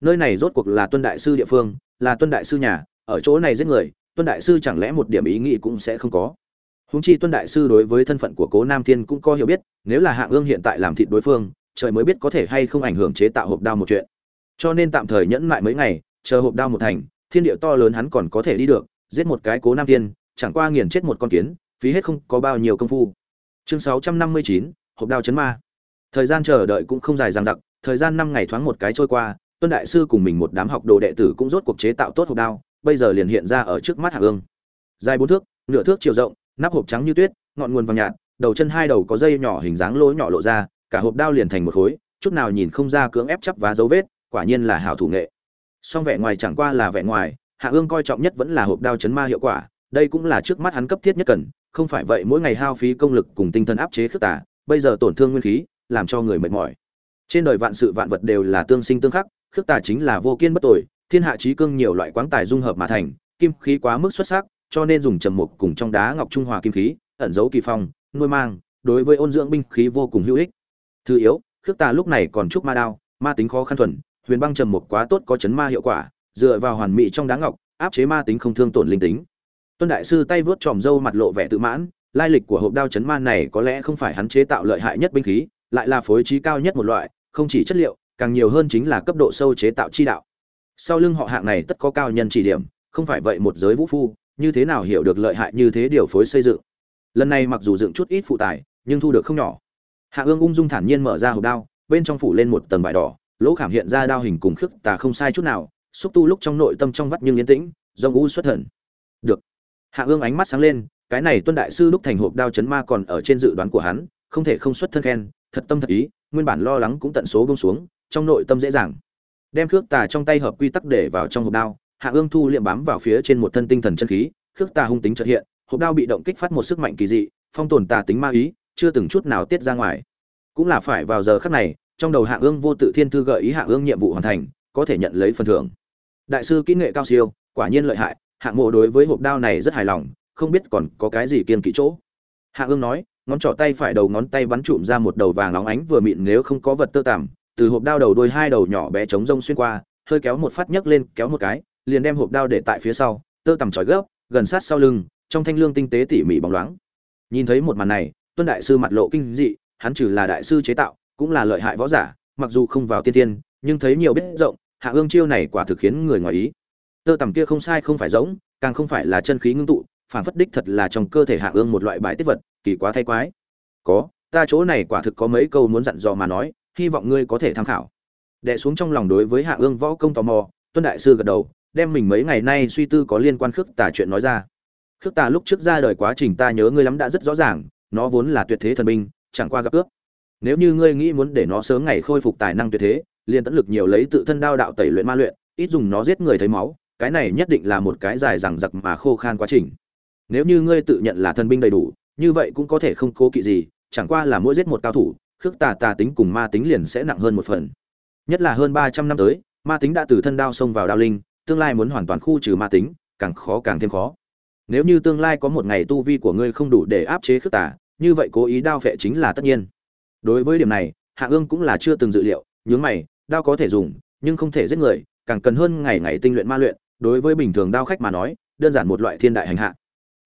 nơi này rốt cuộc là tuân đại sư địa phương, là tuân đại sư nhà, ở chỗ này giết người, tuân đại sư chẳng lẽ một điểm ý nghĩ cũng sẽ không có? Húng chi tuân đại sư đối với thân phận của cố nam thiên cũng có hiểu biết, nếu là hạng ương hiện tại làm thịt đối phương, trời mới biết có thể hay không ảnh hưởng chế tạo hộp đao một chuyện. Cho nên tạm thời nhẫn lại mấy ngày, chờ hộp đao một thành, thiên địa to lớn hắn còn có thể đi được, giết một cái cố nam thiên, chẳng qua nghiền chết một con kiến, phí hết không có bao nhiêu công phu. Chương sáu trăm năm mươi chín, hộp đao chấn ma. Thời gian chờ đợi cũng không dài dằng dặc, thời gian năm ngày thoáng một cái trôi qua tuân đại sư cùng mình một đám học đồ đệ tử cũng rốt cuộc chế tạo tốt hộp đao, bây giờ liền hiện ra ở trước mắt hạ ương. Dài bốn thước, nửa thước chiều rộng, nắp hộp trắng như tuyết, ngọn nguồn vàng nhạt, đầu chân hai đầu có dây nhỏ hình dáng lỗ nhỏ lộ ra, cả hộp đao liền thành một khối, chút nào nhìn không ra cưỡng ép chắp vá dấu vết, quả nhiên là hảo thủ nghệ. Song vẻ ngoài chẳng qua là vẻ ngoài hạ ương coi trọng nhất vẫn là hộp đao chấn ma hiệu quả, đây cũng là trước mắt hắn cấp thiết nhất cần, không phải vậy mỗi ngày hao phí công lực cùng tinh thần áp chế khước tả bây giờ tổn thương nguyên khí, làm cho người mệt mỏi. Trên đời vạn sự vạn vật đều là tương sinh tương khắc khước tà chính là vô kiên bất tội, thiên hạ trí cương nhiều loại quáng tài dung hợp mà thành, kim khí quá mức xuất sắc, cho nên dùng trầm mục cùng trong đá ngọc trung hòa kim khí, ẩn giấu kỳ phong, nuôi mang, đối với ôn dưỡng binh khí vô cùng hữu ích. Thứ yếu, khước tà lúc này còn trúc ma đao, ma tính khó khăn thuần, huyền băng trầm mục quá tốt có chấn ma hiệu quả, dựa vào hoàn mỹ trong đá ngọc, áp chế ma tính không thương tổn linh tính. Tuân đại sư tay vớt tròm râu mặt lộ vẻ tự mãn, lai lịch của hộp đao chấn ma này có lẽ không phải hắn chế tạo lợi hại nhất binh khí, lại là phối trí cao nhất một loại, không chỉ chất liệu càng nhiều hơn chính là cấp độ sâu chế tạo chi đạo. Sau lưng họ hạng này tất có cao nhân chỉ điểm, không phải vậy một giới vũ phu, như thế nào hiểu được lợi hại như thế điều phối xây dựng. Lần này mặc dù dựng chút ít phụ tài, nhưng thu được không nhỏ. Hạ ương ung dung thản nhiên mở ra hộp đao, bên trong phủ lên một tầng vải đỏ, lỗ khảm hiện ra đao hình cùng khước tà không sai chút nào, xúc tu lúc trong nội tâm trong vắt nhưng yên tĩnh do u xuất thần. Được. Hạ ương ánh mắt sáng lên, cái này tuân đại sư lúc thành hộp đao chấn ma còn ở trên dự đoán của hắn, không thể không xuất thân khen, thật tâm thật ý, nguyên bản lo lắng cũng tận số bông xuống trong nội tâm dễ dàng. Đem khước tà trong tay hợp quy tắc để vào trong hộp đao, hạ ương thu liệm bám vào phía trên một thân tinh thần chân khí, khước tà hung tính trật hiện, hộp đao bị động kích phát một sức mạnh kỳ dị, phong tồn tà tính ma ý, chưa từng chút nào tiết ra ngoài. Cũng là phải vào giờ khắc này, trong đầu hạ ương vô tự thiên thư gợi ý hạ ương nhiệm vụ hoàn thành, có thể nhận lấy phần thưởng. Đại sư kỹ nghệ cao siêu, quả nhiên lợi hại hạng mộ đối với hộp đao này rất hài lòng, không biết còn có cái gì kiên kỵ chỗ. Hạ ương nói, ngón trỏ tay phải đầu ngón tay bắn trụm ra một đầu vàng óng ánh vừa mịn nếu không có vật tơ tằm từ hộp đao đầu đôi hai đầu nhỏ bé chống rông xuyên qua, hơi kéo một phát nhấc lên, kéo một cái, liền đem hộp đao để tại phía sau, tơ tằm trói gấp gần sát sau lưng, trong thanh lương tinh tế tỉ mỉ bóng loáng. Nhìn thấy một màn này, tuân đại sư mặt lộ kinh dị, hắn trừ là đại sư chế tạo, cũng là lợi hại võ giả, mặc dù không vào tiên tiên nhưng thấy nhiều biết rộng, hạ ương chiêu này quả thực khiến người ngoài ý. Tơ tằm kia không sai không phải giống, càng không phải là chân khí ngưng tụ, phản phất đích thật là trong cơ thể hạ ương một loại bài tiết vật, kỳ quá thay quái. Có, ta chỗ này quả thực có mấy câu muốn dặn dò mà nói hy vọng ngươi có thể tham khảo. Đệ xuống trong lòng đối với hạ ương võ công tò mò, tuân đại sư gật đầu, đem mình mấy ngày nay suy tư có liên quan khước tà chuyện nói ra. Khước tà lúc trước ra đời quá trình ta nhớ ngươi lắm đã rất rõ ràng, nó vốn là tuyệt thế thần binh, chẳng qua gặp ước. Nếu như ngươi nghĩ muốn để nó sớm ngày khôi phục tài năng tuyệt thế, liền tận lực nhiều lấy tự thân đao đạo tẩy luyện ma luyện, ít dùng nó giết người thấy máu, cái này nhất định là một cái dài dằng dặc mà khô khan quá trình. Nếu như ngươi tự nhận là thần binh đầy đủ, như vậy cũng có thể không cố kỵ gì, chẳng qua là mỗi giết một cao thủ khước tà tà tính cùng ma tính liền sẽ nặng hơn một phần. Nhất là hơn ba trăm năm tới, ma tính đã từ thân đao xông vào đao linh, tương lai muốn hoàn toàn khu trừ ma tính, càng khó càng thêm khó. Nếu như tương lai có một ngày tu vi của ngươi không đủ để áp chế khước tà, như vậy cố ý đao phệ chính là tất nhiên. Đối với điểm này, hạ ương cũng là chưa từng dự liệu, nhướng mày, đao có thể dùng, nhưng không thể giết người, càng cần hơn ngày ngày tinh luyện ma luyện, đối với bình thường đao khách mà nói, đơn giản một loại thiên đại hành hạ.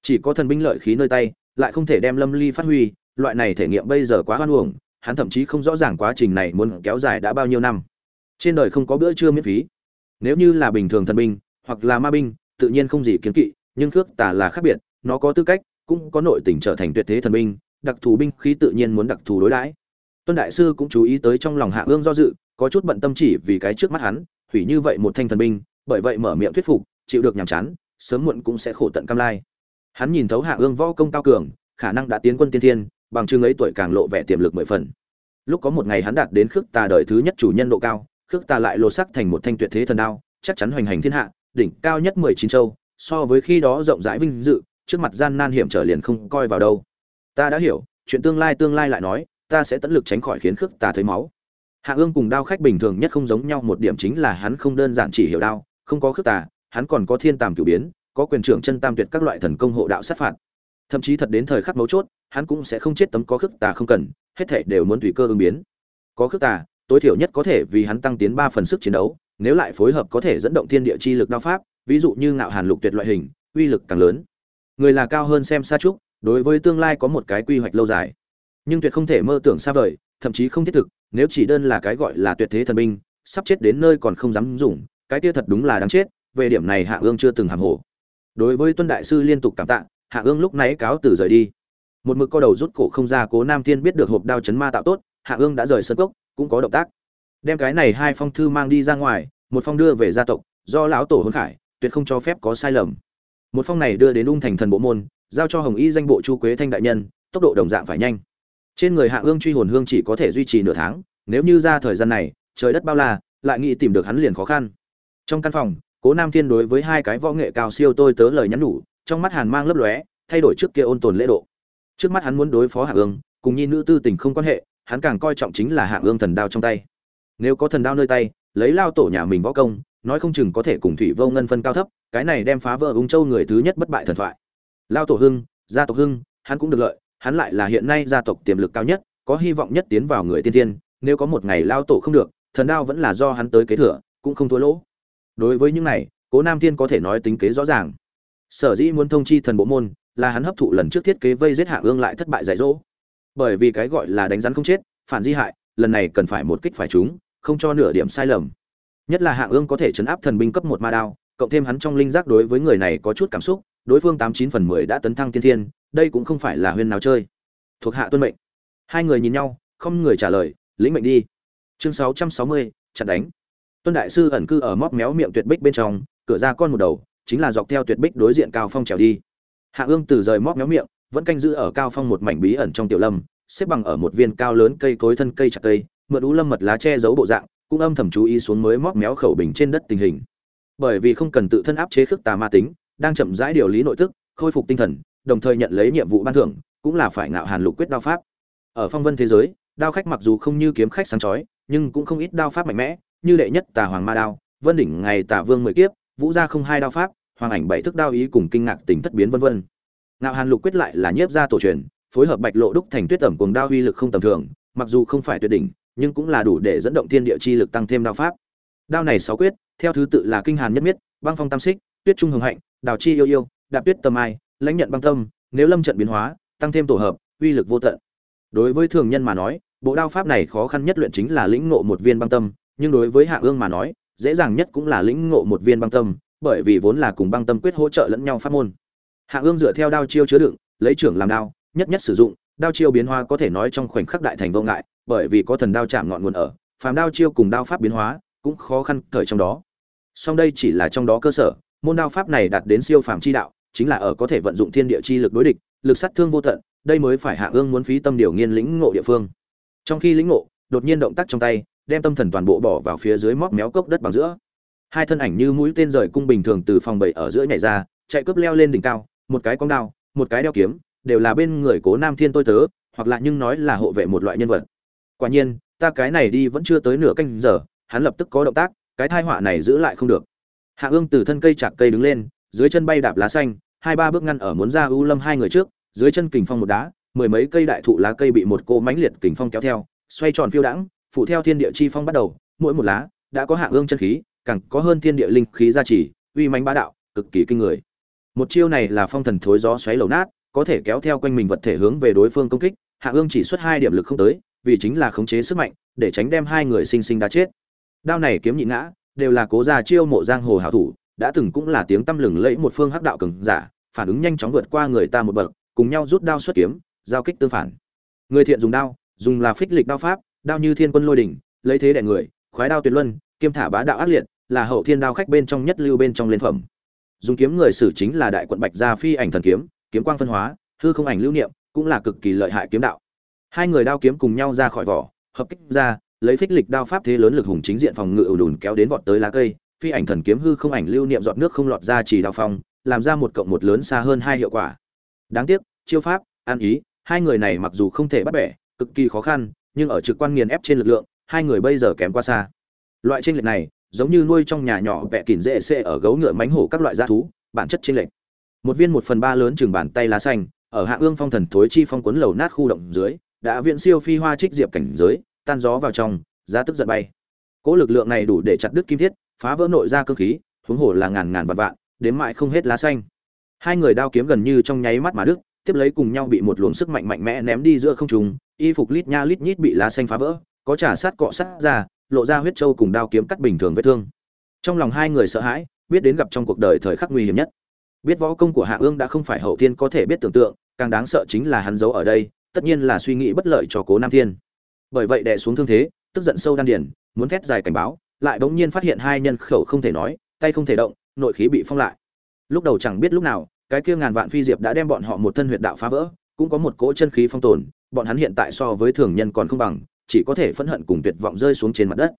Chỉ có thần binh lợi khí nơi tay, lại không thể đem lâm ly phát huy, loại này thể nghiệm bây giờ quá hoan uổng hắn thậm chí không rõ ràng quá trình này muốn kéo dài đã bao nhiêu năm. Trên đời không có bữa trưa miễn phí. Nếu như là bình thường thần binh, hoặc là ma binh, tự nhiên không gì kiến kỵ, nhưng khước tà là khác biệt, nó có tư cách, cũng có nội tình trở thành tuyệt thế thần binh, đặc thù binh khí tự nhiên muốn đặc thù đối đãi. Tuân đại sư cũng chú ý tới trong lòng hạ ương do dự, có chút bận tâm chỉ vì cái trước mắt hắn, hủy như vậy một thanh thần binh, bởi vậy mở miệng thuyết phục, chịu được nhàm chán, sớm muộn cũng sẽ khổ tận cam lai. Hắn nhìn thấu hạ ương võ công cao cường, khả năng đã tiến quân tiên thiên, bằng chứng ấy tuổi càng lộ vẻ tiềm lực mười phần lúc có một ngày hắn đạt đến khước tà đời thứ nhất chủ nhân độ cao, khước tà lại lột sắc thành một thanh tuyệt thế thần đao, chắc chắn hoành hành thiên hạ, đỉnh cao nhất mười chín châu, so với khi đó rộng rãi vinh dự, trước mặt gian nan hiểm trở liền không coi vào đâu. Ta đã hiểu, chuyện tương lai tương lai lại nói, ta sẽ tận lực tránh khỏi khiến khước tà thấy máu. Hạ ương cùng đao khách bình thường nhất không giống nhau, một điểm chính là hắn không đơn giản chỉ hiểu đao, không có khước tà, hắn còn có thiên tàm cửu biến, có quyền trưởng chân tam tuyệt các loại thần công hộ đạo sát phạt. Thậm chí thật đến thời khắc mấu chốt hắn cũng sẽ không chết tấm có khước tà không cần, hết thảy đều muốn tùy cơ ứng biến. Có khước tà, tối thiểu nhất có thể vì hắn tăng tiến ba phần sức chiến đấu, nếu lại phối hợp có thể dẫn động thiên địa chi lực đao pháp, ví dụ như ngạo hàn lục tuyệt loại hình, uy lực càng lớn. Người là cao hơn xem xa trúc, đối với tương lai có một cái quy hoạch lâu dài. Nhưng tuyệt không thể mơ tưởng xa vời, thậm chí không thiết thực, nếu chỉ đơn là cái gọi là tuyệt thế thần binh, sắp chết đến nơi còn không dám dùng, cái kia thật đúng là đáng chết, về điểm này hạ ương chưa từng hàm hồ. Đối với tuân đại sư liên tục cảm tạ, hạ ương lúc nãy cáo từ rời đi một mực co đầu rút cổ không ra cố nam thiên biết được hộp đao chấn ma tạo tốt, hạ ương đã rời sân cốc, cũng có động tác. Đem cái này hai phong thư mang đi ra ngoài, một phong đưa về gia tộc, do lão tổ hôn khải, tuyệt không cho phép có sai lầm. Một phong này đưa đến ung thành thần bộ môn, giao cho hồng y danh bộ chu quế thanh đại nhân, tốc độ đồng dạng phải nhanh. Trên người hạ ương truy hồn hương chỉ có thể duy trì nửa tháng, nếu như ra thời gian này, trời đất bao la, lại nghĩ tìm được hắn liền khó khăn. Trong căn phòng, cố nam thiên đối với hai cái võ nghệ cao siêu tôi tớ lời nhắn nhủ, trong mắt hàn mang lấp lóe, thay đổi trước kia ôn tồn lễ độ trước mắt hắn muốn đối phó hạ ương, cùng nhi nữ tư tình không quan hệ, hắn càng coi trọng chính là hạ ương thần đao trong tay. Nếu có thần đao nơi tay, lấy lao tổ nhà mình võ công, nói không chừng có thể cùng thủy vô ngân phân cao thấp, cái này đem phá vỡ ung châu người thứ nhất bất bại thần thoại. Lao tổ hưng, gia tộc hưng, hắn cũng được lợi, hắn lại là hiện nay gia tộc tiềm lực cao nhất, có hy vọng nhất tiến vào người tiên tiên nếu có một ngày lao tổ không được, thần đao vẫn là do hắn tới kế thừa, cũng không thua lỗ. Đối với những này, cố nam thiên có thể nói tính kế rõ ràng. Sở dĩ muốn thông chi thần bộ môn là hắn hấp thụ lần trước thiết kế vây giết hạ ương lại thất bại dạy dỗ. Bởi vì cái gọi là đánh rắn không chết, phản di hại, lần này cần phải một kích phải chúng không cho nửa điểm sai lầm. Nhất là hạ ương có thể chấn áp thần binh cấp một ma đao, cộng thêm hắn trong linh giác đối với người này có chút cảm xúc, đối phương tám chín phần mười đã tấn thăng tiên thiên, đây cũng không phải là huyên nào chơi. Thuộc hạ tuân mệnh. Hai người nhìn nhau, không người trả lời, lĩnh mệnh đi. Chương sáu trăm sáu mươi, chặn đánh. Tuân đại sư ẩn cư ở móc méo miệng tuyệt bích bên trong, cửa ra con một đầu, chính là dọc theo tuyệt bích đối diện cao phong trèo đi hạ ương từ rời móc méo miệng, vẫn canh giữ ở cao phong một mảnh bí ẩn trong tiểu lâm, xếp bằng ở một viên cao lớn cây cối thân cây chặt cây, mượn ú lâm mật lá che giấu bộ dạng, cũng âm thầm chú ý xuống mới móc méo khẩu bình trên đất tình hình. Bởi vì không cần tự thân áp chế khước tà ma tính, đang chậm rãi điều lý nội tức, khôi phục tinh thần, đồng thời nhận lấy nhiệm vụ ban thưởng, cũng là phải ngạo hàn lục quyết đao pháp. Ở phong vân thế giới, đao khách mặc dù không như kiếm khách sáng chói, nhưng cũng không ít đao pháp mạnh mẽ, như đệ nhất tà hoàng ma đao, vân đỉnh ngày tà vương mười kiếp, vũ gia không hai đao pháp hoàng ảnh bảy thức đao ý cùng kinh ngạc tình thất biến vân vân. Ngạo hàn lục quyết lại là nhiếp gia tổ truyền, phối hợp bạch lộ đúc thành tuyết ẩm cuồng đao uy lực không tầm thường, mặc dù không phải tuyệt đỉnh, nhưng cũng là đủ để dẫn động thiên địa chi lực tăng thêm đao pháp. Đao này sáu quyết, theo thứ tự là kinh hàn nhất miết, băng phong tam xích, tuyết trung hồng hạnh, đào chi yêu yêu, đạp tuyết tâm ai, lãnh nhận băng tâm, nếu lâm trận biến hóa, tăng thêm tổ hợp, uy lực vô tận. Đối với thường nhân mà nói, bộ đao pháp này khó khăn nhất luyện chính là lĩnh ngộ một viên băng tâm, nhưng đối với hạ ương mà nói, dễ dàng nhất cũng là lĩnh ngộ một viên băng tâm bởi vì vốn là cùng băng tâm quyết hỗ trợ lẫn nhau pháp môn. Hạ ương dựa theo đao chiêu chứa đựng, lấy trưởng làm đao, nhất nhất sử dụng, đao chiêu biến hóa có thể nói trong khoảnh khắc đại thành vô ngại, bởi vì có thần đao chạm ngọn nguồn ở, phàm đao chiêu cùng đao pháp biến hóa cũng khó khăn cởi trong đó. Song đây chỉ là trong đó cơ sở, môn đao pháp này đạt đến siêu phàm chi đạo, chính là ở có thể vận dụng thiên địa chi lực đối địch, lực sát thương vô tận, đây mới phải hạ ương muốn phí tâm điều nghiên lĩnh ngộ địa phương. Trong khi lĩnh ngộ, đột nhiên động tác trong tay, đem tâm thần toàn bộ bỏ vào phía dưới móc méo cốc đất bằng giữa hai thân ảnh như mũi tên rời cung bình thường từ phòng bảy ở giữa nhảy ra, chạy cướp leo lên đỉnh cao, một cái cong đao, một cái đeo kiếm, đều là bên người cố nam thiên tôi tớ, hoặc là nhưng nói là hộ vệ một loại nhân vật. Quả nhiên, ta cái này đi vẫn chưa tới nửa canh giờ, hắn lập tức có động tác, cái thai họa này giữ lại không được. Hạ ương từ thân cây chạc cây đứng lên, dưới chân bay đạp lá xanh, hai ba bước ngăn ở muốn ra ưu lâm hai người trước, dưới chân kình phong một đá, mười mấy cây đại thụ lá cây bị một cô mãnh liệt kình phong kéo theo, xoay tròn phiêu đãng, phụ theo thiên địa chi phong bắt đầu, mỗi một lá đã có hạ ương chân khí càng có hơn thiên địa linh khí gia trì, uy mãnh bá đạo, cực kỳ kinh người. Một chiêu này là phong thần thối gió xoáy lầu nát, có thể kéo theo quanh mình vật thể hướng về đối phương công kích, hạ ương chỉ xuất hai điểm lực không tới, vì chính là khống chế sức mạnh, để tránh đem hai người sinh sinh đá chết. Đao này kiếm nhị ngã, đều là cố gia chiêu mộ giang hồ hảo thủ, đã từng cũng là tiếng tăm lừng lẫy một phương hắc đạo cường giả, phản ứng nhanh chóng vượt qua người ta một bậc, cùng nhau rút đao xuất kiếm, giao kích tương phản. Người thiện dùng đao, dùng là phích lịch đao pháp, đao như thiên quân lôi đỉnh, lấy thế đè người, khoái đao tuyệt luân, kiêm thả bá đạo ác liệt là hậu thiên đao khách bên trong nhất lưu bên trong lên phẩm. Dùng kiếm người sử chính là đại quận bạch gia phi ảnh thần kiếm kiếm quang phân hóa, hư không ảnh lưu niệm, cũng là cực kỳ lợi hại kiếm đạo. Hai người đao kiếm cùng nhau ra khỏi vỏ, hợp kích ra, lấy phích lịch đao pháp thế lớn lực hùng chính diện phòng ngự ủ đùn kéo đến vọt tới lá cây, phi ảnh thần kiếm hư không ảnh lưu niệm giọt nước không lọt ra chỉ đao phong, làm ra một cộng một lớn xa hơn hai hiệu quả. Đáng tiếc, chiêu pháp an ý, hai người này mặc dù không thể bắt bẻ, cực kỳ khó khăn, nhưng ở trực quan nghiền ép trên lực lượng, hai người bây giờ kém quá xa. Loại tranh lệch này giống như nuôi trong nhà nhỏ vẽ kỉn dễ xê ở gấu ngựa mánh hổ các loại g thú, bản chất tranh lệch. Một viên một phần ba lớn chừng bàn tay lá xanh, ở hạ ương phong thần thối chi phong cuốn lầu nát khu động dưới, đã viện siêu phi hoa trích diệp cảnh giới, tan gió vào trong, giá tức giận bay. Cỗ lực lượng này đủ để chặt đứt kim thiết, phá vỡ nội ra cơ khí, huống hồ là ngàn ngàn vạn vạn đến mãi không hết lá xanh. Hai người đao kiếm gần như trong nháy mắt mà đức tiếp lấy cùng nhau bị một luồng sức mạnh mạnh mẽ ném đi giữa không trung, y phục lít nha lít nhít bị lá xanh phá vỡ, có trả sát cọ sát ra lộ ra huyết châu cùng đao kiếm cắt bình thường vết thương. Trong lòng hai người sợ hãi, biết đến gặp trong cuộc đời thời khắc nguy hiểm nhất. Biết võ công của hạ ương đã không phải hậu thiên có thể biết tưởng tượng, càng đáng sợ chính là hắn giấu ở đây, tất nhiên là suy nghĩ bất lợi cho cố nam thiên. Bởi vậy đè xuống thương thế, tức giận sâu đan điền, muốn thét dài cảnh báo, lại bỗng nhiên phát hiện hai nhân khẩu không thể nói, tay không thể động, nội khí bị phong lại. Lúc đầu chẳng biết lúc nào, cái kia ngàn vạn phi diệp đã đem bọn họ một thân huyệt đạo phá vỡ, cũng có một cỗ chân khí phong tồn, bọn hắn hiện tại so với thường nhân còn không bằng chỉ có thể phẫn hận cùng tuyệt vọng rơi xuống trên mặt đất.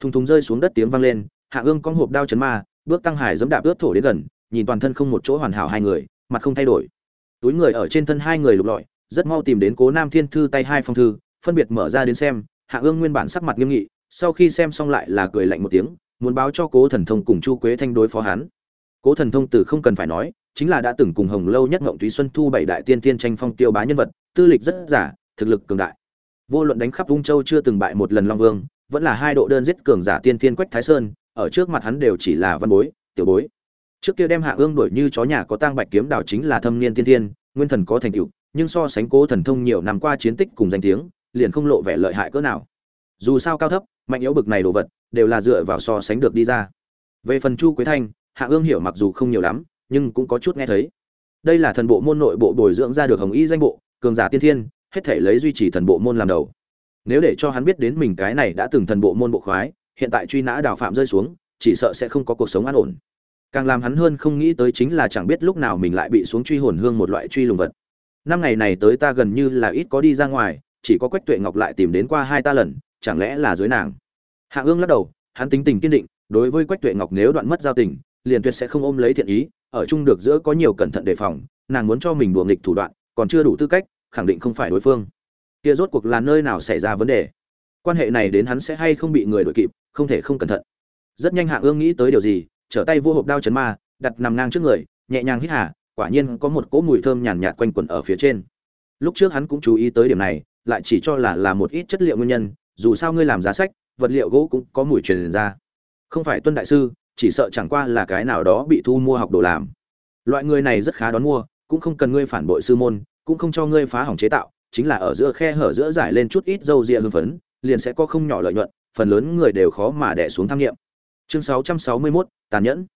Thùng thùng rơi xuống đất tiếng vang lên, hạ ương con hộp đao chấn ma, bước tăng hải giẫm đạp ướt thổ đến gần, nhìn toàn thân không một chỗ hoàn hảo hai người, mặt không thay đổi. Túi người ở trên thân hai người lục lọi, rất mau tìm đến cố nam thiên thư tay hai phong thư, phân biệt mở ra đến xem, hạ ương nguyên bản sắc mặt nghiêm nghị, sau khi xem xong lại là cười lạnh một tiếng, muốn báo cho cố thần thông cùng chu quế thanh đối phó hắn. Cố thần thông từ không cần phải nói, chính là đã từng cùng hồng lâu nhất ngộng túy xuân thu bảy đại tiên tiên tranh phong tiêu bá nhân vật, tư lịch rất giả, thực lực cường đại vô luận đánh khắp vung châu chưa từng bại một lần long vương vẫn là hai độ đơn giết cường giả tiên Thiên quách thái sơn ở trước mặt hắn đều chỉ là văn bối tiểu bối. Trước kia đem hạ ương đổi như chó nhà có tang bạch kiếm đào chính là thâm niên tiên Thiên, nguyên thần có thành tựu nhưng so sánh cố thần thông nhiều năm qua chiến tích cùng danh tiếng liền không lộ vẻ lợi hại cỡ nào. Dù sao cao thấp mạnh yếu bực này đồ vật đều là dựa vào so sánh được đi ra. Về phần chu quế thanh hạ ương hiểu mặc dù không nhiều lắm nhưng cũng có chút nghe thấy. Đây là thần bộ môn nội bộ bồi dưỡng ra được hồng y danh bộ cường giả tiên thiên hết thể lấy duy trì thần bộ môn làm đầu. Nếu để cho hắn biết đến mình cái này đã từng thần bộ môn bộ khoái, hiện tại truy nã đào phạm rơi xuống, chỉ sợ sẽ không có cuộc sống an ổn. Càng làm hắn hơn không nghĩ tới chính là chẳng biết lúc nào mình lại bị xuống truy hồn hương một loại truy lùng vật. Năm ngày này tới ta gần như là ít có đi ra ngoài, chỉ có quách tuệ ngọc lại tìm đến qua hai ta lần, chẳng lẽ là dưới nàng? Hạ ương lắc đầu, hắn tính tình kiên định, đối với quách tuệ ngọc nếu đoạn mất giao tình, liền tuyệt sẽ không ôm lấy thiện ý, ở chung được giữa có nhiều cẩn thận đề phòng, nàng muốn cho mình đùa nghịch thủ đoạn, còn chưa đủ tư cách khẳng định không phải đối phương. Kia rốt cuộc là nơi nào xảy ra vấn đề? Quan hệ này đến hắn sẽ hay không bị người đội kịp, không thể không cẩn thận. Rất nhanh hạ ương nghĩ tới điều gì, trở tay vô hộp đao chấn ma, đặt nằm ngang trước người, nhẹ nhàng hít hà, quả nhiên có một cỗ mùi thơm nhàn nhạt quanh quẩn ở phía trên. Lúc trước hắn cũng chú ý tới điểm này, lại chỉ cho là là một ít chất liệu nguyên nhân, dù sao ngươi làm giá sách, vật liệu gỗ cũng có mùi truyền ra. Không phải tuân đại sư, chỉ sợ chẳng qua là cái nào đó bị thu mua học đồ làm. Loại người này rất khá đón mua, cũng không cần ngươi phản bội sư môn cũng không cho ngươi phá hỏng chế tạo chính là ở giữa khe hở giữa giải lên chút ít dâu rịa hưng phấn liền sẽ có không nhỏ lợi nhuận phần lớn người đều khó mà đẻ xuống tham nghiệm. Chương 661, tàn nhẫn.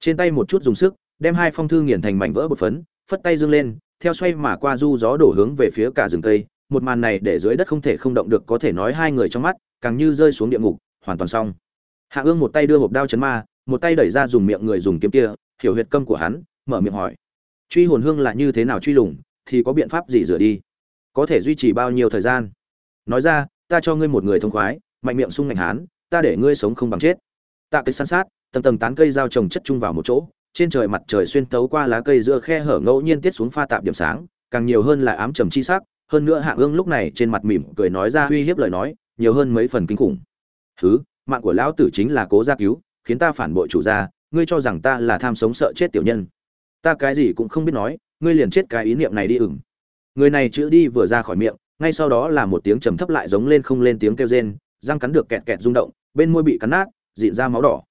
Trên tay một chút dùng sức đem hai phong thư nghiền thành mảnh vỡ bột phấn phất tay dương lên theo xoay mà qua du gió đổ hướng về phía cả rừng cây một màn này để dưới đất không thể không động được có thể nói hai người trong mắt càng như rơi xuống địa ngục hoàn toàn xong. Hạ ương một tay đưa hộp đao chấn ma một tay đẩy ra dùng miệng người dùng kiếm kia hiểu huyệt câm của hắn mở miệng hỏi. Truy hồn hương là như thế nào truy lùng thì có biện pháp gì rửa đi? Có thể duy trì bao nhiêu thời gian? Nói ra, ta cho ngươi một người thông khoái, mạnh miệng sung ngạnh hán, ta để ngươi sống không bằng chết. Tạ cây san sát, tầng tầng tán cây dao trồng chất chung vào một chỗ, trên trời mặt trời xuyên tấu qua lá cây giữa khe hở ngẫu nhiên tiết xuống pha tạp điểm sáng, càng nhiều hơn là ám trầm chi sắc, hơn nữa hạ ương lúc này trên mặt mỉm cười nói ra uy hiếp lời nói, nhiều hơn mấy phần kinh khủng. Thứ mạng của lão tử chính là cố gia cứu, khiến ta phản bội chủ gia, ngươi cho rằng ta là tham sống sợ chết tiểu nhân. Ta cái gì cũng không biết nói ngươi liền chết cái ý niệm này đi ửng. Người này chữ đi vừa ra khỏi miệng, ngay sau đó là một tiếng trầm thấp lại giống lên không lên tiếng kêu rên, răng cắn được kẹt kẹt rung động, bên môi bị cắn nát, dịn ra máu đỏ.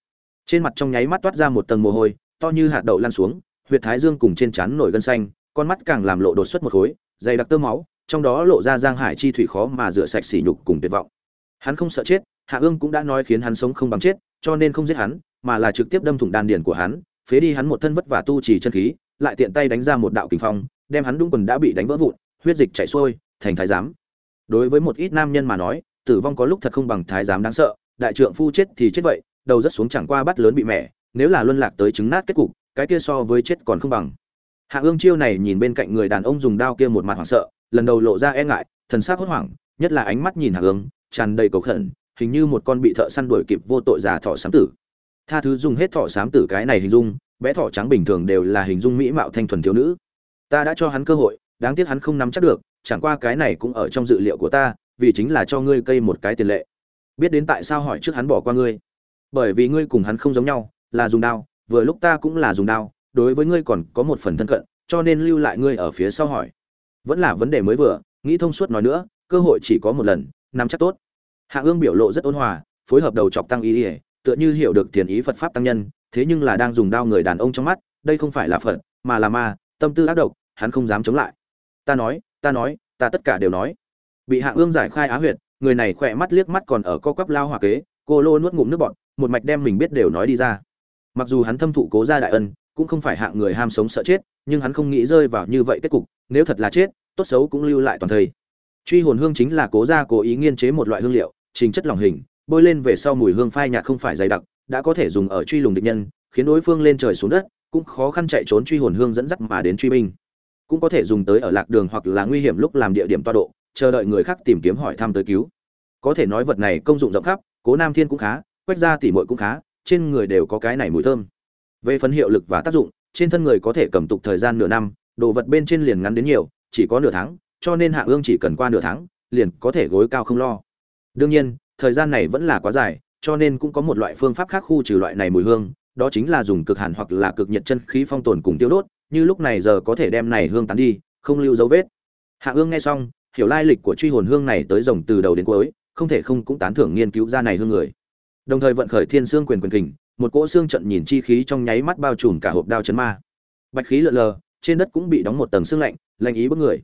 Trên mặt trong nháy mắt toát ra một tầng mồ hôi, to như hạt đậu lan xuống, huyệt thái dương cùng trên trán nổi gân xanh, con mắt càng làm lộ đột xuất một khối, dày đặc tơ máu, trong đó lộ ra giang hải chi thủy khó mà rửa sạch sỉ nhục cùng tuyệt vọng. Hắn không sợ chết, hạ ương cũng đã nói khiến hắn sống không bằng chết, cho nên không giết hắn, mà là trực tiếp đâm thủng đan điền của hắn, phế đi hắn một thân vất vả tu trì chân khí lại tiện tay đánh ra một đạo kình phong, đem hắn đúng quần đã bị đánh vỡ vụn, huyết dịch chảy xuôi, thành thái giám. Đối với một ít nam nhân mà nói, tử vong có lúc thật không bằng thái giám đáng sợ, đại trượng phu chết thì chết vậy, đầu rất xuống chẳng qua bắt lớn bị mẹ, nếu là luân lạc tới trứng nát kết cục, cái kia so với chết còn không bằng. Hạ ương chiêu này nhìn bên cạnh người đàn ông dùng đao kia một mặt hoảng sợ, lần đầu lộ ra e ngại, thần sắc hốt hoảng, nhất là ánh mắt nhìn hạ ương, tràn đầy cầu khẩn, hình như một con bị thợ săn đuổi kịp vô tội giả thọ sám tử. Tha thứ dùng hết thọ sám tử cái này hình dung bé thỏ trắng bình thường đều là hình dung mỹ mạo thanh thuần thiếu nữ. Ta đã cho hắn cơ hội, đáng tiếc hắn không nắm chắc được, chẳng qua cái này cũng ở trong dự liệu của ta, vì chính là cho ngươi cây một cái tiền lệ. Biết đến tại sao hỏi trước hắn bỏ qua ngươi. Bởi vì ngươi cùng hắn không giống nhau, là dùng đao, vừa lúc ta cũng là dùng đao, đối với ngươi còn có một phần thân cận, cho nên lưu lại ngươi ở phía sau hỏi. Vẫn là vấn đề mới vừa, nghĩ thông suốt nói nữa, cơ hội chỉ có một lần, nắm chắc tốt. Hạ ương biểu lộ rất ôn hòa, phối hợp đầu chọc tăng ý ỉa tựa như hiểu được tiền ý phật pháp tăng nhân thế nhưng là đang dùng đao người đàn ông trong mắt, đây không phải là phật, mà là ma, tâm tư ác độc, hắn không dám chống lại. Ta nói ta nói, ta tất cả đều nói. Bị hạ ương giải khai á huyệt, người này khỏe mắt liếc mắt còn ở co quắp lao hòa kế, cô lô nuốt ngụm nước bọt, một mạch đem mình biết đều nói đi ra. Mặc dù hắn thâm thụ cố gia đại ân, cũng không phải hạng người ham sống sợ chết, nhưng hắn không nghĩ rơi vào như vậy kết cục, nếu thật là chết, tốt xấu cũng lưu lại toàn thây. Truy hồn hương chính là cố gia cố ý nghiên chế một loại hương liệu, trình chất lỏng hình, bôi lên về sau mùi hương phai nhạt không phải dày đặc đã có thể dùng ở truy lùng địch nhân, khiến đối phương lên trời xuống đất, cũng khó khăn chạy trốn truy hồn hương dẫn dắt mà đến truy binh. Cũng có thể dùng tới ở lạc đường hoặc là nguy hiểm lúc làm địa điểm toa độ, chờ đợi người khác tìm kiếm hỏi thăm tới cứu. Có thể nói vật này công dụng rộng khắp, cố nam thiên cũng khá, quách gia tỉ muội cũng khá, trên người đều có cái này mùi thơm. Về phần hiệu lực và tác dụng, trên thân người có thể cầm tục thời gian nửa năm, đồ vật bên trên liền ngắn đến nhiều, chỉ có nửa tháng, cho nên hạ ương chỉ cần qua nửa tháng, liền có thể gối cao không lo. Đương nhiên, thời gian này vẫn là quá dài cho nên cũng có một loại phương pháp khác khu trừ loại này mùi hương, đó chính là dùng cực hàn hoặc là cực nhiệt chân khí phong tồn cùng tiêu đốt, như lúc này giờ có thể đem này hương tán đi, không lưu dấu vết. Hạ ương nghe xong, hiểu lai lịch của truy hồn hương này tới rồng từ đầu đến cuối, không thể không cũng tán thưởng nghiên cứu ra này hương người. Đồng thời vận khởi thiên xương quyền quyền kình, một cỗ xương trận nhìn chi khí trong nháy mắt bao trùm cả hộp đao chấn ma. Bạch khí lượn lờ, trên đất cũng bị đóng một tầng xương lạnh lạnh ý bức người.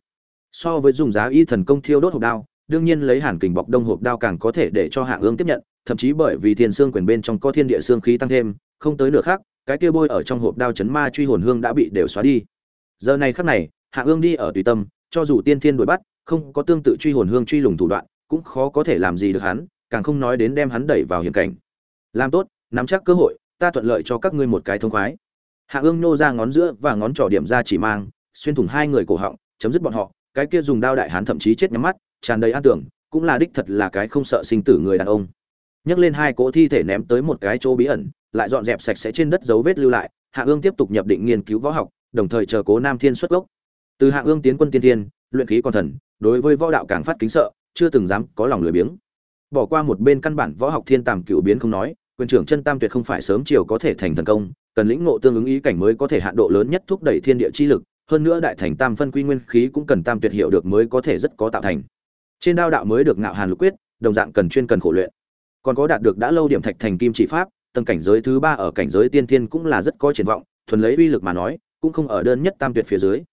So với dùng giá y thần công thiêu đốt hộp đao đương nhiên lấy hàn kình bọc đông hộp đao càng có thể để cho hạ ương tiếp nhận, thậm chí bởi vì thiên xương quyền bên trong có thiên địa xương khí tăng thêm, không tới nửa khác cái kia bôi ở trong hộp đao chấn ma truy hồn hương đã bị đều xóa đi. Giờ này khắc này hạ ương đi ở tùy tâm, cho dù tiên thiên đuổi bắt, không có tương tự truy hồn hương truy lùng thủ đoạn, cũng khó có thể làm gì được hắn, càng không nói đến đem hắn đẩy vào hiểm cảnh. Làm tốt, nắm chắc cơ hội, ta thuận lợi cho các ngươi một cái thông khoái. Hạ ương nhô ra ngón giữa và ngón trỏ điểm ra chỉ mang, xuyên thủng hai người cổ họng, chấm dứt bọn họ, cái kia dùng đao đại hán thậm chí chết nhắm mắt tràn đầy an tưởng, cũng là đích thật là cái không sợ sinh tử người đàn ông. Nhấc lên hai cỗ thi thể ném tới một cái chỗ bí ẩn, lại dọn dẹp sạch sẽ trên đất dấu vết lưu lại, hạ ương tiếp tục nhập định nghiên cứu võ học, đồng thời chờ cố nam thiên xuất gốc. Từ hạ ương tiến quân tiên thiên, luyện khí còn thần, đối với võ đạo càng phát kính sợ, chưa từng dám có lòng lười biếng. Bỏ qua một bên căn bản võ học thiên tàm cựu biến không nói, quyền trưởng chân tam tuyệt không phải sớm chiều có thể thành thần công, cần lĩnh ngộ tương ứng ý cảnh mới có thể hạn độ lớn nhất thúc đẩy thiên địa chi lực, hơn nữa đại thành tam phân quy nguyên khí cũng cần tam tuyệt hiệu được mới có thể rất có tạo thành trên đao đạo mới được ngạo hàn lục quyết, đồng dạng cần chuyên cần khổ luyện. Còn có đạt được đã lâu điểm thạch thành kim chỉ pháp, tầng cảnh giới thứ ba ở cảnh giới tiên thiên cũng là rất có triển vọng, thuần lấy uy lực mà nói, cũng không ở đơn nhất tam tuyệt phía dưới.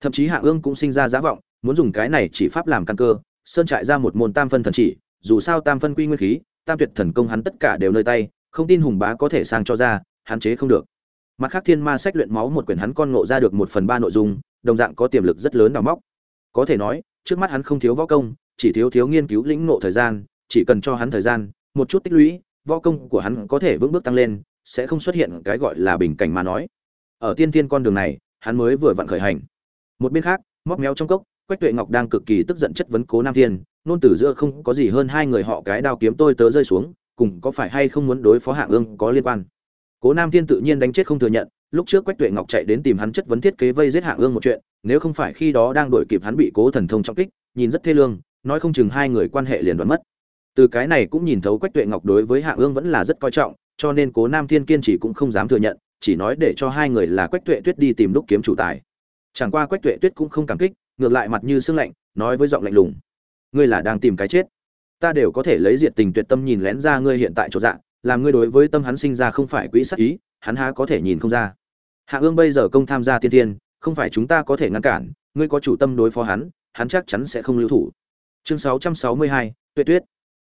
Thậm chí hạ ương cũng sinh ra giá vọng, muốn dùng cái này chỉ pháp làm căn cơ, sơn trại ra một môn tam phân thần chỉ, dù sao tam phân quy nguyên khí, tam tuyệt thần công hắn tất cả đều nơi tay, không tin hùng bá có thể sang cho ra, hạn chế không được. Mặt khác thiên ma sách luyện máu một quyển hắn con ngộ ra được một phần ba nội dung, đồng dạng có tiềm lực rất lớn đào móc. Có thể nói, trước mắt hắn không thiếu võ công chỉ thiếu thiếu nghiên cứu lĩnh ngộ thời gian, chỉ cần cho hắn thời gian, một chút tích lũy, võ công của hắn có thể vững bước tăng lên, sẽ không xuất hiện cái gọi là bình cảnh mà nói. Ở tiên tiên con đường này, hắn mới vừa vặn khởi hành. Một bên khác, móc méo trong cốc, quách tuệ ngọc đang cực kỳ tức giận chất vấn cố nam thiên, nôn tử giữa không có gì hơn hai người họ cái đao kiếm tôi tớ rơi xuống, cùng có phải hay không muốn đối phó hạng ương có liên quan. Cố nam thiên tự nhiên đánh chết không thừa nhận, lúc trước quách tuệ ngọc chạy đến tìm hắn chất vấn thiết kế vây giết hạng ương một chuyện, nếu không phải khi đó đang đuổi kịp hắn bị cố thần thông trọng kích, nhìn rất thê lương nói không chừng hai người quan hệ liền đoán mất. Từ cái này cũng nhìn thấu quách tuệ ngọc đối với hạ ương vẫn là rất coi trọng, cho nên cố nam thiên kiên chỉ cũng không dám thừa nhận, chỉ nói để cho hai người là quách tuệ tuyết đi tìm đúc kiếm chủ tài. Chẳng qua quách tuệ tuyết cũng không cảm kích, ngược lại mặt như sương lạnh, nói với giọng lạnh lùng, ngươi là đang tìm cái chết. Ta đều có thể lấy diệt tình tuyệt tâm nhìn lén ra ngươi hiện tại chỗ dạng, làm ngươi đối với tâm hắn sinh ra không phải quỹ sắc ý, hắn há có thể nhìn không ra. Hạ ương bây giờ công tham gia tiên tiên, không phải chúng ta có thể ngăn cản, ngươi có chủ tâm đối phó hắn hắn chắc chắn sẽ không lưu thủ chương 662, tuệ tuyết.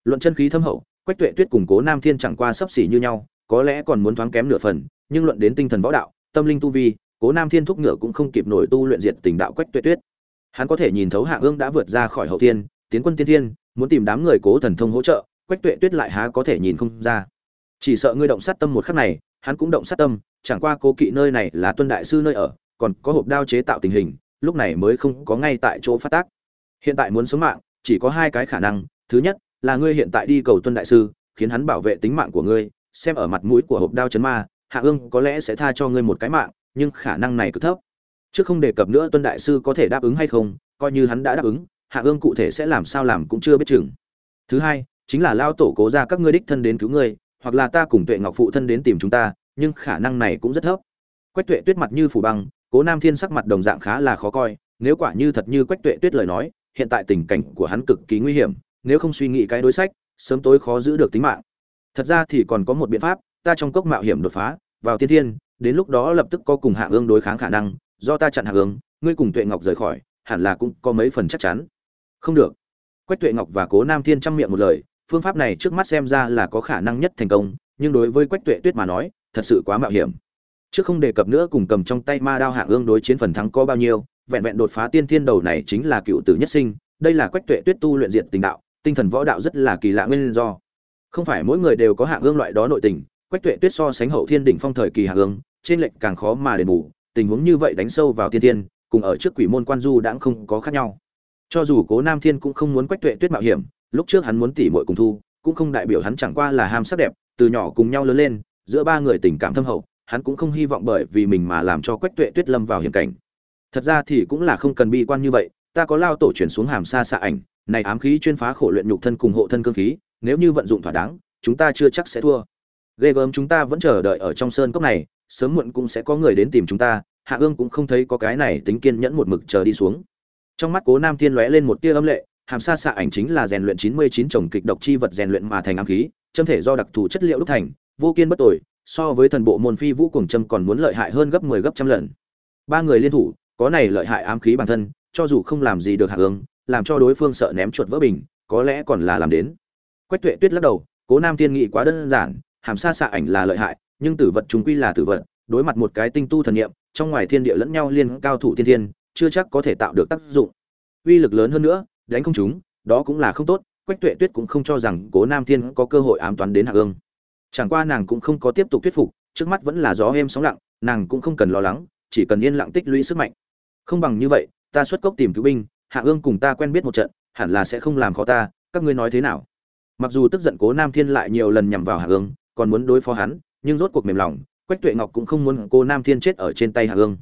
Luận chân khí thâm hậu quách tuệ tuyết củng cố nam thiên chẳng qua sấp xỉ như nhau có lẽ còn muốn thoáng kém nửa phần nhưng luận đến tinh thần võ đạo tâm linh tu vi cố nam thiên thúc ngựa cũng không kịp nổi tu luyện diệt tình đạo quách tuệ tuyết. Hắn có thể nhìn thấu hạ ương đã vượt ra khỏi hậu tiên tiến quân tiên thiên muốn tìm đám người cố thần thông hỗ trợ quách tuệ tuyết lại há có thể nhìn không ra. Chỉ sợ ngươi động sát tâm một khắc này hắn cũng động sát tâm chẳng qua cố kỵ nơi này là tuân đại sư nơi ở còn có hộp đao chế tạo tình hình lúc này mới không có ngay tại chỗ phát tác. Hiện tại muốn sống mạng chỉ có hai cái khả năng, thứ nhất là ngươi hiện tại đi cầu tuân đại sư, khiến hắn bảo vệ tính mạng của ngươi, xem ở mặt mũi của hộp đao chấn ma, hạ ương có lẽ sẽ tha cho ngươi một cái mạng, nhưng khả năng này cực thấp. Trước không đề cập nữa tuân đại sư có thể đáp ứng hay không, coi như hắn đã đáp ứng, hạ ương cụ thể sẽ làm sao làm cũng chưa biết chừng. Thứ hai, chính là lao tổ cố ra các ngươi đích thân đến cứu ngươi, hoặc là ta cùng tuệ ngọc phụ thân đến tìm chúng ta, nhưng khả năng này cũng rất thấp. Quách tuệ tuyết mặt như phủ băng, cố nam thiên sắc mặt đồng dạng khá là khó coi, nếu quả như thật như quách tuệ tuyết lời nói hiện tại tình cảnh của hắn cực kỳ nguy hiểm, nếu không suy nghĩ cái đối sách, sớm tối khó giữ được tính mạng. Thật ra thì còn có một biện pháp, ta trong cốc mạo hiểm đột phá, vào tiên thiên, đến lúc đó lập tức có cùng hạ ương đối kháng khả năng, do ta chặn hạ ương, ngươi cùng tuệ ngọc rời khỏi, hẳn là cũng có mấy phần chắc chắn. Không được. Quách tuệ ngọc và cố nam thiên chăm miệng một lời, phương pháp này trước mắt xem ra là có khả năng nhất thành công, nhưng đối với quách tuệ tuyết mà nói, thật sự quá mạo hiểm. Trước không đề cập nữa cùng cầm trong tay ma đao hạ ương đối chiến phần thắng có bao nhiêu vẹn vẹn đột phá tiên thiên đầu này chính là cựu tử nhất sinh, đây là quách tuệ tuyết tu luyện diện tình đạo, tinh thần võ đạo rất là kỳ lạ nguyên do. Không phải mỗi người đều có hạ ương loại đó nội tình, quách tuệ tuyết so sánh hậu thiên đỉnh phong thời kỳ hạ ương, trên lệnh càng khó mà đền bù, tình huống như vậy đánh sâu vào tiên thiên, cùng ở trước quỷ môn quan du đã không có khác nhau. Cho dù cố nam thiên cũng không muốn quách tuệ tuyết mạo hiểm, lúc trước hắn muốn tỉ muội cùng thu, cũng không đại biểu hắn chẳng qua là ham sắc đẹp, từ nhỏ cùng nhau lớn lên, giữa ba người tình cảm thâm hậu, hắn cũng không hy vọng bởi vì mình mà làm cho quách tuệ tuyết lâm vào hiểm cảnh thật ra thì cũng là không cần bi quan như vậy, ta có lao tổ chuyển xuống hàm xa xạ ảnh, này ám khí chuyên phá khổ luyện nhục thân cùng hộ thân cương khí, nếu như vận dụng thỏa đáng, chúng ta chưa chắc sẽ thua. Ghê gớm chúng ta vẫn chờ đợi ở trong sơn cốc này, sớm muộn cũng sẽ có người đến tìm chúng ta, hạ ương cũng không thấy có cái này tính kiên nhẫn một mực chờ đi xuống. Trong mắt cố nam thiên lóe lên một tia âm lệ, hàm xa xạ ảnh chính là rèn luyện chín mươi chín chồng kịch độc chi vật rèn luyện mà thành ám khí, châm thể do đặc thù chất liệu đúc thành, vô kiên bất tội so với thần bộ môn phi vũ cuồng châm còn muốn lợi hại hơn gấp 10 gấp trăm lần. Ba người liên thủ có này lợi hại ám khí bản thân, cho dù không làm gì được hạ ương làm cho đối phương sợ ném chuột vỡ bình, có lẽ còn là làm đến. Quách tuệ tuyết lắc đầu, cố nam thiên nghị quá đơn giản, hàm xa xạ ảnh là lợi hại, nhưng tử vật chúng quy là tử vật, đối mặt một cái tinh tu thần niệm, trong ngoài thiên địa lẫn nhau liên cao thủ thiên thiên, chưa chắc có thể tạo được tác dụng. Uy lực lớn hơn nữa, đánh không chúng, đó cũng là không tốt. Quách tuệ tuyết cũng không cho rằng cố nam thiên có cơ hội ám toán đến hạ ương. Chẳng qua nàng cũng không có tiếp tục thuyết phục, trước mắt vẫn là gió êm sóng lặng, nàng cũng không cần lo lắng, chỉ cần yên lặng tích lũy sức mạnh không bằng như vậy, ta xuất cốc tìm cứu binh, hạ ương cùng ta quen biết một trận, hẳn là sẽ không làm khó ta, các ngươi nói thế nào? Mặc dù tức giận cố nam thiên lại nhiều lần nhằm vào hạ ương, còn muốn đối phó hắn, nhưng rốt cuộc mềm lòng, quách tuệ ngọc cũng không muốn cô nam thiên chết ở trên tay hạ ương.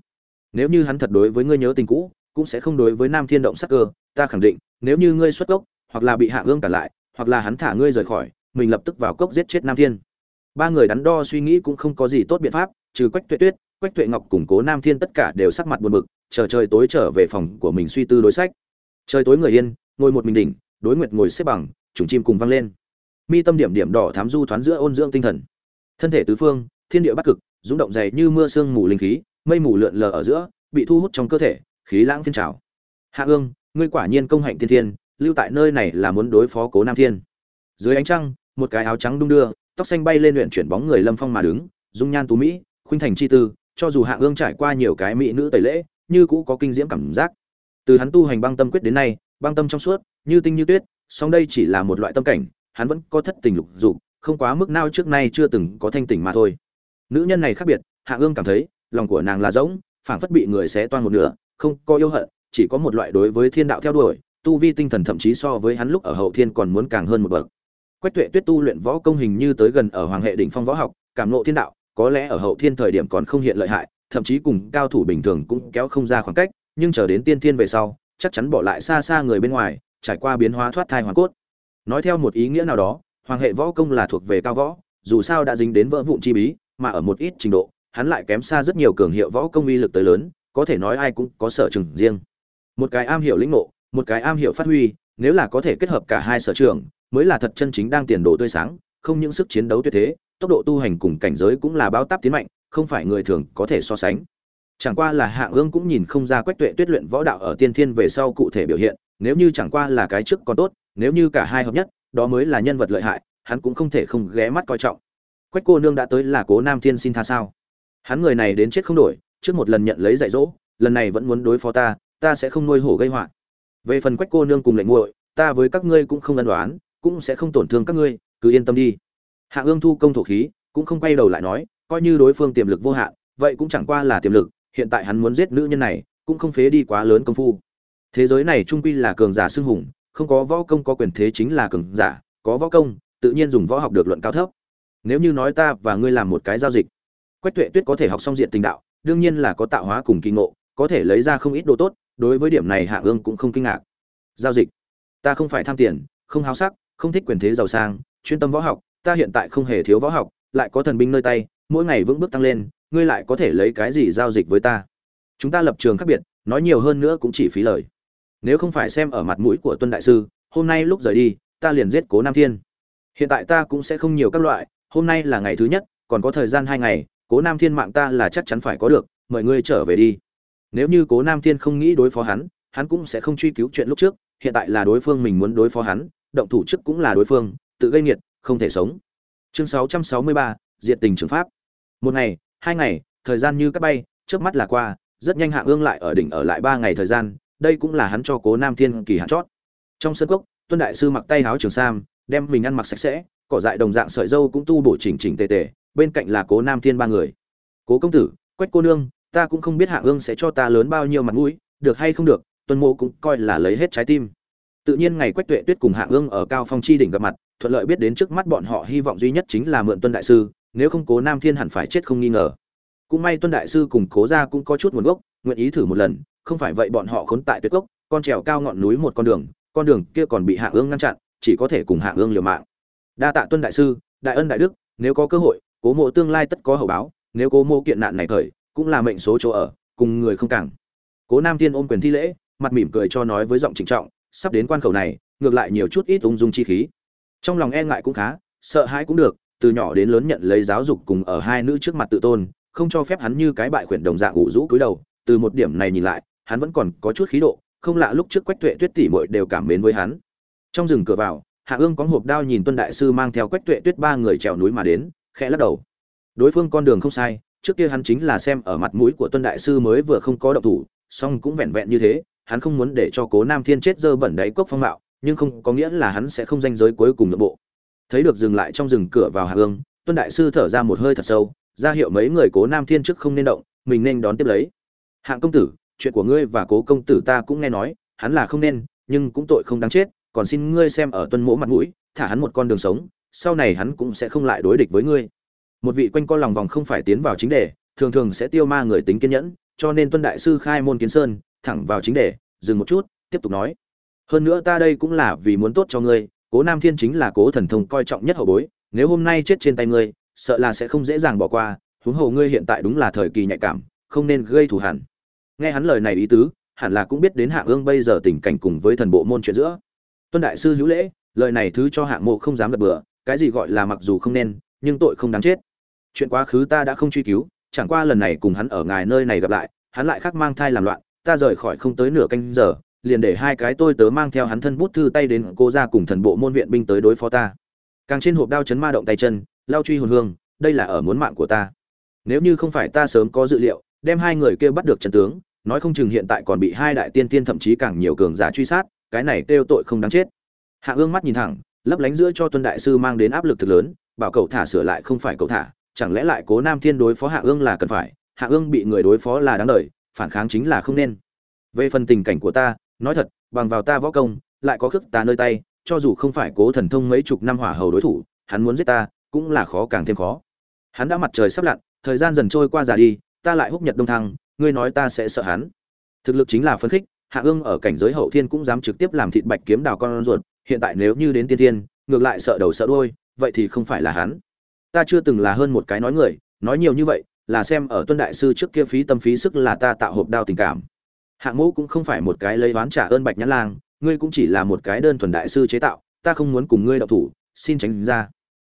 Nếu như hắn thật đối với ngươi nhớ tình cũ, cũng sẽ không đối với nam thiên động sắc cơ, ta khẳng định, nếu như ngươi xuất cốc, hoặc là bị hạ ương cản lại, hoặc là hắn thả ngươi rời khỏi, mình lập tức vào cốc giết chết nam thiên. Ba người đắn đo suy nghĩ cũng không có gì tốt biện pháp, trừ quách tuệ tuyết quách tuệ ngọc củng cố nam thiên tất cả đều sắc mặt buồn bực, chờ trời tối trở về phòng của mình suy tư đối sách. Trời tối người yên, ngồi một mình đỉnh, đối nguyệt ngồi xếp bằng, trùng chim cùng vang lên. Mi tâm điểm điểm đỏ thám du thoáng giữa ôn dưỡng tinh thần. Thân thể tứ phương, thiên địa bắc cực, rung động dày như mưa sương mù linh khí, mây mù lượn lờ ở giữa, bị thu hút trong cơ thể, khí lãng phiên trào. Hạ ương, ngươi quả nhiên công hạnh thiên thiên, lưu tại nơi này là muốn đối phó cố nam thiên. Dưới ánh trăng, một cái áo trắng đung đưa, tóc xanh bay lên luyện chuyển bóng người lâm phong mà đứng, dung nhan tú mỹ, khuynh thành chi tư cho dù hạ ương trải qua nhiều cái mỹ nữ tẩy lễ, như cũ có kinh diễm cảm giác. Từ hắn tu hành băng tâm quyết đến nay, băng tâm trong suốt, như tinh như tuyết, song đây chỉ là một loại tâm cảnh, hắn vẫn có thất tình lục dục, không quá mức nào trước nay chưa từng có thanh tỉnh mà thôi. Nữ nhân này khác biệt hạ ương cảm thấy, lòng của nàng là rỗng, phảng phất bị người xé toan một nửa, không có yêu hận, chỉ có một loại đối với thiên đạo theo đuổi, tu vi tinh thần thậm chí so với hắn lúc ở hậu thiên còn muốn càng hơn một bậc. Quách tuệ tuyết tu luyện võ công hình như tới gần ở hoàng hệ đỉnh phong võ học, cảm nộ thiên đạo có lẽ ở hậu thiên thời điểm còn không hiện lợi hại, thậm chí cùng cao thủ bình thường cũng kéo không ra khoảng cách, nhưng chờ đến tiên thiên về sau, chắc chắn bỏ lại xa xa người bên ngoài, trải qua biến hóa thoát thai hoàn cốt. Nói theo một ý nghĩa nào đó, hoàng hệ võ công là thuộc về cao võ, dù sao đã dính đến vỡ vụn chi bí, mà ở một ít trình độ, hắn lại kém xa rất nhiều cường hiệu võ công uy lực tới lớn, có thể nói ai cũng có sở trường riêng. Một cái am hiểu lĩnh ngộ, một cái am hiểu phát huy, nếu là có thể kết hợp cả hai sở trường, mới là thật chân chính đang tiền đồ tươi sáng không những sức chiến đấu tuyệt thế, tốc độ tu hành cùng cảnh giới cũng là bao táp tiến mạnh, không phải người thường có thể so sánh. Chẳng qua là hạ ương cũng nhìn không ra quách tuệ tuyết luyện võ đạo ở tiên thiên về sau cụ thể biểu hiện, nếu như chẳng qua là cái trước còn tốt, nếu như cả hai hợp nhất, đó mới là nhân vật lợi hại, hắn cũng không thể không ghé mắt coi trọng. Quách cô nương đã tới là cố nam thiên xin tha sao? Hắn người này đến chết không đổi, trước một lần nhận lấy dạy dỗ, lần này vẫn muốn đối phó ta ta sẽ không nuôi hổ gây họa. Về phần quách cô nương cùng lệnh muội, ta với các ngươi cũng không ân đoán cũng sẽ không tổn thương các ngươi cứ yên tâm đi. Hạ ương thu công thổ khí, cũng không quay đầu lại nói, coi như đối phương tiềm lực vô hạn, vậy cũng chẳng qua là tiềm lực, hiện tại hắn muốn giết nữ nhân này, cũng không phế đi quá lớn công phu. Thế giới này trung quy là cường giả xưng hùng, không có võ công có quyền thế chính là cường giả, có võ công, tự nhiên dùng võ học được luận cao thấp. Nếu như nói ta và ngươi làm một cái giao dịch, quách tuệ tuyết có thể học xong diện tình đạo, đương nhiên là có tạo hóa cùng kinh ngộ, có thể lấy ra không ít đồ tốt, đối với điểm này hạ ương cũng không kinh ngạc. Giao dịch, ta không phải tham tiền, không háo sắc, không thích quyền thế giàu sang chuyên tâm võ học, ta hiện tại không hề thiếu võ học, lại có thần binh nơi tay, mỗi ngày vững bước tăng lên, ngươi lại có thể lấy cái gì giao dịch với ta? Chúng ta lập trường khác biệt, nói nhiều hơn nữa cũng chỉ phí lời. Nếu không phải xem ở mặt mũi của tuân đại sư, hôm nay lúc rời đi, ta liền giết cố nam thiên. Hiện tại ta cũng sẽ không nhiều các loại, hôm nay là ngày thứ nhất, còn có thời gian hai ngày, cố nam thiên mạng ta là chắc chắn phải có được, mời ngươi trở về đi. Nếu như cố nam thiên không nghĩ đối phó hắn hắn cũng sẽ không truy cứu chuyện lúc trước, hiện tại là đối phương mình muốn đối phó hắn, động thủ trước cũng là đối phương tự gây nghiệt không thể sống. Chương 663, diệt tình trường pháp. Một ngày hai ngày thời gian như cắt bay trước mắt là qua rất nhanh hạ ương lại ở đỉnh ở lại ba ngày thời gian đây cũng là hắn cho cố nam thiên kỳ hạn chót. Trong sân cốc tuân đại sư mặc tay áo trường sam đem mình ăn mặc sạch sẽ cỏ dại đồng dạng sợi dâu cũng tu bổ chỉnh chỉnh tề tề bên cạnh là cố nam thiên ba người. Cố công tử quách cô nương ta cũng không biết hạ ương sẽ cho ta lớn bao nhiêu mặt mũi được hay không được tuân mộ cũng coi là lấy hết trái tim. Tự nhiên ngày quách tuệ tuyết cùng hạ ương ở cao phong chi đỉnh gặp mặt thuận lợi biết đến trước mắt bọn họ hy vọng duy nhất chính là mượn tuân đại sư, nếu không cố nam thiên hẳn phải chết không nghi ngờ. Cũng may tuân đại sư cùng cố ra cũng có chút nguồn gốc, nguyện ý thử một lần, không phải vậy bọn họ khốn tại tuyệt gốc con trèo cao ngọn núi một con đường con đường kia còn bị hạ ương ngăn chặn, chỉ có thể cùng hạ ương liều mạng. Đa tạ tuân đại sư, đại ân đại đức, nếu có cơ hội, cố mộ tương lai tất có hậu báo, nếu cố mộ kiện nạn này khởi, cũng là mệnh số chỗ ở, cùng người không cảng. Cố nam thiên ôm quyền thi lễ, mặt mỉm cười cho nói với giọng trịnh trọng, sắp đến quan khẩu này, ngược lại nhiều chút ít ung dung chi khí trong lòng e ngại cũng khá, sợ hãi cũng được, từ nhỏ đến lớn nhận lấy giáo dục cùng ở hai nữ trước mặt tự tôn, không cho phép hắn như cái bại khuyển đồng dạng ủ rũ cúi đầu. Từ một điểm này nhìn lại, hắn vẫn còn có chút khí độ, không lạ lúc trước quách tuệ tuyết tỷ muội đều cảm mến với hắn. Trong rừng cửa vào, hạ ương có hộp đao nhìn tuân đại sư mang theo quách tuệ tuyết ba người trèo núi mà đến, khẽ lắc đầu. Đối phương con đường không sai, trước kia hắn chính là xem ở mặt mũi của tuân đại sư mới vừa không có động thủ, song cũng vẹn vẹn như thế, hắn không muốn để cho cố nam thiên chết dơ bẩn đáy cốc phong mạo nhưng không có nghĩa là hắn sẽ không danh giới cuối cùng nội bộ. Thấy được dừng lại trong rừng cửa vào hạ ương tuân đại sư thở ra một hơi thật sâu, ra hiệu mấy người cố nam thiên trước không nên động, mình nên đón tiếp lấy. Hạng công tử, chuyện của ngươi và cố công tử ta cũng nghe nói, hắn là không nên, nhưng cũng tội không đáng chết, còn xin ngươi xem ở tuân mỗ mặt mũi, thả hắn một con đường sống, sau này hắn cũng sẽ không lại đối địch với ngươi. Một vị quanh co lòng vòng không phải tiến vào chính đề, thường thường sẽ tiêu ma người tính kiên nhẫn, cho nên tuân đại sư khai môn kiến sơn, thẳng vào chính đề, dừng một chút, tiếp tục nói hơn nữa ta đây cũng là vì muốn tốt cho ngươi, cố nam thiên chính là cố thần thông coi trọng nhất hậu bối, nếu hôm nay chết trên tay ngươi, sợ là sẽ không dễ dàng bỏ qua, huống hồ ngươi hiện tại đúng là thời kỳ nhạy cảm, không nên gây thù hẳn nghe hắn lời này ý tứ, hẳn là cũng biết đến hạ ương bây giờ tình cảnh cùng với thần bộ môn chuyện giữa. Tuân đại sư hữu lễ, lời này thứ cho hạng mộ không dám gật bừa, cái gì gọi là mặc dù không nên, nhưng tội không đáng chết. Chuyện quá khứ ta đã không truy cứu, chẳng qua lần này cùng hắn ở ngài nơi này gặp lại, hắn lại khác mang thai làm loạn, ta rời khỏi không tới nửa canh giờ liền để hai cái tôi tớ mang theo hắn thân bút thư tay đến cô ra cùng thần bộ môn viện binh tới đối phó ta. Càng trên hộp đao chấn ma động tay chân, lao truy hồn hương, đây là ở muốn mạng của ta. Nếu như không phải ta sớm có dự liệu, đem hai người kia bắt được trận tướng, nói không chừng hiện tại còn bị hai đại tiên tiên thậm chí càng nhiều cường giả truy sát, cái này kêu tội không đáng chết. Hạ ương mắt nhìn thẳng, lấp lánh giữa cho tuân đại sư mang đến áp lực thực lớn, bảo cậu thả sửa lại không phải cậu thả, chẳng lẽ lại cố nam thiên đối phó hạ ương là cần phải? Hạ ương bị người đối phó là đáng đời, phản kháng chính là không nên. Về phần tình cảnh của ta nói thật bằng vào ta võ công lại có khước ta nơi tay cho dù không phải cố thần thông mấy chục năm hỏa hầu đối thủ hắn muốn giết ta cũng là khó càng thêm khó. Hắn đã mặt trời sắp lặn thời gian dần trôi qua già đi ta lại húc nhật đông thăng ngươi nói ta sẽ sợ hắn. Thực lực chính là phấn khích hạ ương ở cảnh giới hậu thiên cũng dám trực tiếp làm thịt bạch kiếm đào con ruột hiện tại nếu như đến tiên thiên ngược lại sợ đầu sợ đuôi, vậy thì không phải là hắn. Ta chưa từng là hơn một cái nói người nói nhiều như vậy là xem ở tuân đại sư trước kia phí tâm phí sức là ta tạo hộp đao tình cảm hạng mẫu cũng không phải một cái lấy oán trả ơn bạch nhãn lang, ngươi cũng chỉ là một cái đơn thuần đại sư chế tạo, ta không muốn cùng ngươi đọc thủ, xin tránh ra.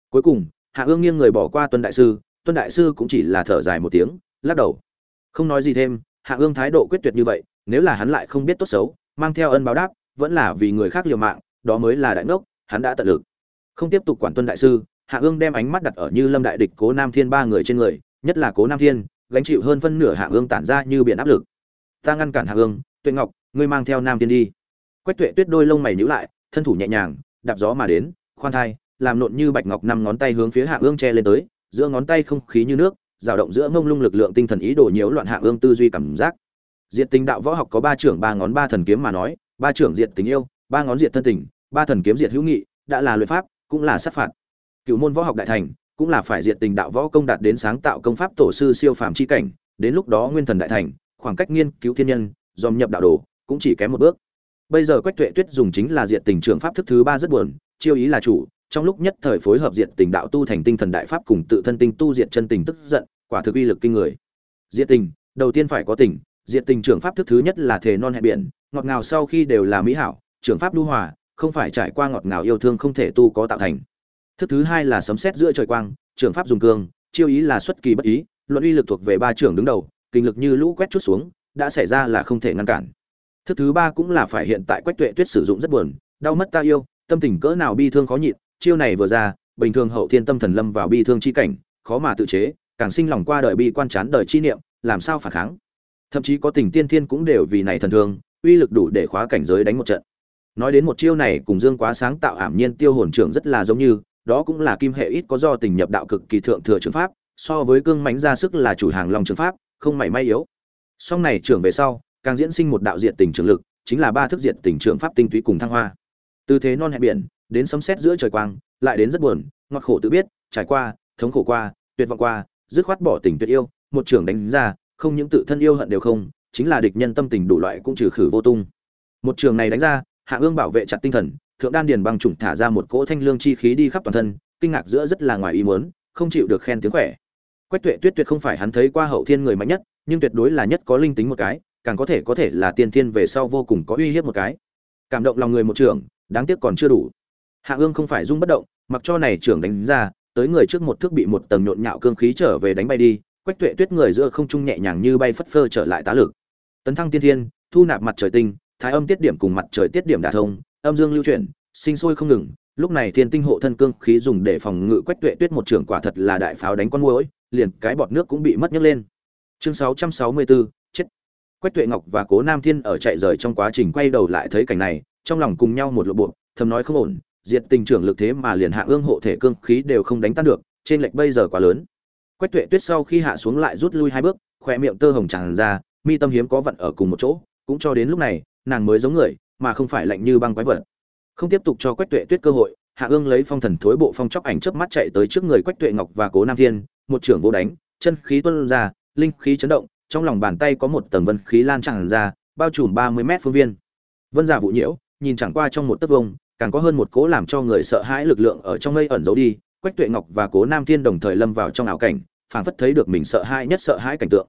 Cuối cùng, hạ ương nghiêng người bỏ qua tuân đại sư, tuân đại sư cũng chỉ là thở dài một tiếng, lắc đầu. Không nói gì thêm, hạ ương thái độ quyết tuyệt như vậy, nếu là hắn lại không biết tốt xấu, mang theo ân báo đáp, vẫn là vì người khác liều mạng, đó mới là đại ngốc, hắn đã tận lực. Không tiếp tục quản tuân đại sư, hạ ương đem ánh mắt đặt ở như lâm đại địch cố nam thiên ba người trên người, nhất là cố nam thiên, gánh chịu hơn phân nửa hạ ương tản ra như biển áp lực ta ngăn cản hạ ương tuệ ngọc, ngươi mang theo nam thiên đi. Quách tuệ tuyết đôi lông mày nhữ lại, thân thủ nhẹ nhàng, đạp gió mà đến, khoan thai, làm nộn như bạch ngọc năm ngón tay hướng phía hạ ương che lên tới, giữa ngón tay không khí như nước, dao động giữa mông lung lực lượng tinh thần ý đồ nhiễu loạn hạ ương tư duy cảm giác. Diệt tình đạo võ học có ba trưởng ba ngón ba thần kiếm mà nói, ba trưởng diệt tình yêu, ba ngón diệt thân tình, ba thần kiếm diệt hữu nghị, đã là luyện pháp, cũng là sát phạt. Cựu môn võ học đại thành, cũng là phải diệt tình đạo võ công đạt đến sáng tạo công pháp tổ sư siêu phàm chi cảnh, đến lúc đó nguyên thần đại thành khoảng cách nghiên cứu thiên nhân, dòm nhập đạo đồ, cũng chỉ kém một bước. Bây giờ quách tuệ tuyết dùng chính là diệt tình trường pháp thức thứ ba rất buồn, chiêu ý là chủ, trong lúc nhất thời phối hợp diệt tình đạo tu thành tinh thần đại pháp cùng tự thân tinh tu diệt chân tình tức giận, quả thực uy lực kinh người. Diệt tình, đầu tiên phải có tình, diệt tình trường pháp thức thứ nhất là thể non hẹn biển, ngọt ngào sau khi đều là mỹ hảo, trường pháp lưu hòa, không phải trải qua ngọt ngào yêu thương không thể tu có tạo thành. Thức thứ hai là sấm sét giữa trời quang, trường pháp dùng cương, chiêu ý là xuất kỳ bất ý, luận uy lực thuộc về ba trưởng đứng đầu kinh lực như lũ quét chút xuống, đã xảy ra là không thể ngăn cản. Thứ thứ ba cũng là phải hiện tại quách tuệ tuyết sử dụng rất buồn, đau mất ta yêu, tâm tình cỡ nào bi thương khó nhịn, chiêu này vừa ra, bình thường hậu thiên tâm thần lâm vào bi thương chi cảnh, khó mà tự chế, càng sinh lòng qua đời bi quan chán đời chi niệm, làm sao phản kháng? Thậm chí có tình tiên thiên cũng đều vì này thần thương, uy lực đủ để khóa cảnh giới đánh một trận. Nói đến một chiêu này cùng dương quá sáng tạo ảm nhiên tiêu hồn trưởng rất là giống như, đó cũng là kim hệ ít có do tình nhập đạo cực kỳ thượng thừa trường pháp, so với cương mãnh ra sức là chủ hàng long trường pháp không mảy may yếu. Song này trưởng về sau, càng diễn sinh một đạo diện tình trường lực, chính là ba thức diện tình trường pháp tinh túy cùng thăng hoa. Từ thế non hẹn biển, đến sấm sét giữa trời quang, lại đến rất buồn, ngọt khổ tự biết, trải qua, thống khổ qua, tuyệt vọng qua, dứt khoát bỏ tình tuyệt yêu, một trưởng đánh ra, không những tự thân yêu hận đều không, chính là địch nhân tâm tình đủ loại cũng trừ khử vô tung. Một trường này đánh ra, hạ ương bảo vệ chặt tinh thần, thượng đan điền băng trùng thả ra một cỗ thanh lương chi khí đi khắp toàn thân, kinh ngạc giữa rất là ngoài ý muốn, không chịu được khen tiếng khỏe quách tuệ tuyết tuyệt không phải hắn thấy qua hậu thiên người mạnh nhất, nhưng tuyệt đối là nhất có linh tính một cái, càng có thể có thể là tiên thiên về sau vô cùng có uy hiếp một cái. Cảm động lòng người một trưởng đáng tiếc còn chưa đủ. Hạ ương không phải dung bất động, mặc cho này trưởng đánh ra, tới người trước một thước bị một tầng nhộn nhạo cương khí trở về đánh bay đi, quách tuệ tuyết người giữa không trung nhẹ nhàng như bay phất phơ trở lại tá lực. Tấn thăng tiên thiên, thu nạp mặt trời tinh, thái âm tiết điểm cùng mặt trời tiết điểm đả thông, âm dương lưu chuyển, sinh sôi không ngừng, lúc này thiên tinh hộ thân cương khí dùng để phòng ngự quách tuệ tuyết một trưởng quả thật là đại pháo đánh con muỗi liền cái bọt nước cũng bị mất nhấc lên. Chương 664, chết. Quách tuệ ngọc và cố nam thiên ở chạy rời trong quá trình quay đầu lại thấy cảnh này trong lòng cùng nhau một lộ bộ thầm nói không ổn diệt tình trưởng lực thế mà liền hạ ương hộ thể cương khí đều không đánh tan được trên lệch bây giờ quá lớn. Quách tuệ tuyết sau khi hạ xuống lại rút lui hai bước khỏe miệng tơ hồng tràn ra mi tâm hiếm có vận ở cùng một chỗ cũng cho đến lúc này nàng mới giống người mà không phải lạnh như băng quái vật. Không tiếp tục cho quách tuệ tuyết cơ hội hạ ương lấy phong thần thối bộ phong chóc ảnh chớp mắt chạy tới trước người quách tuệ ngọc và cố nam thiên một trưởng vô đánh, chân khí tuôn ra, linh khí chấn động, trong lòng bàn tay có một tầng vân khí lan tràn ra, bao trùm ba mươi mét phương viên. Vân giả vụ nhiễu, nhìn chẳng qua trong một tấc vông, càng có hơn một cố làm cho người sợ hãi lực lượng ở trong mây ẩn giấu đi, quách tuệ ngọc và cố nam thiên đồng thời lâm vào trong ảo cảnh, phảng phất thấy được mình sợ hãi nhất sợ hãi cảnh tượng.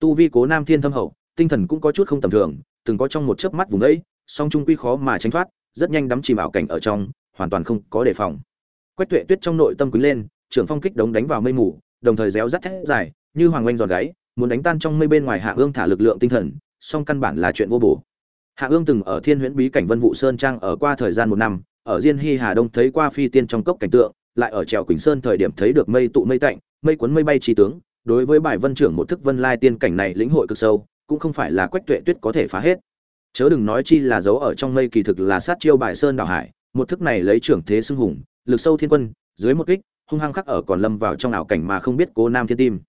Tu vi cố nam thiên thâm hậu, tinh thần cũng có chút không tầm thường, từng có trong một chớp mắt vùng ấy song trung quy khó mà tránh thoát, rất nhanh đắm chìm ảo cảnh ở trong, hoàn toàn không có đề phòng. Quách tuệ tuyết trong nội tâm quý lên, trưởng phong kích đống đánh vào mây mù đồng thời réo rắt thét dài, như hoàng oanh giòn gáy, muốn đánh tan trong mây bên ngoài hạ ương thả lực lượng tinh thần, song căn bản là chuyện vô bổ. Hạ ương từng ở thiên huyễn bí cảnh vân vụ sơn trang ở qua thời gian một năm, ở diên hy hà đông thấy qua phi tiên trong cốc cảnh tượng, lại ở trèo quỳnh sơn thời điểm thấy được mây tụ mây tạnh, mây cuốn mây bay trí tướng, đối với bài vân trưởng một thức vân lai tiên cảnh này lĩnh hội cực sâu, cũng không phải là quách tuệ tuyết có thể phá hết. Chớ đừng nói chi là dấu ở trong mây kỳ thực là sát chiêu bài sơn đảo hải, một thức này lấy trưởng thế xưng hùng, lực sâu thiên quân, dưới một kích hung hăng khắc ở còn lâm vào trong ảo cảnh mà không biết cố nam thiên tim.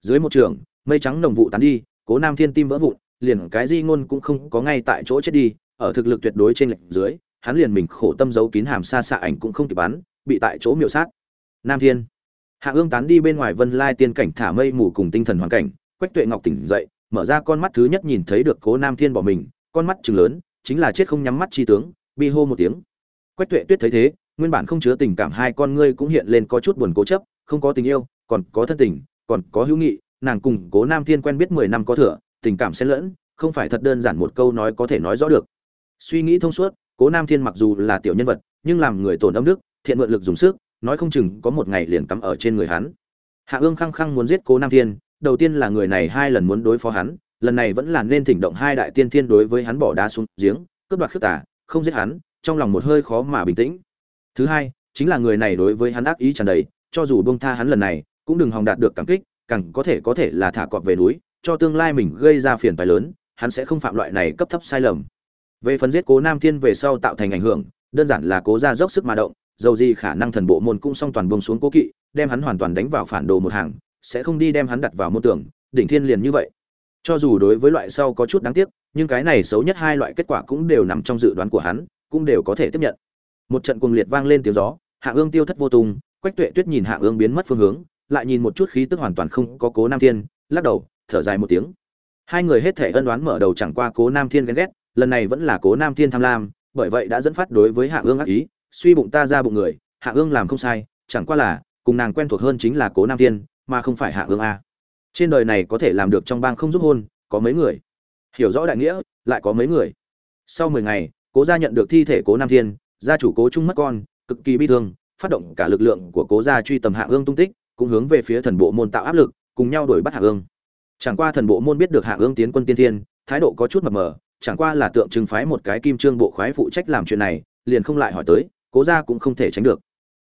Dưới một trường, mây trắng nồng vụ tán đi, cố nam thiên tim vỡ vụn, liền cái di ngôn cũng không có ngay tại chỗ chết đi, ở thực lực tuyệt đối trên lệnh dưới, hắn liền mình khổ tâm giấu kín hàm xa xạ ảnh cũng không kịp bắn, bị tại chỗ miệu sát. Nam thiên. Hạ ương tán đi bên ngoài vân lai tiên cảnh thả mây mù cùng tinh thần hoàn cảnh, quách tuệ ngọc tỉnh dậy, mở ra con mắt thứ nhất nhìn thấy được cố nam thiên bỏ mình, con mắt chừng lớn, chính là chết không nhắm mắt chi tướng, bi hô một tiếng. Quách tuệ tuyết thấy thế nguyên bản không chứa tình cảm hai con ngươi cũng hiện lên có chút buồn cố chấp, không có tình yêu, còn có thân tình, còn có hữu nghị, nàng cùng cố nam thiên quen biết mười năm có thừa, tình cảm xen lẫn, không phải thật đơn giản một câu nói có thể nói rõ được. Suy nghĩ thông suốt, cố nam thiên mặc dù là tiểu nhân vật, nhưng làm người tổn âm đức, thiện mượn lực dùng sức, nói không chừng có một ngày liền cắm ở trên người hắn. Hạ ương khăng khăng muốn giết cố nam thiên, đầu tiên là người này hai lần muốn đối phó hắn, lần này vẫn là nên thỉnh động hai đại tiên thiên đối với hắn bỏ đá xuống giếng, cướp đoạt khước tả không giết hắn, trong lòng một hơi khó mà bình tĩnh thứ hai, chính là người này đối với hắn ác ý tràn đầy, cho dù bông tha hắn lần này, cũng đừng hòng đạt được cảm kích, càng có thể có thể là thả cọp về núi, cho tương lai mình gây ra phiền phái lớn, hắn sẽ không phạm loại này cấp thấp sai lầm. Về phần giết cố nam thiên về sau tạo thành ảnh hưởng, đơn giản là cố ra dốc sức mà động, dầu gì khả năng thần bộ môn cũng song toàn bông xuống cố kỵ, đem hắn hoàn toàn đánh vào phản đồ một hàng, sẽ không đi đem hắn đặt vào môn tưởng đỉnh thiên liền như vậy. Cho dù đối với loại sau có chút đáng tiếc, nhưng cái này xấu nhất hai loại kết quả cũng đều nằm trong dự đoán của hắn, cũng đều có thể tiếp nhận một trận cuồng liệt vang lên tiếng gió, hạ ương tiêu thất vô tung quách tuệ tuyết nhìn hạ ương biến mất phương hướng, lại nhìn một chút khí tức hoàn toàn không có cố nam thiên, lắc đầu, thở dài một tiếng. Hai người hết thể ân đoán mở đầu chẳng qua cố nam thiên ghen ghét, lần này vẫn là cố nam thiên tham lam, bởi vậy đã dẫn phát đối với hạ ương ác ý, suy bụng ta ra bụng người, hạ ương làm không sai, chẳng qua là, cùng nàng quen thuộc hơn chính là cố nam thiên, mà không phải hạ ương a. Trên đời này có thể làm được trong bang không giúp hôn, có mấy người? Hiểu rõ đại nghĩa, lại có mấy người? Sau mười ngày, cố gia nhận được thi thể cố nam thiên gia chủ cố trung mất con, cực kỳ bi thương, phát động cả lực lượng của cố gia truy tầm hạ ương tung tích, cũng hướng về phía thần bộ môn tạo áp lực, cùng nhau đuổi bắt hạ ương. Chẳng qua thần bộ môn biết được hạ ương tiến quân tiên thiên, thái độ có chút mập mờ, chẳng qua là tượng trưng phái một cái kim trương bộ khoái phụ trách làm chuyện này, liền không lại hỏi tới, cố gia cũng không thể tránh được.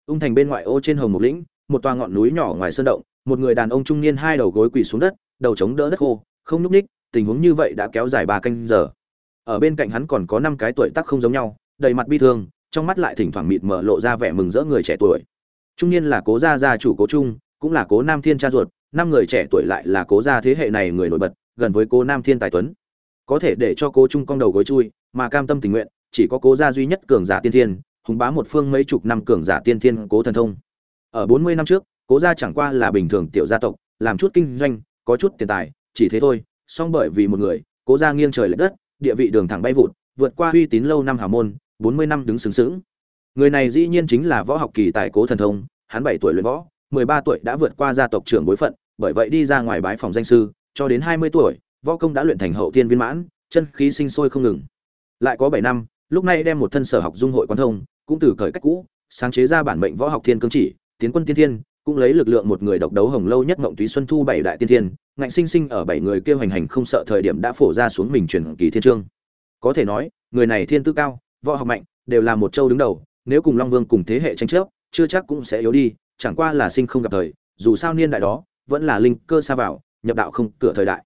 Ung thành bên ngoại ô trên hồng mục lĩnh, một toa ngọn núi nhỏ ngoài sơn động, một người đàn ông trung niên hai đầu gối quỳ xuống đất, đầu chống đỡ đất khô, không nhúc ních tình huống như vậy đã kéo dài ba canh giờ. Ở bên cạnh hắn còn có năm cái tuổi tác không giống nhau, đầy mặt bi thương trong mắt lại thỉnh thoảng mịt mở lộ ra vẻ mừng rỡ người trẻ tuổi. Trung niên là cố gia gia chủ cố trung, cũng là cố nam thiên cha ruột, năm người trẻ tuổi lại là cố gia thế hệ này người nổi bật, gần với cố nam thiên tài tuấn. Có thể để cho cố trung cong đầu gối chui, mà cam tâm tình nguyện, chỉ có cố gia duy nhất cường giả tiên thiên, hùng bá một phương mấy chục năm cường giả tiên thiên cố thần thông. Ở bốn mươi năm trước, cố gia chẳng qua là bình thường tiểu gia tộc, làm chút kinh doanh, có chút tiền tài, chỉ thế thôi, song bởi vì một người, cố gia nghiêng trời lệch đất, địa vị đường thẳng bay vụt, vượt qua uy tín lâu năm hào môn bốn mươi năm đứng sướng sướng người này dĩ nhiên chính là võ học kỳ tài cố thần thông, hắn bảy tuổi luyện võ, mười ba tuổi đã vượt qua gia tộc trưởng bối phận, bởi vậy đi ra ngoài bái phòng danh sư, cho đến hai mươi tuổi, võ công đã luyện thành hậu thiên viên mãn, chân khí sinh sôi không ngừng. Lại có bảy năm, lúc này đem một thân sở học dung hội quan thông, cũng từ cởi cách cũ, sáng chế ra bản mệnh võ học thiên cương chỉ, tiến quân tiên thiên, cũng lấy lực lượng một người độc đấu hồng lâu nhất mộng túy xuân thu bảy đại tiên thiên, ngạnh sinh sinh ở bảy người kêu hành hành không sợ thời điểm đã phổ ra xuống mình truyền kỳ thiên trương có thể nói, người này thiên tư cao võ học mạnh, đều là một châu đứng đầu, nếu cùng long vương cùng thế hệ tranh chấp, chưa chắc cũng sẽ yếu đi, chẳng qua là sinh không gặp thời, dù sao niên đại đó, vẫn là linh cơ xa vào, nhập đạo không cửa thời đại.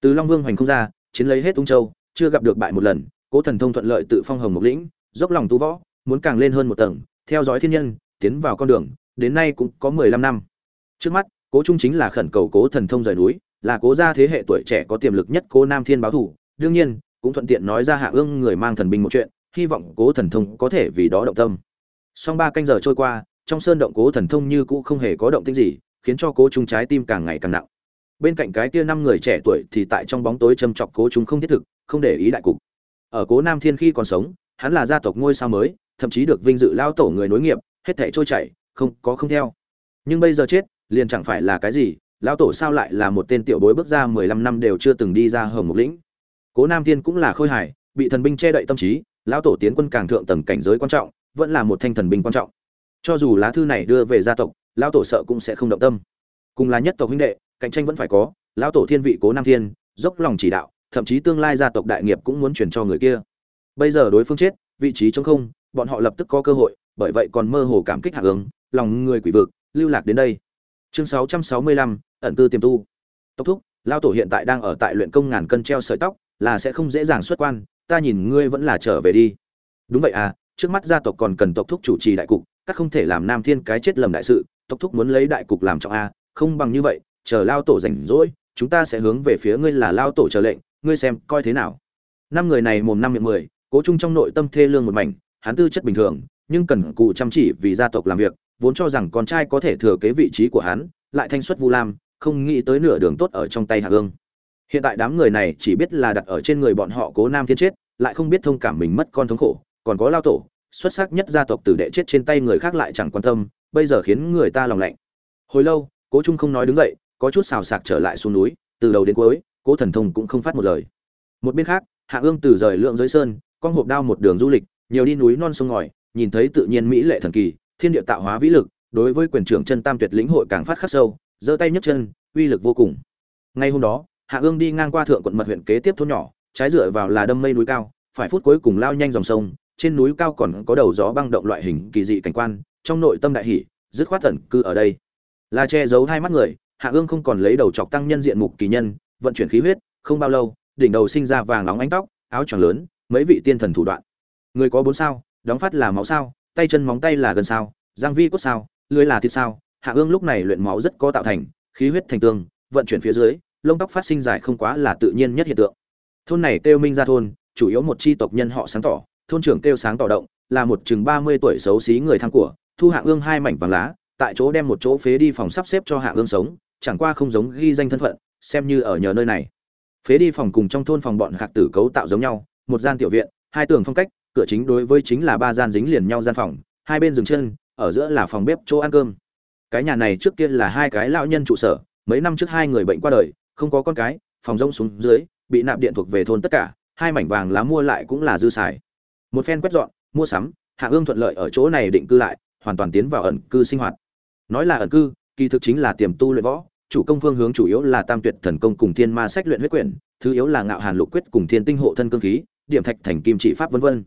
Từ long vương hoành không ra, chiến lấy hết tung châu, chưa gặp được bại một lần, cố thần thông thuận lợi tự phong hồng mục lĩnh, dốc lòng tu võ, muốn càng lên hơn một tầng, theo dõi thiên nhân, tiến vào con đường, đến nay cũng có mười lăm năm. Trước mắt, cố trung chính là khẩn cầu cố thần thông rời núi, là cố gia thế hệ tuổi trẻ có tiềm lực nhất cố nam thiên báo thủ, đương nhiên, cũng thuận tiện nói ra hạ ương người mang thần binh một chuyện hy vọng cố thần thông có thể vì đó động tâm. Song ba canh giờ trôi qua, trong sơn động cố thần thông như cũ không hề có động tĩnh gì, khiến cho cố trung trái tim càng ngày càng nặng. Bên cạnh cái kia năm người trẻ tuổi thì tại trong bóng tối châm chọc cố chúng không thiết thực, không để ý đại cục. Ở cố nam thiên khi còn sống, hắn là gia tộc ngôi sao mới, thậm chí được vinh dự lao tổ người nối nghiệp, hết thảy trôi chảy, không, có không theo. Nhưng bây giờ chết, liền chẳng phải là cái gì, lao tổ sao lại là một tên tiểu bối bước ra mười lăm năm đều chưa từng đi ra hồng mục lĩnh. Cố nam thiên cũng là khôi hài, bị thần binh che đậy tâm trí lão tổ tiến quân càng thượng tầng cảnh giới quan trọng vẫn là một thanh thần binh quan trọng. Cho dù lá thư này đưa về gia tộc lão tổ sợ cũng sẽ không động tâm. Cùng là nhất tộc huynh đệ cạnh tranh vẫn phải có lão tổ thiên vị cố nam thiên dốc lòng chỉ đạo thậm chí tương lai gia tộc đại nghiệp cũng muốn chuyển cho người kia. Bây giờ đối phương chết vị trí trống không bọn họ lập tức có cơ hội bởi vậy còn mơ hồ cảm kích hạ ứng lòng người quỷ vực lưu lạc đến đây. Chương 665, ẩn cư tiềm tu. Tốc thúc lao tổ hiện tại đang ở tại luyện công ngàn cân treo sợi tóc là sẽ không dễ dàng xuất quan ta nhìn ngươi vẫn là trở về đi. Đúng vậy à trước mắt gia tộc còn cần tộc thúc chủ trì đại cục, các không thể làm nam thiên cái chết lầm đại sự, tộc thúc muốn lấy đại cục làm trọng a, không bằng như vậy, chờ lao tổ rảnh rỗi, chúng ta sẽ hướng về phía ngươi là lao tổ chờ lệnh, ngươi xem coi thế nào. Năm người này mồm năm miệng mười, cố chung trong nội tâm thê lương một mảnh, hắn tư chất bình thường, nhưng cần cụ chăm chỉ vì gia tộc làm việc, vốn cho rằng con trai có thể thừa kế vị trí của hắn, lại thanh xuất vu lam, không nghĩ tới nửa đường tốt ở trong tay hạ ương hiện tại đám người này chỉ biết là đặt ở trên người bọn họ cố nam thiên chết, lại không biết thông cảm mình mất con thống khổ, còn có lao tổ, xuất sắc nhất gia tộc tử đệ chết trên tay người khác lại chẳng quan tâm, bây giờ khiến người ta lòng lạnh. Hồi lâu, cố trung không nói đứng dậy, có chút xào sạc trở lại xuống núi, từ đầu đến cuối, cố thần thông cũng không phát một lời. Một bên khác, hạ ương từ rời lượng dưới sơn, con hộp đao một đường du lịch, nhiều đi núi non sông ngòi, nhìn thấy tự nhiên mỹ lệ thần kỳ, thiên địa tạo hóa vĩ lực, đối với quyền trưởng chân tam tuyệt lĩnh hội càng phát khắc sâu, giơ tay nhấc chân, uy lực vô cùng. Ngay hôm đó hạ ương đi ngang qua thượng quận mật huyện kế tiếp thôn nhỏ, trái dựa vào là đâm mây núi cao, phải phút cuối cùng lao nhanh dòng sông, trên núi cao còn có đầu gió băng động loại hình kỳ dị cảnh quan, trong nội tâm đại hỷ dứt khoát tẩn cư ở đây. Là che giấu hai mắt người, hạ ương không còn lấy đầu chọc tăng nhân diện mục kỳ nhân, vận chuyển khí huyết, không bao lâu, đỉnh đầu sinh ra vàng nóng ánh tóc, áo tròn lớn, mấy vị tiên thần thủ đoạn. Người có bốn sao, đóng phát là máu sao, tay chân móng tay là gần sao giang vi cốt sao, lưới là thịt sao, hạ ương lúc này luyện máu rất có tạo thành, khí huyết thành tương, vận chuyển phía dưới lông tóc phát sinh dài không quá là tự nhiên nhất hiện tượng. Thôn này kêu minh gia thôn, chủ yếu một chi tộc nhân họ sáng tỏ, thôn trưởng kêu sáng tỏ động, là một chừng ba mươi tuổi xấu xí người thang của, thu hạ ương hai mảnh vàng lá, tại chỗ đem một chỗ phế đi phòng sắp xếp cho hạ ương sống, chẳng qua không giống ghi danh thân phận, xem như ở nhờ nơi này. Phế đi phòng cùng trong thôn phòng bọn khạc tử cấu tạo giống nhau, một gian tiểu viện, hai tường phong cách, cửa chính đối với chính là ba gian dính liền nhau gian phòng, hai bên dừng chân, ở giữa là phòng bếp, chỗ ăn cơm. Cái nhà này trước kia là hai cái lão nhân trụ sở, mấy năm trước hai người bệnh qua đời không có con cái, phòng rông xuống dưới, bị nạp điện thuộc về thôn tất cả, hai mảnh vàng lá mua lại cũng là dư xài. Một phen quét dọn, mua sắm, hạ ương thuận lợi ở chỗ này định cư lại, hoàn toàn tiến vào ẩn cư sinh hoạt. Nói là ẩn cư, kỳ thực chính là tiềm tu luyện võ, chủ công phương hướng chủ yếu là tam tuyệt thần công cùng thiên ma sách luyện huyết quyển, thứ yếu là ngạo hàn lục quyết cùng thiên tinh hộ thân cương khí, điểm thạch thành kim trị pháp vân vân.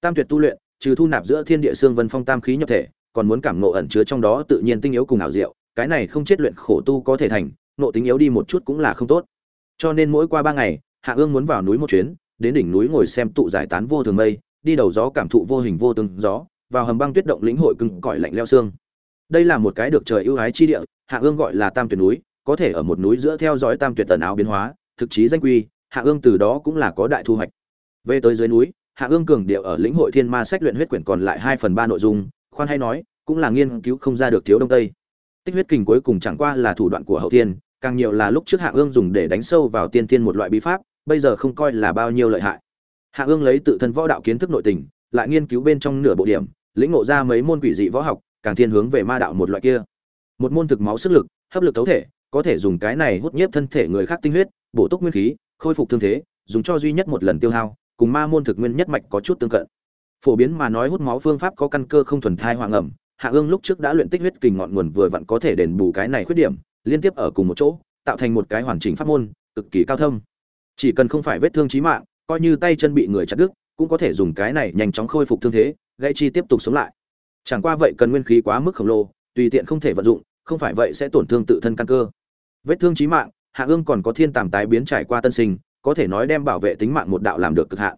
Tam tuyệt tu luyện, trừ thu nạp giữa thiên địa xương vân phong tam khí nhập thể, còn muốn cảm ngộ ẩn chứa trong đó tự nhiên tinh yếu cùng ảo diệu, cái này không chết luyện khổ tu có thể thành nộ tính yếu đi một chút cũng là không tốt. Cho nên mỗi qua ba ngày, hạ ương muốn vào núi một chuyến, đến đỉnh núi ngồi xem tụ giải tán vô thường mây, đi đầu gió cảm thụ vô hình vô tương gió, vào hầm băng tuyết động lĩnh hội cưng cõi lạnh leo xương. Đây là một cái được trời ưu ái chi địa, hạ ương gọi là tam tuyệt núi, có thể ở một núi giữa theo dõi tam tuyệt tần áo biến hóa, thực chí danh quy, hạ ương từ đó cũng là có đại thu hoạch. Về tới dưới núi, hạ ương cường điệu ở lĩnh hội thiên ma sách luyện huyết quyển còn lại hai phần ba nội dung, khoan hay nói, cũng là nghiên cứu không ra được thiếu đông tây. Tích huyết kình cuối cùng chẳng qua là thủ đoạn của hậu thiên càng nhiều là lúc trước hạ ương dùng để đánh sâu vào tiên thiên một loại bí pháp, bây giờ không coi là bao nhiêu lợi hại. Hạ ương lấy tự thân võ đạo kiến thức nội tình, lại nghiên cứu bên trong nửa bộ điểm, lĩnh ngộ ra mấy môn quỷ dị võ học, càng thiên hướng về ma đạo một loại kia. Một môn thực máu sức lực, hấp lực thấu thể, có thể dùng cái này hút nhiếp thân thể người khác tinh huyết, bổ túc nguyên khí, khôi phục thương thế, dùng cho duy nhất một lần tiêu hao, cùng ma môn thực nguyên nhất mạch có chút tương cận. Phổ biến mà nói hút máu phương pháp có căn cơ không thuần thai hoàng ẩm, hạ ương lúc trước đã luyện tích huyết kình ngọn nguồn vừa vặn có thể đền bù cái này khuyết điểm liên tiếp ở cùng một chỗ, tạo thành một cái hoàn chỉnh pháp môn, cực kỳ cao thâm. Chỉ cần không phải vết thương chí mạng, coi như tay chân bị người chặt đứt, cũng có thể dùng cái này nhanh chóng khôi phục thương thế, gãy chi tiếp tục sống lại. Chẳng qua vậy cần nguyên khí quá mức khổng lồ, tùy tiện không thể vận dụng, không phải vậy sẽ tổn thương tự thân căn cơ. Vết thương chí mạng, hạ ương còn có thiên tàm tái biến trải qua tân sinh, có thể nói đem bảo vệ tính mạng một đạo làm được cực hạn.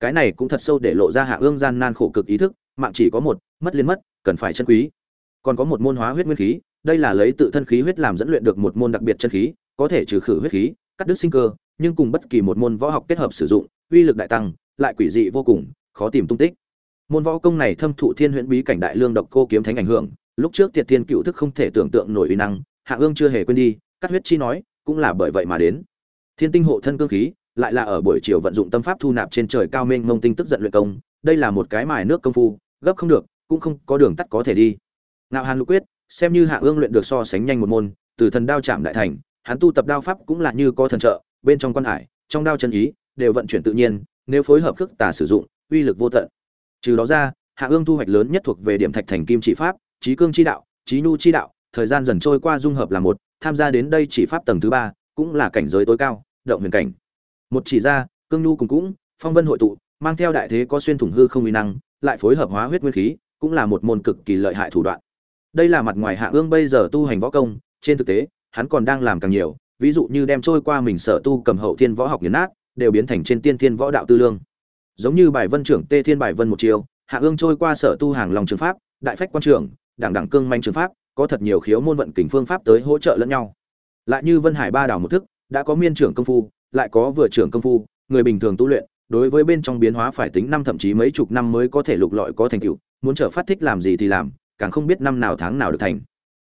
Cái này cũng thật sâu để lộ ra hạ ương gian nan khổ cực ý thức, mạng chỉ có một, mất liên mất, cần phải chân quý. Còn có một môn hóa huyết nguyên khí đây là lấy tự thân khí huyết làm dẫn luyện được một môn đặc biệt chân khí, có thể trừ khử huyết khí, cắt đứt sinh cơ, nhưng cùng bất kỳ một môn võ học kết hợp sử dụng, uy lực đại tăng, lại quỷ dị vô cùng, khó tìm tung tích. Môn võ công này thâm thụ thiên huyễn bí cảnh đại lương độc cô kiếm thánh ảnh hưởng, lúc trước tiệt thiên cựu thức không thể tưởng tượng nổi uy năng, hạ ương chưa hề quên đi, cắt huyết chi nói, cũng là bởi vậy mà đến. Thiên tinh hộ thân cương khí, lại là ở buổi chiều vận dụng tâm pháp thu nạp trên trời cao mênh mông tinh tức giận luyện công, đây là một cái mài nước công phu, gấp không được, cũng không có đường tắt có thể đi. Ngạo hàn lục quyết xem như hạ ương luyện được so sánh nhanh một môn, từ thần đao chạm đại thành, hắn tu tập đao pháp cũng là như có thần trợ, bên trong quan hải, trong đao chân ý, đều vận chuyển tự nhiên, nếu phối hợp khước tà sử dụng, uy lực vô tận. Trừ đó ra, hạ ương thu hoạch lớn nhất thuộc về điểm thạch thành kim chỉ pháp trí cương chi đạo trí nhu chi đạo, thời gian dần trôi qua dung hợp là một, tham gia đến đây chỉ pháp tầng thứ ba, cũng là cảnh giới tối cao, động huyền cảnh. Một chỉ ra, cương nhu cùng cũng, phong vân hội tụ, mang theo đại thế có xuyên thủng hư không uy năng, lại phối hợp hóa huyết nguyên khí, cũng là một môn cực kỳ lợi hại thủ đoạn đây là mặt ngoài hạ ương bây giờ tu hành võ công, trên thực tế, hắn còn đang làm càng nhiều, ví dụ như đem trôi qua mình sở tu cầm hậu thiên võ học nghiền nát, đều biến thành trên tiên thiên võ đạo tư lương. Giống như bài vân trưởng tê thiên bài vân một chiều hạ ương trôi qua sở tu hàng lòng trường pháp, đại phách quan trưởng đảng đảng cương manh trường pháp, có thật nhiều khiếu môn vận kình phương pháp tới hỗ trợ lẫn nhau. Lại như vân hải ba đảo một thức, đã có miên trưởng công phu, lại có vừa trưởng công phu, người bình thường tu luyện, đối với bên trong biến hóa phải tính năm thậm chí mấy chục năm mới có thể lục lọi có thành tựu, muốn trở phát thích làm gì thì làm càng không biết năm nào tháng nào được thành.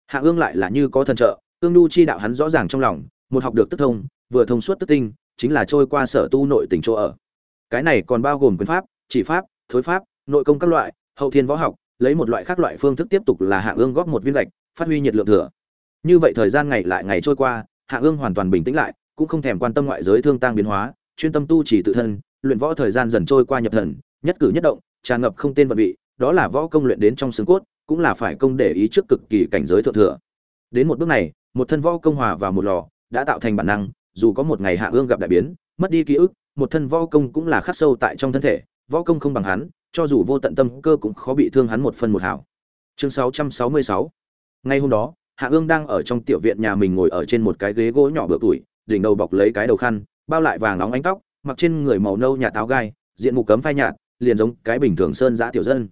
Hạ ương lại là như có thần trợ, ương nhu chi đạo hắn rõ ràng trong lòng, một học được tức thông, vừa thông suốt tức tinh, chính là trôi qua sở tu nội tình chỗ ở. Cái này còn bao gồm quyền pháp, chỉ pháp, thối pháp, nội công các loại, hậu thiên võ học, lấy một loại khác loại phương thức tiếp tục là hạ ương góp một viên gạch, phát huy nhiệt lượng thừa. Như vậy thời gian ngày lại ngày trôi qua, hạ ương hoàn toàn bình tĩnh lại, cũng không thèm quan tâm ngoại giới thương tang biến hóa, chuyên tâm tu chỉ tự thân, luyện võ thời gian dần trôi qua nhập thần, nhất cử nhất động, tràn ngập không tên vật vị, đó là võ công luyện đến trong xương cốt cũng là phải công để ý trước cực kỳ cảnh giới thượng thừa. Đến một bước này, một thân võ công hòa vào một lò, đã tạo thành bản năng, dù có một ngày hạ ương gặp đại biến, mất đi ký ức, một thân võ công cũng là khắc sâu tại trong thân thể, võ công không bằng hắn, cho dù vô tận tâm cơ cũng khó bị thương hắn một phần một hảo. Chương 666 ngay hôm đó, hạ ương đang ở trong tiểu viện nhà mình ngồi ở trên một cái ghế gỗ nhỏ bựa tuổi đỉnh đầu bọc lấy cái đầu khăn, bao lại vàng nóng ánh tóc, mặc trên người màu nâu nhà táo gai, diện mục cấm phai nhạt, liền giống cái bình thường sơn giã tiểu dân.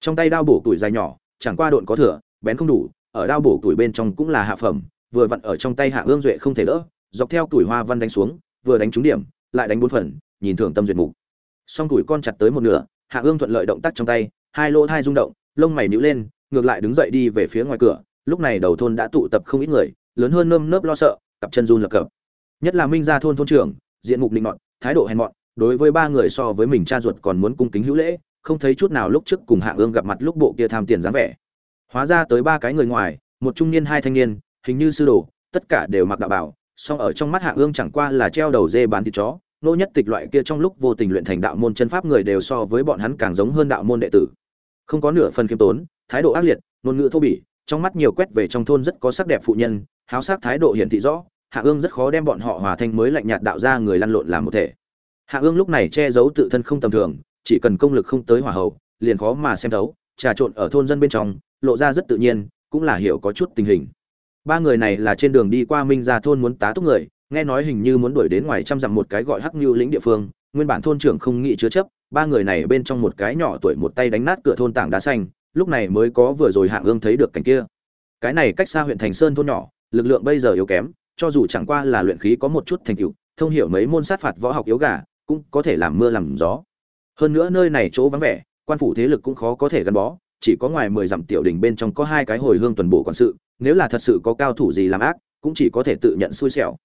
Trong tay đao bổ tuổi dài nhỏ chẳng qua độn có thừa bén không đủ ở đao bổ tuổi bên trong cũng là hạ phẩm vừa vặn ở trong tay hạ ương duệ không thể đỡ dọc theo tuổi hoa văn đánh xuống vừa đánh trúng điểm lại đánh bốn phần nhìn thưởng tâm duyệt mục. Song tuổi con chặt tới một nửa hạ ương thuận lợi động tác trong tay hai lỗ thai rung động lông mày nhíu lên ngược lại đứng dậy đi về phía ngoài cửa lúc này đầu thôn đã tụ tập không ít người lớn hơn nơm nớp lo sợ cặp chân run lập cập. Nhất là minh gia thôn thôn trưởng diện mục định nọt, thái độ hèn mọn đối với ba người so với mình cha ruột còn muốn cung kính hữu lễ không thấy chút nào lúc trước cùng hạ ương gặp mặt lúc bộ kia tham tiền dáng vẻ. Hóa ra tới ba cái người ngoài, một trung niên, hai thanh niên, hình như sư đồ, tất cả đều mặc đạo bảo, song ở trong mắt hạ ương chẳng qua là treo đầu dê bán thịt chó, nô nhất tịch loại kia trong lúc vô tình luyện thành đạo môn chân pháp người đều so với bọn hắn càng giống hơn đạo môn đệ tử. Không có nửa phần khiêm tốn, thái độ ác liệt, ngôn ngữ thô bỉ, trong mắt nhiều quét về trong thôn rất có sắc đẹp phụ nhân, háo sắc thái độ hiển thị rõ hạ ương rất khó đem bọn họ hòa thành mới lạnh nhạt đạo ra người lăn lộn làm một thể. Hạ ương lúc này che giấu tự thân không tầm thường chỉ cần công lực không tới hỏa hậu liền khó mà xem thấu, trà trộn ở thôn dân bên trong, lộ ra rất tự nhiên, cũng là hiểu có chút tình hình. Ba người này là trên đường đi qua minh ra thôn muốn tá túc người, nghe nói hình như muốn đuổi đến ngoài trăm dặm một cái gọi hắc như lĩnh địa phương, nguyên bản thôn trưởng không nghĩ chứa chấp, ba người này bên trong một cái nhỏ tuổi một tay đánh nát cửa thôn tảng đá xanh, lúc này mới có vừa rồi hạng ương thấy được cảnh kia. Cái này cách xa huyện thành sơn thôn nhỏ, lực lượng bây giờ yếu kém, cho dù chẳng qua là luyện khí có một chút thành tựu, thông hiểu mấy môn sát phạt võ học yếu gà, cũng có thể làm mưa làm gió hơn nữa nơi này chỗ vắng vẻ, quan phủ thế lực cũng khó có thể gắn bó, chỉ có ngoài mười dặm tiểu đình bên trong có hai cái hồi hương tuần bổ quản sự, nếu là thật sự có cao thủ gì làm ác, cũng chỉ có thể tự nhận xui xẻo.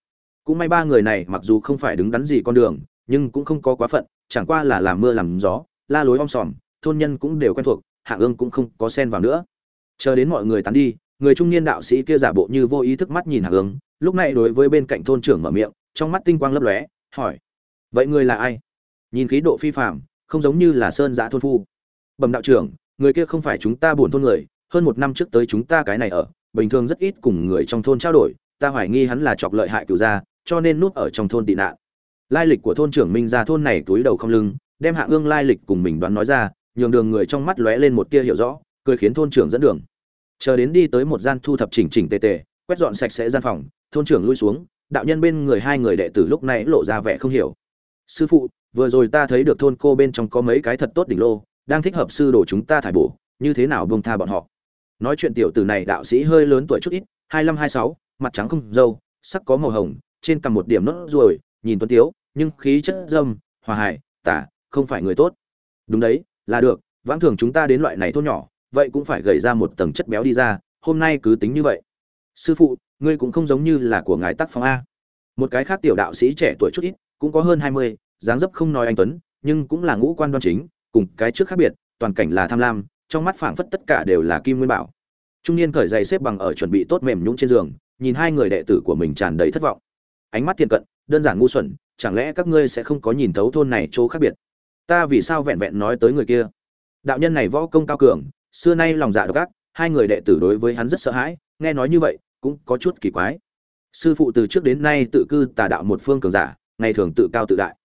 Cũng may ba người này mặc dù không phải đứng đắn gì con đường, nhưng cũng không có quá phận, chẳng qua là làm mưa làm gió, la lối om sòm, thôn nhân cũng đều quen thuộc, hạ ương cũng không có xen vào nữa. Chờ đến mọi người tán đi, người trung niên đạo sĩ kia giả bộ như vô ý thức mắt nhìn hạ ương, lúc này đối với bên cạnh thôn trưởng mở miệng, trong mắt tinh quang lấp lóe, hỏi, vậy người là ai? Nhìn khí độ phi phạm không giống như là sơn giã thôn phu. Bẩm đạo trưởng, người kia không phải chúng ta buồn thôn người, hơn một năm trước tới chúng ta cái này ở, bình thường rất ít cùng người trong thôn trao đổi, ta hoài nghi hắn là chọc lợi hại cựu gia, cho nên núp ở trong thôn tị nạn. Lai lịch của thôn trưởng minh ra thôn này túi đầu không lưng, đem hạ ương lai lịch cùng mình đoán nói ra, nhường đường người trong mắt lóe lên một tia hiểu rõ, cười khiến thôn trưởng dẫn đường. Chờ đến đi tới một gian thu thập chỉnh chỉnh tề tề, quét dọn sạch sẽ gian phòng, thôn trưởng lui xuống, đạo nhân bên người hai người đệ tử lúc này lộ ra vẻ không hiểu sư phụ, vừa rồi ta thấy được thôn cô bên trong có mấy cái thật tốt đỉnh lô, đang thích hợp sư đồ chúng ta thải bổ, như thế nào bông tha bọn họ? Nói chuyện tiểu tử này đạo sĩ hơi lớn tuổi chút ít, hai mươi hai sáu, mặt trắng không dâu sắc có màu hồng, trên cằm một điểm nốt ruồi, nhìn tuấn tiếu, nhưng khí chất dâm, hòa hải tả, không phải người tốt. Đúng đấy, là được, vãng thường chúng ta đến loại này thôn nhỏ, vậy cũng phải gầy ra một tầng chất béo đi ra, hôm nay cứ tính như vậy. Sư phụ, ngươi cũng không giống như là của ngài tác phong a. Một cái khác tiểu đạo sĩ trẻ tuổi chút ít cũng có hơn hai mươi, dáng dấp không nói anh tuấn, nhưng cũng là ngũ quan đoan chính, cùng cái trước khác biệt, toàn cảnh là tham lam, trong mắt phảng phất tất cả đều là kim nguyên bảo. Trung niên cởi giày xếp bằng ở chuẩn bị tốt mềm nhũn trên giường, nhìn hai người đệ tử của mình tràn đầy thất vọng. Ánh mắt thiện cận, đơn giản ngu xuẩn, chẳng lẽ các ngươi sẽ không có nhìn thấu thôn này chỗ khác biệt? Ta vì sao vẹn vẹn nói tới người kia? Đạo nhân này võ công cao cường, xưa nay lòng dạ độc ác, hai người đệ tử đối với hắn rất sợ hãi, nghe nói như vậy, cũng có chút kỳ quái. Sư phụ từ trước đến nay tự cư tà đạo một phương cường giả ngày thường tự cao tự đại.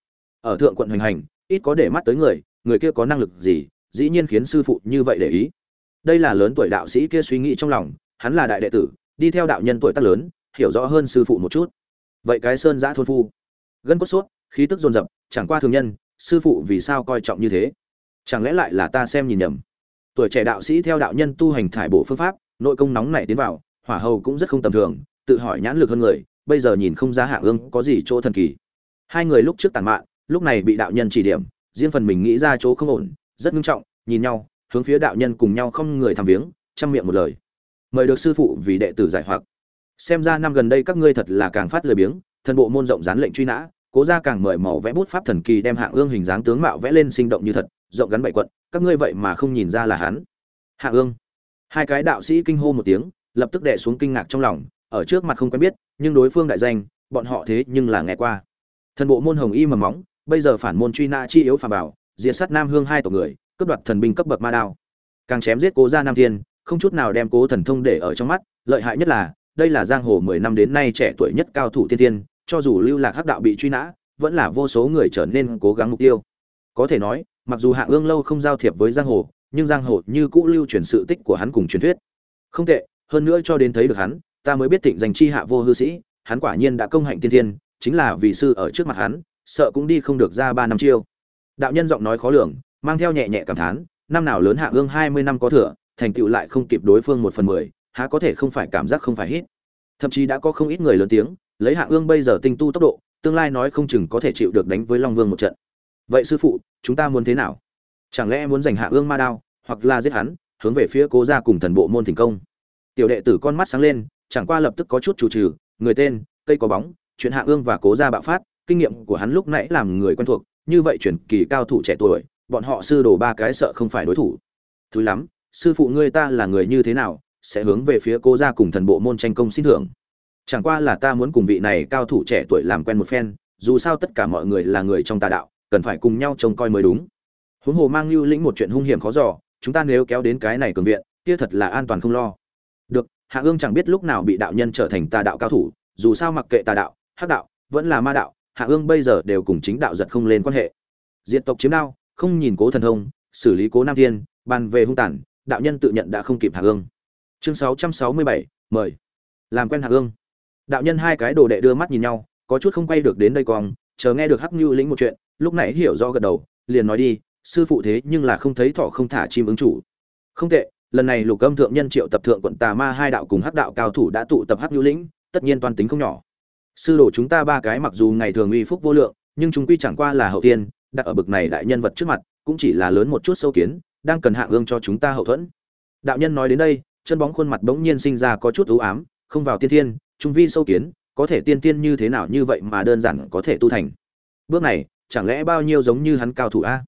Ở thượng quận hoành hành, ít có để mắt tới người người kia có năng lực gì, dĩ nhiên khiến sư phụ như vậy để ý. Đây là lớn tuổi đạo sĩ kia suy nghĩ trong lòng, hắn là đại đệ tử, đi theo đạo nhân tuổi tác lớn, hiểu rõ hơn sư phụ một chút. Vậy cái sơn giã thôn phu, gân cốt sốt khí tức dồn dập, chẳng qua thường nhân, sư phụ vì sao coi trọng như thế? Chẳng lẽ lại là ta xem nhìn nhầm? Tuổi trẻ đạo sĩ theo đạo nhân tu hành thải bộ phương pháp, nội công nóng nảy tiến vào, hỏa hầu cũng rất không tầm thường, tự hỏi nhãn lực hơn người, bây giờ nhìn không ra hạ ương có gì chỗ thần kỳ hai người lúc trước tàn mạn, lúc này bị đạo nhân chỉ điểm, riêng phần mình nghĩ ra chỗ không ổn, rất nghiêm trọng, nhìn nhau, hướng phía đạo nhân cùng nhau không người thăm viếng, chăm miệng một lời. Mời được sư phụ vì đệ tử giải hoặc. Xem ra năm gần đây các ngươi thật là càng phát lười biếng, thần bộ môn rộng dán lệnh truy nã, cố ra càng mời màu vẽ bút pháp thần kỳ đem hạng ương hình dáng tướng mạo vẽ lên sinh động như thật, rộng gắn bảy quận, các ngươi vậy mà không nhìn ra là hắn. Hạng ương. Hai cái đạo sĩ kinh hô một tiếng, lập tức đệ xuống kinh ngạc trong lòng, ở trước mặt không quen biết, nhưng đối phương đại danh, bọn họ thế nhưng là nghe qua thần bộ môn hồng y mầm móng, bây giờ phản môn truy nã chi yếu phàm bảo, diệt sát nam hương hai tổ người, cướp đoạt thần binh cấp bậc ma đao. Càng chém giết cố gia nam thiên, không chút nào đem cố thần thông để ở trong mắt, lợi hại nhất là, đây là giang hồ mười năm đến nay trẻ tuổi nhất cao thủ tiên tiên, cho dù lưu lạc hắc đạo bị truy nã, vẫn là vô số người trở nên cố gắng mục tiêu. Có thể nói, mặc dù hạ ương lâu không giao thiệp với giang hồ, nhưng giang hồ như cũ lưu truyền sự tích của hắn cùng truyền thuyết. Không tệ, hơn nữa cho đến thấy được hắn, ta mới biết thịnh danh chi hạ vô hư sĩ, hắn quả nhiên đã công hạnh tiên thiên chính là vì sư ở trước mặt hắn, sợ cũng đi không được ra ba năm chiêu. Đạo nhân giọng nói khó lường, mang theo nhẹ nhẹ cảm thán, năm nào lớn hạ ương hai mươi năm có thừa, thành tựu lại không kịp đối phương một phần mười, há có thể không phải cảm giác không phải hít. Thậm chí đã có không ít người lớn tiếng, lấy hạ ương bây giờ tinh tu tốc độ, tương lai nói không chừng có thể chịu được đánh với long vương một trận. Vậy sư phụ, chúng ta muốn thế nào? Chẳng lẽ muốn giành hạ ương ma đao, hoặc là giết hắn, hướng về phía cố gia cùng thần bộ môn thành công? Tiểu đệ tử con mắt sáng lên, chẳng qua lập tức có chút chủ trừ, người tên, cây có bóng chuyện hạ ương và cố gia bạo phát, kinh nghiệm của hắn lúc nãy làm người quen thuộc, như vậy chuyển kỳ cao thủ trẻ tuổi, bọn họ sư đồ ba cái sợ không phải đối thủ. Thứ lắm, sư phụ ngươi ta là người như thế nào, sẽ hướng về phía cố gia cùng thần bộ môn tranh công xin thưởng? Chẳng qua là ta muốn cùng vị này cao thủ trẻ tuổi làm quen một phen, dù sao tất cả mọi người là người trong tà đạo, cần phải cùng nhau trông coi mới đúng. Huống hồ mang lưu lĩnh một chuyện hung hiểm khó dò, chúng ta nếu kéo đến cái này cường viện, kia thật là an toàn không lo. Được, hạ ương chẳng biết lúc nào bị đạo nhân trở thành tà đạo cao thủ, dù sao mặc kệ tà đạo hắc đạo, vẫn là ma đạo, hạ ương bây giờ đều cùng chính đạo giật không lên quan hệ. Diện tộc chiếm đao, không nhìn cố thần thông, xử lý cố nam thiên, bàn về hung tản đạo nhân tự nhận đã không kịp hạ ương. Chương sáu trăm sáu mươi bảy, mời. Làm quen hạ ương. Đạo nhân hai cái đồ đệ đưa mắt nhìn nhau, có chút không quay được đến đây còn chờ nghe được hắc như lĩnh một chuyện, lúc nãy hiểu rõ gật đầu, liền nói đi, sư phụ thế nhưng là không thấy thỏ không thả chim ứng chủ. Không tệ, lần này lục âm thượng nhân triệu tập thượng quận tà ma hai đạo cùng hắc đạo cao thủ đã tụ tập hắc nhu lĩnh, tất nhiên toàn tính không nhỏ sư đồ chúng ta ba cái mặc dù ngày thường uy phúc vô lượng, nhưng chúng quy chẳng qua là hậu tiên đặt ở bực này đại nhân vật trước mặt, cũng chỉ là lớn một chút sâu kiến, đang cần hạ ương cho chúng ta hậu thuẫn. Đạo nhân nói đến đây, chân bóng khuôn mặt bỗng nhiên sinh ra có chút ưu ám, không vào tiên thiên, trung vi sâu kiến, có thể tiên tiên như thế nào như vậy mà đơn giản có thể tu thành. Bước này, chẳng lẽ bao nhiêu giống như hắn cao thủ a?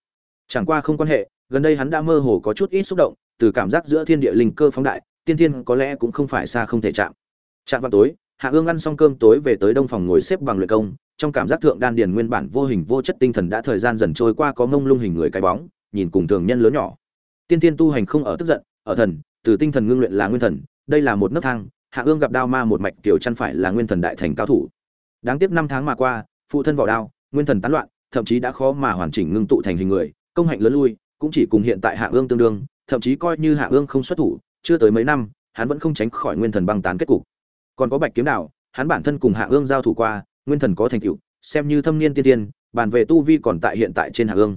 Chẳng qua không quan hệ, gần đây hắn đã mơ hồ có chút ít xúc động, từ cảm giác giữa thiên địa linh cơ phóng đại, tiên thiên có lẽ cũng không phải xa không thể chạm. Chạm vào tối hạ ương ăn xong cơm tối về tới đông phòng ngồi xếp bằng luyện công, trong cảm giác thượng đan điền nguyên bản vô hình vô chất tinh thần đã thời gian dần trôi qua có mông lung hình người cái bóng, nhìn cùng thường nhân lớn nhỏ. Tiên thiên tu hành không ở tức giận, ở thần, từ tinh thần ngưng luyện là nguyên thần, đây là một nấc thang, hạ ương gặp đao ma một mạch kiểu chăn phải là nguyên thần đại thành cao thủ. Đáng tiếc năm tháng mà qua, phụ thân vào đao, nguyên thần tán loạn, thậm chí đã khó mà hoàn chỉnh ngưng tụ thành hình người, công hạnh lớn lui, cũng chỉ cùng hiện tại hạ ương tương đương, thậm chí coi như hạ ương không xuất thủ, chưa tới mấy năm, hắn vẫn không tránh khỏi nguyên thần băng tán kết cục còn có bạch kiếm đạo hắn bản thân cùng hạ ương giao thủ qua, nguyên thần có thành tựu, xem như thâm niên tiên tiên, bàn về tu vi còn tại hiện tại trên hạ ương.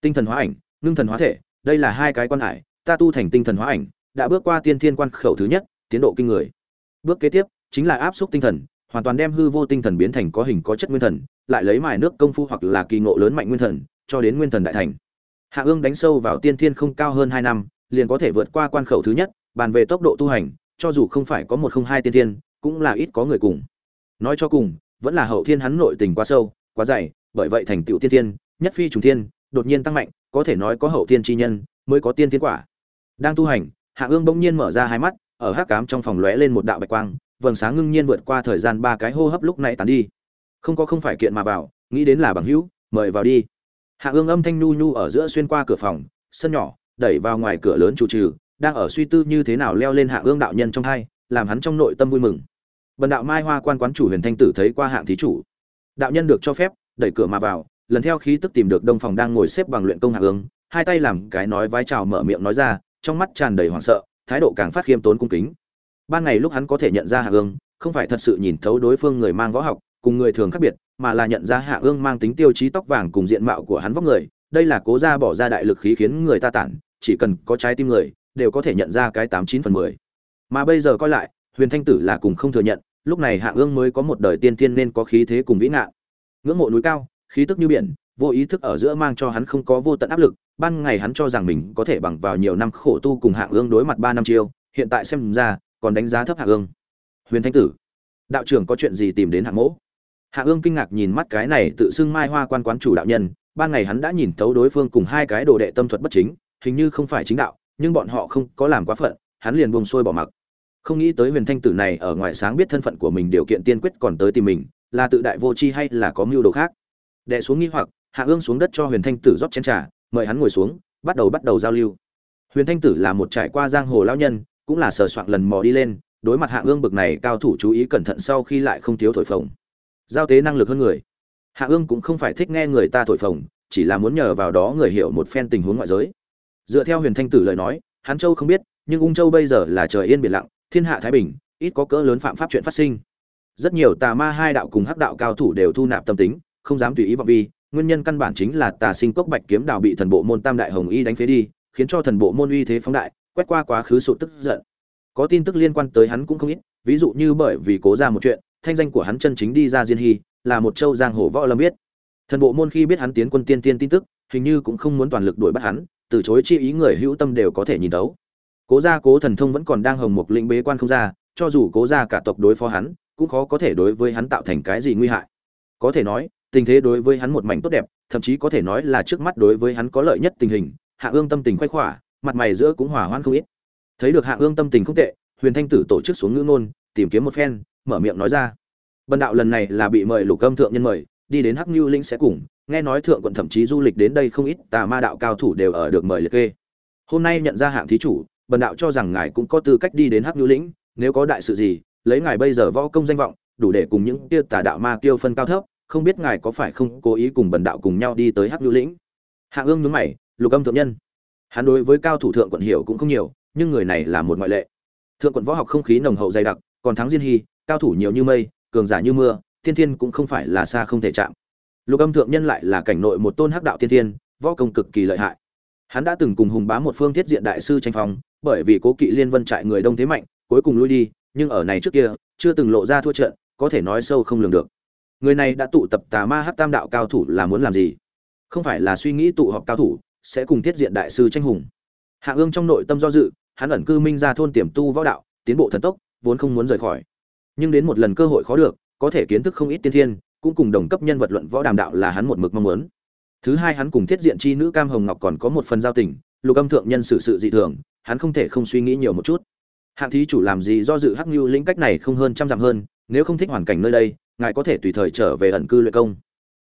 Tinh thần hóa ảnh, ngưng thần hóa thể, đây là hai cái quan hải, ta tu thành tinh thần hóa ảnh, đã bước qua tiên thiên quan khẩu thứ nhất, tiến độ kinh người. Bước kế tiếp, chính là áp xúc tinh thần, hoàn toàn đem hư vô tinh thần biến thành có hình có chất nguyên thần, lại lấy mài nước công phu hoặc là kỳ ngộ lớn mạnh nguyên thần, cho đến nguyên thần đại thành. Hạ ương đánh sâu vào tiên thiên không cao hơn hai năm, liền có thể vượt qua quan khẩu thứ nhất, bàn về tốc độ tu hành, cho dù không phải có một không hai tiên thiên cũng là ít có người cùng. Nói cho cùng, vẫn là hậu thiên hắn nội tình quá sâu, quá dày, bởi vậy thành tựu tiên thiên, nhất phi trùng thiên, đột nhiên tăng mạnh, có thể nói có hậu thiên chi nhân, mới có tiên thiên quả. Đang tu hành, hạ ương bỗng nhiên mở ra hai mắt, ở hắc cám trong phòng lóe lên một đạo bạch quang, vầng sáng ngưng nhiên vượt qua thời gian ba cái hô hấp lúc này tàn đi. Không có không phải kiện mà vào, nghĩ đến là bằng hữu, mời vào đi. Hạ ương âm thanh nhu nhu ở giữa xuyên qua cửa phòng, sân nhỏ, đẩy vào ngoài cửa lớn chủ trừ, đang ở suy tư như thế nào leo lên hạ ương đạo nhân trong hai, làm hắn trong nội tâm vui mừng bần đạo mai hoa quan quán chủ huyền thanh tử thấy qua hạng thí chủ. Đạo nhân được cho phép, đẩy cửa mà vào, lần theo khí tức tìm được đông phòng đang ngồi xếp bằng luyện công hạ ương, hai tay làm cái nói vái chào mở miệng nói ra, trong mắt tràn đầy hoảng sợ, thái độ càng phát khiêm tốn cung kính. Ban ngày lúc hắn có thể nhận ra hạ ương, không phải thật sự nhìn thấu đối phương người mang võ học, cùng người thường khác biệt, mà là nhận ra hạ ương mang tính tiêu chí tóc vàng cùng diện mạo của hắn vóc người. Đây là cố ra bỏ ra đại lực khí khiến người ta tản, chỉ cần có trái tim người, đều có thể nhận ra cái tám chín phần mười. Mà bây giờ coi lại, huyền thanh tử là cùng không thừa nhận lúc này hạ ương mới có một đời tiên tiên nên có khí thế cùng vĩ ngạn. Ngưỡng mộ núi cao, khí tức như biển, vô ý thức ở giữa mang cho hắn không có vô tận áp lực, ban ngày hắn cho rằng mình có thể bằng vào nhiều năm khổ tu cùng hạ ương đối mặt ba năm chiêu, hiện tại xem ra, còn đánh giá thấp hạ ương. Huyền thanh tử, đạo trưởng có chuyện gì tìm đến hạ mỗ? Hạ ương kinh ngạc nhìn mắt cái này tự xưng mai hoa quan quán chủ đạo nhân, ban ngày hắn đã nhìn thấu đối phương cùng hai cái đồ đệ tâm thuật bất chính, hình như không phải chính đạo, nhưng bọn họ không có làm quá phận, hắn liền buông xuôi bỏ mặc không nghĩ tới huyền thanh tử này ở ngoài sáng biết thân phận của mình điều kiện tiên quyết còn tới tìm mình, là tự đại vô tri hay là có mưu đồ khác? Đệ xuống nghi hoặc, hạ ương xuống đất cho huyền thanh tử rót chén trà, mời hắn ngồi xuống, bắt đầu bắt đầu giao lưu. Huyền thanh tử là một trải qua giang hồ lao nhân, cũng là sờ soạn lần mò đi lên, đối mặt hạ ương bực này cao thủ chú ý cẩn thận sau khi lại không thiếu thổi phồng. Giao tế năng lực hơn người. Hạ ương cũng không phải thích nghe người ta thổi phồng, chỉ là muốn nhờ vào đó người hiểu một phen tình huống ngoại giới. Dựa theo huyền thanh tử lời nói hắn châu không biết, nhưng ung châu bây giờ là trời yên biển lặng thiên hạ thái bình, ít có cỡ lớn phạm pháp chuyện phát sinh. Rất nhiều tà ma hai đạo cùng hắc đạo cao thủ đều thu nạp tâm tính, không dám tùy ý vọng vi, nguyên nhân căn bản chính là tà sinh cốc bạch kiếm đạo bị thần bộ môn tam đại hồng y đánh phế đi, khiến cho thần bộ môn uy thế phóng đại, quét qua quá khứ sụt tức giận. Có tin tức liên quan tới hắn cũng không ít, ví dụ như bởi vì cố ra một chuyện, thanh danh của hắn chân chính đi ra diên hy, là một châu giang hồ võ lâm biết. Thần bộ môn khi biết hắn tiến quân tiên tiên tin tức, hình như cũng không muốn toàn lực đuổi bắt hắn, từ chối chi ý người hữu tâm đều có thể nhìn tấu cố gia cố thần thông vẫn còn đang hồng một lĩnh bế quan không ra, cho dù cố gia cả tộc đối phó hắn, cũng khó có thể đối với hắn tạo thành cái gì nguy hại. Có thể nói, tình thế đối với hắn một mảnh tốt đẹp, thậm chí có thể nói là trước mắt đối với hắn có lợi nhất tình hình, hạ ương tâm tình khoái khỏa, mặt mày giữa cũng hòa hoan không ít. Thấy được hạ ương tâm tình không tệ, huyền thanh tử tổ chức xuống ngữ nôn tìm kiếm một phen, mở miệng nói ra. Bần đạo lần này là bị mời lục âm thượng nhân mời, đi đến hắc như linh sẽ cùng, nghe nói thượng quận thậm chí du lịch đến đây không ít tà ma đạo cao thủ đều ở được mời liệt kê. Hôm nay nhận ra hạng thí chủ bần đạo cho rằng ngài cũng có tư cách đi đến hắc nhu lĩnh, nếu có đại sự gì, lấy ngài bây giờ võ công danh vọng, đủ để cùng những kia tà đạo ma kiêu phân cao thấp, không biết ngài có phải không cố ý cùng bần đạo cùng nhau đi tới hắc nhu lĩnh. Hạ ương nhướng mày, lục âm thượng nhân, hắn đối với cao thủ thượng quận hiểu cũng không nhiều, nhưng người này là một ngoại lệ. Thượng quận võ học không khí nồng hậu dày đặc, còn thắng diên hy, cao thủ nhiều như mây, cường giả như mưa, Thiên thiên cũng không phải là xa không thể chạm. Lục âm thượng nhân lại là cảnh nội một tôn hắc đạo Thiên thiên, võ công cực kỳ lợi hại hắn đã từng cùng hùng bá một phương thiết diện đại sư tranh phong, bởi vì cố kỵ liên vân trại người đông thế mạnh, cuối cùng lui đi, nhưng ở này trước kia, chưa từng lộ ra thua trận, có thể nói sâu không lường được. Người này đã tụ tập tà ma hát tam đạo cao thủ là muốn làm gì? Không phải là suy nghĩ tụ họp cao thủ, sẽ cùng thiết diện đại sư tranh hùng. Hạ ương trong nội tâm do dự, hắn ẩn cư minh ra thôn tiềm tu võ đạo, tiến bộ thần tốc, vốn không muốn rời khỏi. Nhưng đến một lần cơ hội khó được, có thể kiến thức không ít tiên thiên, cũng cùng đồng cấp nhân vật luận võ đàm đạo là hắn một mực mong muốn thứ hai hắn cùng thiết diện chi nữ cam hồng ngọc còn có một phần giao tình, lục âm thượng nhân sự sự dị thường, hắn không thể không suy nghĩ nhiều một chút. Hạng thí chủ làm gì do dự hắc như lĩnh cách này không hơn trăm dặm hơn, nếu không thích hoàn cảnh nơi đây, ngài có thể tùy thời trở về ẩn cư luyện công.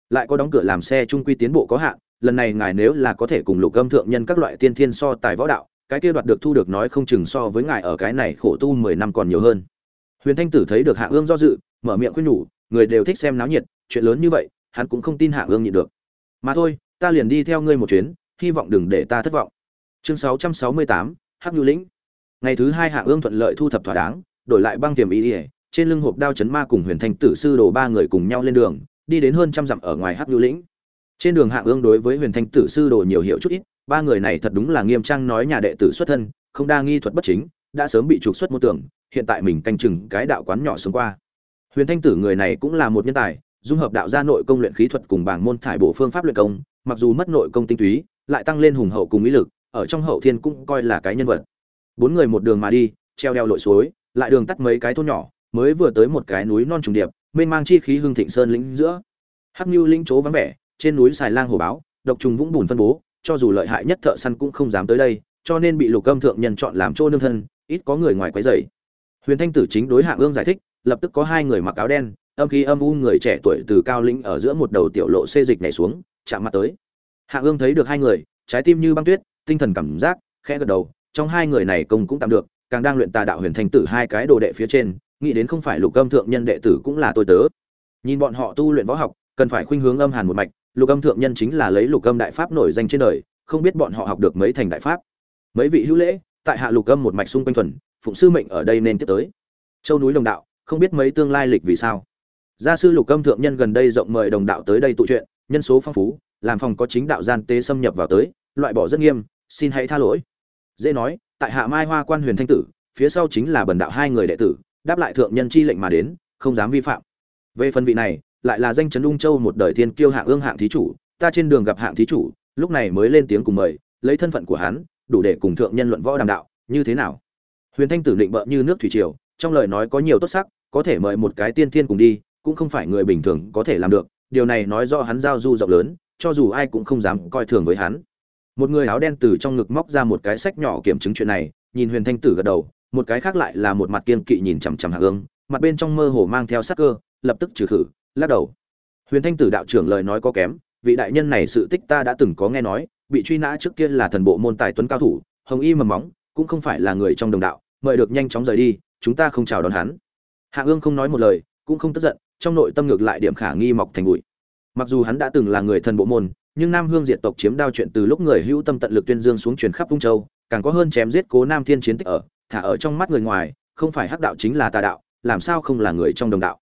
Lại có đóng cửa làm xe trung quy tiến bộ có hạn, lần này ngài nếu là có thể cùng lục âm thượng nhân các loại tiên thiên so tài võ đạo, cái kia đoạt được thu được nói không chừng so với ngài ở cái này khổ tu mười năm còn nhiều hơn. Huyền thanh tử thấy được hạ ương do dự, mở miệng khuyên nhủ, người đều thích xem náo nhiệt, chuyện lớn như vậy, hắn cũng không tin hạ ương nhịn được mà thôi, ta liền đi theo ngươi một chuyến, hy vọng đừng để ta thất vọng. Chương sáu trăm sáu mươi tám, hắc nhu lĩnh. Ngày thứ hai hạ ương thuận lợi thu thập thỏa đáng, đổi lại băng tiềm ý ỉa trên lưng hộp đao chấn ma cùng huyền thanh tử sư đồ ba người cùng nhau lên đường, đi đến hơn trăm dặm ở ngoài hắc nhu lĩnh. Trên đường hạ ương đối với huyền thanh tử sư đồ nhiều hiểu chút ít, ba người này thật đúng là nghiêm trang nói nhà đệ tử xuất thân, không đa nghi thuật bất chính, đã sớm bị trục xuất mô tưởng, hiện tại mình canh chừng cái đạo quán nhỏ xuống qua. Huyền thanh tử người này cũng là một nhân tài dung hợp đạo gia nội công luyện khí thuật cùng bảng môn thải bổ phương pháp luyện công, mặc dù mất nội công tinh túy, lại tăng lên hùng hậu cùng ý lực, ở trong hậu thiên cũng coi là cái nhân vật. Bốn người một đường mà đi, treo đeo lội suối, lại đường tắt mấy cái thôn nhỏ, mới vừa tới một cái núi non trùng điệp, mênh mang chi khí hưng thịnh sơn lĩnh giữa. Hắc Nưu linh chỗ vắng vẻ, trên núi xài lang hồ báo, độc trùng vũng bùn phân bố, cho dù lợi hại nhất thợ săn cũng không dám tới đây, cho nên bị lục âm thượng nhân chọn làm chỗ nương thân, ít có người ngoài quấy rầy. Huyền thanh tử chính đối hạ ương giải thích, lập tức có hai người mặc áo đen âm khí âm u người trẻ tuổi từ cao lĩnh ở giữa một đầu tiểu lộ xê dịch nhảy xuống, chạm mặt tới. Hạ ương thấy được hai người, trái tim như băng tuyết, tinh thần cảm giác, khẽ gật đầu, trong hai người này công cũng tạm được, càng đang luyện tà đạo huyền thanh tử hai cái đồ đệ phía trên, nghĩ đến không phải lục âm thượng nhân đệ tử cũng là tôi tớ. Nhìn bọn họ tu luyện võ học, cần phải khuynh hướng âm hàn một mạch, lục âm thượng nhân chính là lấy lục âm đại pháp nổi danh trên đời, không biết bọn họ học được mấy thành đại pháp. Mấy vị hữu lễ, tại hạ lục âm một mạch xung quanh thuần, phụng sư mệnh ở đây nên tiếp tới. Châu núi đồng đạo, không biết mấy tương lai lịch vì sao gia sư lục âm thượng nhân gần đây rộng mời đồng đạo tới đây tụ chuyện, nhân số phong phú, làm phòng có chính đạo gian tế xâm nhập vào tới, loại bỏ rất nghiêm, xin hãy tha lỗi. Dễ nói, tại hạ mai hoa quan huyền thanh tử, phía sau chính là bần đạo hai người đệ tử, đáp lại thượng nhân chi lệnh mà đến, không dám vi phạm. Về phần vị này, lại là danh chấn ung châu một đời thiên kiêu hạng ương hạng thí chủ, ta trên đường gặp hạng thí chủ, lúc này mới lên tiếng cùng mời, lấy thân phận của hắn, đủ để cùng thượng nhân luận võ đàm đạo, như thế nào? Huyền thanh tử định bợ như nước thủy triều, trong lời nói có nhiều tốt sắc, có thể mời một cái tiên thiên cùng đi cũng không phải người bình thường có thể làm được, điều này nói do hắn giao du rộng lớn, cho dù ai cũng không dám coi thường với hắn. Một người áo đen từ trong ngực móc ra một cái sách nhỏ kiểm chứng chuyện này, nhìn huyền thanh tử gật đầu, một cái khác lại là một mặt kiên kỵ nhìn chằm chằm hạ ương mặt bên trong mơ hồ mang theo sắc cơ, lập tức trừ khử, lắc đầu. Huyền thanh tử đạo trưởng lời nói có kém, vị đại nhân này sự tích ta đã từng có nghe nói, bị truy nã trước kia là thần bộ môn tài tuấn cao thủ, hồng y mầm móng, cũng không phải là người trong đồng đạo, mời được nhanh chóng rời đi, chúng ta không chào đón hắn. Hạ ương không nói một lời, cũng không tức giận trong nội tâm ngược lại điểm khả nghi mọc thành bụi. Mặc dù hắn đã từng là người thần bộ môn, nhưng nam hương diệt tộc chiếm đao chuyện từ lúc người hữu tâm tận lực tuyên dương xuống truyền khắp trung châu, càng có hơn chém giết cố nam thiên chiến tích ở, thả ở trong mắt người ngoài, không phải hắc đạo chính là tà đạo, làm sao không là người trong đồng đạo.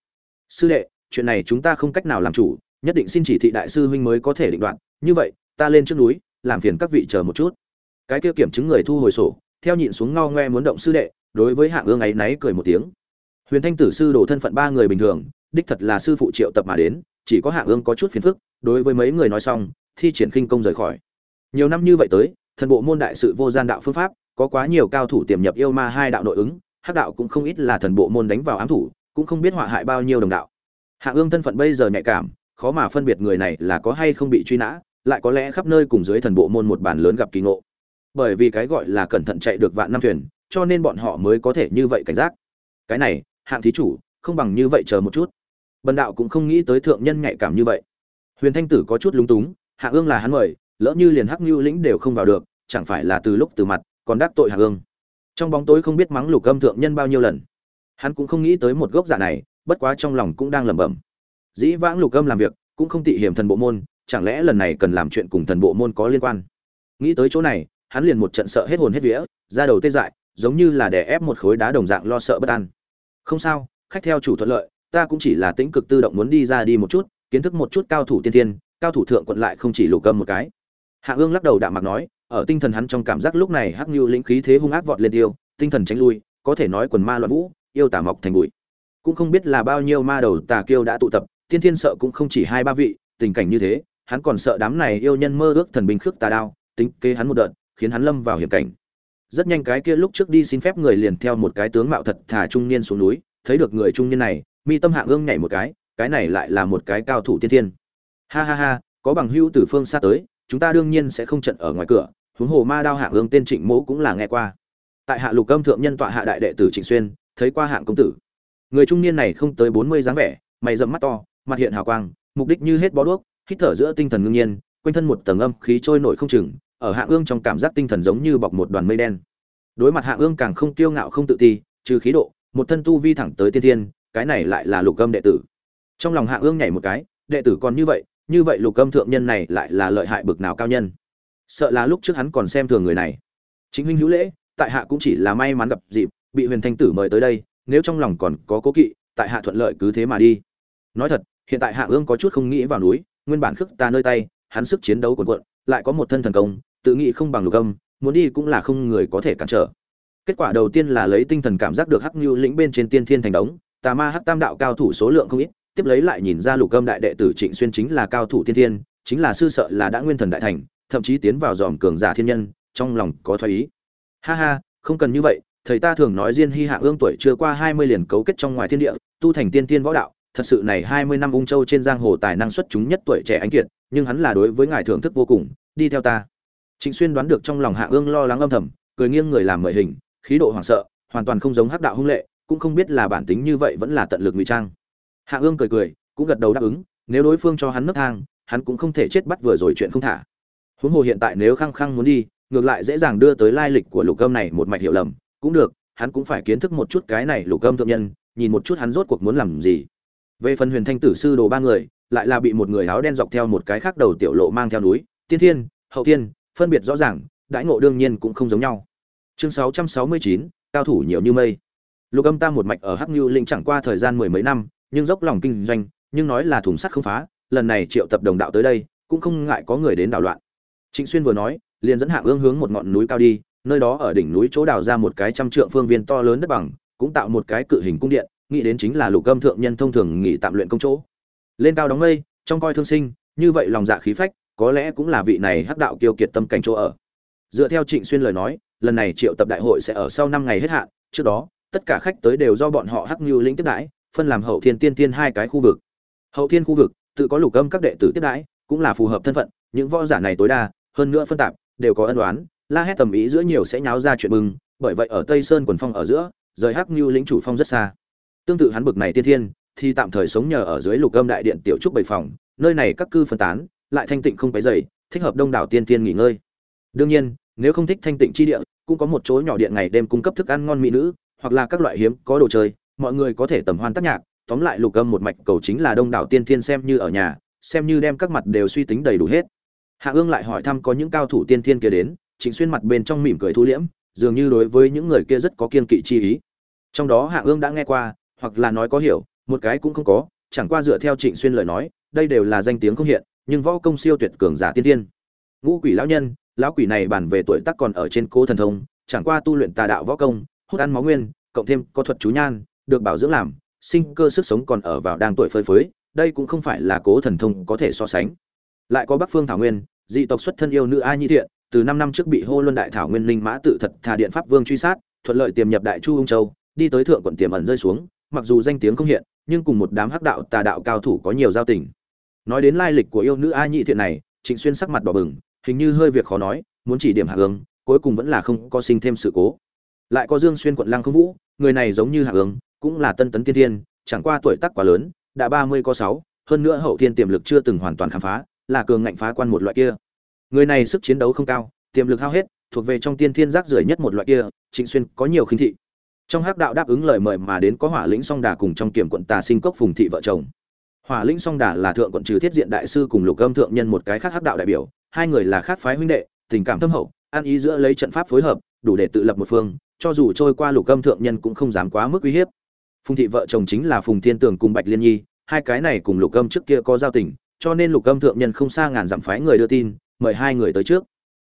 Sư đệ, chuyện này chúng ta không cách nào làm chủ, nhất định xin chỉ thị đại sư huynh mới có thể định đoạt, như vậy, ta lên trước núi, làm phiền các vị chờ một chút. Cái kia kiểm chứng người thu hồi sổ, theo nhịn xuống ngao ngoe muốn động sư đệ, đối với hạng ương ấy náy cười một tiếng. Huyền thanh tử sư đồ thân phận ba người bình thường đích thật là sư phụ triệu tập mà đến, chỉ có hạ ương có chút phiền phức, đối với mấy người nói xong, thi triển khinh công rời khỏi. Nhiều năm như vậy tới, thần bộ môn đại sự vô gian đạo phương pháp, có quá nhiều cao thủ tiềm nhập yêu ma hai đạo nội ứng, hắc đạo cũng không ít là thần bộ môn đánh vào ám thủ, cũng không biết họa hại bao nhiêu đồng đạo. Hạ ương thân phận bây giờ nhạy cảm, khó mà phân biệt người này là có hay không bị truy nã, lại có lẽ khắp nơi cùng dưới thần bộ môn một bản lớn gặp kỳ ngộ. Bởi vì cái gọi là cẩn thận chạy được vạn năm thuyền, cho nên bọn họ mới có thể như vậy cảnh giác. Cái này, hạng thí chủ, không bằng như vậy chờ một chút bần đạo cũng không nghĩ tới thượng nhân nhạy cảm như vậy. Huyền thanh tử có chút lúng túng, hạ ương là hắn mời, lỡ như liền hắc ngưu lĩnh đều không vào được, chẳng phải là từ lúc từ mặt, còn đắc tội hạ ương. Trong bóng tối không biết mắng lục âm thượng nhân bao nhiêu lần. Hắn cũng không nghĩ tới một gốc giả này, bất quá trong lòng cũng đang lẩm bẩm. Dĩ vãng lục âm làm việc, cũng không tị hiểm thần bộ môn, chẳng lẽ lần này cần làm chuyện cùng thần bộ môn có liên quan? Nghĩ tới chỗ này, hắn liền một trận sợ hết hồn hết vía ra đầu tê dại, giống như là đè ép một khối đá đồng dạng lo sợ bất an. Không sao, khách theo chủ thuận lợi ta cũng chỉ là tĩnh cực tự động muốn đi ra đi một chút, kiến thức một chút cao thủ tiên tiên cao thủ thượng quận lại không chỉ lục âm một cái. Hạ ương lắc đầu đạm mặc nói, ở tinh thần hắn trong cảm giác lúc này hắc như lĩnh khí thế hung ác vọt lên tiêu, tinh thần tránh lui, có thể nói quần ma loạn vũ, yêu tả mọc thành bụi. Cũng không biết là bao nhiêu ma đầu tà kiêu đã tụ tập, tiên thiên sợ cũng không chỉ hai ba vị, tình cảnh như thế, hắn còn sợ đám này yêu nhân mơ ước thần binh khước tà đao, tính kế hắn một đợt, khiến hắn lâm vào hiểm cảnh. Rất nhanh cái kia lúc trước đi xin phép người liền theo một cái tướng mạo thật thà trung niên xuống núi, thấy được người trung niên này mi tâm hạng ương nhảy một cái cái này lại là một cái cao thủ tiên thiên. Ha ha ha, có bằng hữu từ phương xa tới, chúng ta đương nhiên sẽ không trận ở ngoài cửa, huống hồ ma đao hạng ương tên trịnh mỗ cũng là nghe qua. Tại hạ lục âm thượng nhân tọa hạ đại đệ tử trịnh xuyên, thấy qua hạng công tử. Người trung niên này không tới bốn mươi dáng vẻ, mày rậm mắt to, mặt hiện hào quang, mục đích như hết bó đuốc, hít thở giữa tinh thần ngưng nhiên, quanh thân một tầng âm khí trôi nổi không chừng, ở hạ ương trong cảm giác tinh thần giống như bọc một đoàn mây đen. Đối mặt hạ ương càng không kiêu ngạo không tự ti, trừ khí độ, một thân tu vi thẳng tới tiên thiên cái này lại là lục âm đệ tử. Trong lòng hạ ương nhảy một cái, đệ tử còn như vậy như vậy lục âm thượng nhân này lại là lợi hại bực nào cao nhân. Sợ là lúc trước hắn còn xem thường người này. Chính huynh hữu lễ, tại hạ cũng chỉ là may mắn gặp dịp, bị huyền thanh tử mời tới đây, nếu trong lòng còn có cố kỵ, tại hạ thuận lợi cứ thế mà đi. Nói thật, hiện tại hạ ương có chút không nghĩ vào núi, nguyên bản khước ta nơi tay, hắn sức chiến đấu cuồn cuộn, lại có một thân thần công, tự nghĩ không bằng lục âm, muốn đi cũng là không người có thể cản trở. Kết quả đầu tiên là lấy tinh thần cảm giác được hắc như lĩnh bên trên tiên thiên thành đống tà ma hắc tam đạo cao thủ số lượng không ít tiếp lấy lại nhìn ra lục âm đại đệ tử trịnh xuyên chính là cao thủ thiên thiên chính là sư sợ là đã nguyên thần đại thành thậm chí tiến vào dòm cường giả thiên nhân trong lòng có thoái ý. Ha ha không cần như vậy thầy ta thường nói diên hy hạ ương tuổi chưa qua hai mươi liền cấu kết trong ngoài thiên địa tu thành tiên tiên võ đạo thật sự này hai mươi năm ung châu trên giang hồ tài năng xuất chúng nhất tuổi trẻ anh kiệt nhưng hắn là đối với ngài thưởng thức vô cùng đi theo ta. Trịnh Xuyên đoán được trong lòng Hạ Ương lo lắng âm thầm, cười nghiêng người làm mời hình, khí độ hoảng sợ, hoàn toàn không giống Hắc đạo hung lệ, cũng không biết là bản tính như vậy vẫn là tận lực ngụy trang. Hạ Ương cười cười, cũng gật đầu đáp ứng, nếu đối phương cho hắn nấc thang, hắn cũng không thể chết bắt vừa rồi chuyện không thả. Huống hồ hiện tại nếu khăng khăng muốn đi, ngược lại dễ dàng đưa tới lai lịch của Lục Âm này một mạch hiểu lầm, cũng được, hắn cũng phải kiến thức một chút cái này Lục Âm thượng nhân, nhìn một chút hắn rốt cuộc muốn làm gì. Về phần Huyền Thanh tử sư đồ ba người, lại là bị một người áo đen dọc theo một cái khác đầu tiểu lộ mang theo núi, Tiên Thiên, Hậu Thiên, phân biệt rõ ràng, đãi ngộ đương nhiên cũng không giống nhau. Chương 669, cao thủ nhiều như mây. Lục Âm Tam một mạch ở Hắc như Linh chẳng qua thời gian mười mấy năm, nhưng dốc lòng kinh doanh, nhưng nói là thùng sắt không phá, lần này triệu tập đồng đạo tới đây, cũng không ngại có người đến đảo loạn. Trịnh Xuyên vừa nói, liền dẫn Hạng Ương hướng một ngọn núi cao đi, nơi đó ở đỉnh núi chỗ đào ra một cái trăm trượng phương viên to lớn đất bằng, cũng tạo một cái cự hình cung điện, nghĩ đến chính là Lục Âm thượng nhân thông thường nghỉ tạm luyện công chỗ. Lên cao đóng mây, trong coi thương sinh, như vậy lòng dạ khí phách, có lẽ cũng là vị này hắc đạo kiêu kiệt tâm cảnh chỗ ở dựa theo trịnh xuyên lời nói lần này triệu tập đại hội sẽ ở sau năm ngày hết hạn trước đó tất cả khách tới đều do bọn họ hắc như lĩnh tiếp đãi, phân làm hậu thiên tiên tiên hai cái khu vực. Hậu thiên khu vực, tự có lục âm các đệ tử tiếp đãi, cũng là phù hợp thân phận, những võ giả này tối đa, hơn nữa phân tạp, đều có ân đoán la hét tầm ý giữa nhiều sẽ nháo ra chuyện bừng bởi vậy ở tây sơn quần phong ở giữa, rời hắc như lĩnh chủ phong rất xa. Tương tự hắn bực này tiên thiên, thì tạm thời sống nhờ ở dưới lục âm đại điện tiểu trúc bảy phòng, nơi này các cư phân tán, lại thanh tịnh không phải dày thích hợp đông đảo tiên tiên nghỉ ngơi. Đương nhiên, nếu không thích thanh tịnh chi địa, cũng có một chỗ nhỏ điện ngày đêm cung cấp thức ăn ngon mỹ nữ hoặc là các loại hiếm có đồ chơi, mọi người có thể tầm hoan tác nhạc. Tóm lại lục âm một mạch cầu chính là đông đảo tiên thiên xem như ở nhà, xem như đem các mặt đều suy tính đầy đủ hết. Hạ ương lại hỏi thăm có những cao thủ tiên thiên kia đến chính xuyên mặt bên trong mỉm cười thu liễm, dường như đối với những người kia rất có kiên kỵ chi ý. Trong đó hạ ương đã nghe qua, hoặc là nói có hiểu, một cái cũng không có, chẳng qua dựa theo trịnh xuyên lời nói, đây đều là danh tiếng không hiện, nhưng võ công siêu tuyệt cường giả tiên tiên ngũ quỷ lão nhân, lão quỷ này bàn về tuổi tác còn ở trên cố thần thông, chẳng qua tu luyện tà đạo võ công hút ăn máu nguyên, cộng thêm có thuật chú nhan, được bảo dưỡng làm, sinh cơ sức sống còn ở vào đang tuổi phơi phới, đây cũng không phải là cố thần thông có thể so sánh. Lại có bắc phương thảo nguyên, dị tộc xuất thân yêu nữ a nhi thiện, từ năm năm trước bị hô luân đại thảo nguyên linh mã tự thật thà điện pháp vương truy sát, thuận lợi tiềm nhập đại chu ung châu, đi tới thượng quận tiềm ẩn rơi xuống, mặc dù danh tiếng không hiện, nhưng cùng một đám hắc đạo tà đạo cao thủ có nhiều giao tình. Nói đến lai lịch của yêu nữ a nhị thiện này, trịnh xuyên sắc mặt đỏ bừng, hình như hơi việc khó nói, muốn chỉ điểm hạ hướng, cuối cùng vẫn là không có sinh thêm sự cố lại có dương xuyên quận lăng không vũ, người này giống như hạ ứng cũng là tân tấn tiên thiên, chẳng qua tuổi tác quá lớn, đã ba mươi có sáu, hơn nữa hậu thiên tiềm lực chưa từng hoàn toàn khám phá, là cường ngạnh phá quan một loại kia. Người này sức chiến đấu không cao, tiềm lực hao hết, thuộc về trong tiên thiên rác rưởi nhất một loại kia, trịnh xuyên có nhiều khinh thị. Trong hắc đạo đáp ứng lời mời mà đến có hỏa lĩnh song đà cùng trong kiểm quận tà sinh cốc phùng thị vợ chồng. Hỏa lĩnh song đà là thượng quận trừ thiết diện đại sư cùng lục âm thượng nhân một cái khác hắc đạo đại biểu, hai người là khác phái huynh đệ, tình cảm thâm hậu an ý giữa lấy trận pháp phối hợp, đủ để tự lập một phương cho dù trôi qua lục âm thượng nhân cũng không dám quá mức uy hiếp. Phùng thị vợ chồng chính là phùng thiên tường cùng bạch liên nhi, hai cái này cùng lục âm trước kia có giao tình, cho nên lục âm thượng nhân không xa ngàn dặm phái người đưa tin, mời hai người tới trước.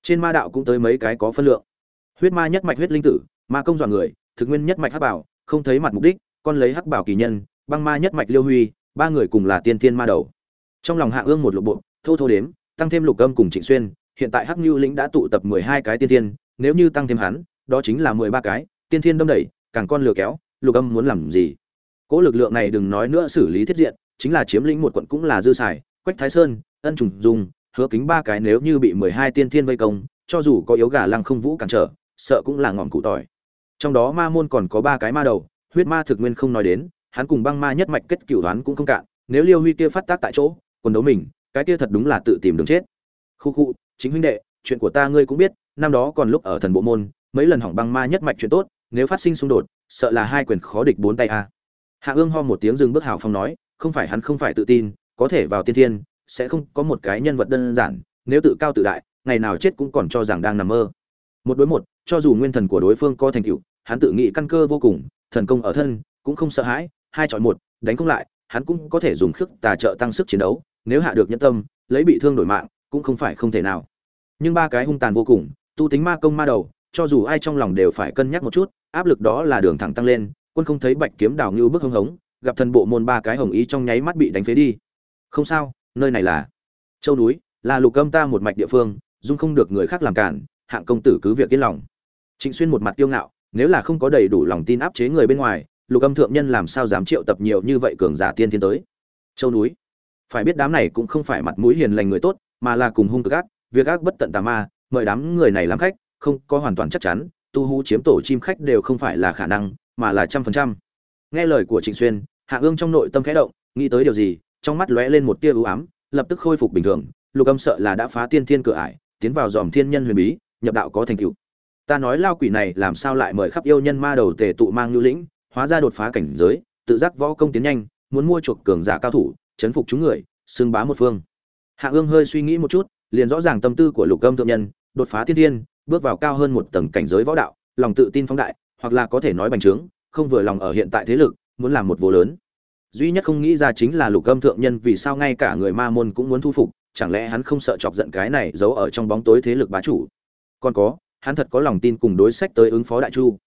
Trên ma đạo cũng tới mấy cái có phân lượng. Huyết ma nhất mạch huyết linh tử, ma công dọa người, thực nguyên nhất mạch hắc bảo, không thấy mặt mục đích, con lấy hắc bảo kỳ nhân, băng ma nhất mạch liêu huy, ba người cùng là tiên thiên ma đầu. Trong lòng hạ ương một lục bộ, thô thô đếm, tăng thêm lục âm cùng trịnh xuyên, hiện tại hắc như lĩnh đã tụ tập mười hai cái tiên thiên, nếu như tăng thêm hắn đó chính là mười ba cái, tiên thiên đâm đẩy, càng con lừa kéo, lục âm muốn làm gì? Cỗ lực lượng này đừng nói nữa xử lý thiết diện, chính là chiếm lĩnh một quận cũng là dư xài, quách thái sơn, ân trùng dùng hứa kính ba cái nếu như bị mười hai tiên thiên vây công, cho dù có yếu gà lăng không vũ cản trở, sợ cũng là ngọn cụ tỏi. Trong đó ma môn còn có ba cái ma đầu, huyết ma thực nguyên không nói đến, hắn cùng băng ma nhất mạch kết cửu đoán cũng không cạn, nếu liêu huy kia phát tác tại chỗ, quần đấu mình, cái kia thật đúng là tự tìm đường chết. Khu khu, chính huynh đệ, chuyện của ta ngươi cũng biết, năm đó còn lúc ở thần bộ môn mấy lần hỏng băng ma nhất mạch chuyện tốt, nếu phát sinh xung đột, sợ là hai quyền khó địch bốn tay a. Hạ ương ho một tiếng dừng bước hào phong nói, không phải hắn không phải tự tin, có thể vào tiên thiên, sẽ không có một cái nhân vật đơn giản, nếu tự cao tự đại, ngày nào chết cũng còn cho rằng đang nằm mơ. Một đối một, cho dù nguyên thần của đối phương có thành tựu, hắn tự nghĩ căn cơ vô cùng, thần công ở thân, cũng không sợ hãi, hai chọn một, đánh không lại, hắn cũng có thể dùng khước tà trợ tăng sức chiến đấu, nếu hạ được nhân tâm, lấy bị thương đổi mạng, cũng không phải không thể nào. Nhưng ba cái hung tàn vô cùng, tu tính ma công ma đầu cho dù ai trong lòng đều phải cân nhắc một chút, áp lực đó là đường thẳng tăng lên, quân không thấy bạch kiếm đào như bước hưng hống, gặp thần bộ môn ba cái hồng ý trong nháy mắt bị đánh phế đi. Không sao, nơi này là châu núi, là lục âm ta một mạch địa phương, dung không được người khác làm cản, hạng công tử cứ việc yên lòng. Trịnh xuyên một mặt kiêu ngạo, nếu là không có đầy đủ lòng tin áp chế người bên ngoài, lục âm thượng nhân làm sao dám triệu tập nhiều như vậy cường giả tiên thiên tới? Châu núi, phải biết đám này cũng không phải mặt mũi hiền lành người tốt, mà là cùng hung cực ác, việc ác bất tận tà ma, mời đám người này làm khách không có hoàn toàn chắc chắn, tu hú chiếm tổ chim khách đều không phải là khả năng, mà là trăm phần trăm. Nghe lời của trịnh xuyên, hạ ương trong nội tâm khẽ động, nghĩ tới điều gì, trong mắt lóe lên một tia ưu ám, lập tức khôi phục bình thường, lục âm sợ là đã phá tiên thiên cửa ải, tiến vào dòm thiên nhân huyền bí, nhập đạo có thành tựu. Ta nói lao quỷ này làm sao lại mời khắp yêu nhân ma đầu tề tụ mang lưu lĩnh, hóa ra đột phá cảnh giới, tự giác võ công tiến nhanh, muốn mua chuộc cường giả cao thủ, chấn phục chúng người, xưng bá một phương. Hạ ương hơi suy nghĩ một chút, liền rõ ràng tâm tư của lục âm thượng nhân, đột phá thiên thiên bước vào cao hơn một tầng cảnh giới võ đạo, lòng tự tin phóng đại, hoặc là có thể nói bành trướng, không vừa lòng ở hiện tại thế lực, muốn làm một vô lớn. Duy nhất không nghĩ ra chính là lục âm thượng nhân vì sao ngay cả người ma môn cũng muốn thu phục, chẳng lẽ hắn không sợ chọc giận cái này giấu ở trong bóng tối thế lực bá chủ? Còn có, hắn thật có lòng tin cùng đối sách tới ứng phó đại chu.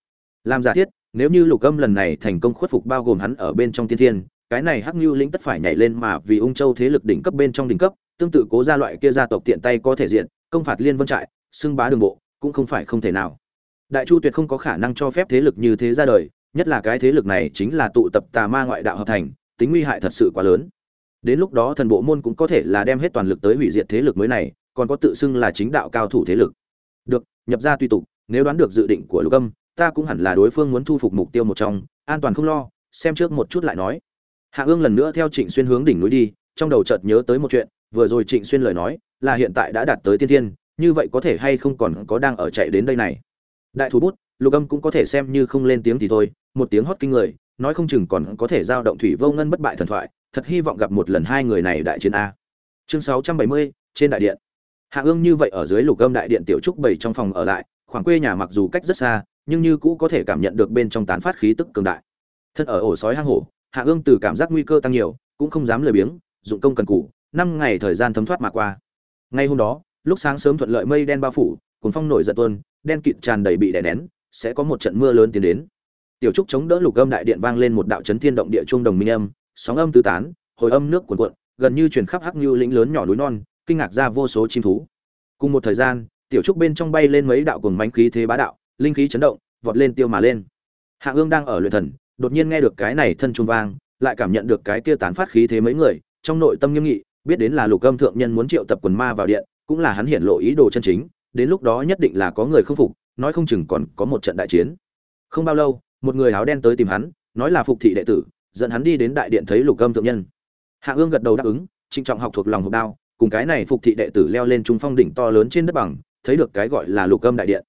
Làm giả thiết, nếu như lục âm lần này thành công khuất phục bao gồm hắn ở bên trong tiên thiên, cái này hắc Nưu lĩnh tất phải nhảy lên mà vì ung châu thế lực đỉnh cấp bên trong đỉnh cấp, tương tự cố gia loại kia gia tộc tiện tay có thể diện, công phạt liên vân trại, xưng bá đường bộ cũng không phải không thể nào. Đại chu tuyệt không có khả năng cho phép thế lực như thế ra đời, nhất là cái thế lực này chính là tụ tập tà ma ngoại đạo hợp thành, tính nguy hại thật sự quá lớn. Đến lúc đó thần bộ môn cũng có thể là đem hết toàn lực tới hủy diệt thế lực mới này, còn có tự xưng là chính đạo cao thủ thế lực. Được, nhập ra tùy tục, nếu đoán được dự định của lục âm, ta cũng hẳn là đối phương muốn thu phục mục tiêu một trong, an toàn không lo, xem trước một chút lại nói. Hạ ương lần nữa theo trịnh xuyên hướng đỉnh núi đi, trong đầu chợt nhớ tới một chuyện, vừa rồi trịnh xuyên lời nói là hiện tại đã đạt tới tiên thiên như vậy có thể hay không còn có đang ở chạy đến đây này? Đại thủ bút, lục âm cũng có thể xem như không lên tiếng thì thôi, một tiếng hót kinh người, nói không chừng còn có thể giao động thủy vô ngân bất bại thần thoại, thật hy vọng gặp một lần hai người này đại chiến a. Chương sáu trăm bảy mươi, trên đại điện. Hạ ương như vậy ở dưới lục âm đại điện tiểu trúc bảy trong phòng ở lại, khoảng quê nhà mặc dù cách rất xa, nhưng như cũ có thể cảm nhận được bên trong tán phát khí tức cường đại. Thân ở ổ sói hang hổ, hạ ương từ cảm giác nguy cơ tăng nhiều, cũng không dám lười biếng, dụng công cần cù, năm ngày thời gian thấm thoát mà qua. Ngay hôm đó lúc sáng sớm thuận lợi mây đen bao phủ cuốn phong nổi giận tuôn, đen kịt tràn đầy bị đè nén, sẽ có một trận mưa lớn tiến đến. Tiểu trúc chống đỡ lục âm đại điện vang lên một đạo chấn thiên động địa trung đồng minh âm, sóng âm tứ tán, hồi âm nước cuồn cuộn, gần như truyền khắp hắc như lĩnh lớn nhỏ núi non, kinh ngạc ra vô số chim thú. Cùng một thời gian, tiểu trúc bên trong bay lên mấy đạo cuồng mánh khí thế bá đạo, linh khí chấn động, vọt lên tiêu mà lên. Hạ ương đang ở luyện thần, đột nhiên nghe được cái này thân trung vang, lại cảm nhận được cái kia tán phát khí thế mấy người, trong nội tâm nghiêm nghị, biết đến là lục âm thượng nhân muốn triệu tập quần ma vào điện cũng là hắn hiện lộ ý đồ chân chính, đến lúc đó nhất định là có người không phục, nói không chừng còn có một trận đại chiến. Không bao lâu, một người áo đen tới tìm hắn, nói là phục thị đệ tử, dẫn hắn đi đến đại điện thấy lục âm thượng nhân. Hạ ương gật đầu đáp ứng, trịnh trọng học thuộc lòng hộp đao, cùng cái này phục thị đệ tử leo lên trung phong đỉnh to lớn trên đất bằng, thấy được cái gọi là lục âm đại điện.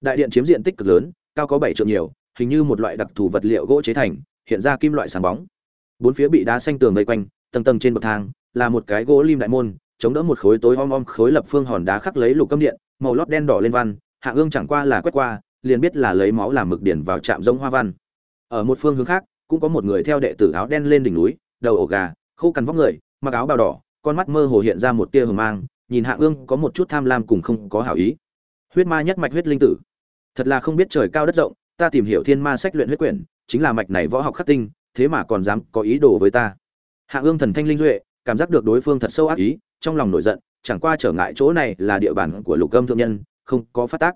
Đại điện chiếm diện tích cực lớn, cao có bảy trượng nhiều, hình như một loại đặc thù vật liệu gỗ chế thành, hiện ra kim loại sáng bóng. Bốn phía bị đá xanh tường vây quanh, tầng tầng trên bậc thang, là một cái gỗ lim đại môn chống đỡ một khối tối om om khối lập phương hòn đá khắc lấy lục âm điện, màu lót đen đỏ lên văn, hạ ương chẳng qua là quét qua, liền biết là lấy máu làm mực điển vào trạm giống hoa văn. Ở một phương hướng khác, cũng có một người theo đệ tử áo đen lên đỉnh núi, đầu ổ gà, khô cằn vóc người, mặc áo bào đỏ, con mắt mơ hồ hiện ra một tia hờ mang, nhìn hạ ương có một chút tham lam cùng không có hảo ý. Huyết ma nhất mạch huyết linh tử. Thật là không biết trời cao đất rộng, ta tìm hiểu thiên ma sách luyện huyết quyển, chính là mạch này võ học khắc tinh, thế mà còn dám có ý đồ với ta. Hạ ương thần thanh linh duệ cảm giác được đối phương thật sâu ác ý, trong lòng nổi giận, chẳng qua trở ngại chỗ này là địa bàn của lục âm thượng nhân, không có phát tác.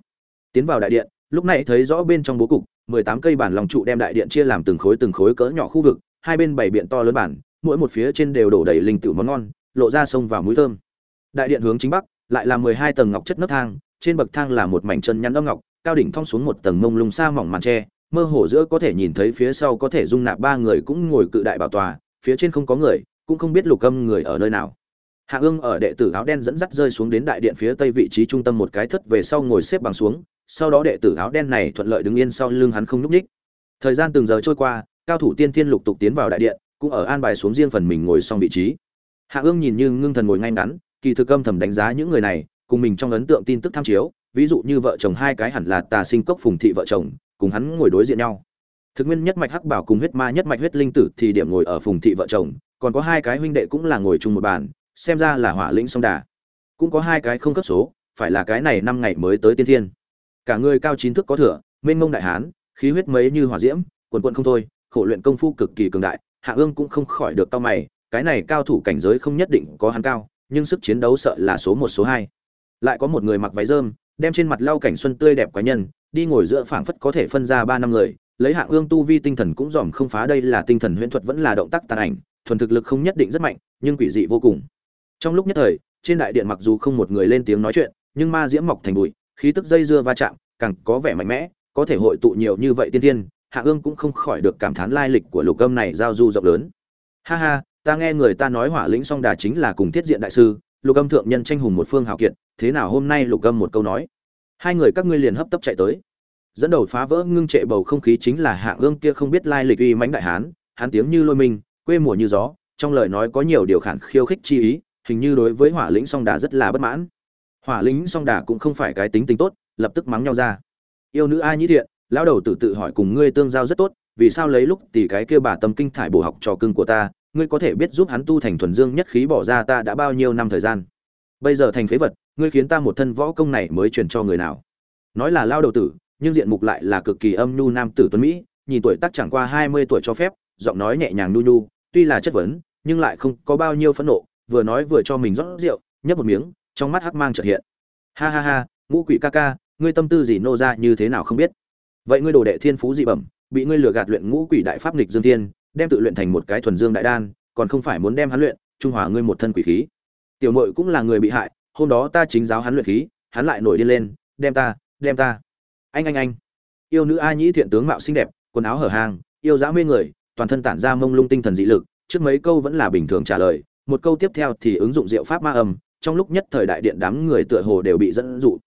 Tiến vào đại điện, lúc này thấy rõ bên trong bố cục, mười tám cây bản lòng trụ đem đại điện chia làm từng khối từng khối cỡ nhỏ khu vực, hai bên bảy biện to lớn bản, mỗi một phía trên đều đổ đầy linh tử món ngon, lộ ra sông vào mũi thơm. Đại điện hướng chính bắc, lại là mười hai tầng ngọc chất nấc thang, trên bậc thang là một mảnh chân nhăn âm ngọc, cao đỉnh thong xuống một tầng mông lung xa mỏng màn tre, mơ hồ giữa có thể nhìn thấy phía sau có thể dung nạp ba người cũng ngồi cự đại bảo tòa, phía trên không có người cũng không biết lục âm người ở nơi nào. Hạ ương ở đệ tử áo đen dẫn dắt rơi xuống đến đại điện phía tây vị trí trung tâm một cái thất về sau ngồi xếp bằng xuống, sau đó đệ tử áo đen này thuận lợi đứng yên sau lưng hắn không núp ních thời gian từng giờ trôi qua, cao thủ tiên thiên lục tục tiến vào đại điện, cũng ở an bài xuống riêng phần mình ngồi xong vị trí. Hạ ương nhìn như ngưng thần ngồi ngay ngắn, kỳ thực âm thầm đánh giá những người này, cùng mình trong ấn tượng tin tức tham chiếu, ví dụ như vợ chồng hai cái hẳn là tà sinh cốc phùng thị vợ chồng, cùng hắn ngồi đối diện nhau. Thực nguyên nhất mạch hắc bảo cùng huyết ma nhất mạch huyết linh tử thì điểm ngồi ở phùng thị vợ chồng còn có hai cái huynh đệ cũng là ngồi chung một bàn, xem ra là hỏa lĩnh song đà. Cũng có hai cái không cấp số, phải là cái này năm ngày mới tới tiên thiên. Cả người cao chín thước có thừa, mênh mông đại hán, khí huyết mấy như hỏa diễm, quần quận không thôi, khổ luyện công phu cực kỳ cường đại, hạ ương cũng không khỏi được tao mày, cái này cao thủ cảnh giới không nhất định có hắn cao, nhưng sức chiến đấu sợ là số một, số hai. Lại có một người mặc váy rơm, đem trên mặt lau cảnh xuân tươi đẹp cá nhân, đi ngồi giữa phảng phất có thể phân ra ba năm người, lấy hạng ương tu vi tinh thần cũng dòm không phá, đây là tinh thần huyễn thuật vẫn là động tác tàn ảnh thuần thực lực không nhất định rất mạnh, nhưng quỷ dị vô cùng. Trong lúc nhất thời, trên đại điện mặc dù không một người lên tiếng nói chuyện, nhưng ma diễm mọc thành bụi, khí tức dây dưa va chạm, càng có vẻ mạnh mẽ, có thể hội tụ nhiều như vậy tiên tiên hạ ương cũng không khỏi được cảm thán lai lịch của lục âm này giao du rộng lớn. Ha ha, ta nghe người ta nói hỏa lĩnh song đà chính là cùng thiết diện đại sư, lục âm thượng nhân tranh hùng một phương hào kiệt, thế nào hôm nay lục âm một câu nói? Hai người các ngươi liền hấp tấp chạy tới. Dẫn đầu phá vỡ ngưng trệ bầu không khí chính là hạ ương kia không biết lai lịch uy mãnh đại hán hán tiếng như lôi minh quê mùa như gió, trong lời nói có nhiều điều khản khiêu khích chi ý, hình như đối với hỏa lĩnh song đà rất là bất mãn. Hỏa lĩnh song đà cũng không phải cái tính tình tốt, lập tức mắng nhau ra. Yêu nữ ai nhĩ thiện, lão đầu tự tự hỏi cùng ngươi tương giao rất tốt, vì sao lấy lúc tỷ cái kia bà tâm kinh thải bổ học trò cưng của ta, ngươi có thể biết giúp hắn tu thành thuần dương nhất khí bỏ ra ta đã bao nhiêu năm thời gian. Bây giờ thành phế vật, ngươi khiến ta một thân võ công này mới truyền cho người nào. Nói là lao đầu tử, nhưng diện mục lại là cực kỳ âm nhu nam tử tuấn mỹ, nhìn tuổi tác chẳng qua hai mươi tuổi cho phép giọng nói nhẹ nhàng nhu nhu, tuy là chất vấn, nhưng lại không có bao nhiêu phẫn nộ, vừa nói vừa cho mình rót rượu, nhấp một miếng, trong mắt hắc mang chợt hiện. Ha ha ha, ngũ quỷ ca ca, ngươi tâm tư gì nô ra như thế nào không biết? Vậy ngươi đồ đệ thiên phú dị bẩm, bị ngươi lừa gạt luyện ngũ quỷ đại pháp nghịch dương thiên, đem tự luyện thành một cái thuần dương đại đan, còn không phải muốn đem hắn luyện, trung hòa ngươi một thân quỷ khí. Tiểu muội cũng là người bị hại, hôm đó ta chính giáo hắn luyện khí, hắn lại nổi điên lên, đem ta đem ta. Anh anh anh. Yêu nữ a nhĩ thiện tướng mạo xinh đẹp, quần áo hở hàng, yêu dã mê người toàn thân tản ra mông lung tinh thần dị lực, trước mấy câu vẫn là bình thường trả lời, một câu tiếp theo thì ứng dụng diệu pháp ma âm, trong lúc nhất thời đại điện đám người tựa hồ đều bị dẫn dụ.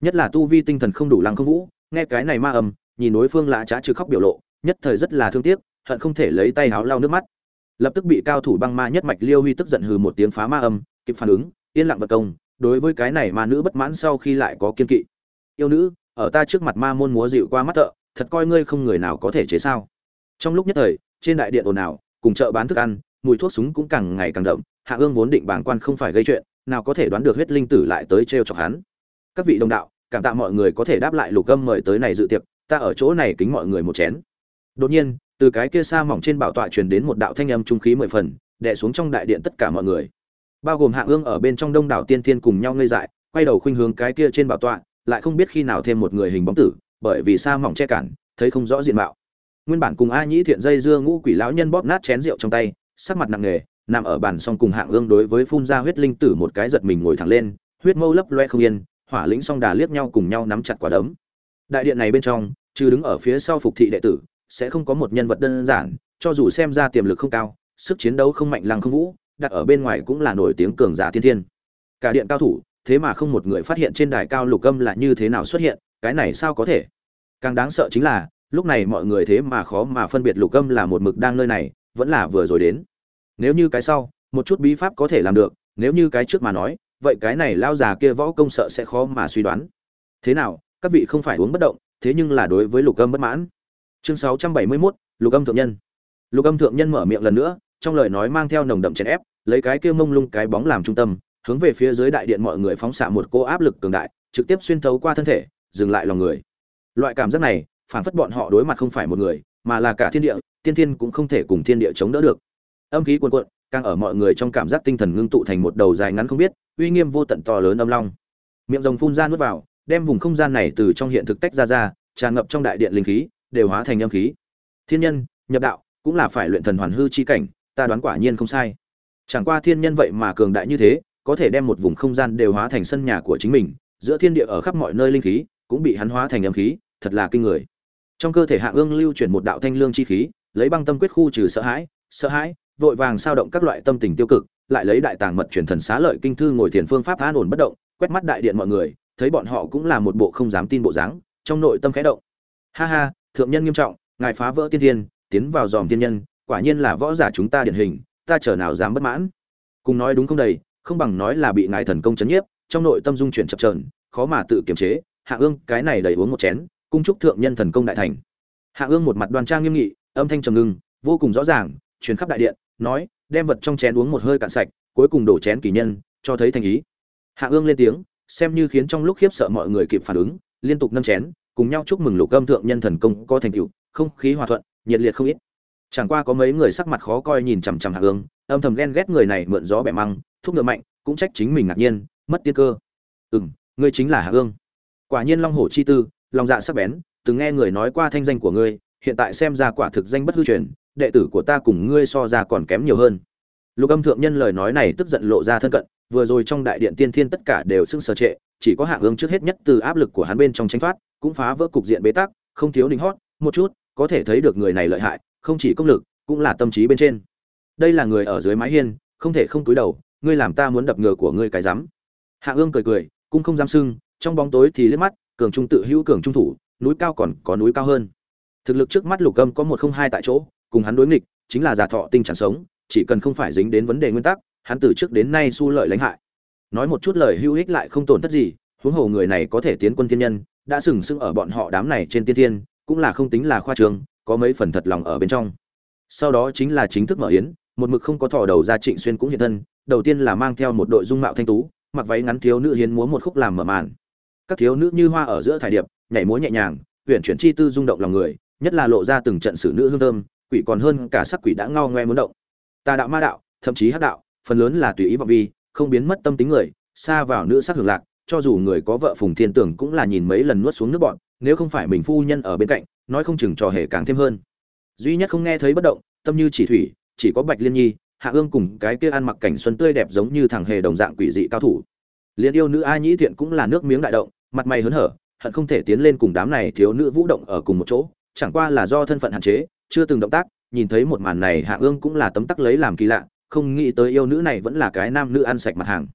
Nhất là tu vi tinh thần không đủ lăng không vũ, nghe cái này ma âm, nhìn đối phương lạ trá trừ khóc biểu lộ, nhất thời rất là thương tiếc, hận không thể lấy tay háo lau nước mắt. Lập tức bị cao thủ băng ma nhất mạch liêu huy tức giận hừ một tiếng phá ma âm, kịp phản ứng, yên lặng vật công, đối với cái này ma nữ bất mãn sau khi lại có kiên kỵ. Yêu nữ, ở ta trước mặt ma môn múa dịu qua mắt thợ, thật coi ngươi không người nào có thể chế sao? Trong lúc nhất thời trên đại điện ồn ào, cùng chợ bán thức ăn, mùi thuốc súng cũng càng ngày càng đậm, hạ ương vốn định bảng quan không phải gây chuyện, nào có thể đoán được huyết linh tử lại tới trêu chọc hắn. Các vị đồng đạo, cảm tạ mọi người có thể đáp lại lục âm mời tới này dự tiệc, ta ở chỗ này kính mọi người một chén. Đột nhiên, từ cái kia xa mỏng trên bảo tọa truyền đến một đạo thanh âm trung khí mười phần, đè xuống trong đại điện tất cả mọi người. Bao gồm hạ ương ở bên trong đông đảo tiên thiên cùng nhau ngây dại, quay đầu khuynh hướng cái kia trên bảo tọa, lại không biết khi nào thêm một người hình bóng tử, bởi vì xa mỏng che cản, thấy không rõ diện mạo nguyên bản cùng a nhĩ thiện dây dưa ngũ quỷ lão nhân bóp nát chén rượu trong tay, sắc mặt nặng nề, nằm ở bàn song cùng hạng ương đối với phun ra huyết linh tử một cái giật mình ngồi thẳng lên, huyết mâu lấp loe không yên, hỏa lĩnh song đà liếc nhau cùng nhau nắm chặt quả đấm. Đại điện này bên trong, trừ đứng ở phía sau phục thị đệ tử, sẽ không có một nhân vật đơn giản, cho dù xem ra tiềm lực không cao, sức chiến đấu không mạnh lăng không vũ, đặt ở bên ngoài cũng là nổi tiếng cường giả thiên thiên. Cả điện cao thủ, thế mà không một người phát hiện trên đài cao lục âm là như thế nào xuất hiện, cái này sao có thể? Càng đáng sợ chính là lúc này mọi người thế mà khó mà phân biệt lục âm là một mực đang nơi này vẫn là vừa rồi đến. Nếu như cái sau một chút bí pháp có thể làm được nếu như cái trước mà nói vậy cái này lao già kia võ công sợ sẽ khó mà suy đoán. Thế nào các vị không phải uống bất động thế nhưng là đối với lục âm bất mãn. Chương 671, lục âm thượng nhân. Lục âm thượng nhân mở miệng lần nữa trong lời nói mang theo nồng đậm chèn ép lấy cái kia mông lung cái bóng làm trung tâm hướng về phía dưới đại điện mọi người phóng xạ một cô áp lực cường đại trực tiếp xuyên thấu qua thân thể dừng lại lòng người. Loại cảm giác này phản phất bọn họ đối mặt không phải một người, mà là cả thiên địa, tiên thiên cũng không thể cùng thiên địa chống đỡ được. Âm khí cuồn cuộn, càng ở mọi người trong cảm giác tinh thần ngưng tụ thành một đầu dài ngắn không biết, uy nghiêm vô tận to lớn âm long. Miệng rồng phun ra nuốt vào, đem vùng không gian này từ trong hiện thực tách ra ra, tràn ngập trong đại điện linh khí, đều hóa thành âm khí. Thiên nhân, nhập đạo, cũng là phải luyện thần hoàn hư chi cảnh, ta đoán quả nhiên không sai. Chẳng qua thiên nhân vậy mà cường đại như thế, có thể đem một vùng không gian đều hóa thành sân nhà của chính mình, giữa thiên địa ở khắp mọi nơi linh khí, cũng bị hắn hóa thành âm khí, thật là kinh người trong cơ thể hạ ương lưu chuyển một đạo thanh lương chi khí, lấy băng tâm quyết khu trừ sợ hãi sợ hãi, vội vàng sao động các loại tâm tình tiêu cực, lại lấy đại tàng mật truyền thần xá lợi kinh thư ngồi thiền phương pháp an ổn bất động, quét mắt đại điện mọi người, thấy bọn họ cũng là một bộ không dám tin bộ dáng, trong nội tâm khẽ động. Ha ha, thượng nhân nghiêm trọng, ngài phá vỡ tiên thiên, tiến vào dòm tiên nhân, quả nhiên là võ giả chúng ta điển hình, ta chờ nào dám bất mãn. Cùng nói đúng không đầy, không bằng nói là bị ngài thần công chấn nhiếp, trong nội tâm dung chuyển chập trờn khó mà tự kiềm chế. Hạ ương, cái này đầy uống một chén cung chúc thượng nhân thần công đại thành. Hạ ương một mặt đoan trang nghiêm nghị, âm thanh trầm ngưng, vô cùng rõ ràng, truyền khắp đại điện, nói, đem vật trong chén uống một hơi cạn sạch, cuối cùng đổ chén kỳ nhân, cho thấy thành ý. Hạ ương lên tiếng, xem như khiến trong lúc khiếp sợ mọi người kịp phản ứng, liên tục nâng chén, cùng nhau chúc mừng lục âm thượng nhân thần công có thành tựu, không khí hòa thuận, nhiệt liệt không ít. Chẳng qua có mấy người sắc mặt khó coi nhìn chằm chằm hạ ương, âm thầm ghen ghét người này mượn gió bẻ măng, thúc ngựa mạnh, cũng trách chính mình ngạc nhiên, mất tiên cơ. Ừ ngươi chính là hạ ương. Quả nhiên long hổ chi tư lòng dạ sắc bén, từng nghe người nói qua thanh danh của ngươi, hiện tại xem ra quả thực danh bất hư truyền, đệ tử của ta cùng ngươi so ra còn kém nhiều hơn. Lục âm thượng nhân lời nói này tức giận lộ ra thân cận, vừa rồi trong đại điện tiên thiên tất cả đều sưng sờ trệ, chỉ có hạng ương trước hết nhất từ áp lực của hắn bên trong tranh thoát, cũng phá vỡ cục diện bế tắc, không thiếu đỉnh hót, một chút, có thể thấy được người này lợi hại, không chỉ công lực, cũng là tâm trí bên trên. Đây là người ở dưới mái hiên, không thể không túi đầu, ngươi làm ta muốn đập ngựa của ngươi cái rắm. Hạng ương cười cười, cũng không dám sưng, trong bóng tối thì liếc mắt cường trung tự hữu cường trung thủ, núi cao còn có núi cao hơn. Thực lực trước mắt lục âm có một không hai tại chỗ, cùng hắn đối nghịch, chính là giả thọ tinh chẳng sống, chỉ cần không phải dính đến vấn đề nguyên tắc, hắn từ trước đến nay su lợi lãnh hại. Nói một chút lời hữu ích lại không tổn thất gì, huống hồ người này có thể tiến quân thiên nhân, đã sừng sững ở bọn họ đám này trên tiên thiên, cũng là không tính là khoa trường, có mấy phần thật lòng ở bên trong. Sau đó chính là chính thức mở yến, một mực không có thỏ đầu ra trịnh xuyên cũng hiện thân, đầu tiên là mang theo một đội dung mạo thanh tú, mặc váy ngắn thiếu nữ hiến múa một khúc làm mở màn các thiếu nữ như hoa ở giữa thải điệp, nhảy múa nhẹ nhàng huyện chuyển chi tư rung động lòng người, nhất là lộ ra từng trận sử nữ hương thơm, quỷ còn hơn cả sắc quỷ đã ngao ngoe muốn động. Tà đạo ma đạo, thậm chí hắc đạo, phần lớn là tùy ý vọng vi, không biến mất tâm tính người, xa vào nữ sắc hưởng lạc, cho dù người có vợ phùng thiên tưởng cũng là nhìn mấy lần nuốt xuống nước bọn nếu không phải mình phu nhân ở bên cạnh, nói không chừng trò hề càng thêm hơn. Duy nhất không nghe thấy bất động, tâm như chỉ thủy, chỉ có bạch liên nhi, hạ ương cùng cái kia ăn mặc cảnh xuân tươi đẹp giống như thằng hề đồng dạng quỷ dị cao thủ. Liên yêu nữ a nhĩ thiện cũng là nước miếng đại động mặt mày hớn hở, hận không thể tiến lên cùng đám này thiếu nữ vũ động ở cùng một chỗ, chẳng qua là do thân phận hạn chế, chưa từng động tác, nhìn thấy một màn này hạ ương cũng là tấm tắc lấy làm kỳ lạ, không nghĩ tới yêu nữ này vẫn là cái nam nữ ăn sạch mặt hàng.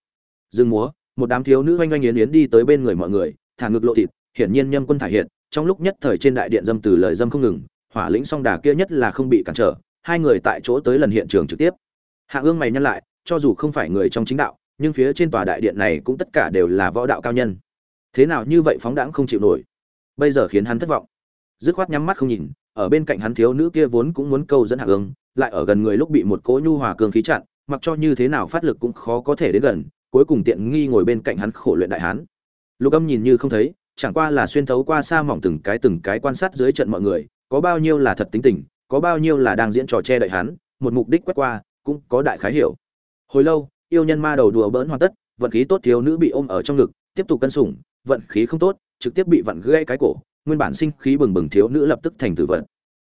Dương múa, một đám thiếu nữ oanh oanh yến yến đi tới bên người mọi người, thả ngực lộ thịt, hiển nhiên nhâm quân thải hiện, trong lúc nhất thời trên đại điện dâm từ lời dâm không ngừng, hỏa lĩnh song đà kia nhất là không bị cản trở, hai người tại chỗ tới lần hiện trường trực tiếp. Hạ ương mày nhăn lại, cho dù không phải người trong chính đạo, nhưng phía trên tòa đại điện này cũng tất cả đều là võ đạo cao nhân thế nào như vậy phóng đãng không chịu nổi. Bây giờ khiến hắn thất vọng. Dứt khoát nhắm mắt không nhìn, ở bên cạnh hắn thiếu nữ kia vốn cũng muốn câu dẫn hạ ương lại ở gần người lúc bị một cỗ nhu hòa cường khí chặn, mặc cho như thế nào phát lực cũng khó có thể đến gần, cuối cùng tiện nghi ngồi bên cạnh hắn khổ luyện đại hán. Lục âm nhìn như không thấy, chẳng qua là xuyên thấu qua xa mỏng từng cái từng cái quan sát dưới trận mọi người, có bao nhiêu là thật tính tình, có bao nhiêu là đang diễn trò che đợi hắn, một mục đích quét qua, cũng có đại khái hiểu. Hồi lâu, yêu nhân ma đầu đùa bỡn hoàn tất, vận khí tốt thiếu nữ bị ôm ở trong ngực, tiếp tục cân sủng vận khí không tốt, trực tiếp bị vặn gãy cái cổ, nguyên bản sinh khí bừng bừng thiếu nữ lập tức thành tử vận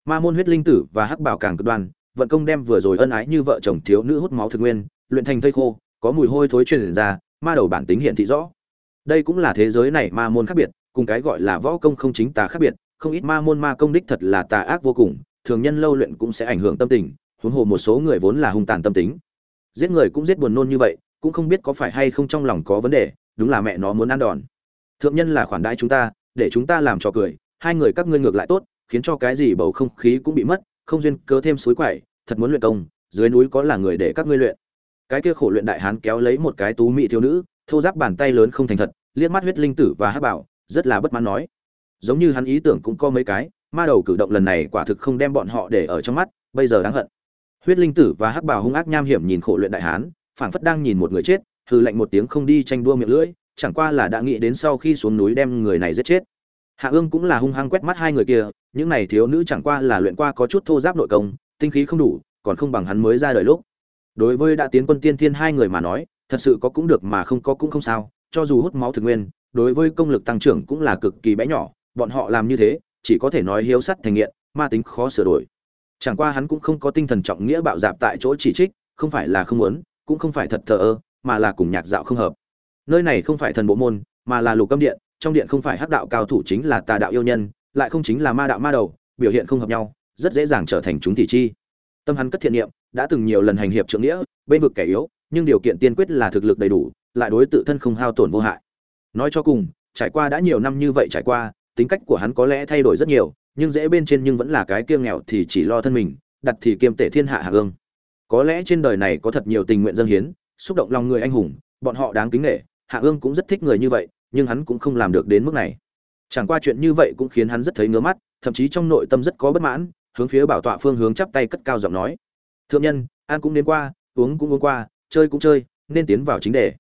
ma môn huyết linh tử và hắc bảo càng cực đoan, vận công đem vừa rồi ân ái như vợ chồng thiếu nữ hút máu thực nguyên, luyện thành thây khô, có mùi hôi thối truyền ra, ma đầu bản tính hiện thị rõ. Đây cũng là thế giới này ma môn khác biệt, cùng cái gọi là võ công không chính tà khác biệt, không ít ma môn ma công đích thật là tà ác vô cùng, thường nhân lâu luyện cũng sẽ ảnh hưởng tâm tình, huống hồ một số người vốn là hung tàn tâm tính. Giết người cũng giết buồn nôn như vậy, cũng không biết có phải hay không trong lòng có vấn đề, đúng là mẹ nó muốn ăn đòn thượng nhân là khoản đãi chúng ta, để chúng ta làm trò cười, hai người các ngươi ngược lại tốt, khiến cho cái gì bầu không khí cũng bị mất, không duyên cớ thêm suối quậy thật muốn luyện công, dưới núi có là người để các ngươi luyện. Cái kia khổ luyện đại hán kéo lấy một cái tú mỹ thiếu nữ, thô giáp bàn tay lớn không thành thật, liếc mắt huyết linh tử và hát bảo, rất là bất mãn nói. Giống như hắn ý tưởng cũng có mấy cái, ma đầu cử động lần này quả thực không đem bọn họ để ở trong mắt, bây giờ đáng hận. Huyết linh tử và hắc bảo hung ác nham hiểm nhìn khổ luyện đại hán, phảng phất đang nhìn một người chết, hừ lạnh một tiếng không đi tranh đua miệng lưỡi chẳng qua là đã nghĩ đến sau khi xuống núi đem người này giết chết. Hạ ương cũng là hung hăng quét mắt hai người kia, những này thiếu nữ chẳng qua là luyện qua có chút thô giáp nội công, tinh khí không đủ, còn không bằng hắn mới ra đời lúc. Đối với đã tiến quân tiên thiên hai người mà nói, thật sự có cũng được mà không có cũng không sao, cho dù hút máu thực nguyên, đối với công lực tăng trưởng cũng là cực kỳ bé nhỏ, bọn họ làm như thế, chỉ có thể nói hiếu sắt thành nghiện, ma tính khó sửa đổi. Chẳng qua hắn cũng không có tinh thần trọng nghĩa bạo dạp tại chỗ chỉ trích, không phải là không muốn, cũng không phải thật thờ ơ, mà là cùng nhạc dạo không hợp nơi này không phải thần bộ môn, mà là lục âm điện, trong điện không phải hắc đạo cao thủ chính là tà đạo yêu nhân, lại không chính là ma đạo ma đầu, biểu hiện không hợp nhau, rất dễ dàng trở thành chúng tỷ chi. Tâm hắn cất thiện niệm, đã từng nhiều lần hành hiệp trượng nghĩa, bên vực kẻ yếu, nhưng điều kiện tiên quyết là thực lực đầy đủ, lại đối tự thân không hao tổn vô hại. Nói cho cùng, trải qua đã nhiều năm như vậy trải qua, tính cách của hắn có lẽ thay đổi rất nhiều, nhưng dễ bên trên nhưng vẫn là cái kia nghèo thì chỉ lo thân mình, đặt thì kiêm tể thiên hạ hạ ương có lẽ trên đời này có thật nhiều tình nguyện dân hiến, xúc động lòng người anh hùng, bọn họ đáng kính nể hạ ương cũng rất thích người như vậy nhưng hắn cũng không làm được đến mức này. Chẳng qua chuyện như vậy cũng khiến hắn rất thấy ngứa mắt thậm chí trong nội tâm rất có bất mãn hướng phía bảo tọa phương hướng chắp tay cất cao giọng nói. Thượng nhân an cũng đến qua uống cũng uống qua chơi cũng chơi nên tiến vào chính đề.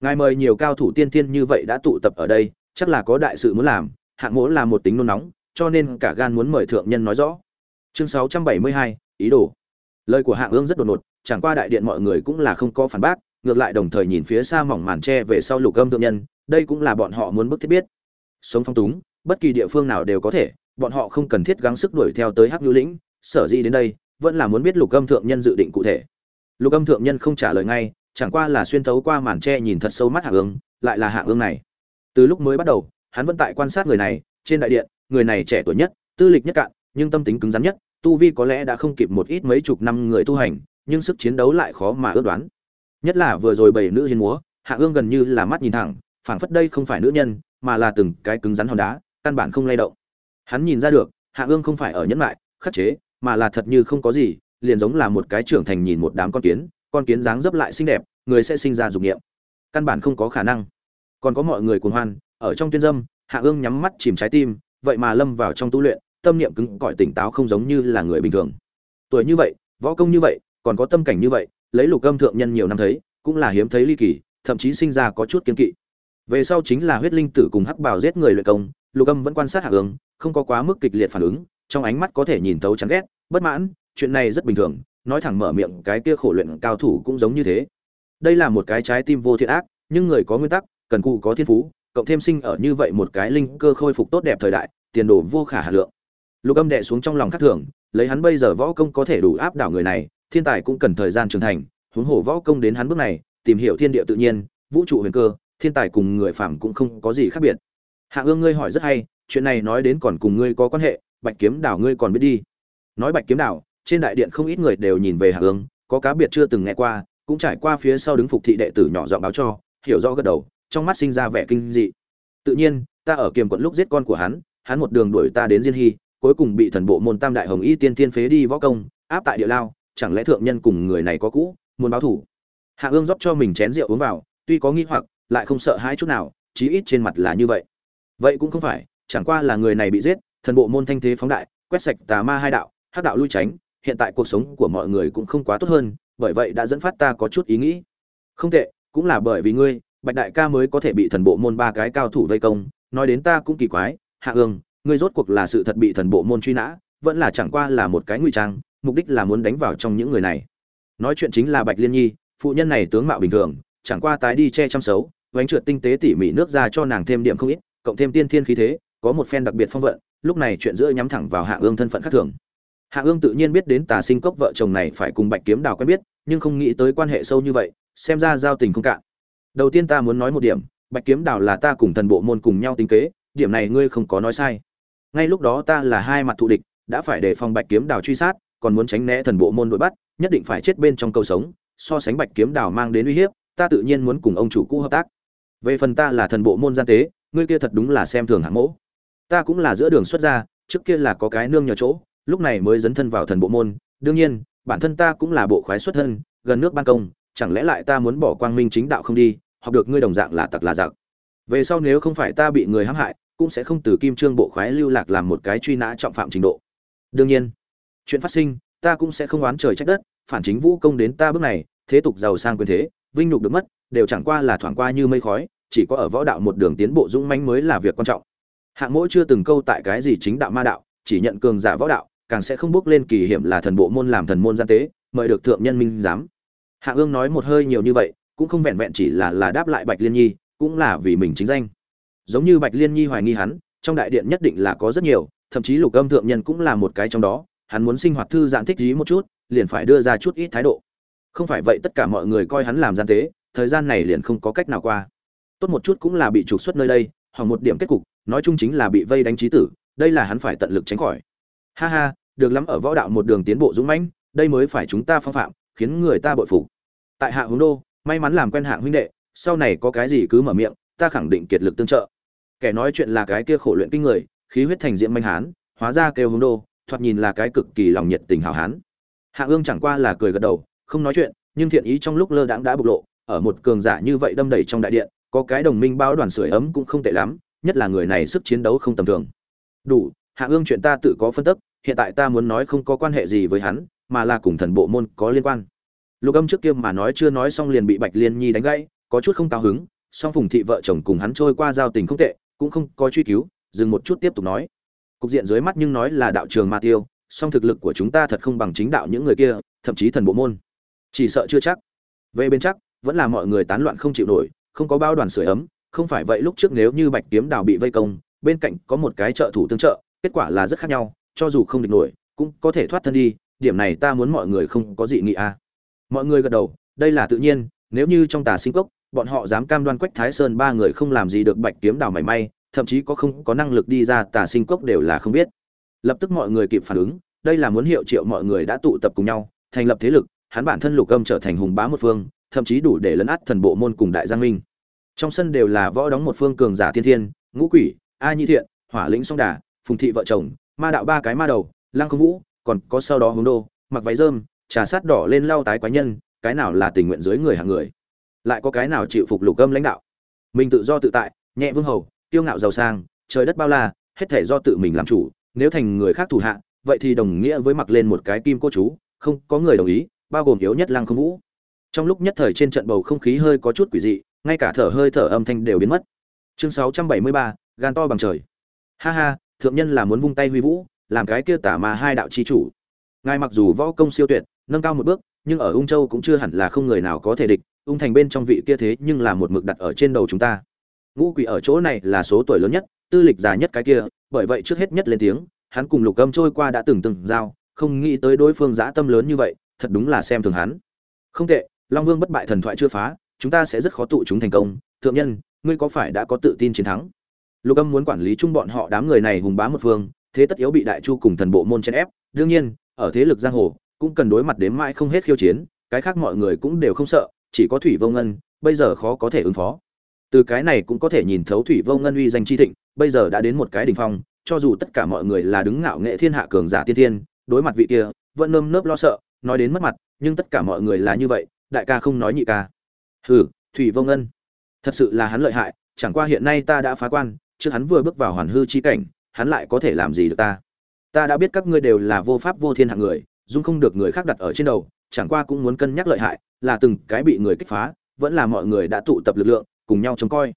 Ngài mời nhiều cao thủ tiên thiên như vậy đã tụ tập ở đây chắc là có đại sự muốn làm hạng mỗ là một tính nôn nóng cho nên cả gan muốn mời thượng nhân nói rõ. Chương 672, ý đồ. Lời của hạng ương rất đột ngột chẳng qua đại điện mọi người cũng là không có phản bác ngược lại đồng thời nhìn phía xa mỏng màn tre về sau lục âm thượng nhân, đây cũng là bọn họ muốn bức thiết biết. Sống phong túng, bất kỳ địa phương nào đều có thể, bọn họ không cần thiết gắng sức đuổi theo tới hắc nhu lĩnh, sở dĩ đến đây, vẫn là muốn biết lục âm thượng nhân dự định cụ thể. Lục âm thượng nhân không trả lời ngay, chẳng qua là xuyên thấu qua màn tre nhìn thật sâu mắt hạ ương, lại là hạ ương này. Từ lúc mới bắt đầu, hắn vẫn tại quan sát người này, trên đại điện, người này trẻ tuổi nhất, tư lịch nhất cạn, nhưng tâm tính cứng rắn nhất, tu vi có lẽ đã không kịp một ít mấy chục năm người tu hành, nhưng sức chiến đấu lại khó mà ước đoán nhất là vừa rồi bảy nữ hiên múa, hạ ương gần như là mắt nhìn thẳng, phảng phất đây không phải nữ nhân, mà là từng cái cứng rắn hòn đá, căn bản không lay động. Hắn nhìn ra được, hạ ương không phải ở nhẫn lại khắc chế, mà là thật như không có gì, liền giống là một cái trưởng thành nhìn một đám con kiến con kiến dáng dấp lại xinh đẹp, người sẽ sinh ra dục niệm. Căn bản không có khả năng. Còn có mọi người cuồng hoan, ở trong tuyên dâm, hạ ương nhắm mắt chìm trái tim, vậy mà lâm vào trong tu luyện, tâm niệm cứng cỏi tỉnh táo không giống như là người bình thường. Tuổi như vậy, võ công như vậy, còn có tâm cảnh như vậy lấy lục âm thượng nhân nhiều năm thấy, cũng là hiếm thấy ly kỳ, thậm chí sinh ra có chút kiên kỵ. Về sau chính là huyết linh tử cùng hắc bảo giết người luyện công, lục âm vẫn quan sát hạ ứng không có quá mức kịch liệt phản ứng, trong ánh mắt có thể nhìn thấu chán ghét, bất mãn, chuyện này rất bình thường, nói thẳng mở miệng, cái kia khổ luyện cao thủ cũng giống như thế. Đây là một cái trái tim vô thiện ác, nhưng người có nguyên tắc, cần cụ có thiên phú, cộng thêm sinh ở như vậy một cái linh cơ khôi phục tốt đẹp thời đại, tiền đồ vô khả hà lượng. Lục âm đệ xuống trong lòng khắc thường, lấy hắn bây giờ võ công có thể đủ áp đảo người này thiên tài cũng cần thời gian trưởng thành, huống hồ võ công đến hắn bước này, tìm hiểu thiên địa tự nhiên, vũ trụ huyền cơ, thiên tài cùng người phàm cũng không có gì khác biệt. Hạ ương ngươi hỏi rất hay, chuyện này nói đến còn cùng ngươi có quan hệ, bạch kiếm đảo ngươi còn biết đi. Nói bạch kiếm đảo, trên đại điện không ít người đều nhìn về hạ ương, có cá biệt chưa từng nghe qua, cũng trải qua phía sau đứng phục thị đệ tử nhỏ giọng báo cho, hiểu rõ gật đầu, trong mắt sinh ra vẻ kinh dị. Tự nhiên, ta ở kiềm quận lúc giết con của hắn hắn một đường đuổi ta đến diên hy, cuối cùng bị thần bộ môn tam đại hồng y tiên tiên phế đi võ công, áp tại địa lao chẳng lẽ thượng nhân cùng người này có cũ, muốn báo thủ? Hạ ương rót cho mình chén rượu uống vào, tuy có nghi hoặc, lại không sợ hãi chút nào, chí ít trên mặt là như vậy. Vậy cũng không phải, chẳng qua là người này bị giết, thần bộ môn thanh thế phóng đại, quét sạch tà ma hai đạo, hắc đạo lui tránh, hiện tại cuộc sống của mọi người cũng không quá tốt hơn, bởi vậy đã dẫn phát ta có chút ý nghĩ. Không tệ, cũng là bởi vì ngươi, bạch đại ca mới có thể bị thần bộ môn ba cái cao thủ vây công, nói đến ta cũng kỳ quái, hạ ương, ngươi rốt cuộc là sự thật bị thần bộ môn truy nã, vẫn là chẳng qua là một cái ngụy trang mục đích là muốn đánh vào trong những người này. Nói chuyện chính là bạch liên nhi, phụ nhân này tướng mạo bình thường, chẳng qua tái đi che chăm xấu vánh trượt tinh tế tỉ mỉ nước ra cho nàng thêm điểm không ít, cộng thêm tiên thiên khí thế, có một phen đặc biệt phong vận, lúc này chuyện giữa nhắm thẳng vào hạ ương thân phận khác thường. Hạ ương tự nhiên biết đến tà sinh cốc vợ chồng này phải cùng bạch kiếm đào quen biết, nhưng không nghĩ tới quan hệ sâu như vậy, xem ra giao tình không cạn. Đầu tiên ta muốn nói một điểm, bạch kiếm đào là ta cùng thần bộ môn cùng nhau tính kế, điểm này ngươi không có nói sai. Ngay lúc đó ta là hai mặt thù địch, đã phải đề phòng bạch kiếm đào truy sát còn muốn tránh né thần bộ môn đội bắt, nhất định phải chết bên trong câu sống, so sánh bạch kiếm đào mang đến uy hiếp, ta tự nhiên muốn cùng ông chủ cũ hợp tác. Về phần ta là thần bộ môn gian tế, ngươi kia thật đúng là xem thường hạng mỗ ta cũng là giữa đường xuất ra trước kia là có cái nương nhờ chỗ, lúc này mới dấn thân vào thần bộ môn. Đương nhiên, bản thân ta cũng là bộ khoái xuất thân, gần nước ban công, chẳng lẽ lại ta muốn bỏ quang minh chính đạo không đi, học được ngươi đồng dạng là tặc là giặc. Về sau nếu không phải ta bị người hãm hại, cũng sẽ không từ kim trương bộ khoái lưu lạc làm một cái truy nã trọng phạm trình độ. Đương nhiên chuyện phát sinh, ta cũng sẽ không oán trời trách đất, phản chính vũ công đến ta bước này, thế tục giàu sang quyền thế, vinh nhục được mất, đều chẳng qua là thoảng qua như mây khói, chỉ có ở võ đạo một đường tiến bộ dũng mãnh mới là việc quan trọng. Hạng mỗi chưa từng câu tại cái gì chính đạo ma đạo, chỉ nhận cường giả võ đạo, càng sẽ không bước lên kỳ hiểm là thần bộ môn làm thần môn gian tế, mời được thượng nhân minh giám. Hạ ương nói một hơi nhiều như vậy, cũng không vẹn vẹn chỉ là là đáp lại bạch liên nhi, cũng là vì mình chính danh. Giống như bạch liên nhi hoài nghi hắn, trong đại điện nhất định là có rất nhiều, thậm chí lục âm thượng nhân cũng là một cái trong đó hắn muốn sinh hoạt thư giãn thích trí một chút, liền phải đưa ra chút ít thái độ. Không phải vậy tất cả mọi người coi hắn làm gian tế, thời gian này liền không có cách nào qua. Tốt một chút cũng là bị trục xuất nơi đây hoặc một điểm kết cục, nói chung chính là bị vây đánh trí tử, đây là hắn phải tận lực tránh khỏi. Ha ha, được lắm ở võ đạo một đường tiến bộ dũng mãnh, đây mới phải chúng ta phong phạm, khiến người ta bội phục. Tại hạ hướng đô, may mắn làm quen hạng huynh đệ, sau này có cái gì cứ mở miệng, ta khẳng định kiệt lực tương trợ. Kẻ nói chuyện là cái kia khổ luyện kinh người, khí huyết thành diễm manh hán, hóa ra kêu hướng đô thoạt nhìn là cái cực kỳ lòng nhiệt tình hào hán. Hạ ương chẳng qua là cười gật đầu, không nói chuyện, nhưng thiện ý trong lúc lơ đãng đã bộc lộ, ở một cường giả như vậy đâm đầy trong đại điện, có cái đồng minh bao đoàn sưởi ấm cũng không tệ lắm, nhất là người này sức chiến đấu không tầm thường. Đủ, hạ ương chuyện ta tự có phân tích, hiện tại ta muốn nói không có quan hệ gì với hắn, mà là cùng thần bộ môn có liên quan. Lục âm trước kia mà nói chưa nói xong liền bị bạch liên nhi đánh gãy, có chút không cao hứng, song phùng thị vợ chồng cùng hắn trôi qua giao tình không tệ, cũng không có truy cứu, dừng một chút tiếp tục nói cục diện dưới mắt nhưng nói là đạo trường ma tiêu, song thực lực của chúng ta thật không bằng chính đạo những người kia, thậm chí thần bộ môn chỉ sợ chưa chắc về bên chắc, vẫn là mọi người tán loạn không chịu nổi, không có bao đoàn sưởi ấm, không phải vậy lúc trước nếu như bạch kiếm đào bị vây công, bên cạnh có một cái trợ thủ tương trợ, kết quả là rất khác nhau, cho dù không địch nổi, cũng có thể thoát thân đi, điểm này ta muốn mọi người không có dị nghị a à. mọi người gật đầu, đây là tự nhiên, nếu như trong tà sinh cốc, bọn họ dám cam đoan quách thái sơn ba người không làm gì được bạch kiếm đào mảy may thậm chí có không có năng lực đi ra tà sinh cốc đều là không biết. Lập tức mọi người kịp phản ứng, đây là muốn hiệu triệu mọi người đã tụ tập cùng nhau, thành lập thế lực, hắn bản thân lục âm trở thành hùng bá một phương, thậm chí đủ để lấn át thần bộ môn cùng đại giang minh. Trong sân đều là võ đóng một phương cường giả thiên thiên, ngũ quỷ, a nhi thiện, hỏa lĩnh song đà, phùng thị vợ chồng, ma đạo ba cái ma đầu, lăng không vũ, còn có sau đó hướng đô, mặc váy rơm trà sát đỏ lên lau tái quái nhân, cái nào là tình nguyện dưới người hàng người, lại có cái nào chịu phục lục âm lãnh đạo. Mình tự do tự tại, nhẹ vương hầu tiêu ngạo giàu sang trời đất bao la hết thể do tự mình làm chủ nếu thành người khác thủ hạ vậy thì đồng nghĩa với mặc lên một cái kim cô chú không có người đồng ý bao gồm yếu nhất lăng không vũ. Trong lúc nhất thời trên trận bầu không khí hơi có chút quỷ dị ngay cả thở hơi thở âm thanh đều biến mất. Chương 673, gan to bằng trời. Ha ha thượng nhân là muốn vung tay huy vũ làm cái kia tả mà hai đạo chi chủ. Ngài mặc dù võ công siêu tuyệt nâng cao một bước nhưng ở ung châu cũng chưa hẳn là không người nào có thể địch ung thành bên trong vị kia thế nhưng là một mực đặt ở trên đầu chúng ta ngũ quỷ ở chỗ này là số tuổi lớn nhất, tư lịch già nhất cái kia, bởi vậy trước hết nhất lên tiếng, hắn cùng lục âm trôi qua đã từng từng giao, không nghĩ tới đối phương dã tâm lớn như vậy, thật đúng là xem thường hắn. Không tệ, long vương bất bại thần thoại chưa phá, chúng ta sẽ rất khó tụ chúng thành công, thượng nhân, ngươi có phải đã có tự tin chiến thắng? Lục âm muốn quản lý chung bọn họ đám người này hùng bá một phương, thế tất yếu bị đại chu cùng thần bộ môn chèn ép, đương nhiên, ở thế lực giang hồ, cũng cần đối mặt đến mãi không hết khiêu chiến, cái khác mọi người cũng đều không sợ, chỉ có thủy vô ngân, bây giờ khó có thể ứng phó từ cái này cũng có thể nhìn thấu thủy vô ngân uy danh chi thịnh, bây giờ đã đến một cái đỉnh phong, cho dù tất cả mọi người là đứng ngạo nghệ thiên hạ cường giả tiên thiên, đối mặt vị kia, vẫn nơm nớp lo sợ, nói đến mất mặt, nhưng tất cả mọi người là như vậy, đại ca không nói nhị ca. Hừ, thủy vô ngân, thật sự là hắn lợi hại, chẳng qua hiện nay ta đã phá quan, trước hắn vừa bước vào hoàn hư chi cảnh, hắn lại có thể làm gì được ta? Ta đã biết các ngươi đều là vô pháp vô thiên hạng người, dung không được người khác đặt ở trên đầu, chẳng qua cũng muốn cân nhắc lợi hại, là từng cái bị người kích phá, vẫn là mọi người đã tụ tập lực lượng cùng nhau trông coi.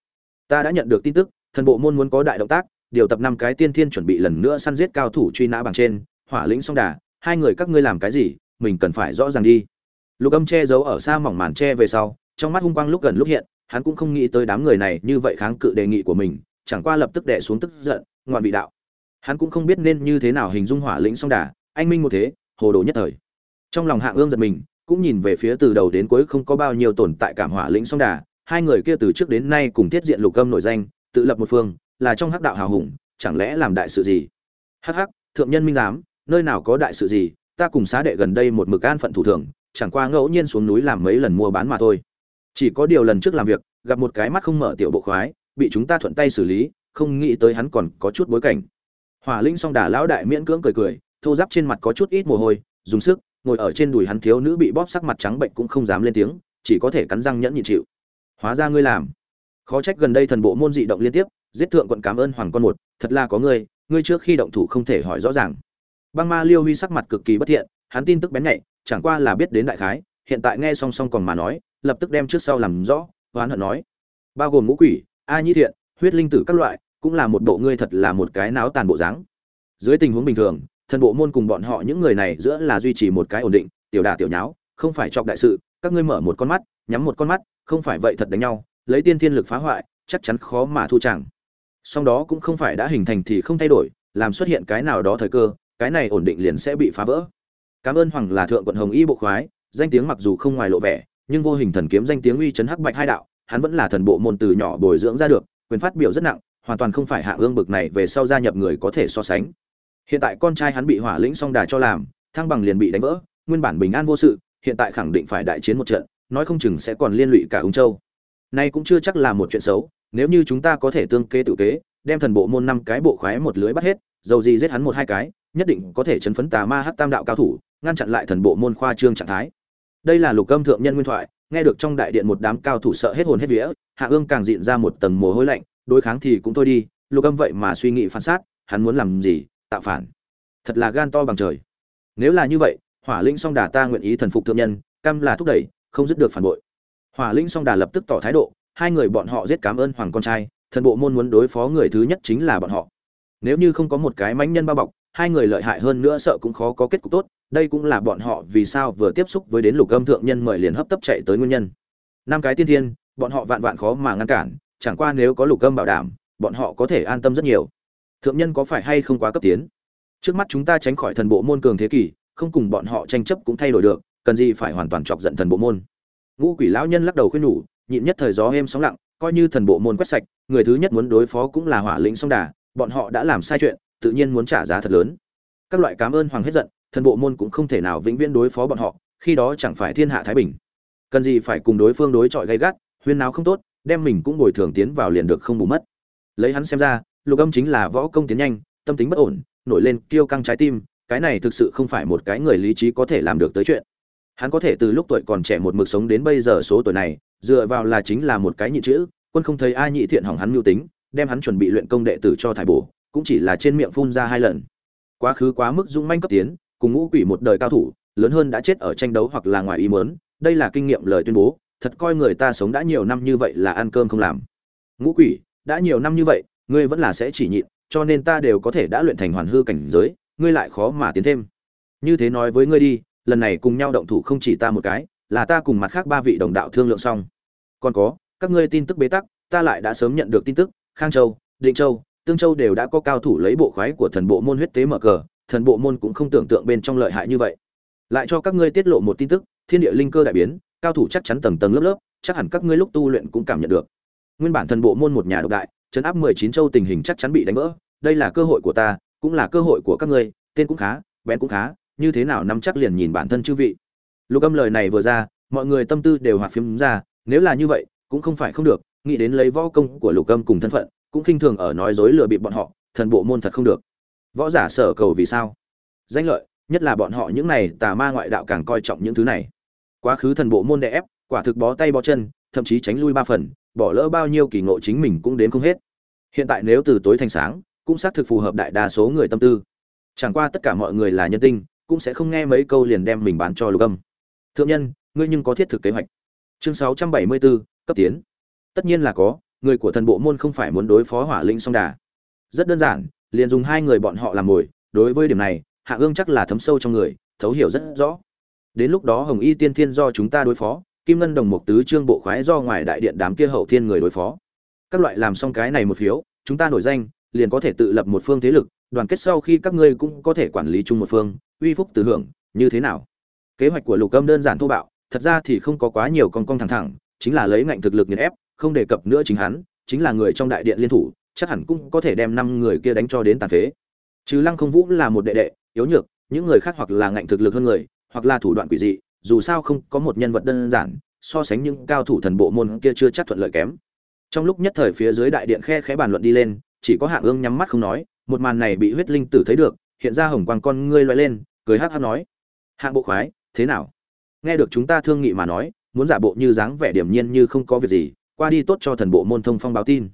Ta đã nhận được tin tức, thần bộ môn muốn có đại động tác, điều tập năm cái tiên thiên chuẩn bị lần nữa săn giết cao thủ truy nã bằng trên, hỏa lĩnh song đà, hai người các ngươi làm cái gì, mình cần phải rõ ràng đi. Lục âm che giấu ở xa mỏng màn che về sau, trong mắt hung quang lúc gần lúc hiện, hắn cũng không nghĩ tới đám người này như vậy kháng cự đề nghị của mình, chẳng qua lập tức đè xuống tức giận, ngoạn vị đạo. Hắn cũng không biết nên như thế nào hình dung hỏa lĩnh song đà, anh minh một thế, hồ đồ nhất thời. Trong lòng hạ ương giật mình, cũng nhìn về phía từ đầu đến cuối không có bao nhiêu tồn tại cảm hỏa lĩnh song đà hai người kia từ trước đến nay cùng tiết diện lục âm nổi danh, tự lập một phương, là trong hắc đạo hào hùng, chẳng lẽ làm đại sự gì? Hắc hắc, thượng nhân minh giám, nơi nào có đại sự gì, ta cùng xá đệ gần đây một mực an phận thủ thường, chẳng qua ngẫu nhiên xuống núi làm mấy lần mua bán mà thôi. Chỉ có điều lần trước làm việc, gặp một cái mắt không mở tiểu bộ khoái, bị chúng ta thuận tay xử lý, không nghĩ tới hắn còn có chút bối cảnh. Hỏa linh song đà lão đại miễn cưỡng cười cười, thô giáp trên mặt có chút ít mồ hôi, dùng sức, ngồi ở trên đùi hắn thiếu nữ bị bóp sắc mặt trắng bệnh cũng không dám lên tiếng, chỉ có thể cắn răng nhẫn nhịn chịu hóa ra ngươi làm. Khó trách gần đây thần bộ môn dị động liên tiếp, giết thượng quận cảm ơn hoàng con một, thật là có ngươi ngươi trước khi động thủ không thể hỏi rõ ràng. Băng ma liêu huy sắc mặt cực kỳ bất thiện, hắn tin tức bén nhạy, chẳng qua là biết đến đại khái, hiện tại nghe song song còn mà nói, lập tức đem trước sau làm rõ hoán hận nói. Bao gồm ngũ quỷ, a nhi thiện, huyết linh tử các loại, cũng là một bộ ngươi thật là một cái náo tàn bộ dáng. Dưới tình huống bình thường, thần bộ môn cùng bọn họ những người này giữa là duy trì một cái ổn định, tiểu đà tiểu nháo, không phải chọc đại sự các ngươi mở một con mắt, nhắm một con mắt, không phải vậy thật đánh nhau, lấy tiên thiên lực phá hoại, chắc chắn khó mà thu chẳng. Song đó cũng không phải đã hình thành thì không thay đổi, làm xuất hiện cái nào đó thời cơ, cái này ổn định liền sẽ bị phá vỡ. Cảm ơn hoàng là thượng quận hồng y bộ khoái, danh tiếng mặc dù không ngoài lộ vẻ, nhưng vô hình thần kiếm danh tiếng uy chấn hắc bạch hai đạo, hắn vẫn là thần bộ môn từ nhỏ bồi dưỡng ra được, quyền phát biểu rất nặng, hoàn toàn không phải hạ ương bực này về sau gia nhập người có thể so sánh. Hiện tại con trai hắn bị hỏa lĩnh song đà cho làm, thăng bằng liền bị đánh vỡ, nguyên bản bình an vô sự hiện tại khẳng định phải đại chiến một trận, nói không chừng sẽ còn liên lụy cả ung châu. Nay cũng chưa chắc là một chuyện xấu, nếu như chúng ta có thể tương kế tự kế, đem thần bộ môn năm cái bộ khoái một lưới bắt hết, dầu gì giết hắn một hai cái, nhất định có thể chấn phấn tà ma hắc tam đạo cao thủ, ngăn chặn lại thần bộ môn khoa trương trạng thái. Đây là lục âm thượng nhân nguyên thoại, nghe được trong đại điện một đám cao thủ sợ hết hồn hết vía, hạ ương càng diện ra một tầng mồ hôi lạnh, đối kháng thì cũng thôi đi, lục âm vậy mà suy nghĩ phản sát hắn muốn làm gì, tạo phản. Thật là gan to bằng trời. Nếu là như vậy hỏa linh song đà ta nguyện ý thần phục thượng nhân, cam là thúc đẩy, không dứt được phản bội. Hỏa linh song đà lập tức tỏ thái độ, hai người bọn họ giết cảm ơn hoàng con trai, thần bộ môn muốn đối phó người thứ nhất chính là bọn họ. Nếu như không có một cái mãnh nhân bao bọc, hai người lợi hại hơn nữa sợ cũng khó có kết cục tốt, đây cũng là bọn họ vì sao vừa tiếp xúc với đến lục âm thượng nhân mời liền hấp tấp chạy tới nguyên nhân. Năm cái tiên thiên, bọn họ vạn vạn khó mà ngăn cản, chẳng qua nếu có lục âm bảo đảm, bọn họ có thể an tâm rất nhiều. Thượng nhân có phải hay không quá cấp tiến? Trước mắt chúng ta tránh khỏi thần bộ môn cường thế kỷ không cùng bọn họ tranh chấp cũng thay đổi được, cần gì phải hoàn toàn chọc giận thần bộ môn. Ngũ quỷ lão nhân lắc đầu khuyên nhủ, nhịn nhất thời gió êm sóng lặng, coi như thần bộ môn quét sạch, người thứ nhất muốn đối phó cũng là hỏa lĩnh song đà, bọn họ đã làm sai chuyện, tự nhiên muốn trả giá thật lớn. Các loại cảm ơn hoàng hết giận, thần bộ môn cũng không thể nào vĩnh viễn đối phó bọn họ, khi đó chẳng phải thiên hạ thái bình. Cần gì phải cùng đối phương đối chọi gay gắt, huyên nào không tốt, đem mình cũng bồi thường tiến vào liền được không bù mất. Lấy hắn xem ra, lục âm chính là võ công tiến nhanh, tâm tính bất ổn, nổi lên kiêu căng trái tim cái này thực sự không phải một cái người lý trí có thể làm được tới chuyện. Hắn có thể từ lúc tuổi còn trẻ một mực sống đến bây giờ số tuổi này, dựa vào là chính là một cái nhị chữ, quân không thấy ai nhị thiện hỏng hắn mưu tính, đem hắn chuẩn bị luyện công đệ tử cho thải bổ, cũng chỉ là trên miệng phun ra hai lần. Quá khứ quá mức dũng manh cấp tiến, cùng ngũ quỷ một đời cao thủ, lớn hơn đã chết ở tranh đấu hoặc là ngoài ý muốn, đây là kinh nghiệm lời tuyên bố, thật coi người ta sống đã nhiều năm như vậy là ăn cơm không làm. Ngũ quỷ, đã nhiều năm như vậy, ngươi vẫn là sẽ chỉ nhịn, cho nên ta đều có thể đã luyện thành hoàn hư cảnh giới ngươi lại khó mà tiến thêm. Như thế nói với ngươi đi, lần này cùng nhau động thủ không chỉ ta một cái, là ta cùng mặt khác ba vị đồng đạo thương lượng xong. Còn có, các ngươi tin tức bế tắc, ta lại đã sớm nhận được tin tức, khang châu, định châu, tương châu đều đã có cao thủ lấy bộ khoái của thần bộ môn huyết tế mở cờ, thần bộ môn cũng không tưởng tượng bên trong lợi hại như vậy. Lại cho các ngươi tiết lộ một tin tức, thiên địa linh cơ đại biến, cao thủ chắc chắn tầng tầng lớp lớp, chắc hẳn các ngươi lúc tu luyện cũng cảm nhận được. Nguyên bản thần bộ môn một nhà độc đại, chấn áp mười chín châu tình hình chắc chắn bị đánh vỡ, đây là cơ hội của ta cũng là cơ hội của các ngươi, tên cũng khá, bén cũng khá, như thế nào nắm chắc liền nhìn bản thân chư vị. Lục âm lời này vừa ra, mọi người tâm tư đều hoạt phím ra, nếu là như vậy, cũng không phải không được, nghĩ đến lấy võ công của lục âm cùng thân phận, cũng khinh thường ở nói dối lừa bịp bọn họ, thần bộ môn thật không được. Võ giả sở cầu vì sao? Danh lợi, nhất là bọn họ những này tà ma ngoại đạo càng coi trọng những thứ này. Quá khứ thần bộ môn đè ép, quả thực bó tay bó chân, thậm chí tránh lui ba phần, bỏ lỡ bao nhiêu kỳ ngộ chính mình cũng đến không hết. Hiện tại nếu từ tối thành sáng cũng xác thực phù hợp đại đa số người tâm tư. Chẳng qua tất cả mọi người là nhân tinh cũng sẽ không nghe mấy câu liền đem mình bán cho lục âm. Thượng nhân ngươi nhưng có thiết thực kế hoạch. Chương 674, cấp tiến. Tất nhiên là có người của thần bộ môn không phải muốn đối phó hỏa linh song đà. Rất đơn giản liền dùng hai người bọn họ làm mồi đối với điểm này hạ ương chắc là thấm sâu trong người thấu hiểu rất rõ. Đến lúc đó hồng y tiên thiên do chúng ta đối phó kim ngân đồng mục tứ trương bộ khoái do ngoài đại điện đám kia hậu thiên người đối phó. Các loại làm xong cái này một phiếu chúng ta nổi danh liền có thể tự lập một phương thế lực, đoàn kết sau khi các ngươi cũng có thể quản lý chung một phương, uy phúc từ hưởng, như thế nào? Kế hoạch của lục âm đơn giản thô bạo, thật ra thì không có quá nhiều con con thẳng thẳng, chính là lấy ngạnh thực lực nghiền ép, không đề cập nữa chính hắn, chính là người trong đại điện liên thủ, chắc hẳn cũng có thể đem năm người kia đánh cho đến tàn phế. Chứ lăng không vũ là một đệ đệ, yếu nhược, những người khác hoặc là ngạnh thực lực hơn người, hoặc là thủ đoạn quỷ dị, dù sao không có một nhân vật đơn giản, so sánh những cao thủ thần bộ môn kia chưa chắc thuận lợi kém. Trong lúc nhất thời phía dưới đại điện khe khẽ bàn luận đi lên chỉ có hạng ương nhắm mắt không nói, một màn này bị huyết linh tử thấy được, hiện ra hồng quang con ngươi loay lên, cười hát hát nói, hạng bộ khoái, thế nào? Nghe được chúng ta thương nghị mà nói, muốn giả bộ như dáng vẻ điểm nhiên như không có việc gì, qua đi tốt cho thần bộ môn thông phong báo tin.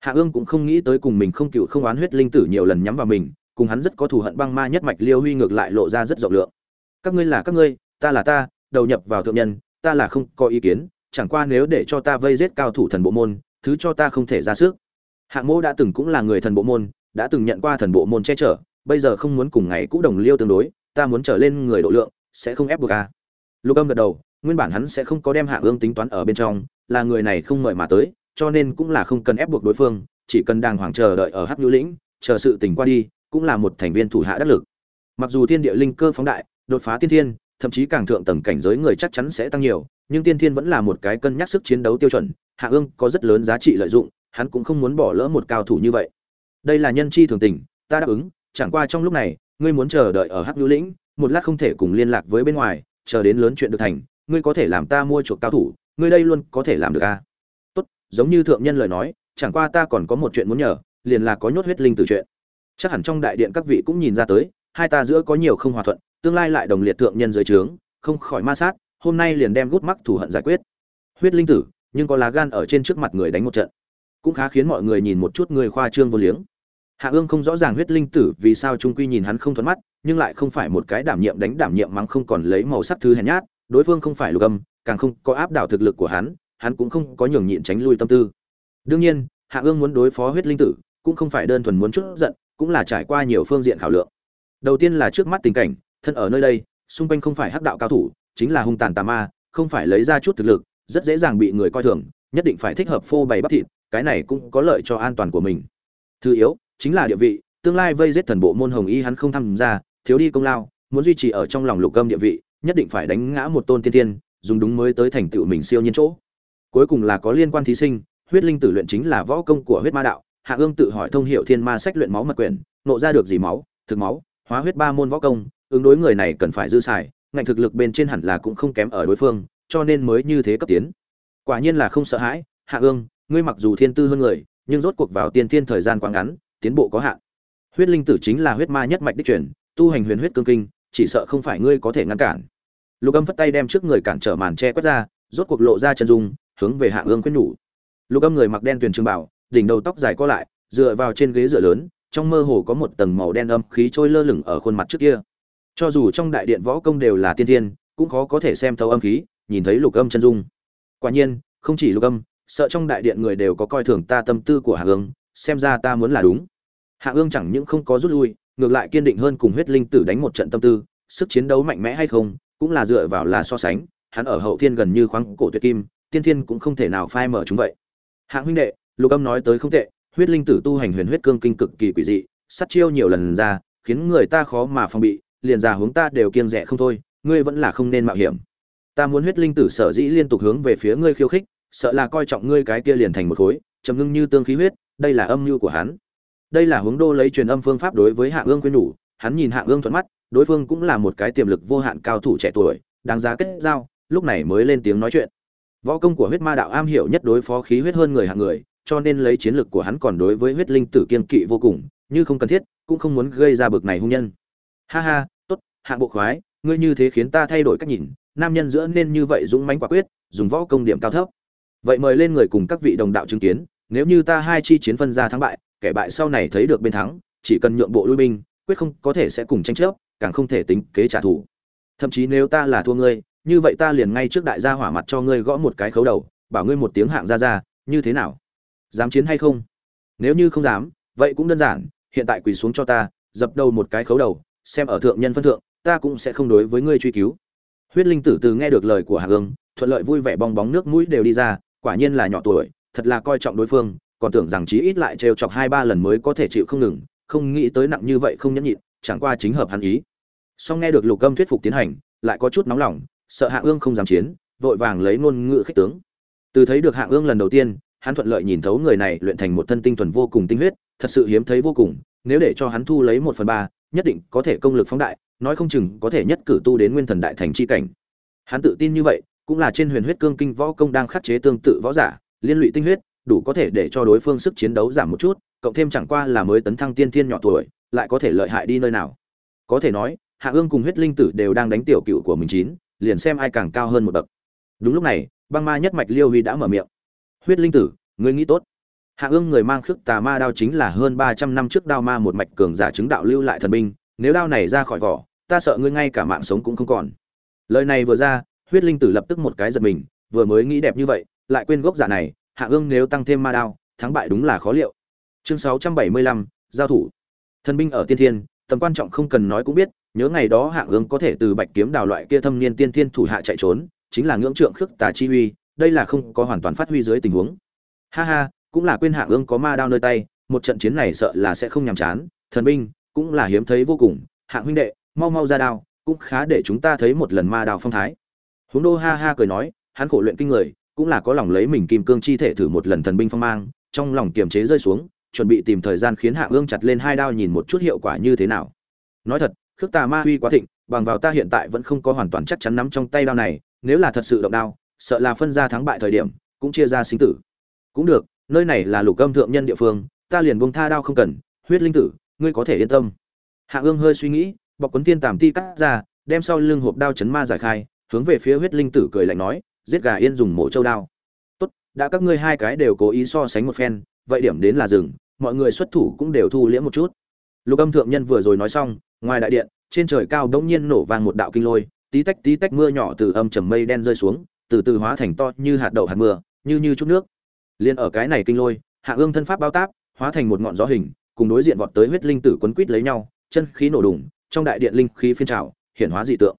Hạ ương cũng không nghĩ tới cùng mình không cựu không oán huyết linh tử nhiều lần nhắm vào mình, cùng hắn rất có thù hận băng ma nhất mạch liêu huy ngược lại lộ ra rất rộng lượng. Các ngươi là các ngươi, ta là ta, đầu nhập vào thượng nhân, ta là không có ý kiến, chẳng qua nếu để cho ta vây giết cao thủ thần bộ môn, thứ cho ta không thể ra sức hạng mô đã từng cũng là người thần bộ môn, đã từng nhận qua thần bộ môn che chở, bây giờ không muốn cùng ngày cũ đồng liêu tương đối, ta muốn trở lên người độ lượng, sẽ không ép buộc a. Lục âm gật đầu, nguyên bản hắn sẽ không có đem hạ ương tính toán ở bên trong, là người này không mời mà tới, cho nên cũng là không cần ép buộc đối phương, chỉ cần đàng hoàng chờ đợi ở hắc nhu lĩnh, chờ sự tình qua đi, cũng là một thành viên thủ hạ đắc lực. Mặc dù thiên địa linh cơ phóng đại, đột phá tiên thiên, thậm chí càng thượng tầng cảnh giới người chắc chắn sẽ tăng nhiều, nhưng tiên thiên vẫn là một cái cân nhắc sức chiến đấu tiêu chuẩn hạ ương có rất lớn giá trị lợi dụng hắn cũng không muốn bỏ lỡ một cao thủ như vậy. Đây là nhân chi thường tình, ta đáp ứng, chẳng qua trong lúc này, ngươi muốn chờ đợi ở hắc nhu lĩnh, một lát không thể cùng liên lạc với bên ngoài, chờ đến lớn chuyện được thành, ngươi có thể làm ta mua chuộc cao thủ, ngươi đây luôn có thể làm được a à? tốt, giống như thượng nhân lời nói, chẳng qua ta còn có một chuyện muốn nhờ, liền là có nhốt huyết linh từ chuyện. Chắc hẳn trong đại điện các vị cũng nhìn ra tới, hai ta giữa có nhiều không hòa thuận, tương lai lại đồng liệt thượng nhân dưới trướng, không khỏi ma sát, hôm nay liền đem gút mắc thù hận giải quyết. Huyết linh tử, nhưng có lá gan ở trên trước mặt người đánh một trận cũng khá khiến mọi người nhìn một chút người khoa trương vô liếng. Hạ ương không rõ ràng huyết linh tử vì sao trung quy nhìn hắn không thuận mắt, nhưng lại không phải một cái đảm nhiệm đánh đảm nhiệm mắng không còn lấy màu sắc thứ hèn nhát, đối phương không phải lục âm, càng không có áp đảo thực lực của hắn hắn cũng không có nhường nhịn tránh lui tâm tư. Đương nhiên, hạ ương muốn đối phó huyết linh tử, cũng không phải đơn thuần muốn chút giận, cũng là trải qua nhiều phương diện khảo lượng. Đầu tiên là trước mắt tình cảnh, thân ở nơi đây, xung quanh không phải hắc đạo cao thủ, chính là hung tàn tà ma, không phải lấy ra chút thực lực, rất dễ dàng bị người coi thường, nhất định phải thích hợp phô bày bắp thịt cái này cũng có lợi cho an toàn của mình. Thứ yếu, chính là địa vị, tương lai vây giết thần bộ môn hồng y hắn không tham gia, thiếu đi công lao, muốn duy trì ở trong lòng lục gâm địa vị, nhất định phải đánh ngã một tôn tiên tiên, dùng đúng mới tới thành tựu mình siêu nhiên chỗ. Cuối cùng là có liên quan thí sinh, huyết linh tử luyện chính là võ công của huyết ma đạo, hạ ương tự hỏi thông hiệu thiên ma sách luyện máu mật quyển, nộ ra được gì máu, thực máu, hóa huyết ba môn võ công, ứng đối người này cần phải dư xài, ngạnh thực lực bên trên hẳn là cũng không kém ở đối phương, cho nên mới như thế cấp tiến. Quả nhiên là không sợ hãi, hạ ương ngươi mặc dù thiên tư hơn người, nhưng rốt cuộc vào tiên thiên thời gian quá ngắn, tiến bộ có hạn. Huyết linh tử chính là huyết ma nhất mạch đích truyền, tu hành huyền huyết cương kinh, chỉ sợ không phải ngươi có thể ngăn cản. Lục âm phất tay đem trước người cản trở màn che quét ra, rốt cuộc lộ ra chân dung, hướng về hạ ương khuyên nhủ. Lục âm người mặc đen tuyền trường bảo, đỉnh đầu tóc dài co lại, dựa vào trên ghế dựa lớn, trong mơ hồ có một tầng màu đen âm khí trôi lơ lửng ở khuôn mặt trước kia. Cho dù trong đại điện võ công đều là tiên thiên, cũng khó có thể xem thấu âm khí, nhìn thấy lục âm chân dung. Quả nhiên, không chỉ lục âm sợ trong đại điện người đều có coi thường ta tâm tư của hạ ương, xem ra ta muốn là đúng. Hạ ương chẳng những không có rút lui, ngược lại kiên định hơn cùng huyết linh tử đánh một trận tâm tư, sức chiến đấu mạnh mẽ hay không, cũng là dựa vào là so sánh, hắn ở hậu thiên gần như khoáng cổ tuyệt kim, tiên thiên cũng không thể nào phai mở chúng vậy. Hạ huynh đệ, lục âm nói tới không tệ, huyết linh tử tu hành huyền huyết cương kinh cực kỳ quỷ dị, sát chiêu nhiều lần ra, khiến người ta khó mà phòng bị, liền già hướng ta đều kiêng rẻ không thôi, ngươi vẫn là không nên mạo hiểm. Ta muốn huyết linh tử sở dĩ liên tục hướng về phía ngươi khiêu khích sợ là coi trọng ngươi cái kia liền thành một khối, trầm ngưng như tương khí huyết, đây là âm mưu của hắn. Đây là hướng đô lấy truyền âm phương pháp đối với hạ ương khuyên nhủ, hắn nhìn hạ ương thuận mắt, đối phương cũng là một cái tiềm lực vô hạn cao thủ trẻ tuổi, đáng giá kết giao, lúc này mới lên tiếng nói chuyện. Võ công của huyết ma đạo am hiểu nhất đối phó khí huyết hơn người hạng người, cho nên lấy chiến lực của hắn còn đối với huyết linh tử kiên kỵ vô cùng, như không cần thiết, cũng không muốn gây ra bực này hung nhân. Ha ha, tốt hạng bộ khoái, ngươi như thế khiến ta thay đổi cách nhìn, nam nhân giữa nên như vậy dũng mãnh quả quyết, dùng võ công điểm cao thấp vậy mời lên người cùng các vị đồng đạo chứng kiến, nếu như ta hai chi chiến phân ra thắng bại, kẻ bại sau này thấy được bên thắng, chỉ cần nhượng bộ lui binh, quyết không có thể sẽ cùng tranh chấp, càng không thể tính kế trả thù. Thậm chí nếu ta là thua ngươi, như vậy ta liền ngay trước đại gia hỏa mặt cho ngươi gõ một cái khấu đầu, bảo ngươi một tiếng hạng ra ra, như thế nào? Dám chiến hay không? Nếu như không dám, vậy cũng đơn giản, hiện tại quỳ xuống cho ta, dập đầu một cái khấu đầu, xem ở thượng nhân phân thượng, ta cũng sẽ không đối với ngươi truy cứu. Huyết linh tử từ nghe được lời của hạ ương thuận lợi vui vẻ bong bóng nước mũi đều đi ra quả nhiên là nhỏ tuổi, thật là coi trọng đối phương, còn tưởng rằng chí ít lại trêu chọc hai ba lần mới có thể chịu không ngừng, không nghĩ tới nặng như vậy không nhẫn nhịn, chẳng qua chính hợp hắn ý. Song nghe được lục âm thuyết phục tiến hành, lại có chút nóng lòng, sợ hạ ương không dám chiến, vội vàng lấy ngôn ngữ khích tướng. Từ thấy được hạ ương lần đầu tiên, hắn thuận lợi nhìn thấu người này luyện thành một thân tinh thuần vô cùng tinh huyết, thật sự hiếm thấy vô cùng, nếu để cho hắn thu lấy một phần ba, nhất định có thể công lực phóng đại, nói không chừng có thể nhất cử tu đến nguyên thần đại thành chi cảnh. Hắn tự tin như vậy cũng là trên huyền huyết cương kinh võ công đang khắc chế tương tự võ giả, liên lụy tinh huyết, đủ có thể để cho đối phương sức chiến đấu giảm một chút, cộng thêm chẳng qua là mới tấn thăng tiên thiên nhỏ tuổi, lại có thể lợi hại đi nơi nào. Có thể nói, hạ ương cùng huyết linh tử đều đang đánh tiểu cựu của mình chín, liền xem ai càng cao hơn một bậc. Đúng lúc này, băng ma nhất mạch liêu huy đã mở miệng. Huyết linh tử, ngươi nghĩ tốt. Hạ ương người mang khước tà ma đao chính là hơn ba trăm năm trước đao ma một mạch cường giả chứng đạo lưu lại thần binh, nếu đao này ra khỏi vỏ, ta sợ ngươi ngay cả mạng sống cũng không còn. Lời này vừa ra huyết linh tử lập tức một cái giật mình, vừa mới nghĩ đẹp như vậy, lại quên gốc giả này, hạ ương nếu tăng thêm ma đao, thắng bại đúng là khó liệu. Chương sáu trăm bảy mươi lăm, giao thủ. Thần binh ở tiên thiên, tầm quan trọng không cần nói cũng biết, nhớ ngày đó hạ ương có thể từ bạch kiếm đào loại kia thâm niên tiên thiên thủ hạ chạy trốn, chính là ngưỡng trượng khước tà chi uy, đây là không có hoàn toàn phát huy dưới tình huống. Ha ha, cũng là quên hạ ương có ma đao nơi tay, một trận chiến này sợ là sẽ không nhàm chán, thần binh cũng là hiếm thấy vô cùng, hạ huynh đệ, mau mau ra đao, cũng khá để chúng ta thấy một lần ma đao phong thái huống đô ha ha cười nói, hắn khổ luyện kinh người, cũng là có lòng lấy mình kim cương chi thể thử một lần thần binh phong mang, trong lòng kiềm chế rơi xuống, chuẩn bị tìm thời gian khiến hạ ương chặt lên hai đao nhìn một chút hiệu quả như thế nào. Nói thật, khước tà ma huy quá thịnh, bằng vào ta hiện tại vẫn không có hoàn toàn chắc chắn nắm trong tay đao này, nếu là thật sự động đao, sợ là phân ra thắng bại thời điểm, cũng chia ra sinh tử. Cũng được, nơi này là lục âm thượng nhân địa phương, ta liền buông tha đao không cần, huyết linh tử, ngươi có thể yên tâm. Hạ ương hơi suy nghĩ, bọc quấn tiên tàm ti cắt ra, đem sau lưng hộp đao chấn ma giải khai hướng về phía huyết linh tử cười lạnh nói, giết gà yên dùng mổ châu đao. Tốt, đã các ngươi hai cái đều cố ý so sánh một phen, vậy điểm đến là rừng mọi người xuất thủ cũng đều thu liễm một chút. Lục âm thượng nhân vừa rồi nói xong, ngoài đại điện, trên trời cao đống nhiên nổ vang một đạo kinh lôi, tí tách tí tách mưa nhỏ từ âm trầm mây đen rơi xuống, từ từ hóa thành to như hạt đậu hạt mưa, như như chút nước. Liền ở cái này kinh lôi, hạ ương thân pháp bao táp hóa thành một ngọn gió hình, cùng đối diện vọt tới huyết linh tử quấn quít lấy nhau, chân khí nổ đùng, trong đại điện linh khí phiên trào hiện hóa dị tượng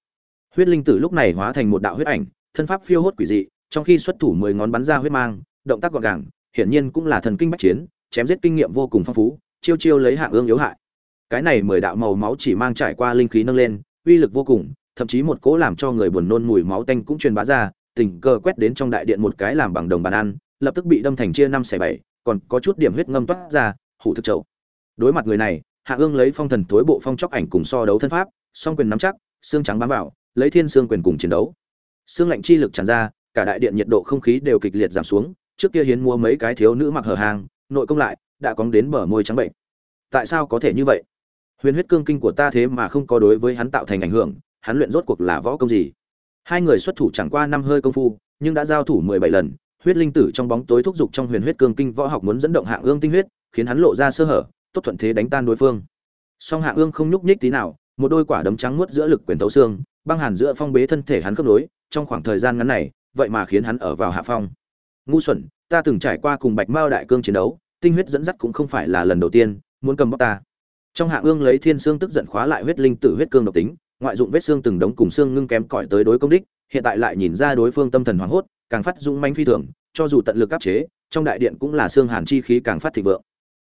huyết linh tử lúc này hóa thành một đạo huyết ảnh, thân pháp phiêu hốt quỷ dị, trong khi xuất thủ mười ngón bắn ra huyết mang, động tác gọn gàng, hiển nhiên cũng là thần kinh bách chiến, chém giết kinh nghiệm vô cùng phong phú, chiêu chiêu lấy hạ ương yếu hại. Cái này mười đạo màu máu chỉ mang trải qua linh khí nâng lên, uy lực vô cùng, thậm chí một cỗ làm cho người buồn nôn mùi máu tanh cũng truyền bá ra, tình cờ quét đến trong đại điện một cái làm bằng đồng bàn ăn, lập tức bị đâm thành chia năm xẻ bảy, còn có chút điểm huyết ngâm toát ra, hủ thực chậu. Đối mặt người này, hạ ương lấy phong thần thối bộ phong chóc ảnh cùng so đấu thân pháp, song quyền nắm chắc, xương trắng bám vào lấy thiên xương quyền cùng chiến đấu. Xương lạnh chi lực tràn ra, cả đại điện nhiệt độ không khí đều kịch liệt giảm xuống, trước kia hiến mua mấy cái thiếu nữ mặc hở hàng, nội công lại, đã cóng đến bờ môi trắng bệnh. Tại sao có thể như vậy? Huyền huyết cương kinh của ta thế mà không có đối với hắn tạo thành ảnh hưởng, hắn luyện rốt cuộc là võ công gì? Hai người xuất thủ chẳng qua năm hơi công phu, nhưng đã giao thủ mười bảy lần, huyết linh tử trong bóng tối thúc giục trong huyền huyết cương kinh võ học muốn dẫn động hạ ương tinh huyết, khiến hắn lộ ra sơ hở, tốt thuận thế đánh tan đối phương. Song hạ ương không nhúc nhích tí nào, một đôi quả đấm trắng muốt giữa lực quyền tấu xương băng hàn giữa phong bế thân thể hắn khớp nối, trong khoảng thời gian ngắn này, vậy mà khiến hắn ở vào hạ phong. Ngu xuẩn, ta từng trải qua cùng bạch mao đại cương chiến đấu, tinh huyết dẫn dắt cũng không phải là lần đầu tiên, muốn cầm bóc ta. Trong hạ ương lấy thiên xương tức giận khóa lại huyết linh tử huyết cương độc tính, ngoại dụng vết xương từng đống cùng xương ngưng kém cỏi tới đối công đích, hiện tại lại nhìn ra đối phương tâm thần hoảng hốt, càng phát dũng manh phi thường, cho dù tận lực áp chế, trong đại điện cũng là xương hàn chi khí càng phát thịnh vượng.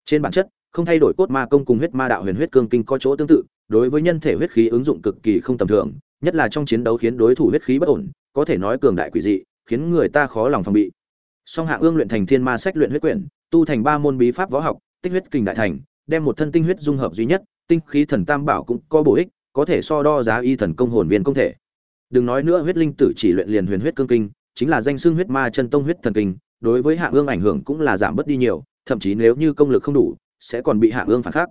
Trên bản chất, không thay đổi cốt ma công cùng huyết ma đạo huyền huyết cương kinh có chỗ tương tự, đối với nhân thể huyết khí ứng dụng cực kỳ không tầm thường nhất là trong chiến đấu khiến đối thủ huyết khí bất ổn, có thể nói cường đại quỷ dị, khiến người ta khó lòng phòng bị. Song hạ ương luyện thành thiên ma sách luyện huyết quyển, tu thành ba môn bí pháp võ học, tích huyết kình đại thành, đem một thân tinh huyết dung hợp duy nhất, tinh khí thần tam bảo cũng có bổ ích, có thể so đo giá y thần công hồn viên công thể. Đừng nói nữa huyết linh tử chỉ luyện liền huyền huyết cương kinh, chính là danh xưng huyết ma chân tông huyết thần kinh, đối với hạ ương ảnh hưởng cũng là giảm bớt đi nhiều, thậm chí nếu như công lực không đủ, sẽ còn bị hạ ương phản khắc.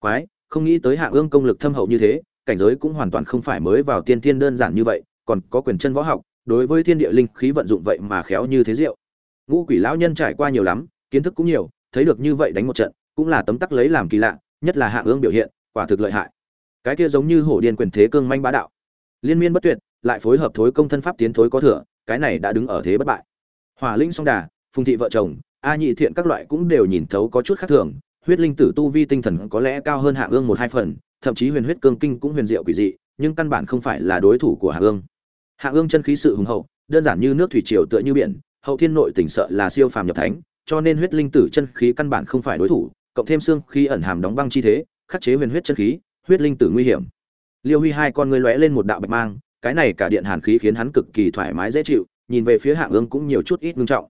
Quái, không nghĩ tới hạ ương công lực thâm hậu như thế cảnh giới cũng hoàn toàn không phải mới vào tiên thiên đơn giản như vậy, còn có quyền chân võ học, đối với thiên địa linh khí vận dụng vậy mà khéo như thế diệu. Ngũ quỷ lão nhân trải qua nhiều lắm, kiến thức cũng nhiều, thấy được như vậy đánh một trận, cũng là tấm tắc lấy làm kỳ lạ, nhất là hạ ương biểu hiện, quả thực lợi hại. Cái kia giống như hổ điên quyền thế cương manh bá đạo. Liên miên bất tuyệt, lại phối hợp thối công thân pháp tiến thối có thừa, cái này đã đứng ở thế bất bại. Hỏa linh song đà, phùng thị vợ chồng, a nhị thiện các loại cũng đều nhìn thấu có chút khác thường, huyết linh tử tu vi tinh thần có lẽ cao hơn hạ ương một hai phần thậm chí huyền huyết cương kinh cũng huyền diệu quỷ dị, nhưng căn bản không phải là đối thủ của hạ ương. Hạ ương chân khí sự hùng hậu, đơn giản như nước thủy triều tựa như biển, hậu thiên nội tỉnh sợ là siêu phàm nhập thánh, cho nên huyết linh tử chân khí căn bản không phải đối thủ, cộng thêm xương khí ẩn hàm đóng băng chi thế, khắc chế huyền huyết chân khí, huyết linh tử nguy hiểm. Liêu huy hai con ngươi lóe lên một đạo bạch mang, cái này cả điện hàn khí khiến hắn cực kỳ thoải mái dễ chịu, nhìn về phía hạ ương cũng nhiều chút ít ngưng trọng.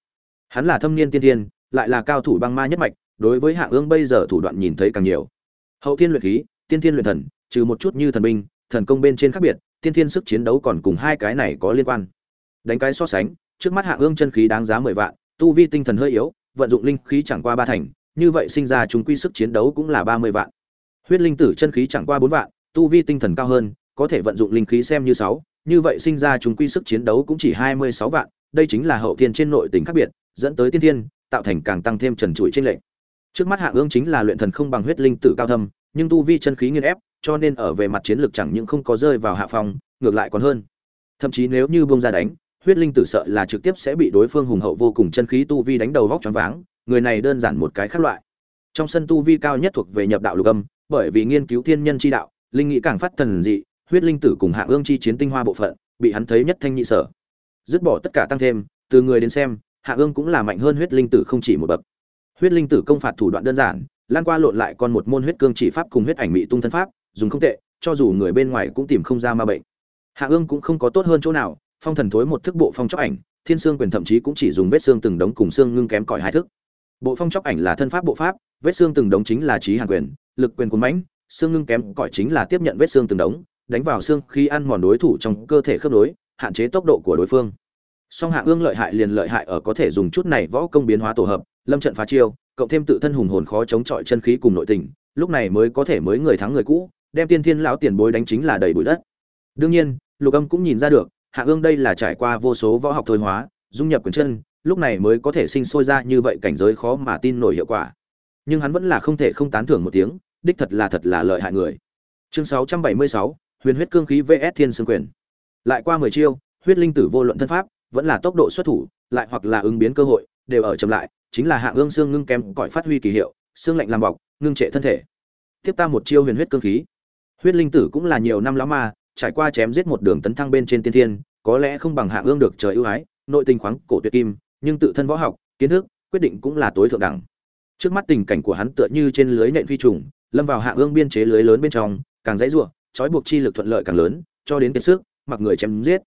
Hắn là thâm niên tiên thiên, lại là cao thủ băng ma nhất mạch, đối với hạ ương bây giờ thủ đoạn nhìn thấy càng nhiều. Hậu thiên luyện khí tiên thiên luyện thần, trừ một chút như thần binh, thần công bên trên khác biệt, tiên thiên sức chiến đấu còn cùng hai cái này có liên quan. Đánh cái so sánh, trước mắt hạ ương chân khí đáng giá mười vạn, tu vi tinh thần hơi yếu, vận dụng linh khí chẳng qua ba thành, như vậy sinh ra chúng quy sức chiến đấu cũng là ba mươi vạn. Huyết linh tử chân khí chẳng qua bốn vạn, tu vi tinh thần cao hơn, có thể vận dụng linh khí xem như sáu, như vậy sinh ra chúng quy sức chiến đấu cũng chỉ hai mươi sáu vạn, đây chính là hậu thiên trên nội tình khác biệt, dẫn tới tiên thiên, tạo thành càng tăng thêm trần trụi trên lệnh trước mắt hạ ương chính là luyện thần không bằng huyết linh tử cao thâm nhưng tu vi chân khí nghiên ép, cho nên ở về mặt chiến lược chẳng những không có rơi vào hạ phòng ngược lại còn hơn. Thậm chí nếu như buông ra đánh, huyết linh tử sợ là trực tiếp sẽ bị đối phương hùng hậu vô cùng chân khí tu vi đánh đầu vóc choáng váng, người này đơn giản một cái khác loại. Trong sân tu vi cao nhất thuộc về nhập đạo lục âm, bởi vì nghiên cứu thiên nhân chi đạo, linh nghĩ càng phát thần dị, huyết linh tử cùng hạ ương chi chiến tinh hoa bộ phận, bị hắn thấy nhất thanh nhị sở. Dứt bỏ tất cả tăng thêm, từ người đến xem, hạ ương cũng là mạnh hơn huyết linh tử không chỉ một bậc. Huyết linh tử công phạt thủ đoạn đơn giản lan qua lộn lại còn một môn huyết cương chỉ pháp cùng huyết ảnh mỹ tung thân pháp, dùng không tệ, cho dù người bên ngoài cũng tìm không ra ma bệnh. Hạ ương cũng không có tốt hơn chỗ nào, phong thần thối một thức bộ phong chóc ảnh, thiên xương quyền thậm chí cũng chỉ dùng vết xương từng đống cùng xương ngưng kém cỏi hai thức. Bộ phong chóc ảnh là thân pháp bộ pháp, vết xương từng đống chính là trí hàn quyền, lực quyền cuốn mãnh, xương ngưng kém cỏi chính là tiếp nhận vết xương từng đống, đánh vào xương khi ăn mòn đối thủ trong cơ thể khớp nối, hạn chế tốc độ của đối phương. Song hạ ương lợi hại liền lợi hại ở có thể dùng chút này võ công biến hóa tổ hợp, lâm trận phá chiêu cộng thêm tự thân hùng hồn khó chống chọi chân khí cùng nội tình lúc này mới có thể mới người thắng người cũ đem tiên thiên lão tiền bối đánh chính là đầy bụi đất. Đương nhiên lục âm cũng nhìn ra được hạ ương đây là trải qua vô số võ học thôi hóa dung nhập quyền chân lúc này mới có thể sinh sôi ra như vậy cảnh giới khó mà tin nổi hiệu quả. Nhưng hắn vẫn là không thể không tán thưởng một tiếng đích thật là thật là lợi hại người. Chương 676, huyền huyết cương khí vs thiên sương quyền. Lại qua mười chiêu huyết linh tử vô luận thân pháp vẫn là tốc độ xuất thủ lại hoặc là ứng biến cơ hội đều ở chậm lại chính là hạ ương xương ngưng kém cõi phát huy kỳ hiệu, xương lạnh làm bọc, ngưng trệ thân thể. Tiếp ta một chiêu huyền huyết cương khí. Huyết linh tử cũng là nhiều năm lão ma, trải qua chém giết một đường tấn thăng bên trên tiên thiên, có lẽ không bằng hạ ương được trời ưu ái, nội tình khoáng cổ tuyệt kim, nhưng tự thân võ học, kiến thức, quyết định cũng là tối thượng đẳng. Trước mắt tình cảnh của hắn tựa như trên lưới nện phi trùng, lâm vào hạ ương biên chế lưới lớn bên trong, càng dãy ruộng trói buộc chi lực thuận lợi càng lớn, cho đến kiệt sức, mặc người chém giết.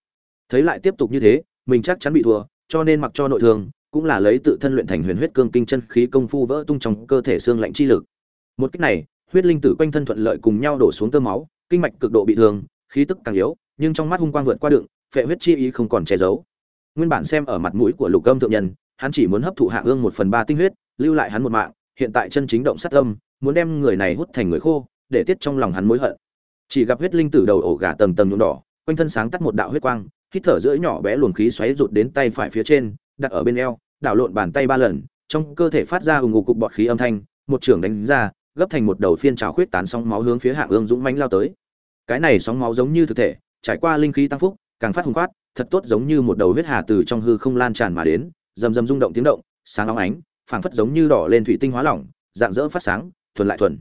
Thấy lại tiếp tục như thế, mình chắc chắn bị thua, cho nên mặc cho nội thương cũng là lấy tự thân luyện thành huyền huyết cương kinh chân khí công phu vỡ tung trong cơ thể xương lạnh chi lực. Một cách này, huyết linh tử quanh thân thuận lợi cùng nhau đổ xuống tơ máu, kinh mạch cực độ bị thương, khí tức càng yếu, nhưng trong mắt hung quang vượt qua đựng, phệ huyết chi ý không còn che giấu. Nguyên bản xem ở mặt mũi của lục âm thượng nhân, hắn chỉ muốn hấp thụ hạ ương một phần ba tinh huyết, lưu lại hắn một mạng, hiện tại chân chính động sát tâm, muốn đem người này hút thành người khô, để tiết trong lòng hắn mối hận. Chỉ gặp huyết linh tử đầu ổ gà tầng tầng nhuộm đỏ, quanh thân sáng tắt một đạo huyết quang, hít thở giữa nhỏ bé luồng khí xoáy rụt đến tay phải phía trên, đặt ở bên eo đảo lộn bàn tay ba lần, trong cơ thể phát ra ủng ngục cục bọt khí âm thanh, một trưởng đánh ra, gấp thành một đầu phiên trào khuyết tán sóng máu hướng phía hạ ương dũng mãnh lao tới. Cái này sóng máu giống như thực thể, trải qua linh khí tăng phúc, càng phát hùng quát, thật tốt giống như một đầu huyết hà từ trong hư không lan tràn mà đến, rầm rầm rung động tiếng động, sáng óng ánh, phảng phất giống như đỏ lên thủy tinh hóa lỏng, dạng dỡ phát sáng, thuần lại thuần.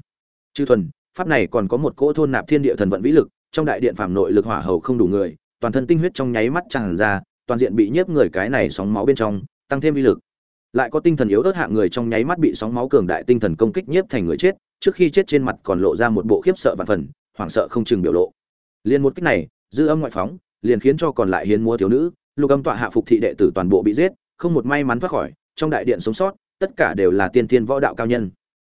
Chư thuần, pháp này còn có một cỗ thôn nạp thiên địa thần vận vĩ lực, trong đại điện phạm nội lực hỏa hầu không đủ người, toàn thân tinh huyết trong nháy mắt tràn ra, toàn diện bị nhiếp người cái này sóng máu bên trong tăng thêm uy lực. Lại có tinh thần yếu ớt hạng người trong nháy mắt bị sóng máu cường đại tinh thần công kích nhiếp thành người chết, trước khi chết trên mặt còn lộ ra một bộ khiếp sợ vạn phần, hoảng sợ không chừng biểu lộ. Liền một cách này, dư âm ngoại phóng, liền khiến cho còn lại hiến múa thiếu nữ, lục âm tọa hạ phục thị đệ tử toàn bộ bị giết, không một may mắn thoát khỏi, trong đại điện sống sót, tất cả đều là tiên tiên võ đạo cao nhân.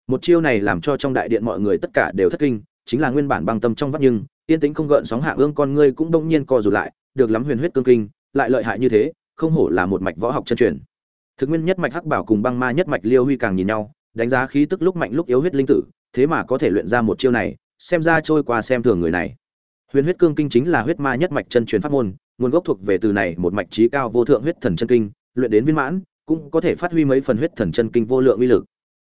Một chiêu này làm cho trong đại điện mọi người tất cả đều thất kinh, chính là nguyên bản băng tâm trong vắt nhưng tiên tính không gợn sóng hạ ương con ngươi cũng đông nhiên co rụt lại, được lắm huyền huyết cương kinh, lại lợi hại như thế không hổ là một mạch võ học chân truyền. Thực nguyên nhất mạch hắc bảo cùng băng ma nhất mạch liêu huy càng nhìn nhau, đánh giá khí tức lúc mạnh lúc yếu huyết linh tử, thế mà có thể luyện ra một chiêu này, xem ra trôi qua xem thường người này. Huyền huyết cương kinh chính là huyết ma nhất mạch chân truyền pháp môn, nguồn gốc thuộc về từ này một mạch trí cao vô thượng huyết thần chân kinh, luyện đến viên mãn, cũng có thể phát huy mấy phần huyết thần chân kinh vô lượng uy lực.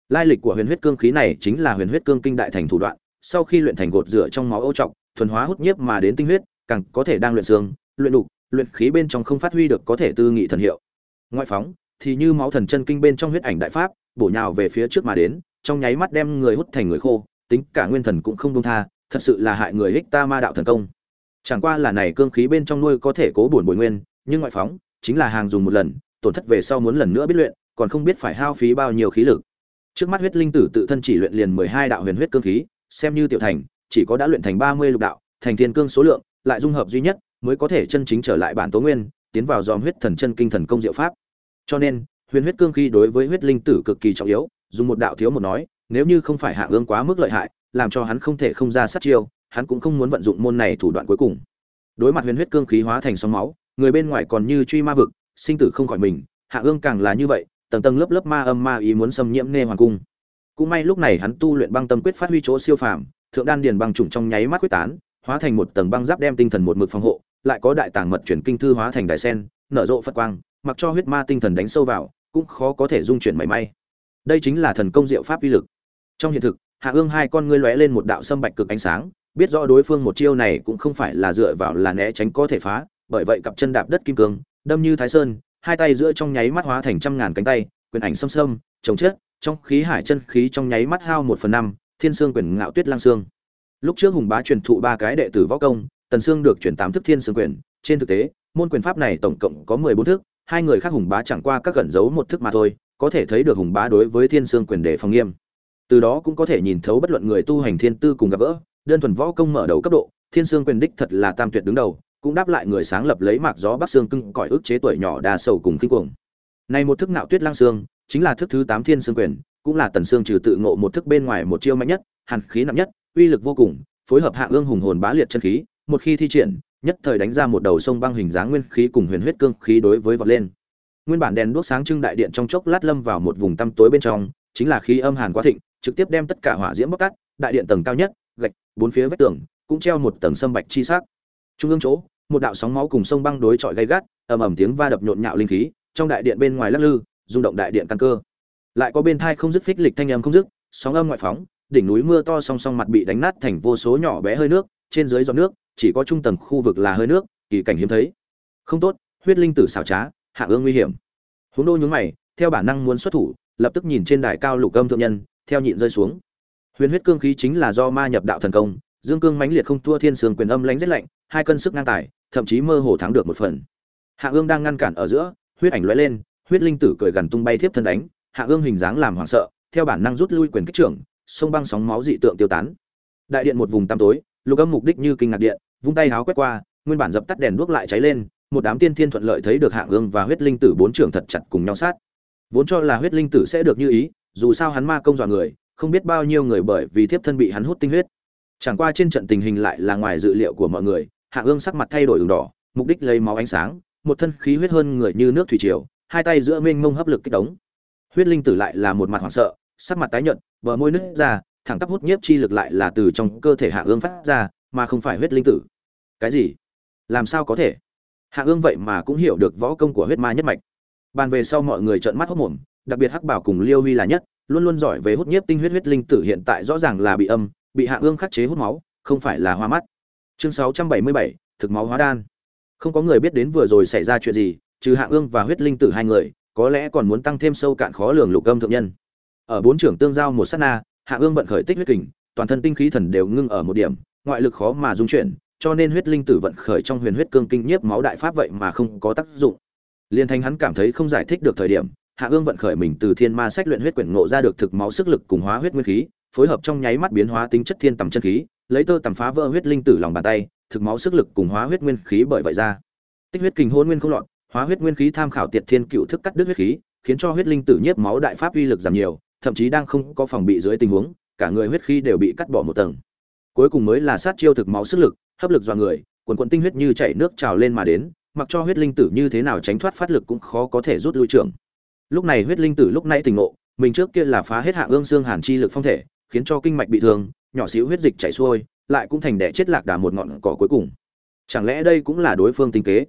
Lai lịch của huyền huyết cương khí này chính là huyền huyết cương kinh đại thành thủ đoạn, sau khi luyện thành gột rửa trong máu ô trọng thuần hóa hút nhiếp mà đến tinh huyết, càng có thể đang luyện xương, luyện đục luyện khí bên trong không phát huy được có thể tư nghị thần hiệu. Ngoại phóng, thì như máu thần chân kinh bên trong huyết ảnh đại pháp, bổ nhào về phía trước mà đến, trong nháy mắt đem người hút thành người khô, tính cả nguyên thần cũng không đông tha, thật sự là hại người hích ta ma đạo thần công. Chẳng qua là này cương khí bên trong nuôi có thể cố bổn bồi nguyên, nhưng ngoại phóng, chính là hàng dùng một lần, tổn thất về sau muốn lần nữa biết luyện, còn không biết phải hao phí bao nhiêu khí lực. Trước mắt huyết linh tử tự thân chỉ luyện liền mười hai đạo huyền huyết cương khí, xem như tiểu thành, chỉ có đã luyện thành ba mươi lục đạo, thành thiên cương số lượng, lại dung hợp duy nhất mới có thể chân chính trở lại bản tố nguyên, tiến vào dòm huyết thần chân kinh thần công diệu pháp. Cho nên, huyền huyết cương khí đối với huyết linh tử cực kỳ trọng yếu, dùng một đạo thiếu một nói, nếu như không phải hạ ương quá mức lợi hại, làm cho hắn không thể không ra sát chiêu, hắn cũng không muốn vận dụng môn này thủ đoạn cuối cùng. Đối mặt huyền huyết cương khí hóa thành sóng máu, người bên ngoài còn như truy ma vực, sinh tử không khỏi mình, hạ ương càng là như vậy, tầng tầng lớp lớp ma âm ma ý muốn xâm nhiễm nê hoàng cung. Cũng may lúc này hắn tu luyện băng tâm quyết phát huy chỗ siêu phàm, thượng đan điền băng trùng trong nháy mắt quyết tán, hóa thành một tầng băng giáp đem tinh thần một mực phòng hộ lại có đại tàng mật chuyển kinh thư hóa thành đại sen, nở rộ phật quang, mặc cho huyết ma tinh thần đánh sâu vào, cũng khó có thể dung chuyển mảy may. Đây chính là thần công diệu pháp uy lực. Trong hiện thực, hạ ương hai con ngươi lóe lên một đạo sâm bạch cực ánh sáng, biết rõ đối phương một chiêu này cũng không phải là dựa vào là né tránh có thể phá, bởi vậy cặp chân đạp đất kim cương, đâm như thái sơn, hai tay giữa trong nháy mắt hóa thành trăm ngàn cánh tay, quyền ảnh xâm xâm trồng chết, trong khí hải chân khí trong nháy mắt hao một phần năm, thiên sương quyền ngạo tuyết lang xương lúc trước hùng bá truyền thụ ba cái đệ tử võ công tần sương được chuyển tám thức thiên sương quyền. Trên thực tế, môn quyền pháp này tổng cộng có mười bốn thức, hai người khác hùng bá chẳng qua các gần giấu một thức mà thôi, có thể thấy được hùng bá đối với thiên sương quyền để phòng nghiêm. Từ đó cũng có thể nhìn thấu bất luận người tu hành thiên tư cùng gặp gỡ, đơn thuần võ công mở đầu cấp độ, thiên sương quyền đích thật là tam tuyệt đứng đầu, cũng đáp lại người sáng lập lấy mạc gió bắc xương cưng cõi ức chế tuổi nhỏ đa sầu cùng kinh cuồng. Này một thức nạo tuyết lang xương, chính là thức thứ tám thiên sương quyền, cũng là tần xương trừ tự ngộ một thức bên ngoài một chiêu mạnh nhất, hàn khí nặng nhất, uy lực vô cùng, phối hợp hạ ương hùng hồn bá liệt chân khí một khi thi triển, nhất thời đánh ra một đầu sông băng hình dáng nguyên khí cùng huyền huyết cương khí đối với vọt lên. Nguyên bản đèn đuốc sáng trưng đại điện trong chốc lát lâm vào một vùng tăm tối bên trong, chính là khí âm hàn quá thịnh, trực tiếp đem tất cả hỏa diễm bóc tắt đại điện tầng cao nhất, gạch, bốn phía vách tường, cũng treo một tầng sâm bạch chi sắc. Trung ương chỗ, một đạo sóng máu cùng sông băng đối chọi gay gắt, ầm ầm tiếng va đập nhộn nhạo linh khí, trong đại điện bên ngoài lắc lư, rung động đại điện căn cơ. Lại có bên thai không dứt phích lịch thanh âm không dứt, sóng âm ngoại phóng, đỉnh núi mưa to song song mặt bị đánh nát thành vô số nhỏ bé hơi nước trên dưới giọt nước, chỉ có trung tầng khu vực là hơi nước, kỳ cảnh hiếm thấy. Không tốt, huyết linh tử xảo trá, hạ ương nguy hiểm. Huống đô nhún mày, theo bản năng muốn xuất thủ, lập tức nhìn trên đài cao lục âm thượng nhân, theo nhịn rơi xuống. Huyền huyết cương khí chính là do ma nhập đạo thần công, dương cương mãnh liệt không thua thiên sương quyền âm lãnh rét lạnh, hai cân sức ngang tài, thậm chí mơ hồ thắng được một phần. Hạ ương đang ngăn cản ở giữa, huyết ảnh lóe lên, huyết linh tử cười gần tung bay thiếp thân đánh, hạ ương hình dáng làm hoảng sợ, theo bản năng rút lui quyền kích trưởng, sông băng sóng máu dị tượng tiêu tán. Đại điện một vùng tăm tối lục âm mục đích như kinh ngạc điện, vung tay háo quét qua, nguyên bản dập tắt đèn đuốc lại cháy lên, một đám tiên thiên thuận lợi thấy được hạng ương và huyết linh tử bốn trưởng thật chặt cùng nhau sát. Vốn cho là huyết linh tử sẽ được như ý, dù sao hắn ma công dọa người, không biết bao nhiêu người bởi vì thiếp thân bị hắn hút tinh huyết. Chẳng qua trên trận tình hình lại là ngoài dự liệu của mọi người, Hạng ương sắc mặt thay đổi đường đỏ, mục đích lấy máu ánh sáng, một thân khí huyết hơn người như nước thủy triều, hai tay giữa mênh mông hấp lực kích đống huyết linh tử lại là một mặt hoảng sợ, sắc mặt tái nhợt, bờ môi nứt ra thẳng tắp hút nhiếp chi lực lại là từ trong cơ thể hạ ương phát ra mà không phải huyết linh tử. Cái gì? Làm sao có thể? Hạ ương vậy mà cũng hiểu được võ công của huyết ma nhất mạch. Bàn về sau mọi người trợn mắt hốt mồm đặc biệt hắc bảo cùng liêu huy là nhất luôn luôn giỏi về hút nhiếp tinh huyết huyết linh tử hiện tại rõ ràng là bị âm bị hạ ương khắc chế hút máu không phải là hoa mắt. Chương 677, thực máu hóa đan. Không có người biết đến vừa rồi xảy ra chuyện gì trừ hạ ương và huyết linh tử hai người có lẽ còn muốn tăng thêm sâu cạn khó lường lục âm thượng nhân. Ở bốn trưởng tương giao một sát na hạ ương vận khởi tích huyết kình, toàn thân tinh khí thần đều ngưng ở một điểm, ngoại lực khó mà dung chuyển, cho nên huyết linh tử vận khởi trong huyền huyết cương kinh nhiếp máu đại pháp vậy mà không có tác dụng. Liên thanh hắn cảm thấy không giải thích được thời điểm, hạ ương vận khởi mình từ thiên ma sách luyện huyết quyển ngộ ra được thực máu sức lực cùng hóa huyết nguyên khí, phối hợp trong nháy mắt biến hóa tính chất thiên tầm chân khí, lấy tơ tầm phá vỡ huyết linh tử lòng bàn tay, thực máu sức lực cùng hóa huyết nguyên khí bởi vậy ra. Tích huyết kình hôn nguyên không lọt, hóa huyết nguyên khí tham khảo tiệt thiên cựu thức cắt đứt huyết khí, khiến cho huyết linh tử nhiếp máu đại pháp uy lực giảm nhiều thậm chí đang không có phòng bị dưới tình huống, cả người huyết khí đều bị cắt bỏ một tầng. Cuối cùng mới là sát chiêu thực máu sức lực, hấp lực do người, quần quần tinh huyết như chảy nước trào lên mà đến, mặc cho huyết linh tử như thế nào tránh thoát phát lực cũng khó có thể rút lui trưởng. Lúc này huyết linh tử lúc nãy tỉnh ngộ, mình trước kia là phá hết hạ ương xương hàn chi lực phong thể, khiến cho kinh mạch bị thương, nhỏ xíu huyết dịch chảy xuôi, lại cũng thành đẻ chết lạc đà một ngọn cỏ cuối cùng. Chẳng lẽ đây cũng là đối phương tinh kế?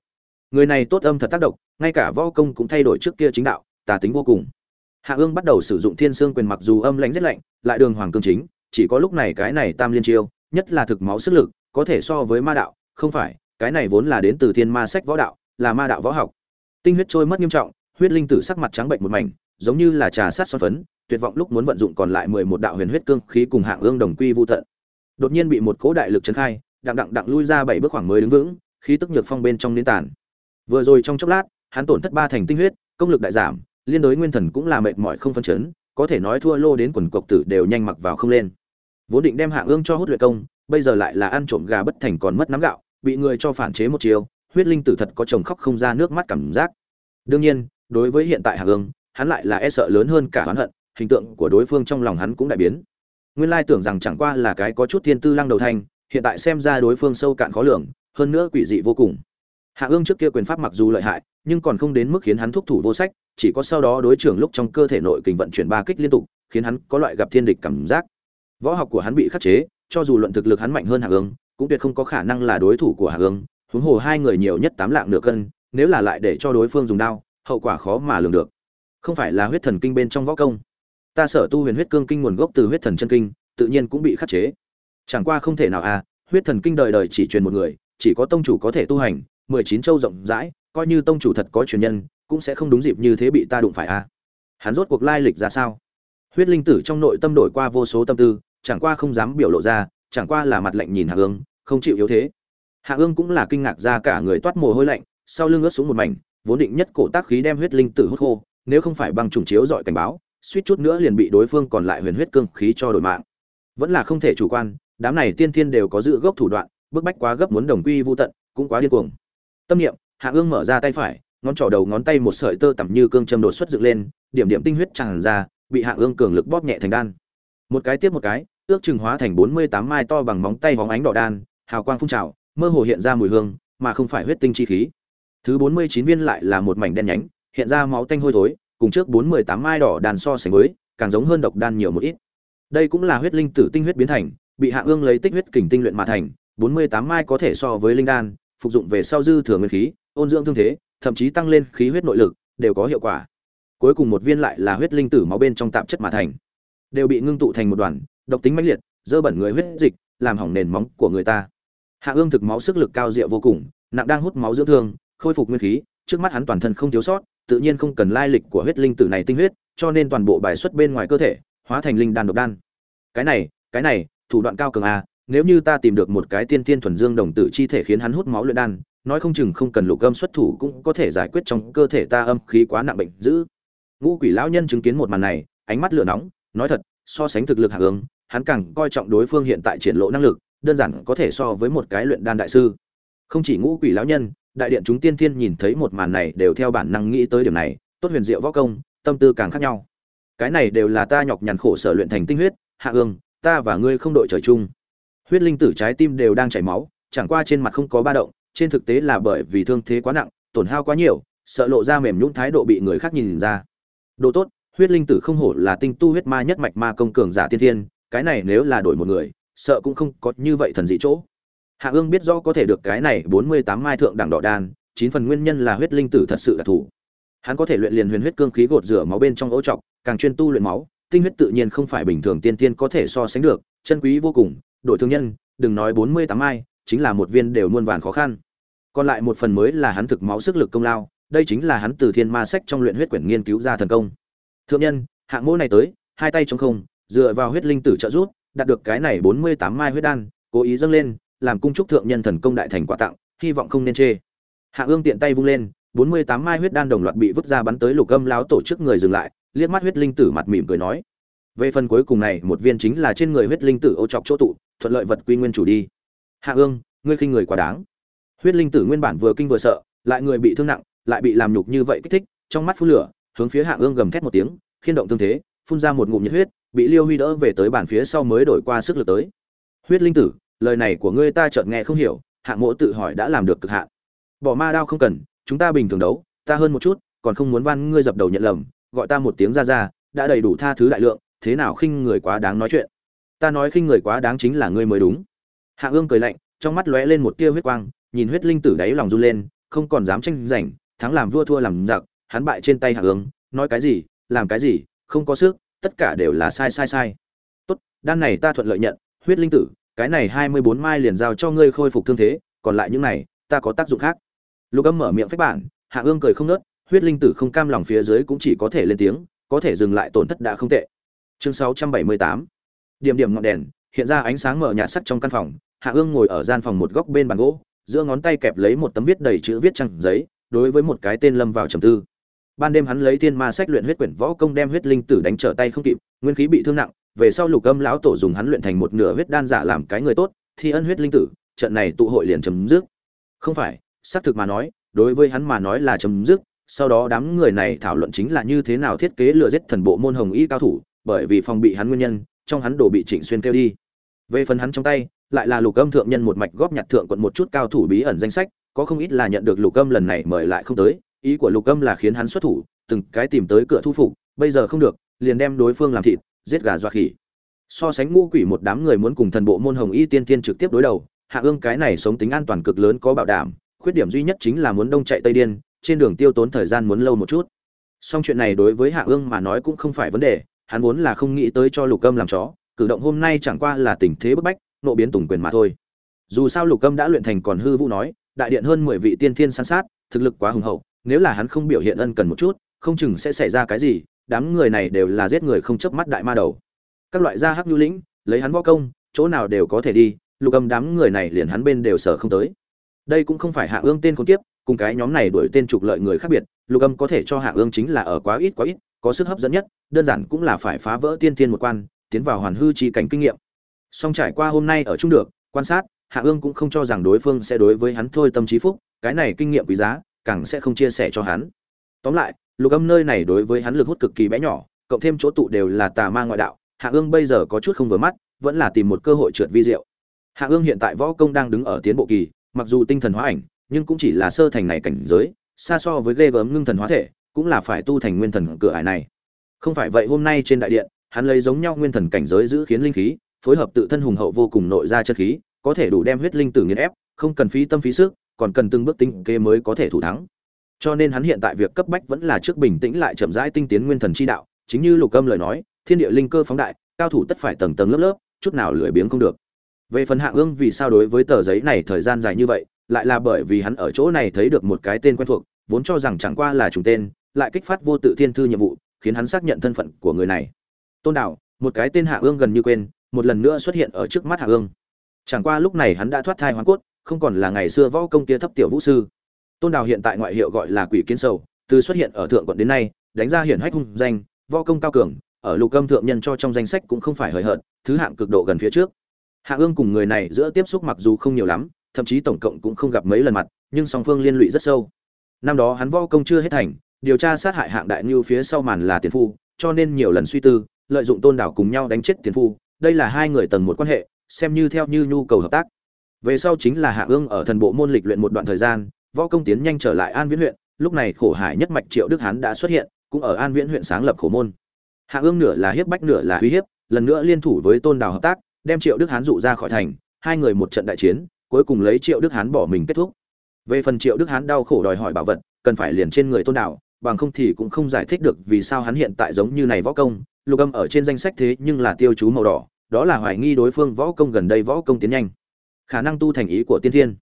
Người này tốt âm thật tác động, ngay cả võ công cũng thay đổi trước kia chính đạo, tà tính vô cùng hạ ương bắt đầu sử dụng thiên sương quyền mặc dù âm lãnh rất lạnh, lại đường hoàng cương chính, chỉ có lúc này cái này tam liên chiêu, nhất là thực máu sức lực, có thể so với ma đạo, không phải, cái này vốn là đến từ thiên ma sách võ đạo, là ma đạo võ học. Tinh huyết trôi mất nghiêm trọng, huyết linh tử sắc mặt trắng bệnh một mảnh, giống như là trà sát son phấn, tuyệt vọng lúc muốn vận dụng còn lại mười một đạo huyền huyết cương khí cùng hạng ương đồng quy vô tận. Đột nhiên bị một cỗ đại lực chấn khai, đặng đặng đặng lui ra bảy bước khoảng mới đứng vững, khí tức nhược phong bên trong nến tàn. Vừa rồi trong chốc lát, hắn tổn thất ba thành tinh huyết, công lực đại giảm liên đối nguyên thần cũng là mệt mỏi không phân chấn, có thể nói thua lô đến quần cộc tử đều nhanh mặc vào không lên. Vốn định đem hạ ương cho hút luyện công, bây giờ lại là ăn trộm gà bất thành còn mất nắm gạo, bị người cho phản chế một chiều, huyết linh tử thật có chồng khóc không ra nước mắt cảm giác. Đương nhiên, đối với hiện tại hạ ương, hắn lại là e sợ lớn hơn cả oán hận, hình tượng của đối phương trong lòng hắn cũng đại biến. Nguyên lai tưởng rằng chẳng qua là cái có chút thiên tư lăng đầu thanh hiện tại xem ra đối phương sâu cạn khó lường, hơn nữa quỷ dị vô cùng. Hạ ương trước kia quyền pháp mặc dù lợi hại nhưng còn không đến mức khiến hắn thúc thủ vô sách, chỉ có sau đó đối trưởng lúc trong cơ thể nội kình vận chuyển ba kích liên tục, khiến hắn có loại gặp thiên địch cảm giác. Võ học của hắn bị khắc chế, cho dù luận thực lực hắn mạnh hơn hạ ương cũng tuyệt không có khả năng là đối thủ của hạ ương huống hồ hai người nhiều nhất tám lạng nửa cân, nếu là lại để cho đối phương dùng đao, hậu quả khó mà lường được. Không phải là huyết thần kinh bên trong võ công. Ta sở tu huyền huyết cương kinh nguồn gốc từ huyết thần chân kinh, tự nhiên cũng bị khắc chế. Chẳng qua không thể nào à huyết thần kinh đời đời chỉ truyền một người, chỉ có tông chủ có thể tu hành, mười chín châu rộng rãi coi như tông chủ thật có truyền nhân, cũng sẽ không đúng dịp như thế bị ta đụng phải à. Hắn rốt cuộc lai lịch ra sao? Huyết linh tử trong nội tâm đổi qua vô số tâm tư, chẳng qua không dám biểu lộ ra, chẳng qua là mặt lạnh nhìn hạ ương, không chịu yếu thế. Hạ ương cũng là kinh ngạc ra cả người toát mồ hôi lạnh, sau lưng ướt xuống một mảnh, vốn định nhất cổ tác khí đem huyết linh tử hút khô, nếu không phải bằng trùng chiếu dọi cảnh báo, suýt chút nữa liền bị đối phương còn lại huyền huyết cương khí cho đổi mạng. Vẫn là không thể chủ quan, đám này tiên thiên đều có dự gốc thủ đoạn, bức bách quá gấp muốn đồng quy vô tận, cũng quá điên cuồng. Tâm niệm hạ ương mở ra tay phải, ngón trỏ đầu ngón tay một sợi tơ tằm như cương châm đột xuất dựng lên, điểm điểm tinh huyết tràn ra, bị hạ ương cường lực bóp nhẹ thành đan. Một cái tiếp một cái, ước chừng hóa thành bốn mươi tám mai to bằng móng tay hóng ánh đỏ đan, hào quang phun trào, mơ hồ hiện ra mùi hương, mà không phải huyết tinh chi khí. Thứ bốn mươi chín viên lại là một mảnh đen nhánh, hiện ra máu tanh hôi thối, cùng trước bốn mươi tám mai đỏ đan so sánh với, càng giống hơn độc đan nhiều một ít. Đây cũng là huyết linh tử tinh huyết biến thành, bị hạ ương lấy tích huyết kình tinh luyện mà thành, bốn mươi tám mai có thể so với linh đan, phục dụng về sau dư thừa nguyên khí ôn dưỡng thương thế, thậm chí tăng lên khí huyết nội lực, đều có hiệu quả. Cuối cùng một viên lại là huyết linh tử máu bên trong tạp chất mà thành. Đều bị ngưng tụ thành một đoàn, độc tính mãnh liệt, dơ bẩn người huyết dịch, làm hỏng nền móng của người ta. Hạ ương thực máu sức lực cao diệu vô cùng, nặng đang hút máu dưỡng thương, khôi phục nguyên khí, trước mắt hắn toàn thân không thiếu sót, tự nhiên không cần lai lịch của huyết linh tử này tinh huyết, cho nên toàn bộ bài xuất bên ngoài cơ thể, hóa thành linh đan độc đan. Cái này cái này, thủ đoạn cao cường a nếu như ta tìm được một cái tiên tiên thuần dương đồng tử chi thể khiến hắn hút máu luyện đan nói không chừng không cần lục âm xuất thủ cũng có thể giải quyết trong cơ thể ta âm khí quá nặng bệnh dữ. Ngũ quỷ lão nhân chứng kiến một màn này, ánh mắt lửa nóng, nói thật, so sánh thực lực hạ hướng, hắn càng coi trọng đối phương hiện tại triển lộ năng lực, đơn giản có thể so với một cái luyện đan đại sư. Không chỉ ngũ quỷ lão nhân, đại điện chúng tiên thiên nhìn thấy một màn này đều theo bản năng nghĩ tới điểm này, tốt huyền diệu võ công, tâm tư càng khác nhau. Cái này đều là ta nhọc nhằn khổ sở luyện thành tinh huyết, hạ ương ta và ngươi không đội trời chung. Huyết linh tử trái tim đều đang chảy máu, chẳng qua trên mặt không có ba động trên thực tế là bởi vì thương thế quá nặng, tổn hao quá nhiều, sợ lộ ra mềm nhũng thái độ bị người khác nhìn ra. Đồ tốt, huyết linh tử không hổ là tinh tu huyết ma nhất mạch ma công cường giả tiên thiên, cái này nếu là đổi một người, sợ cũng không có như vậy thần dị chỗ. Hạ ương biết rõ có thể được cái này bốn mươi tám mai thượng đẳng đỏ đan, chín phần nguyên nhân là huyết linh tử thật sự đặc thù hắn có thể luyện liền huyền huyết cương khí gột rửa máu bên trong ấu trọc, càng chuyên tu luyện máu, tinh huyết tự nhiên không phải bình thường tiên tiên có thể so sánh được, chân quý vô cùng đội thương nhân, đừng nói bốn mươi tám mai, chính là một viên đều muôn vàn khó khăn còn lại một phần mới là hắn thực máu sức lực công lao, đây chính là hắn từ thiên ma sách trong luyện huyết quyển nghiên cứu ra thần công. Thượng nhân, hạng mỗ này tới, hai tay trong không, dựa vào huyết linh tử trợ giúp, đạt được cái này bốn mươi tám mai huyết đan, cố ý dâng lên, làm cung trúc thượng nhân thần công đại thành quả tặng, hy vọng không nên chê. Hạ ương tiện tay vung lên, bốn mươi tám mai huyết đan đồng loạt bị vứt ra bắn tới lục âm láo tổ chức người dừng lại, liếc mắt huyết linh tử mặt mỉm cười nói. Về phần cuối cùng này, một viên chính là trên người huyết linh tử ô chọc chỗ tụ, thuận lợi vật quy nguyên chủ đi. Hạ ương, ngươi khinh người quá đáng huyết linh tử nguyên bản vừa kinh vừa sợ, lại người bị thương nặng, lại bị làm nhục như vậy kích thích, trong mắt phun lửa, hướng phía hạ ương gầm thét một tiếng, khiên động tương thế, phun ra một ngụm nhiệt huyết, bị liêu huy đỡ về tới bàn phía sau mới đổi qua sức lực tới. Huyết linh tử, lời này của ngươi ta chợt nghe không hiểu, hạng mỗ tự hỏi đã làm được cực hạn. Bỏ ma đao không cần, chúng ta bình thường đấu, ta hơn một chút, còn không muốn van ngươi dập đầu nhận lầm, gọi ta một tiếng ra ra, đã đầy đủ tha thứ đại lượng, thế nào khinh người quá đáng nói chuyện. Ta nói khinh người quá đáng chính là ngươi mới đúng. Hạ ương cười lạnh, trong mắt lóe lên một tia huyết quang nhìn huyết linh tử đáy lòng run lên, không còn dám tranh giành, thắng làm vua thua làm giặc, hắn bại trên tay hạ ương nói cái gì, làm cái gì, không có sức, tất cả đều là sai sai sai. Tốt, đan này ta thuận lợi nhận, huyết linh tử, cái này hai mươi bốn mai liền giao cho ngươi khôi phục thương thế, còn lại những này, ta có tác dụng khác. Lục âm mở miệng phách bản, hạ ương cười không nớt, huyết linh tử không cam lòng phía dưới cũng chỉ có thể lên tiếng, có thể dừng lại tổn thất đã không tệ. Chương sáu trăm bảy mươi tám. Điểm điểm ngọn đèn, hiện ra ánh sáng mở nhạt sắc trong căn phòng, hạ ương ngồi ở gian phòng một góc bên bàn gỗ giữa ngón tay kẹp lấy một tấm viết đầy chữ viết trăng giấy, đối với một cái tên lâm vào trầm tư. Ban đêm hắn lấy thiên ma sách luyện huyết quyển võ công đem huyết linh tử đánh trở tay không kịp, nguyên khí bị thương nặng, về sau lục âm lão tổ dùng hắn luyện thành một nửa huyết đan giả làm cái người tốt, thi ân huyết linh tử, trận này tụ hội liền chấm dứt. Không phải, xác thực mà nói, đối với hắn mà nói là chấm dứt, sau đó đám người này thảo luận chính là như thế nào thiết kế lừa giết thần bộ môn hồng y cao thủ, bởi vì phòng bị hắn nguyên nhân, trong hắn đổ bị trịnh xuyên kêu đi. Về phần hắn trong tay lại là lục âm thượng nhân một mạch góp nhặt thượng quận một chút cao thủ bí ẩn danh sách, có không ít là nhận được lục âm lần này mời lại không tới, ý của lục âm là khiến hắn xuất thủ, từng cái tìm tới cửa thu phục, bây giờ không được, liền đem đối phương làm thịt, giết gà dọa khỉ. So sánh ngũ quỷ một đám người muốn cùng thần bộ môn hồng y tiên tiên trực tiếp đối đầu, hạ ương cái này sống tính an toàn cực lớn có bảo đảm, khuyết điểm duy nhất chính là muốn đông chạy tây điên, trên đường tiêu tốn thời gian muốn lâu một chút. Song chuyện này đối với hạ ương mà nói cũng không phải vấn đề, hắn vốn là không nghĩ tới cho lục âm làm chó, cử động hôm nay chẳng qua là tình thế bức bách nộ biến tùng quyền mà thôi. Dù sao lục âm đã luyện thành còn hư vũ nói, đại điện hơn mười vị tiên thiên san sát, thực lực quá hùng hậu, nếu là hắn không biểu hiện ân cần một chút, không chừng sẽ xảy ra cái gì, đám người này đều là giết người không chớp mắt đại ma đầu. Các loại gia hắc nhu lĩnh, lấy hắn võ công, chỗ nào đều có thể đi, lục âm đám người này liền hắn bên đều sở không tới. Đây cũng không phải hạ ương tên khốn kiếp, cùng cái nhóm này đuổi tên trục lợi người khác biệt, lục âm có thể cho hạ ương chính là ở quá ít quá ít, có sức hấp dẫn nhất, đơn giản cũng là phải phá vỡ tiên thiên một quan, tiến vào hoàn hư chi cảnh kinh nghiệm song trải qua hôm nay ở chung được, quan sát, hạ ương cũng không cho rằng đối phương sẽ đối với hắn thôi tâm trí phúc, cái này kinh nghiệm quý giá, càng sẽ không chia sẻ cho hắn. Tóm lại, lục âm nơi này đối với hắn lực hút cực kỳ bẽ nhỏ, cộng thêm chỗ tụ đều là tà ma ngoại đạo, hạ ương bây giờ có chút không vừa mắt, vẫn là tìm một cơ hội trượt vi diệu. Hạ ương hiện tại võ công đang đứng ở tiến bộ kỳ, mặc dù tinh thần hóa ảnh, nhưng cũng chỉ là sơ thành này cảnh giới, xa so với ghê gớm ngưng thần hóa thể, cũng là phải tu thành nguyên thần cửa ải này. Không phải vậy hôm nay trên đại điện, hắn lấy giống nhau nguyên thần cảnh giới giữ khiến linh khí phối hợp tự thân hùng hậu vô cùng nội ra chân khí, có thể đủ đem huyết linh tử nghiền ép, không cần phí tâm phí sức, còn cần từng bước tinh kế mới có thể thủ thắng. Cho nên hắn hiện tại việc cấp bách vẫn là trước bình tĩnh lại chậm rãi tinh tiến nguyên thần chi đạo, chính như lục âm lời nói, thiên địa linh cơ phóng đại, cao thủ tất phải tầng tầng lớp lớp, chút nào lười biếng không được. Về phần hạ ương vì sao đối với tờ giấy này thời gian dài như vậy, lại là bởi vì hắn ở chỗ này thấy được một cái tên quen thuộc, vốn cho rằng chẳng qua là trùng tên, lại kích phát vô tự thiên thư nhiệm vụ, khiến hắn xác nhận thân phận của người này. Tôn đạo, một cái tên hạ ương gần như quên một lần nữa xuất hiện ở trước mắt hạ ương chẳng qua lúc này hắn đã thoát thai hoàn cốt, không còn là ngày xưa võ công kia thấp tiểu vũ sư. Tôn đào hiện tại ngoại hiệu gọi là quỷ kiến sầu, từ xuất hiện ở thượng quận đến nay, đánh ra hiển hách hung danh, võ công cao cường, ở lục âm thượng nhân cho trong danh sách cũng không phải hời hợt, thứ hạng cực độ gần phía trước. Hạ ương cùng người này giữa tiếp xúc mặc dù không nhiều lắm, thậm chí tổng cộng cũng không gặp mấy lần mặt, nhưng song phương liên lụy rất sâu. Năm đó hắn võ công chưa hết thành, điều tra sát hại hạng đại ngưu phía sau màn là tiền phu, cho nên nhiều lần suy tư, lợi dụng tôn đảo cùng nhau đánh chết tiền phu đây là hai người tầng một quan hệ, xem như theo như nhu cầu hợp tác. Về sau chính là hạ ương ở thần bộ môn lịch luyện một đoạn thời gian, võ công tiến nhanh trở lại an viễn huyện, lúc này khổ hải nhất mạch triệu đức hán đã xuất hiện, cũng ở an viễn huyện sáng lập khổ môn. Hạ ương nửa là hiếp bách nửa là uy hiếp, lần nữa liên thủ với tôn đào hợp tác, đem triệu đức hán dụ ra khỏi thành, hai người một trận đại chiến, cuối cùng lấy triệu đức hán bỏ mình kết thúc. Về phần triệu đức hán đau khổ đòi hỏi bảo vật, cần phải liền trên người tôn đảo bằng không thì cũng không giải thích được vì sao hắn hiện tại giống như này võ công lục âm ở trên danh sách thế nhưng là tiêu chú màu đỏ, đó là hoài nghi đối phương võ công gần đây võ công tiến nhanh. Khả năng tu thành ý của tiên thiên.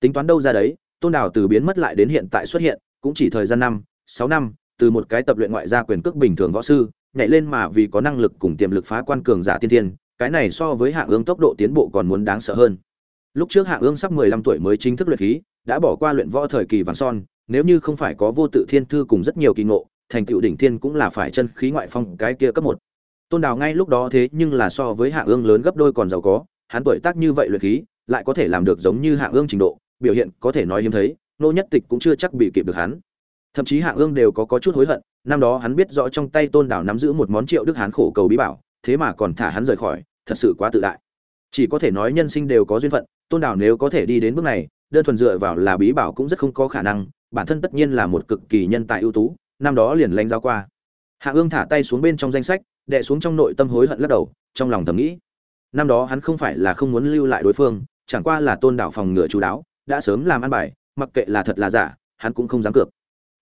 Tính toán đâu ra đấy, tôn đảo từ biến mất lại đến hiện tại xuất hiện, cũng chỉ thời gian năm, sáu năm, từ một cái tập luyện ngoại gia quyền cước bình thường võ sư, nhảy lên mà vì có năng lực cùng tiềm lực phá quan cường giả tiên thiên, cái này so với hạ ương tốc độ tiến bộ còn muốn đáng sợ hơn. Lúc trước hạ ương sắp mười lăm tuổi mới chính thức luyện khí, đã bỏ qua luyện võ thời kỳ vàng son, nếu như không phải có vô tự thiên thư cùng rất nhiều kỳ ngộ thành tựu đỉnh thiên cũng là phải chân khí ngoại phong cái kia cấp một. Tôn đào ngay lúc đó thế nhưng là so với hạ ương lớn gấp đôi còn giàu có hắn tuổi tác như vậy luyện khí lại có thể làm được giống như hạ ương trình độ biểu hiện có thể nói hiếm thấy nô nhất tịch cũng chưa chắc bị kịp được hắn. Thậm chí hạ ương đều có, có chút hối hận năm đó hắn biết rõ trong tay tôn đào nắm giữ một món triệu đức hán khổ cầu bí bảo thế mà còn thả hắn rời khỏi thật sự quá tự đại. Chỉ có thể nói nhân sinh đều có duyên phận tôn đào nếu có thể đi đến bước này đơn thuần dựa vào là bí bảo cũng rất không có khả năng bản thân tất nhiên là một cực kỳ nhân tài ưu tú năm đó liền lãnh giao qua. Hạ ương thả tay xuống bên trong danh sách đệ xuống trong nội tâm hối hận lắc đầu, trong lòng thầm nghĩ, năm đó hắn không phải là không muốn lưu lại đối phương, chẳng qua là tôn đảo phòng ngừa chú đáo, đã sớm làm ăn bài, mặc kệ là thật là giả, hắn cũng không dám cược.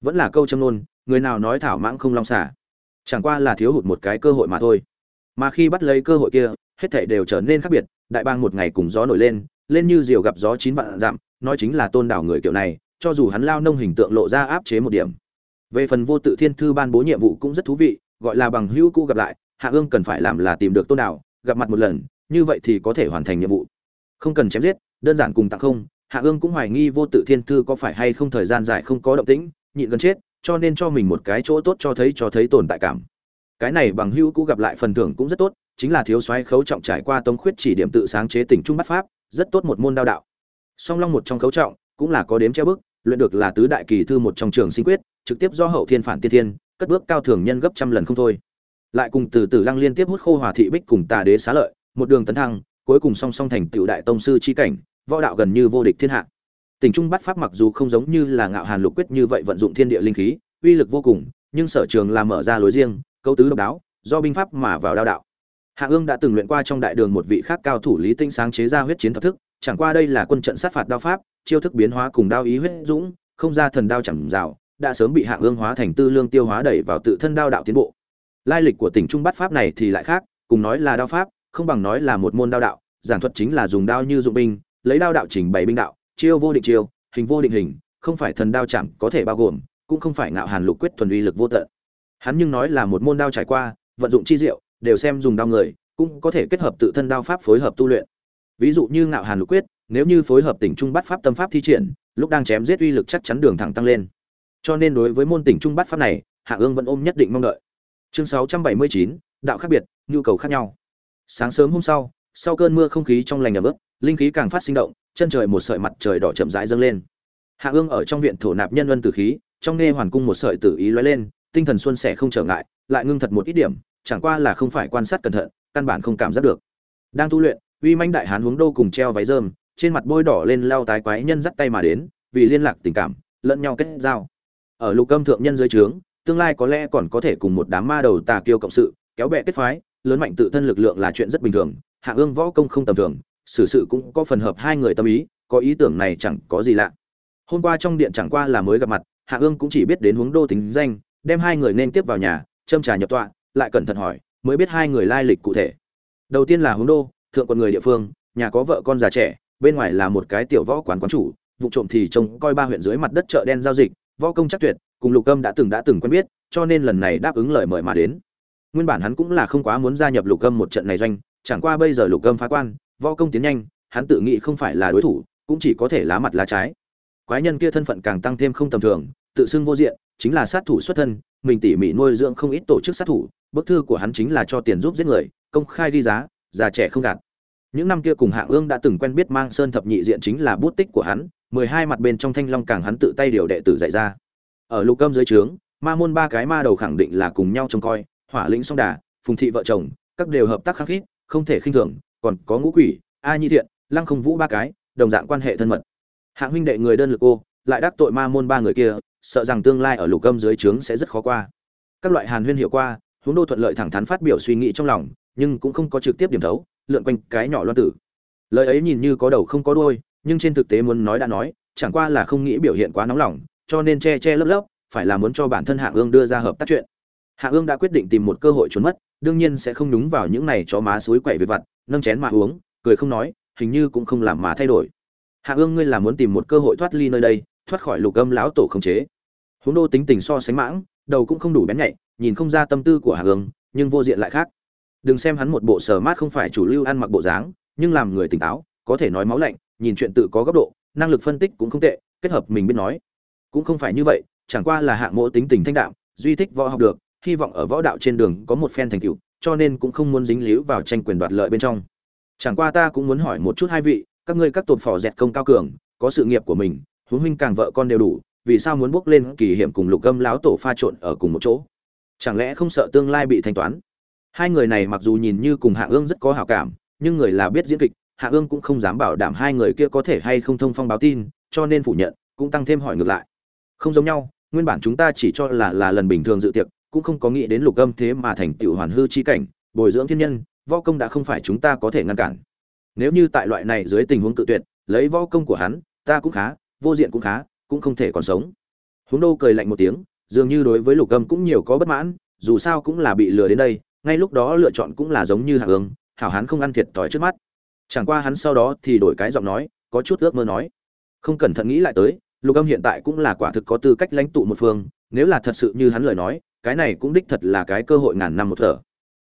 Vẫn là câu châm nôn người nào nói thảo mãng không long xả. Chẳng qua là thiếu hụt một cái cơ hội mà thôi. Mà khi bắt lấy cơ hội kia, hết thảy đều trở nên khác biệt, đại bang một ngày cùng gió nổi lên lên như diều gặp gió chín vạn dặm, nói chính là tôn đảo người kiểu này, cho dù hắn lao nông hình tượng lộ ra áp chế một điểm về phần vô tự thiên thư ban bố nhiệm vụ cũng rất thú vị, gọi là bằng hữu cũ gặp lại, hạ ương cần phải làm là tìm được tôn đảo, gặp mặt một lần, như vậy thì có thể hoàn thành nhiệm vụ. Không cần chém giết, đơn giản cùng tặng không, hạ ương cũng hoài nghi vô tự thiên thư có phải hay không thời gian dài không có động tĩnh, nhịn gần chết, cho nên cho mình một cái chỗ tốt cho thấy cho thấy tồn tại cảm. Cái này bằng hữu cũ gặp lại phần thưởng cũng rất tốt, chính là thiếu soái khấu trọng trải qua tống khuyết chỉ điểm tự sáng chế tỉnh trung bắt pháp, rất tốt một môn đao đạo. Song long một trong khấu trọng, cũng là có đếm treo bức luyện được là tứ đại kỳ thư một trong trường sinh quyết trực tiếp do hậu thiên phản tiên thiên cất bước cao thường nhân gấp trăm lần không thôi lại cùng từ từ lăng liên tiếp hút khô hòa thị bích cùng tà đế xá lợi một đường tấn thăng cuối cùng song song thành tựu đại tông sư chi cảnh võ đạo gần như vô địch thiên hạ Tình trung bắt pháp mặc dù không giống như là ngạo hàn lục quyết như vậy vận dụng thiên địa linh khí, uy lực vô cùng, nhưng sở trường là mở ra lối riêng, câu tứ độc đáo, do binh pháp mà vào đao đạo. Hạ Ương đã từng luyện qua trong đại đường một vị khác cao thủ Lý Tinh sáng chế ra huyết chiến thập thức, chẳng qua đây là quân trận sát phạt đao pháp, chiêu thức biến hóa cùng đao ý huyết dũng, không ra thần đao chẳng rào, đã sớm bị Hạ Ương hóa thành tư lương tiêu hóa đẩy vào tự thân đao đạo tiến bộ. Lai lịch của tỉnh trung bát pháp này thì lại khác, cùng nói là đao pháp, không bằng nói là một môn đao đạo, giảng thuật chính là dùng đao như dụng binh, lấy đao đạo chỉnh bày binh đạo, chiêu vô định chiêu, hình vô định hình, không phải thần đao chạm có thể bao gồm, cũng không phải ngạo hàn lục quyết thuần uy lực vô tận. Hắn nhưng nói là một môn đao trải qua, vận dụng chi diệu, đều xem dùng đao người, cũng có thể kết hợp tự thân đao pháp phối hợp tu luyện. Ví dụ như ngạo hàn lục quyết, nếu như phối hợp tỉnh trung bát pháp tâm pháp thi triển, lúc đang chém giết uy lực chắc chắn đường thẳng tăng lên. Cho nên đối với môn tỉnh trung bát pháp này, Hạ Ương vẫn ôm nhất định mong đợi. Chương 679, đạo khác biệt, nhu cầu khác nhau. Sáng sớm hôm sau, sau cơn mưa không khí trong lành ẩm ướt, linh khí càng phát sinh động, chân trời một sợi mặt trời đỏ chậm rãi dâng lên. Hạ Ương ở trong viện thổ nạp nhân luân tử khí, trong nghe hoàn cung một sợi tử ý lóe lên, tinh thần xuân sẻ không trở ngại, lại ngưng thật một ít điểm, chẳng qua là không phải quan sát cẩn thận, căn bản không cảm giác được. Đang tu luyện, uy manh đại hán huống đô cùng treo váy rơm, trên mặt bôi đỏ lên lao tái quái nhân dắt tay mà đến, vì liên lạc tình cảm, lẫn nhau kết giao. Ở lục âm thượng nhân dưới trướng, tương lai có lẽ còn có thể cùng một đám ma đầu tà kiêu cộng sự, kéo bè kết phái, lớn mạnh tự thân lực lượng là chuyện rất bình thường, Hạ Ương võ công không tầm thường, xử sự cũng có phần hợp hai người tâm ý, có ý tưởng này chẳng có gì lạ. Hôm qua trong điện chẳng qua là mới gặp mặt, Hạ Ương cũng chỉ biết đến huống đô tính danh, đem hai người nên tiếp vào nhà, châm trà nhập tọa, lại cẩn thận hỏi, mới biết hai người lai lịch cụ thể. Đầu tiên là huống đô, thượng còn người địa phương, nhà có vợ con già trẻ, bên ngoài là một cái tiểu võ quán quán chủ, vụ trộm thì trông coi ba huyện dưới mặt đất chợ đen giao dịch, võ công chắc tuyệt, cùng Lục Âm đã từng đã từng quen biết, cho nên lần này đáp ứng lời mời mà đến. Nguyên bản hắn cũng là không quá muốn gia nhập Lục Âm một trận này doanh, chẳng qua bây giờ Lục Âm phá quan, võ công tiến nhanh, hắn tự nghĩ không phải là đối thủ, cũng chỉ có thể lá mặt lá trái. Quái nhân kia thân phận càng tăng thêm không tầm thường, tự xưng vô diện, chính là sát thủ xuất thân, mình tỉ mỉ nuôi dưỡng không ít tổ chức sát thủ, bức thư của hắn chính là cho tiền giúp giết người, công khai đi giá, già trẻ không gạt. Những năm kia cùng hạ Ương đã từng quen biết mang sơn thập nhị diện chính là bút tích của hắn, mười hai mặt bên trong thanh long càng hắn tự tay điều đệ tử dạy ra. Ở lục âm dưới trướng, ma môn ba cái ma đầu khẳng định là cùng nhau trông coi, hỏa lĩnh song đà, phùng thị vợ chồng, các đều hợp tác khắc khít, không thể khinh thường, còn có ngũ quỷ, a nhi thiện, lăng không vũ ba cái, đồng dạng quan hệ thân mật. Hạng huynh đệ người đơn lực cô, lại đắc tội ma môn ba người kia, sợ rằng tương lai ở lục âm dưới trướng sẽ rất khó qua. Các loại hàn huyên hiệu qua, huống đô thuận lợi thẳng thắn phát biểu suy nghĩ trong lòng, nhưng cũng không có trực tiếp điểm thấu, lượn quanh cái nhỏ loan tử. Lời ấy nhìn như có đầu không có đuôi, nhưng trên thực tế muốn nói đã nói, chẳng qua là không nghĩ biểu hiện quá nóng lòng, cho nên che che lấp lấp, phải là muốn cho bản thân Hạ Ương đưa ra hợp tác chuyện. Hạ Ương đã quyết định tìm một cơ hội trốn mất, đương nhiên sẽ không đúng vào những này cho má suối quậy về vặt, nâng chén mà uống, cười không nói, hình như cũng không làm mà thay đổi. Hạ Ương ngươi là muốn tìm một cơ hội thoát ly nơi đây, thoát khỏi lục âm lão tổ khống chế. Huống đô tính tình so sánh mãng, đầu cũng không đủ bén nhạy, nhìn không ra tâm tư của Hạ Ương, nhưng vô diện lại khác. Đừng xem hắn một bộ sờ mát không phải chủ lưu ăn mặc bộ dáng, nhưng làm người tỉnh táo, có thể nói máu lạnh, nhìn chuyện tự có góc độ, năng lực phân tích cũng không tệ, kết hợp mình biết nói. Cũng không phải như vậy, chẳng qua là hạng mộ tính tình thanh đạm, duy thích võ học được, hy vọng ở võ đạo trên đường có một phen thành tựu, cho nên cũng không muốn dính líu vào tranh quyền đoạt lợi bên trong. Chẳng qua ta cũng muốn hỏi một chút hai vị, các ngươi các tột phò dẹt công cao cường, có sự nghiệp của mình, huống huynh càng vợ con đều đủ, vì sao muốn bước lên kỳ hiểm cùng Lục Âm láo tổ pha trộn ở cùng một chỗ? Chẳng lẽ không sợ tương lai bị thanh toán? Hai người này mặc dù nhìn như cùng Hạ Ương rất có hảo cảm, nhưng người là biết diễn kịch, Hạ Ương cũng không dám bảo đảm hai người kia có thể hay không thông phong báo tin, cho nên phủ nhận, cũng tăng thêm hỏi ngược lại. Không giống nhau, nguyên bản chúng ta chỉ cho là là lần bình thường dự tiệc, cũng không có nghĩ đến lục âm thế mà thành tựu hoàn hư chi cảnh, bồi dưỡng thiên nhân, võ công đã không phải chúng ta có thể ngăn cản. Nếu như tại loại này dưới tình huống tự tuyệt, lấy võ công của hắn, ta cũng khá, vô diện cũng khá, cũng không thể còn sống. Huống Đô cười lạnh một tiếng, dường như đối với Lục Âm cũng nhiều có bất mãn, dù sao cũng là bị lừa đến đây, ngay lúc đó lựa chọn cũng là giống như Hạ ương hảo hán không ăn thiệt tỏi trước mắt. Chẳng qua hắn sau đó thì đổi cái giọng nói, có chút ước mơ nói. Không cẩn thận nghĩ lại tới, Lục Âm hiện tại cũng là quả thực có tư cách lãnh tụ một phương, nếu là thật sự như hắn lời nói, cái này cũng đích thật là cái cơ hội ngàn năm một thở.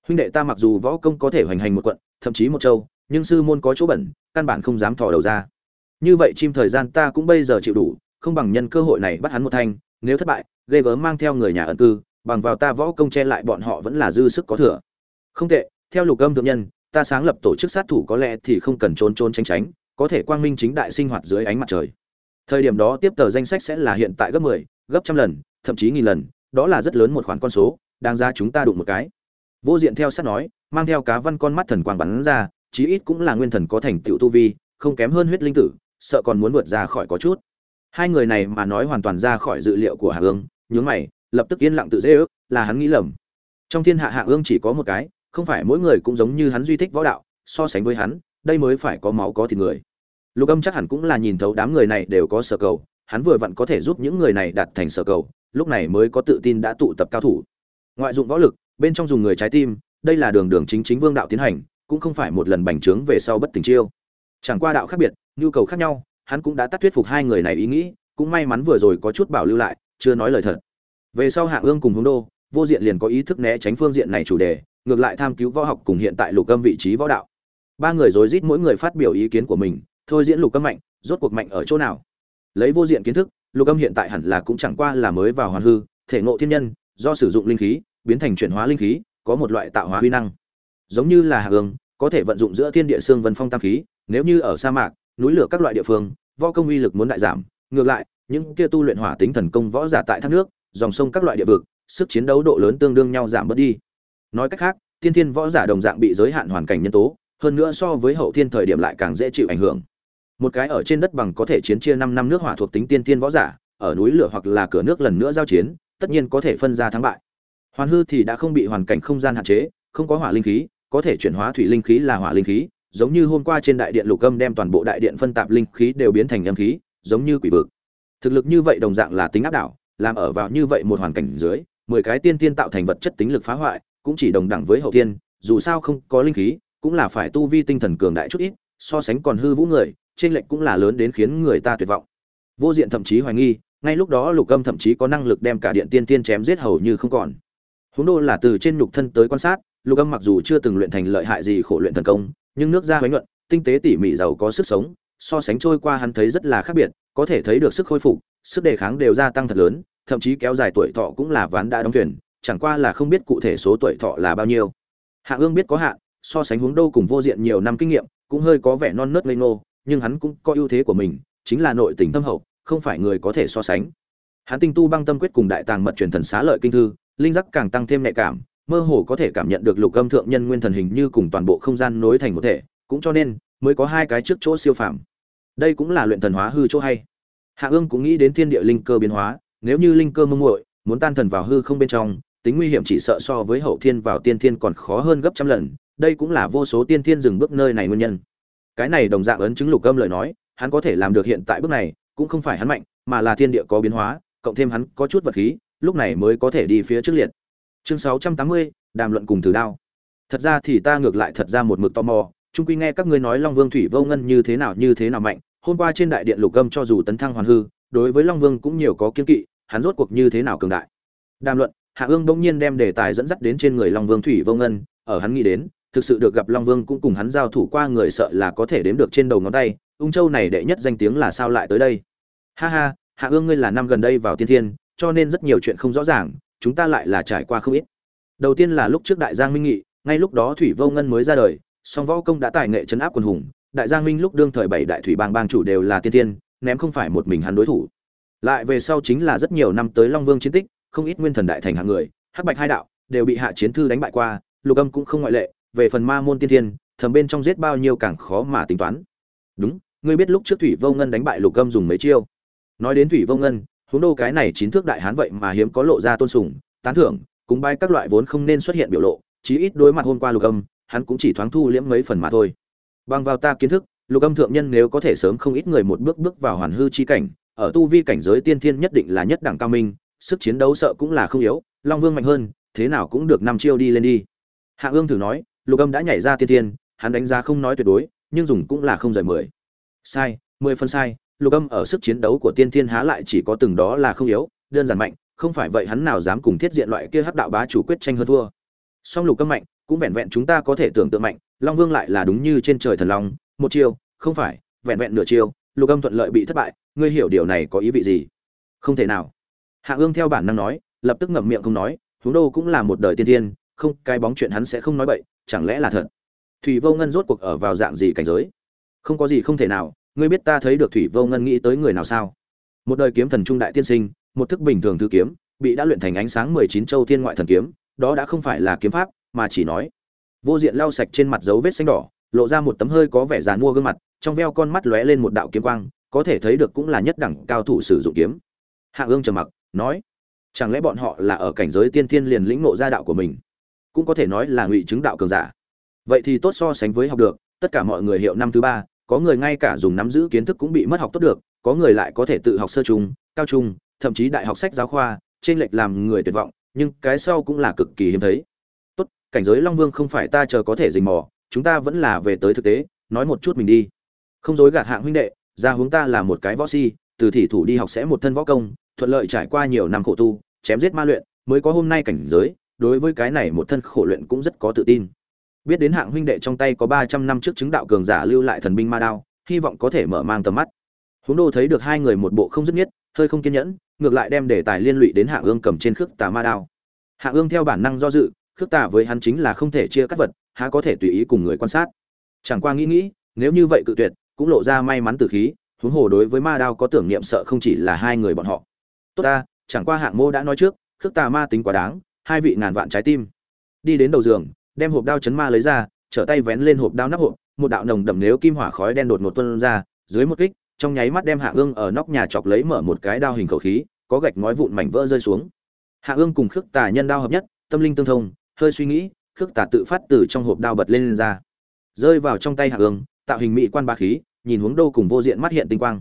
Huynh đệ ta mặc dù võ công có thể hoành hành một quận, thậm chí một châu, nhưng sư môn có chỗ bẩn, căn bản không dám thò đầu ra. Như vậy chim thời gian ta cũng bây giờ chịu đủ, không bằng nhân cơ hội này bắt hắn một thanh, nếu thất bại, ghê gớm mang theo người nhà ẩn cư, bằng vào ta võ công che lại bọn họ vẫn là dư sức có thừa. Không tệ, theo lục âm thượng nhân, ta sáng lập tổ chức sát thủ có lẽ thì không cần trốn trốn tránh tránh, có thể quang minh chính đại sinh hoạt dưới ánh mặt trời. Thời điểm đó tiếp tờ danh sách sẽ là hiện tại gấp 10, gấp trăm lần, thậm chí nghìn lần, đó là rất lớn một khoản con số, đang ra chúng ta đụng một cái. Vô diện theo sát nói, mang theo cá văn con mắt thần quang bắn ra, chí ít cũng là nguyên thần có thành tựu tu vi, không kém hơn huyết linh tử, sợ còn muốn vượt ra khỏi có chút hai người này mà nói hoàn toàn ra khỏi dự liệu của hạ ương nhướng mày lập tức yên lặng tự dễ ước là hắn nghĩ lầm trong thiên hạ hạ ương chỉ có một cái không phải mỗi người cũng giống như hắn duy thích võ đạo, so sánh với hắn, đây mới phải có máu có thịt người. Lục âm chắc hẳn cũng là nhìn thấu đám người này đều có sở cầu, hắn vừa vặn có thể giúp những người này đạt thành sở cầu, lúc này mới có tự tin đã tụ tập cao thủ. Ngoại dụng võ lực, bên trong dùng người trái tim, đây là đường đường chính chính vương đạo tiến hành, cũng không phải một lần bành trướng về sau bất tình chiêu. Chẳng qua đạo khác biệt, nhu cầu khác nhau, hắn cũng đã tắt thuyết phục hai người này ý nghĩ, cũng may mắn vừa rồi có chút bảo lưu lại, chưa nói lời thật. Về sau hạ ương cùng hướng đô vô diện liền có ý thức né tránh phương diện này chủ đề, ngược lại tham cứu võ học cùng hiện tại lục âm vị trí võ đạo. Ba người rối rít mỗi người phát biểu ý kiến của mình, thôi diễn lục âm mạnh, rốt cuộc mạnh ở chỗ nào? Lấy vô diện kiến thức, lục âm hiện tại hẳn là cũng chẳng qua là mới vào hoàn hư, thể ngộ thiên nhân, do sử dụng linh khí, biến thành chuyển hóa linh khí, có một loại tạo hóa huy năng. Giống như là hạ ương có thể vận dụng giữa thiên địa xương vân phong tam khí, nếu như ở sa mạc, núi lửa các loại địa phương, võ công uy lực muốn đại giảm, ngược lại, những kia tu luyện hỏa tính thần công võ giả tại thác nước, dòng sông các loại địa vực sức chiến đấu độ lớn tương đương nhau giảm bớt đi. Nói cách khác, tiên thiên võ giả đồng dạng bị giới hạn hoàn cảnh nhân tố, hơn nữa so với hậu thiên thời điểm lại càng dễ chịu ảnh hưởng. Một cái ở trên đất bằng có thể chiến chia năm năm nước hỏa thuộc tính tiên thiên võ giả, ở núi lửa hoặc là cửa nước lần nữa giao chiến, tất nhiên có thể phân ra thắng bại. Hoàn hư thì đã không bị hoàn cảnh không gian hạn chế, không có hỏa linh khí, có thể chuyển hóa thủy linh khí là hỏa linh khí, giống như hôm qua trên đại điện lục âm đem toàn bộ đại điện phân tạp linh khí đều biến thành âm khí, giống như quỷ vực. Thực lực như vậy đồng dạng là tính áp đảo, làm ở vào như vậy một hoàn cảnh dưới mười cái tiên tiên tạo thành vật chất tính lực phá hoại, cũng chỉ đồng đẳng với hậu tiên dù sao không có linh khí, cũng là phải tu vi tinh thần cường đại chút ít, so sánh còn hư vũ người trên lệnh cũng là lớn đến khiến người ta tuyệt vọng. Vô diện thậm chí hoài nghi, ngay lúc đó lục âm thậm chí có năng lực đem cả điện tiên tiên chém giết hầu như không còn. Huống đô là từ trên lục thân tới quan sát, lục âm mặc dù chưa từng luyện thành lợi hại gì khổ luyện thần công, nhưng nước da bánh nhuận, tinh tế tỉ mỉ giàu có sức sống, so sánh trôi qua hắn thấy rất là khác biệt, có thể thấy được sức khôi phục, sức đề kháng đều gia tăng thật lớn thậm chí kéo dài tuổi thọ cũng là ván đã đóng thuyền, chẳng qua là không biết cụ thể số tuổi thọ là bao nhiêu. Hạ ương biết có hạn, so sánh hướng Đô cùng vô diện nhiều năm kinh nghiệm, cũng hơi có vẻ non nớt lây nô nhưng hắn cũng có ưu thế của mình, chính là nội tình tâm hậu, không phải người có thể so sánh. Hắn tinh tu băng tâm quyết cùng đại tàng mật truyền thần xá lợi kinh thư, linh giác càng tăng thêm nhạy cảm, mơ hồ có thể cảm nhận được lục âm thượng nhân nguyên thần hình như cùng toàn bộ không gian nối thành một thể, cũng cho nên mới có hai cái trước chỗ siêu phàm. Đây cũng là luyện thần hóa hư chỗ hay. Hạ ương cũng nghĩ đến thiên địa linh cơ biến hóa nếu như linh cơ mông muội muốn tan thần vào hư không bên trong, tính nguy hiểm chỉ sợ so với hậu thiên vào tiên thiên còn khó hơn gấp trăm lần, đây cũng là vô số tiên thiên dừng bước nơi này nguyên nhân. Cái này đồng dạng ấn chứng lục âm lời nói, hắn có thể làm được hiện tại bước này, cũng không phải hắn mạnh, mà là thiên địa có biến hóa, cộng thêm hắn có chút vật khí, lúc này mới có thể đi phía trước liệt. Chương sáu trăm tám mươi, đàm luận cùng thử đao. Thật ra thì ta ngược lại thật ra một mực tò mò trung quy nghe các ngươi nói long vương thủy vô ngân như thế nào, như thế nào mạnh, hôm qua trên đại điện lục âm cho dù tấn thăng hoàn hư, đối với long vương cũng nhiều có kiên kỵ hắn rốt cuộc như thế nào cường đại? Đàm luận hạ ương bỗng nhiên đem đề tài dẫn dắt đến trên người long vương thủy vô ngân ở hắn nghĩ đến thực sự được gặp long vương cũng cùng hắn giao thủ qua người sợ là có thể đếm được trên đầu ngón tay ung châu này đệ nhất danh tiếng là sao lại tới đây? Ha ha hạ ương ngươi là năm gần đây vào tiên thiên cho nên rất nhiều chuyện không rõ ràng chúng ta lại là trải qua không ít. Đầu tiên là lúc trước đại giang minh nghị ngay lúc đó thủy vô ngân mới ra đời song võ công đã tài nghệ chấn áp quần hùng đại giang minh lúc đương thời bảy đại thủy bang bang chủ đều là tiên thiên, ném không phải một mình hắn đối thủ lại về sau chính là rất nhiều năm tới long vương chiến tích không ít nguyên thần đại thành hạng người hắc bạch hai đạo đều bị hạ chiến thư đánh bại qua lục âm cũng không ngoại lệ về phần ma môn tiên Thiên, thầm bên trong giết bao nhiêu càng khó mà tính toán. Đúng ngươi biết lúc trước thủy vô ngân đánh bại lục âm dùng mấy chiêu? Nói đến thủy vô ngân huống đô cái này chín thước đại hán vậy mà hiếm có lộ ra tôn sùng tán thưởng cúng bay các loại vốn không nên xuất hiện biểu lộ chí ít đối mặt hôm qua lục âm hắn cũng chỉ thoáng thu liễm mấy phần mà thôi. Bằng vào ta kiến thức lục âm thượng nhân nếu có thể sớm không ít người một bước bước vào hoàn hư chi cảnh ở tu vi cảnh giới tiên thiên nhất định là nhất đẳng cao minh, sức chiến đấu sợ cũng là không yếu, long vương mạnh hơn, thế nào cũng được năm chiêu đi lên đi. Hạ ương thử nói, lục âm đã nhảy ra tiên thiên, hắn đánh giá không nói tuyệt đối, nhưng dùng cũng là không rời mười. Sai, mười phân sai, lục âm ở sức chiến đấu của tiên thiên há lại chỉ có từng đó là không yếu, đơn giản mạnh, không phải vậy hắn nào dám cùng thiết diện loại kia hắc đạo bá chủ quyết tranh hơn thua. Song lục âm mạnh, cũng vẹn vẹn chúng ta có thể tưởng tượng mạnh, long vương lại là đúng như trên trời thần long, một chiêu, không phải, vẹn vẹn nửa chiêu lục âm thuận lợi bị thất bại, ngươi hiểu điều này có ý vị gì? Không thể nào. Hạ ương theo bản năng nói, lập tức ngậm miệng không nói, huống đô cũng là một đời tiên thiên, không, cái bóng chuyện hắn sẽ không nói bậy, chẳng lẽ là thật? Thủy vô ngân rốt cuộc ở vào dạng gì cảnh giới? Không có gì không thể nào, ngươi biết ta thấy được thủy vô ngân nghĩ tới người nào sao? Một đời kiếm thần trung đại tiên sinh, một thức bình thường thư kiếm, bị đã luyện thành ánh sáng mười chín châu thiên ngoại thần kiếm, đó đã không phải là kiếm pháp, mà chỉ nói, vô diện lau sạch trên mặt dấu vết xanh đỏ lộ ra một tấm hơi có vẻ giàn mua gương mặt, trong veo con mắt lóe lên một đạo kiếm quang, có thể thấy được cũng là nhất đẳng cao thủ sử dụng kiếm. Hạ ương trầm mặc, nói, chẳng lẽ bọn họ là ở cảnh giới tiên thiên liền lĩnh ngộ gia đạo của mình? Cũng có thể nói là ngụy chứng đạo cường giả. Vậy thì tốt so sánh với học được, tất cả mọi người hiệu năm thứ ba, có người ngay cả dùng nắm giữ kiến thức cũng bị mất học tốt được, có người lại có thể tự học sơ trung, cao trung, thậm chí đại học sách giáo khoa, trên lệch làm người tuyệt vọng, nhưng cái sau cũng là cực kỳ hiếm thấy. Tốt, cảnh giới long vương không phải ta chờ có thể dình mò chúng ta vẫn là về tới thực tế, nói một chút mình đi. Không dối gạt hạng huynh đệ, ra hướng ta là một cái võ si, từ thị thủ đi học sẽ một thân võ công, thuận lợi trải qua nhiều năm khổ tu, chém giết ma luyện, mới có hôm nay cảnh giới, đối với cái này một thân khổ luyện cũng rất có tự tin. Biết đến hạng huynh đệ trong tay có ba trăm năm trước chứng đạo cường giả lưu lại thần binh ma đao, hy vọng có thể mở mang tầm mắt. Huống đô thấy được hai người một bộ không dứt nhất hơi không kiên nhẫn, ngược lại đem đề tài liên lụy đến hạng ương cầm trên khước tà ma đao. Hạng ương theo bản năng do dự, khước tà với hắn chính là không thể chia cắt vật há có thể tùy ý cùng người quan sát. Chẳng qua nghĩ nghĩ, nếu như vậy cự tuyệt, cũng lộ ra may mắn từ khí, huống hồ đối với ma đao có tưởng niệm sợ không chỉ là hai người bọn họ. Tốt ta, chẳng qua hạng mô đã nói trước, khước tà ma tính quá đáng, hai vị ngàn vạn trái tim. Đi đến đầu giường, đem hộp đao chấn ma lấy ra, trở tay vén lên hộp đao nắp hộp, một đạo nồng đậm nếu kim hỏa khói đen đột ngột tuôn ra, dưới một kích, trong nháy mắt đem hạ ương ở nóc nhà chọc lấy mở một cái đao hình khẩu khí, có gạch ngói vụn mảnh vỡ rơi xuống. Hạ ương cùng khước tà nhân đao hợp nhất, tâm linh tương thông, hơi suy nghĩ khước tà tự phát từ trong hộp đao bật lên, lên ra. Rơi vào trong tay hạ ương tạo hình mỹ quan ba khí nhìn hướng đô cùng vô diện mắt hiện tinh quang.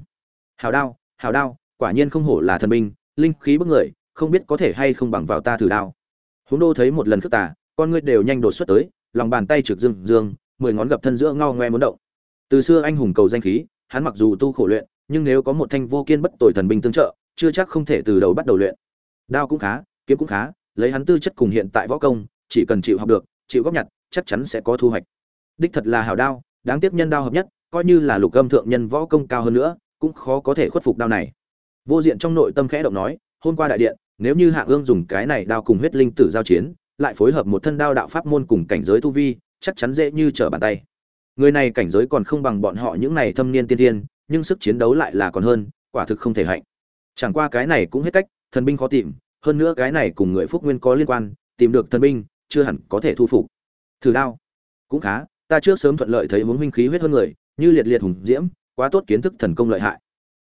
Hào đao hào đao quả nhiên không hổ là thần binh linh khí bức người không biết có thể hay không bằng vào ta thử đao. Hướng đô thấy một lần khước tà con ngươi đều nhanh đột xuất tới lòng bàn tay trực dương dương mười ngón gập thân giữa ngao ngoe muốn động. Từ xưa anh hùng cầu danh khí hắn mặc dù tu khổ luyện nhưng nếu có một thanh vô kiên bất tội thần binh tương trợ chưa chắc không thể từ đầu bắt đầu luyện. Đao cũng khá kiếm cũng khá lấy hắn tư chất cùng hiện tại võ công chỉ cần chịu học được, chịu góp nhặt, chắc chắn sẽ có thu hoạch. Đích thật là hảo đao, đáng tiếc nhân đao hợp nhất, coi như là lục âm thượng nhân võ công cao hơn nữa, cũng khó có thể khuất phục đao này. Vô diện trong nội tâm khẽ động nói, hôm qua đại điện, nếu như hạ ương dùng cái này đao cùng huyết linh tử giao chiến, lại phối hợp một thân đao đạo pháp môn cùng cảnh giới tu vi, chắc chắn dễ như trở bàn tay. Người này cảnh giới còn không bằng bọn họ những này thâm niên tiên tiên, nhưng sức chiến đấu lại là còn hơn, quả thực không thể hạnh. Chẳng qua cái này cũng hết cách, thần binh khó tìm, hơn nữa cái này cùng người phúc nguyên có liên quan, tìm được thần binh chưa hẳn có thể thu phục. Thử đao. Cũng khá, ta trước sớm thuận lợi thấy muốn huynh khí huyết hơn người, như liệt liệt hùng diễm, quá tốt kiến thức thần công lợi hại.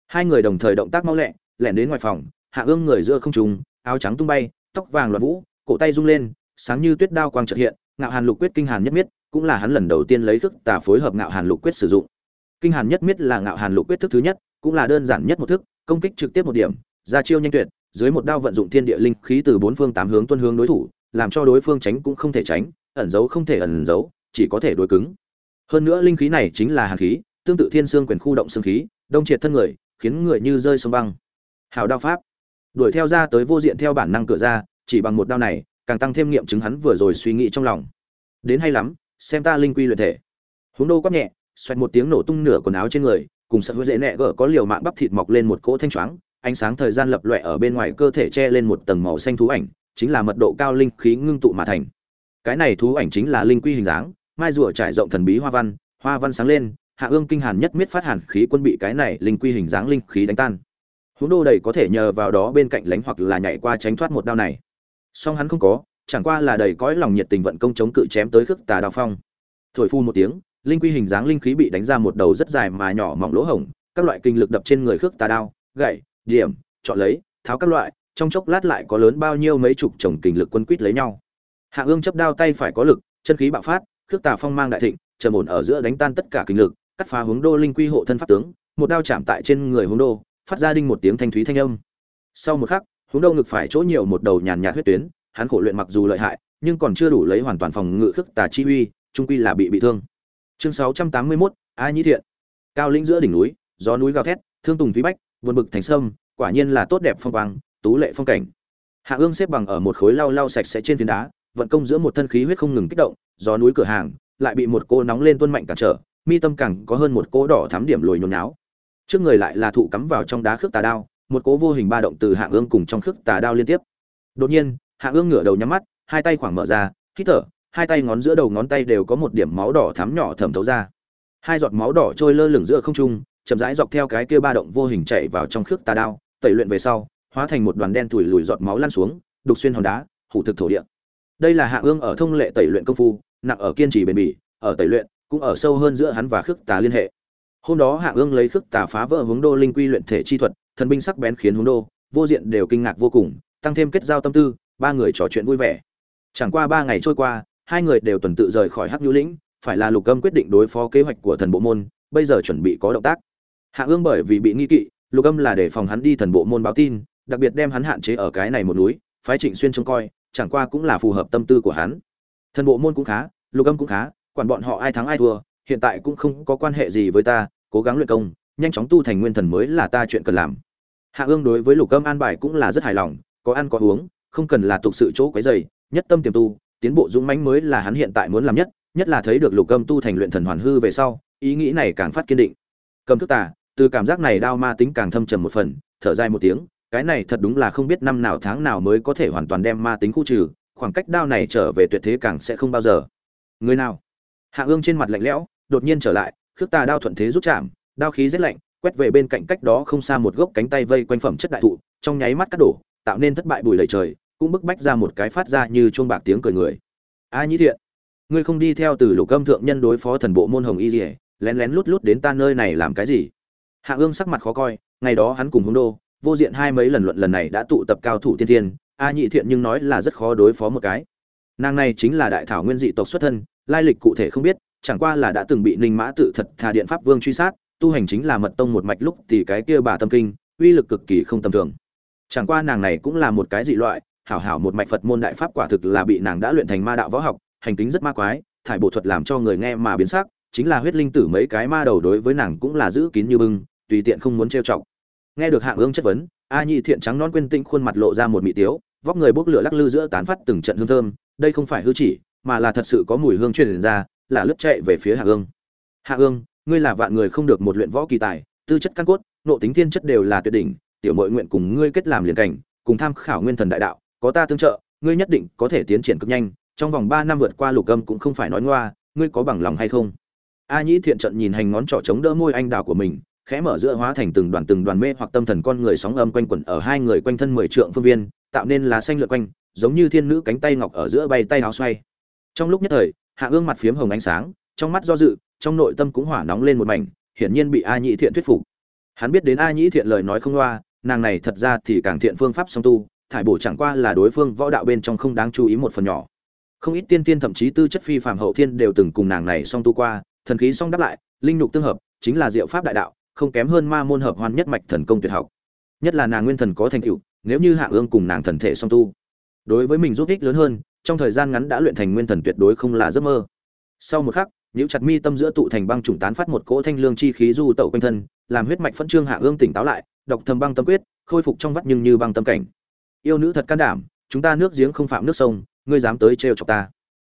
Hai người đồng thời động tác mau lẹ, lẻn đến ngoài phòng, hạ ương người giữa không trùng áo trắng tung bay, tóc vàng loạn vũ, cổ tay rung lên, sáng như tuyết đao quang chợt hiện, ngạo hàn lục quyết kinh hàn nhất miết, cũng là hắn lần đầu tiên lấy thức tà phối hợp ngạo hàn lục quyết sử dụng. Kinh hàn nhất miết là ngạo hàn lục quyết thức thứ nhất, cũng là đơn giản nhất một thức, công kích trực tiếp một điểm, ra chiêu nhanh tuyệt, dưới một đao vận dụng thiên địa linh khí từ bốn phương tám hướng tuân hướng đối thủ làm cho đối phương tránh cũng không thể tránh, ẩn giấu không thể ẩn giấu, chỉ có thể đối cứng. Hơn nữa linh khí này chính là hàn khí, tương tự thiên xương quyền khu động xương khí, đông triệt thân người, khiến người như rơi sông băng. Hào đao pháp. Đuổi theo ra tới vô diện theo bản năng cửa ra, chỉ bằng một đao này, càng tăng thêm nghiệm chứng hắn vừa rồi suy nghĩ trong lòng. Đến hay lắm, xem ta linh quy luyện thể. Huống đô quát nhẹ, xoẹt một tiếng nổ tung nửa quần áo trên người, cùng sợ hứa dễ nẹ gở có liều mạng bắp thịt mọc lên một cỗ thanh choáng, ánh sáng thời gian lập lọe ở bên ngoài cơ thể che lên một tầng màu xanh thú ảnh chính là mật độ cao linh khí ngưng tụ mà thành. Cái này thú ảnh chính là linh quy hình dáng, mai rùa trải rộng thần bí hoa văn hoa văn sáng lên, hạ ương kinh hàn nhất miết phát hàn khí quân bị cái này linh quy hình dáng linh khí đánh tan. Huống đô đầy có thể nhờ vào đó bên cạnh lánh hoặc là nhảy qua tránh thoát một đao này. Song hắn không có, chẳng qua là đầy cõi lòng nhiệt tình vận công chống cự chém tới khước tà đao phong. Thổi phu một tiếng, linh quy hình dáng linh khí bị đánh ra một đầu rất dài mà nhỏ mỏng lỗ hổng, các loại kinh lực đập trên người khước tà đao, gậy, điểm, chọn lấy, tháo các loại trong chốc lát lại có lớn bao nhiêu mấy chục chồng kình lực quân quýt lấy nhau. Hạ ương chấp đao tay phải có lực chân khí bạo phát khước tà phong mang đại thịnh trầm ổn ở giữa đánh tan tất cả kình lực cắt phá hướng đô linh quy hộ thân pháp tướng một đao chạm tại trên người hướng đô phát ra đinh một tiếng thanh thúy thanh âm. Sau một khắc hướng đô ngực phải chỗ nhiều một đầu nhàn nhạt huyết tuyến hắn khổ luyện mặc dù lợi hại nhưng còn chưa đủ lấy hoàn toàn phòng ngự khước tà chi uy trung quy là bị bị thương. Chương 681, ai Nhi thiện. Cao lĩnh giữa đỉnh núi gió núi gào thét thương tùng thúy bách vượt bực thành sâm quả nhiên là tốt đẹp phong quang tú lệ phong cảnh. Hạ ương xếp bằng ở một khối lau lau sạch sẽ trên phiến đá, vận công giữa một thân khí huyết không ngừng kích động, gió núi cửa hàng, lại bị một cô nóng lên tuôn mạnh cản trở, mi tâm cẳng có hơn một cô đỏ thắm điểm lồi nhốn náo trước người lại là thụ cắm vào trong đá khước tà đao, một cố vô hình ba động từ hạ ương cùng trong khước tà đao liên tiếp. Đột nhiên, hạ ương ngửa đầu nhắm mắt, hai tay khoảng mở ra, hít thở, hai tay ngón giữa đầu ngón tay đều có một điểm máu đỏ thắm nhỏ thẩm thấu ra. Hai giọt máu đỏ trôi lơ lửng giữa không trung, chậm rãi dọc theo cái kia ba động vô hình chạy vào trong khước tà đao, tẩy luyện về sau hóa thành một đoàn đen thủi lùi giọt máu lăn xuống, đục xuyên hòn đá, hủ thực thổ địa. Đây là hạ ương ở thông lệ tẩy luyện công phu, nặng ở kiên trì bền bỉ, ở tẩy luyện, cũng ở sâu hơn giữa hắn và khước tà liên hệ. Hôm đó hạ ương lấy khước tà phá vỡ hướng đô linh quy luyện thể chi thuật, thần binh sắc bén khiến hướng đô, vô diện đều kinh ngạc vô cùng, tăng thêm kết giao tâm tư, ba người trò chuyện vui vẻ. Chẳng qua ba ngày trôi qua, hai người đều tuần tự rời khỏi hắc nhu lĩnh, phải là lục âm quyết định đối phó kế hoạch của thần bộ môn, bây giờ chuẩn bị có động tác. Hạ ương bởi vì bị nghi kỵ, lục âm là để phòng hắn đi thần bộ môn báo tin đặc biệt đem hắn hạn chế ở cái này một núi, phái trịnh xuyên trông coi, chẳng qua cũng là phù hợp tâm tư của hắn. Thần bộ môn cũng khá, lục âm cũng khá, quản bọn họ ai thắng ai thua, hiện tại cũng không có quan hệ gì với ta, cố gắng luyện công, nhanh chóng tu thành nguyên thần mới là ta chuyện cần làm. Hạ ương đối với lục âm an bài cũng là rất hài lòng, có ăn có uống, không cần là tục sự chỗ quấy dày nhất tâm tiềm tu, tiến bộ dũng mãnh mới là hắn hiện tại muốn làm nhất nhất là thấy được lục âm tu thành luyện thần hoàn hư về sau, ý nghĩ này càng phát kiên định. Cầm thức tả từ cảm giác này đao ma tính càng thâm trầm một phần, thở dài một tiếng cái này thật đúng là không biết năm nào tháng nào mới có thể hoàn toàn đem ma tính khu trừ, khoảng cách đao này trở về tuyệt thế càng sẽ không bao giờ. Người nào? Hạ ương trên mặt lạnh lẽo, đột nhiên trở lại, khước tà đao thuận thế rút chạm, đao khí rét lạnh, quét về bên cạnh cách đó không xa một gốc cánh tay vây quanh phẩm chất đại thụ, trong nháy mắt cắt đổ, tạo nên thất bại bùi lầy trời, cũng bức bách ra một cái phát ra như chuông bạc tiếng cười người. A nhĩ thiện, ngươi không đi theo từ lục âm thượng nhân đối phó thần bộ môn hồng y dỉa lén lén lút lút đến ta nơi này làm cái gì? Hạ ương sắc mặt khó coi, ngày đó hắn cùng hung đô vô diện hai mấy lần luận lần này đã tụ tập cao thủ tiên thiên, a nhị thiện nhưng nói là rất khó đối phó một cái. Nàng này chính là đại thảo nguyên dị tộc xuất thân, lai lịch cụ thể không biết, chẳng qua là đã từng bị ninh mã tự thật thà điện pháp vương truy sát, tu hành chính là mật tông một mạch lúc thì cái kia bà tâm kinh, uy lực cực kỳ không tầm thường. Chẳng qua nàng này cũng là một cái dị loại, hảo hảo một mạch phật môn đại pháp quả thực là bị nàng đã luyện thành ma đạo võ học, hành tính rất ma quái, thải bộ thuật làm cho người nghe mà biến sắc, chính là huyết linh tử mấy cái ma đầu đối với nàng cũng là giữ kín như bưng, tùy tiện không muốn trêu chọc nghe được hạng ương chất vấn, a nhị thiện trắng non quên tinh khuôn mặt lộ ra một mị tiếu, vóc người bốc lửa lắc lư giữa tán phát từng trận hương thơm, đây không phải hư chỉ, mà là thật sự có mùi hương truyền ra, là lướt chạy về phía hạ ương. Hạ ương, ngươi là vạn người không được một luyện võ kỳ tài, tư chất căn cốt, nộ tính thiên chất đều là tuyệt đỉnh, tiểu mội nguyện cùng ngươi kết làm liền cảnh, cùng tham khảo nguyên thần đại đạo, có ta tương trợ, ngươi nhất định có thể tiến triển cực nhanh, trong vòng ba năm vượt qua lục âm cũng không phải nói ngoa, ngươi có bằng lòng hay không? A nhĩ thiện trận nhìn hành ngón trỏ chống đỡ môi anh đào của mình khẽ mở giữa hóa thành từng đoàn từng đoàn mê hoặc tâm thần con người sóng âm quanh quẩn ở hai người quanh thân mười trượng phương viên, tạo nên lá xanh lượn quanh, giống như thiên nữ cánh tay ngọc ở giữa bay tay áo xoay. Trong lúc nhất thời, hạ ương mặt phiếm hồng ánh sáng, trong mắt do dự, trong nội tâm cũng hỏa nóng lên một mảnh, hiển nhiên bị a nhĩ thiện thuyết phục. Hắn biết đến a nhĩ thiện lời nói không loa, nàng này thật ra thì càng thiện phương pháp song tu, thải bổ chẳng qua là đối phương võ đạo bên trong không đáng chú ý một phần nhỏ. Không ít tiên tiên thậm chí tư chất phi phàm hậu thiên đều từng cùng nàng này song tu qua, thần khí song đáp lại, linh nhục tương hợp, chính là diệu pháp đại đạo không kém hơn ma môn hợp hoan nhất mạch thần công tuyệt học. Nhất là nàng nguyên thần có thành tựu, nếu như hạ ương cùng nàng thần thể song tu. Đối với mình giúp ích lớn hơn, trong thời gian ngắn đã luyện thành nguyên thần tuyệt đối không là giấc mơ. Sau một khắc, nhíu chặt mi tâm giữa tụ thành băng trùng tán phát một cỗ thanh lương chi khí du tẩu quanh thân, làm huyết mạch phân trương hạ ương tỉnh táo lại đọc thầm băng tâm quyết, khôi phục trong vắt nhưng như băng tâm cảnh. Yêu nữ thật can đảm, chúng ta nước giếng không phạm nước sông, ngươi dám tới trêu chọc ta.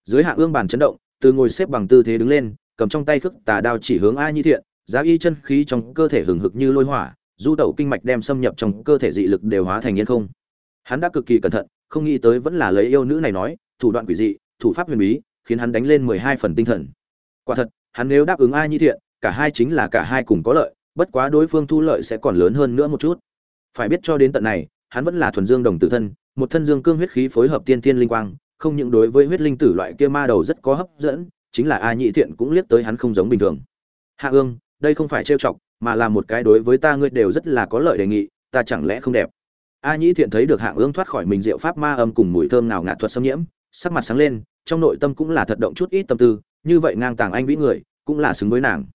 Dưới hạ ương bàn chấn động, từ ngồi xếp bằng tư thế đứng lên, cầm trong tay khước tà đao chỉ hướng ai nhi thiện giá y chân khí trong cơ thể hừng hực như lôi hỏa, du tẩu kinh mạch đem xâm nhập trong cơ thể dị lực đều hóa thành yên không. Hắn đã cực kỳ cẩn thận, không nghĩ tới vẫn là lấy yêu nữ này nói, thủ đoạn quỷ dị, thủ pháp huyền bí, khiến hắn đánh lên mười hai phần tinh thần. Quả thật, hắn nếu đáp ứng ai như thiện, cả hai chính là cả hai cùng có lợi, bất quá đối phương thu lợi sẽ còn lớn hơn nữa một chút. Phải biết cho đến tận này, hắn vẫn là thuần dương đồng tử thân, một thân dương cương huyết khí phối hợp tiên tiên linh quang, không những đối với huyết linh tử loại kia ma đầu rất có hấp dẫn, chính là a nhị thiện cũng liếc tới hắn không giống bình thường. Hạ ương đây không phải trêu chọc, mà là một cái đối với ta ngươi đều rất là có lợi đề nghị, ta chẳng lẽ không đẹp? A nhĩ thiện thấy được hạ ương thoát khỏi mình diệu pháp ma âm cùng mùi thơm nào ngạt thuật xâm nhiễm, sắc mặt sáng lên, trong nội tâm cũng là thật động chút ít tâm tư, như vậy ngang tàng anh vĩ người, cũng là xứng với nàng.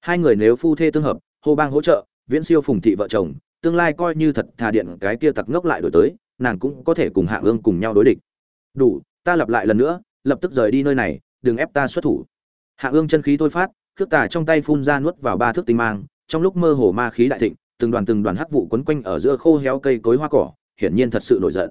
Hai người nếu phu thê tương hợp, hô bang hỗ trợ, viễn siêu phùng thị vợ chồng, tương lai coi như thật thà điện cái kia tặc ngốc lại đổi tới, nàng cũng có thể cùng hạ ương cùng nhau đối địch. Đủ, ta lặp lại lần nữa, lập tức rời đi nơi này, đừng ép ta xuất thủ. Hạ ương chân khí thôi phát khước tà trong tay phun ra nuốt vào ba thước tinh mang, trong lúc mơ hồ ma khí đại thịnh, từng đoàn từng đoàn hắc vụ quấn quanh ở giữa khô héo cây cối hoa cỏ, hiển nhiên thật sự nổi giận.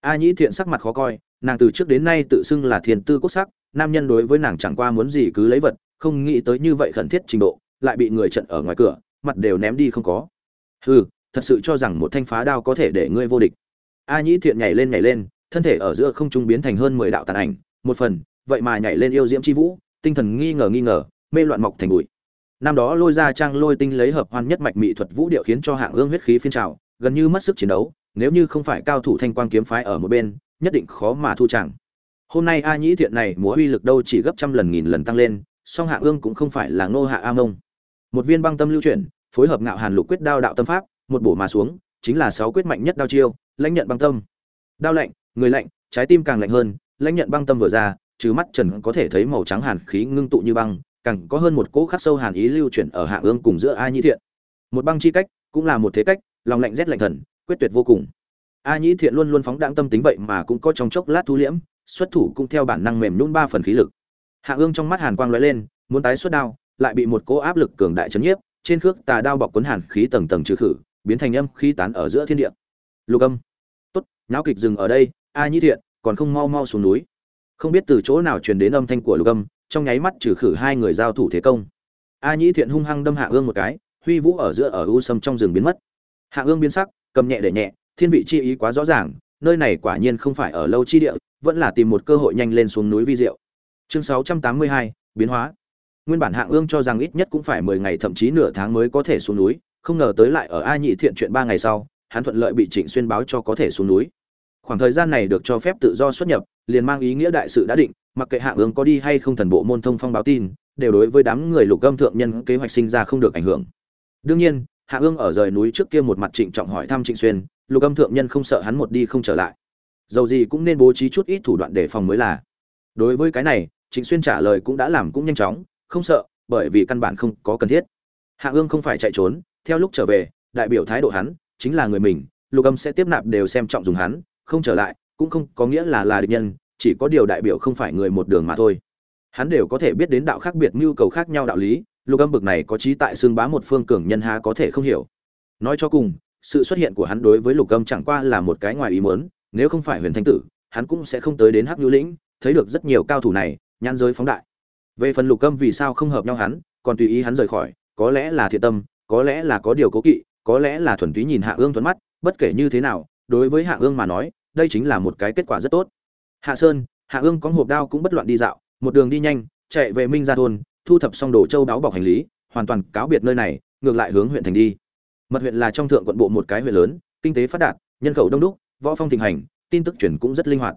A nhĩ thiện sắc mặt khó coi, nàng từ trước đến nay tự xưng là thiền tư quốc sắc, nam nhân đối với nàng chẳng qua muốn gì cứ lấy vật, không nghĩ tới như vậy khẩn thiết trình độ, lại bị người trận ở ngoài cửa, mặt đều ném đi không có. Hừ, thật sự cho rằng một thanh phá đao có thể để ngươi vô địch. A nhĩ thiện nhảy lên nhảy lên, thân thể ở giữa không trung biến thành hơn mười đạo tàn ảnh, một phần, vậy mà nhảy lên yêu diễm chi vũ, tinh thần nghi ngờ nghi ngờ mê loạn mọc thành bụi. Năm đó lôi ra trang lôi tinh lấy hợp hoan nhất mạch mỹ thuật vũ điệu khiến cho hạng ương huyết khí phiên trào, gần như mất sức chiến đấu, nếu như không phải cao thủ thanh quang kiếm phái ở một bên, nhất định khó mà thu chẳng. Hôm nay a nhĩ thiện này múa uy lực đâu chỉ gấp trăm lần nghìn lần tăng lên, song hạ ương cũng không phải là ngô hạ a mông. Một viên băng tâm lưu chuyển, phối hợp ngạo hàn lục quyết đao đạo tâm pháp, một bổ mà xuống, chính là sáu quyết mạnh nhất đao chiêu, lãnh nhận băng tâm. Đao lạnh, người lạnh, trái tim càng lạnh hơn, lãnh nhận băng tâm vừa ra, trừ mắt trần có thể thấy màu trắng hàn khí ngưng tụ như băng càng có hơn một cỗ khắc sâu hàn ý lưu chuyển ở hạ ương cùng giữa a nhĩ thiện. Một băng chi cách, cũng là một thế cách, lòng lạnh rét lạnh thần, quyết tuyệt vô cùng. A nhĩ thiện luôn luôn phóng đáng tâm tính vậy mà cũng có trong chốc lát thu liễm, xuất thủ cũng theo bản năng mềm nhún ba phần khí lực. Hạ ương trong mắt hàn quang lóe lên, muốn tái xuất đao, lại bị một cỗ áp lực cường đại chấn nhiếp, trên khước tà đao bọc cuốn hàn khí tầng tầng trừ khử, biến thành âm khí tán ở giữa thiên địa. Lục âm. Tốt náo kịch dừng ở đây, a nhĩ thiện, còn không mau mau xuống núi. Không biết từ chỗ nào truyền đến âm thanh của lục âm trong nháy mắt trừ khử hai người giao thủ thế công. A nhĩ thiện hung hăng đâm hạ ương một cái huy vũ ở giữa ở u sâm trong rừng biến mất. Hạ ương biến sắc cầm nhẹ để nhẹ thiên vị chi ý quá rõ ràng nơi này quả nhiên không phải ở lâu chi địa vẫn là tìm một cơ hội nhanh lên xuống núi vi diệu. Chương 682, biến hóa. Nguyên bản hạng ương cho rằng ít nhất cũng phải mười ngày thậm chí nửa tháng mới có thể xuống núi không ngờ tới lại ở a nhị thiện chuyện ba ngày sau hắn thuận lợi bị trịnh xuyên báo cho có thể xuống núi. Khoảng thời gian này được cho phép tự do xuất nhập liền mang ý nghĩa đại sự đã định mặc kệ hạng ương có đi hay không thần bộ môn thông phong báo tin, đều đối với đám người lục âm thượng nhân kế hoạch sinh ra không được ảnh hưởng. Đương nhiên, hạ ương ở rời núi trước kia một mặt trịnh trọng hỏi thăm trịnh xuyên, lục âm thượng nhân không sợ hắn một đi không trở lại. Dầu gì cũng nên bố trí chút ít thủ đoạn để phòng mới là. Đối với cái này, trịnh xuyên trả lời cũng đã làm cũng nhanh chóng, không sợ, bởi vì căn bản không có cần thiết. Hạ ương không phải chạy trốn, theo lúc trở về, đại biểu thái độ hắn, chính là người mình, lục âm sẽ tiếp nạp đều xem trọng dùng hắn, không trở lại, cũng không có nghĩa là là địch nhân chỉ có điều đại biểu không phải người một đường mà thôi. Hắn đều có thể biết đến đạo khác biệt nhu cầu khác nhau đạo lý, lục âm bực này có trí tại xương bá một phương cường nhân há có thể không hiểu. Nói cho cùng, sự xuất hiện của hắn đối với lục âm chẳng qua là một cái ngoài ý muốn, nếu không phải huyền thanh tử, hắn cũng sẽ không tới đến hắc nhu lĩnh, thấy được rất nhiều cao thủ này, nhãn giới phóng đại. Về phần lục âm vì sao không hợp nhau hắn, còn tùy ý hắn rời khỏi, có lẽ là thiện tâm, có lẽ là có điều cố kỵ, có lẽ là thuần túy nhìn hạ ương thuấn mắt, bất kể như thế nào, đối với hạ ương mà nói, đây chính là một cái kết quả rất tốt hạ sơn, hạ ương có hộp đao cũng bất loạn đi dạo, một đường đi nhanh, chạy về minh gia thôn, thu thập xong đồ châu đáo bọc hành lý, hoàn toàn cáo biệt nơi này, ngược lại hướng huyện thành đi. Mật huyện là trong thượng quận bộ một cái huyện lớn, kinh tế phát đạt, nhân khẩu đông đúc, võ phong thịnh hành, tin tức chuyển cũng rất linh hoạt.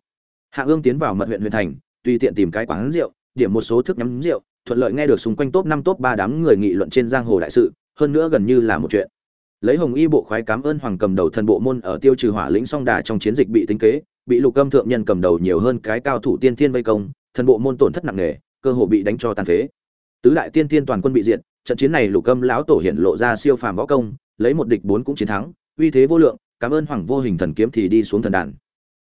Hạ ương tiến vào mật huyện huyện thành, tùy tiện tìm cái quán rượu, điểm một số thức nhắm rượu, thuận lợi nghe được xung quanh top năm, top ba đám người nghị luận trên giang hồ đại sự, hơn nữa gần như là một chuyện. Lấy hồng y bộ khoái cảm ơn hoàng cầm đầu thần bộ môn ở tiêu trừ hỏa lĩnh song đà trong chiến dịch bị tính kế bị lục âm thượng nhân cầm đầu nhiều hơn cái cao thủ tiên thiên vây công, thần bộ môn tổn thất nặng nề, cơ hồ bị đánh cho tàn phế. Tứ đại tiên thiên toàn quân bị diệt, trận chiến này lục âm lão tổ hiện lộ ra siêu phàm võ công, lấy một địch bốn cũng chiến thắng, uy thế vô lượng, cảm ơn hoàng vô hình thần kiếm thì đi xuống thần đàn.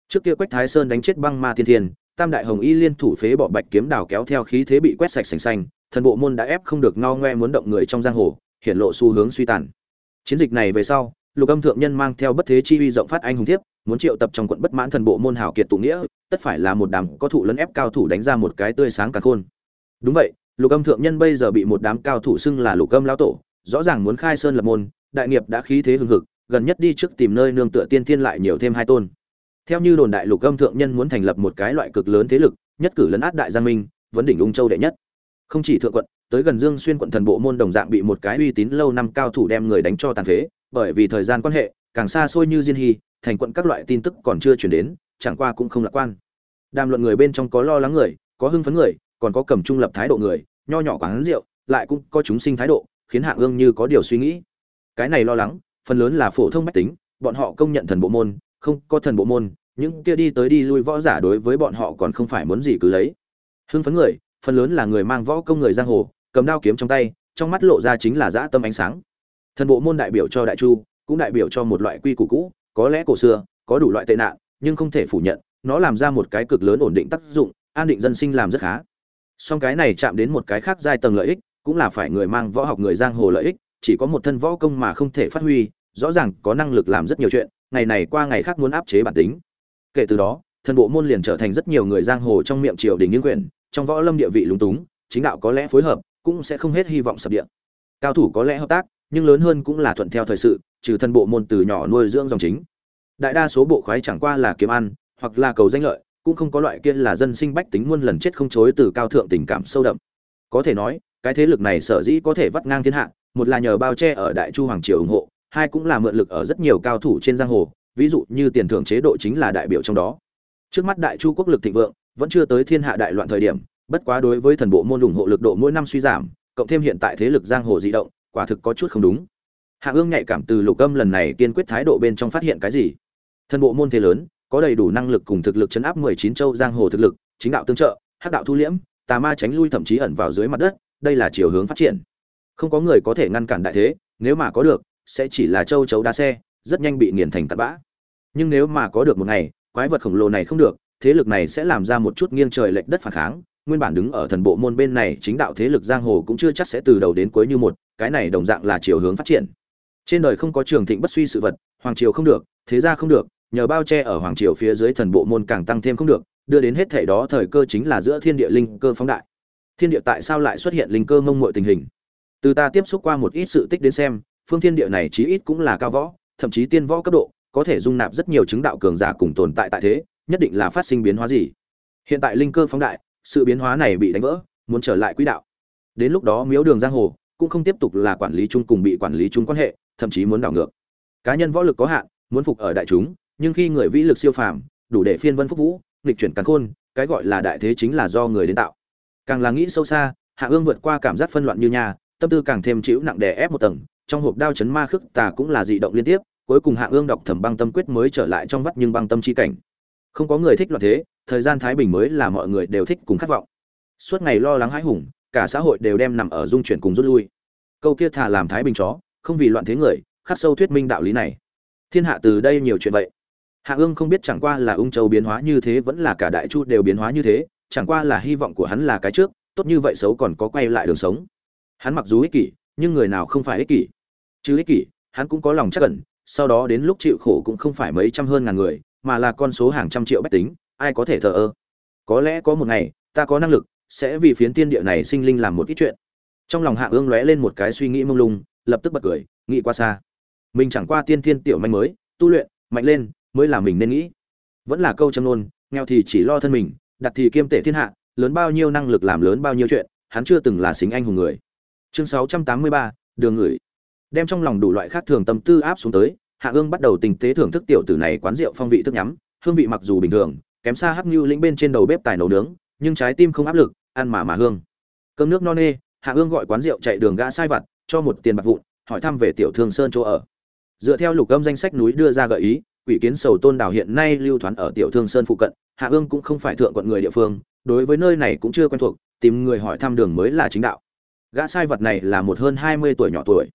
Trước kia quách thái sơn đánh chết băng ma tiên thiên, tam đại hồng y liên thủ phế bỏ bạch kiếm đào kéo theo khí thế bị quét sạch sành xanh, thần bộ môn đã ép không được ngao ngoe muốn động người trong giang hồ hiện lộ xu hướng suy tàn. Chiến dịch này về sau lục âm thượng nhân mang theo bất thế chi uy rộng phát anh hùng thiếp, muốn triệu tập trong quận bất mãn thần bộ môn hảo kiệt tụ nghĩa, tất phải là một đám có thủ lấn ép cao thủ đánh ra một cái tươi sáng cả khôn. Đúng vậy, lục âm thượng nhân bây giờ bị một đám cao thủ xưng là lục âm lão tổ, rõ ràng muốn khai sơn lập môn, đại nghiệp đã khí thế hưng hực, gần nhất đi trước tìm nơi nương tựa tiên thiên lại nhiều thêm hai tôn. Theo như đồn đại lục âm thượng nhân muốn thành lập một cái loại cực lớn thế lực, nhất cử lấn át đại giang minh, vấn đỉnh ung châu đệ nhất. Không chỉ thượng quận, tới gần dương xuyên quận thần bộ môn đồng dạng bị một cái uy tín lâu năm cao thủ đem người đánh cho tàn phế bởi vì thời gian quan hệ, càng xa xôi như diên hy thành quận các loại tin tức còn chưa chuyển đến, chẳng qua cũng không lạc quan. Đàm luận người bên trong có lo lắng người, có hưng phấn người, còn có cầm trung lập thái độ người, nho nhỏ quán rượu, lại cũng có chúng sinh thái độ, khiến hạ ương như có điều suy nghĩ. Cái này lo lắng, phần lớn là phổ thông mách tính, bọn họ công nhận thần bộ môn, không có thần bộ môn, những kia đi tới đi lui võ giả đối với bọn họ còn không phải muốn gì cứ lấy. Hưng phấn người, phần lớn là người mang võ công người giang hồ, cầm đao kiếm trong tay, trong mắt lộ ra chính là dã tâm ánh sáng thần bộ môn đại biểu cho đại chu, cũng đại biểu cho một loại quy củ cũ, có lẽ cổ xưa, có đủ loại tệ nạn, nhưng không thể phủ nhận, nó làm ra một cái cực lớn ổn định tác dụng, an định dân sinh làm rất khá. Song cái này chạm đến một cái khác giai tầng lợi ích, cũng là phải người mang võ học người giang hồ lợi ích, chỉ có một thân võ công mà không thể phát huy, rõ ràng có năng lực làm rất nhiều chuyện, ngày này qua ngày khác muốn áp chế bản tính. Kể từ đó, thần bộ môn liền trở thành rất nhiều người giang hồ trong miệng triều đình nghiêng quyền trong võ lâm địa vị lúng túng, chính đạo có lẽ phối hợp, cũng sẽ không hết hy vọng sập địa. Cao thủ có lẽ hợp tác nhưng lớn hơn cũng là thuận theo thời sự, trừ thân bộ môn từ nhỏ nuôi dưỡng dòng chính. Đại đa số bộ khoái chẳng qua là kiếm ăn, hoặc là cầu danh lợi, cũng không có loại kia là dân sinh bách tính muôn lần chết không chối từ cao thượng tình cảm sâu đậm. Có thể nói, cái thế lực này sở dĩ có thể vắt ngang thiên hạ, một là nhờ bao che ở đại chu hoàng triều ủng hộ, hai cũng là mượn lực ở rất nhiều cao thủ trên giang hồ, ví dụ như tiền thưởng chế độ chính là đại biểu trong đó. Trước mắt đại chu quốc lực thịnh vượng, vẫn chưa tới thiên hạ đại loạn thời điểm, bất quá đối với thần bộ môn ủng hộ lực độ mỗi năm suy giảm, cộng thêm hiện tại thế lực giang hồ dị động quả thực có chút không đúng. Hạ ương nhạy cảm từ lục âm lần này kiên quyết thái độ bên trong phát hiện cái gì? Thân bộ môn thế lớn, có đầy đủ năng lực cùng thực lực chấn áp mười chín châu giang hồ thực lực, chính đạo tương trợ, hắc đạo thu liễm, tà ma tránh lui thậm chí ẩn vào dưới mặt đất, đây là chiều hướng phát triển. Không có người có thể ngăn cản đại thế, nếu mà có được, sẽ chỉ là châu chấu đa xe, rất nhanh bị nghiền thành tạt bã. Nhưng nếu mà có được một ngày, quái vật khổng lồ này không được, thế lực này sẽ làm ra một chút nghiêng trời lệch đất phản kháng nguyên bản đứng ở thần bộ môn bên này chính đạo thế lực giang hồ cũng chưa chắc sẽ từ đầu đến cuối như một, cái này đồng dạng là chiều hướng phát triển. Trên đời không có trường thịnh bất suy sự vật, hoàng triều không được, thế gia không được, nhờ bao che ở hoàng triều phía dưới thần bộ môn càng tăng thêm không được, đưa đến hết thể đó thời cơ chính là giữa thiên địa linh cơ phóng đại. Thiên địa tại sao lại xuất hiện linh cơ mông muội tình hình? Từ ta tiếp xúc qua một ít sự tích đến xem, phương thiên địa này chí ít cũng là cao võ, thậm chí tiên võ cấp độ, có thể dung nạp rất nhiều chứng đạo cường giả cùng tồn tại tại thế, nhất định là phát sinh biến hóa gì? Hiện tại linh cơ phóng đại sự biến hóa này bị đánh vỡ, muốn trở lại quỹ đạo. Đến lúc đó miếu đường giang hồ cũng không tiếp tục là quản lý chung cùng bị quản lý chung quan hệ, thậm chí muốn đảo ngược. Cá nhân võ lực có hạn, muốn phục ở đại chúng, nhưng khi người vĩ lực siêu phàm, đủ để phiên vân phúc vũ, nghịch chuyển cắn khôn, cái gọi là đại thế chính là do người đến tạo. Càng là nghĩ sâu xa, hạ ương vượt qua cảm giác phân loạn như nhà, tâm tư càng thêm chịu nặng đè ép một tầng, trong hộp đao chấn ma khức tà cũng là dị động liên tiếp, cuối cùng hạ ương đọc thẩm băng tâm quyết mới trở lại trong vắt nhưng băng tâm chi cảnh. Không có người thích loạn thế thời gian thái bình mới là mọi người đều thích cùng khát vọng. Suốt ngày lo lắng hãi hùng, cả xã hội đều đem nằm ở dung chuyển cùng rút lui. Câu kia thà làm thái bình chó, không vì loạn thế người, khắc sâu thuyết minh đạo lý này. Thiên hạ từ đây nhiều chuyện vậy. Hạ ương không biết chẳng qua là ung châu biến hóa như thế vẫn là cả đại chu đều biến hóa như thế, chẳng qua là hy vọng của hắn là cái trước, tốt như vậy xấu còn có quay lại đường sống. Hắn mặc dù ích kỷ, nhưng người nào không phải ích kỷ? Chứ ích kỷ, hắn cũng có lòng chắc cẩn sau đó đến lúc chịu khổ cũng không phải mấy trăm hơn ngàn người, mà là con số hàng trăm triệu bách tính ai có thể thờ ơ? Có lẽ có một ngày ta có năng lực sẽ vì phiến tiên địa này sinh linh làm một ít chuyện. Trong lòng hạ ương lóe lên một cái suy nghĩ mông lung lập tức bật cười nghĩ qua xa. Mình chẳng qua tiên thiên tiểu manh mới tu luyện mạnh lên mới là mình nên nghĩ. Vẫn là câu châm nôn nghèo thì chỉ lo thân mình đặt thì kiêm tể thiên hạ lớn bao nhiêu năng lực làm lớn bao nhiêu chuyện hắn chưa từng là xính anh hùng người. Chương 683, đường ngửi đem trong lòng đủ loại khác thường tâm tư áp xuống tới hạ ương bắt đầu tình tế thưởng thức tiểu tử này quán rượu phong vị thức nhắm hương vị mặc dù bình thường kém xa hắc như lĩnh bên trên đầu bếp tài nấu nướng, nhưng trái tim không áp lực, ăn mà mà hương. Cơm nước no nê, hạ hương gọi quán rượu chạy đường gã sai vặt, cho một tiền bạc vụn, hỏi thăm về tiểu thương sơn chỗ ở. Dựa theo lục âm danh sách núi đưa ra gợi ý, quỷ kiến sầu tôn đảo hiện nay lưu thoán ở tiểu thương sơn phụ cận, hạ ương cũng không phải thượng quận người địa phương, đối với nơi này cũng chưa quen thuộc, tìm người hỏi thăm đường mới là chính đạo. Gã sai vật này là một hơn hai mươi tuổi nhỏ tuổi.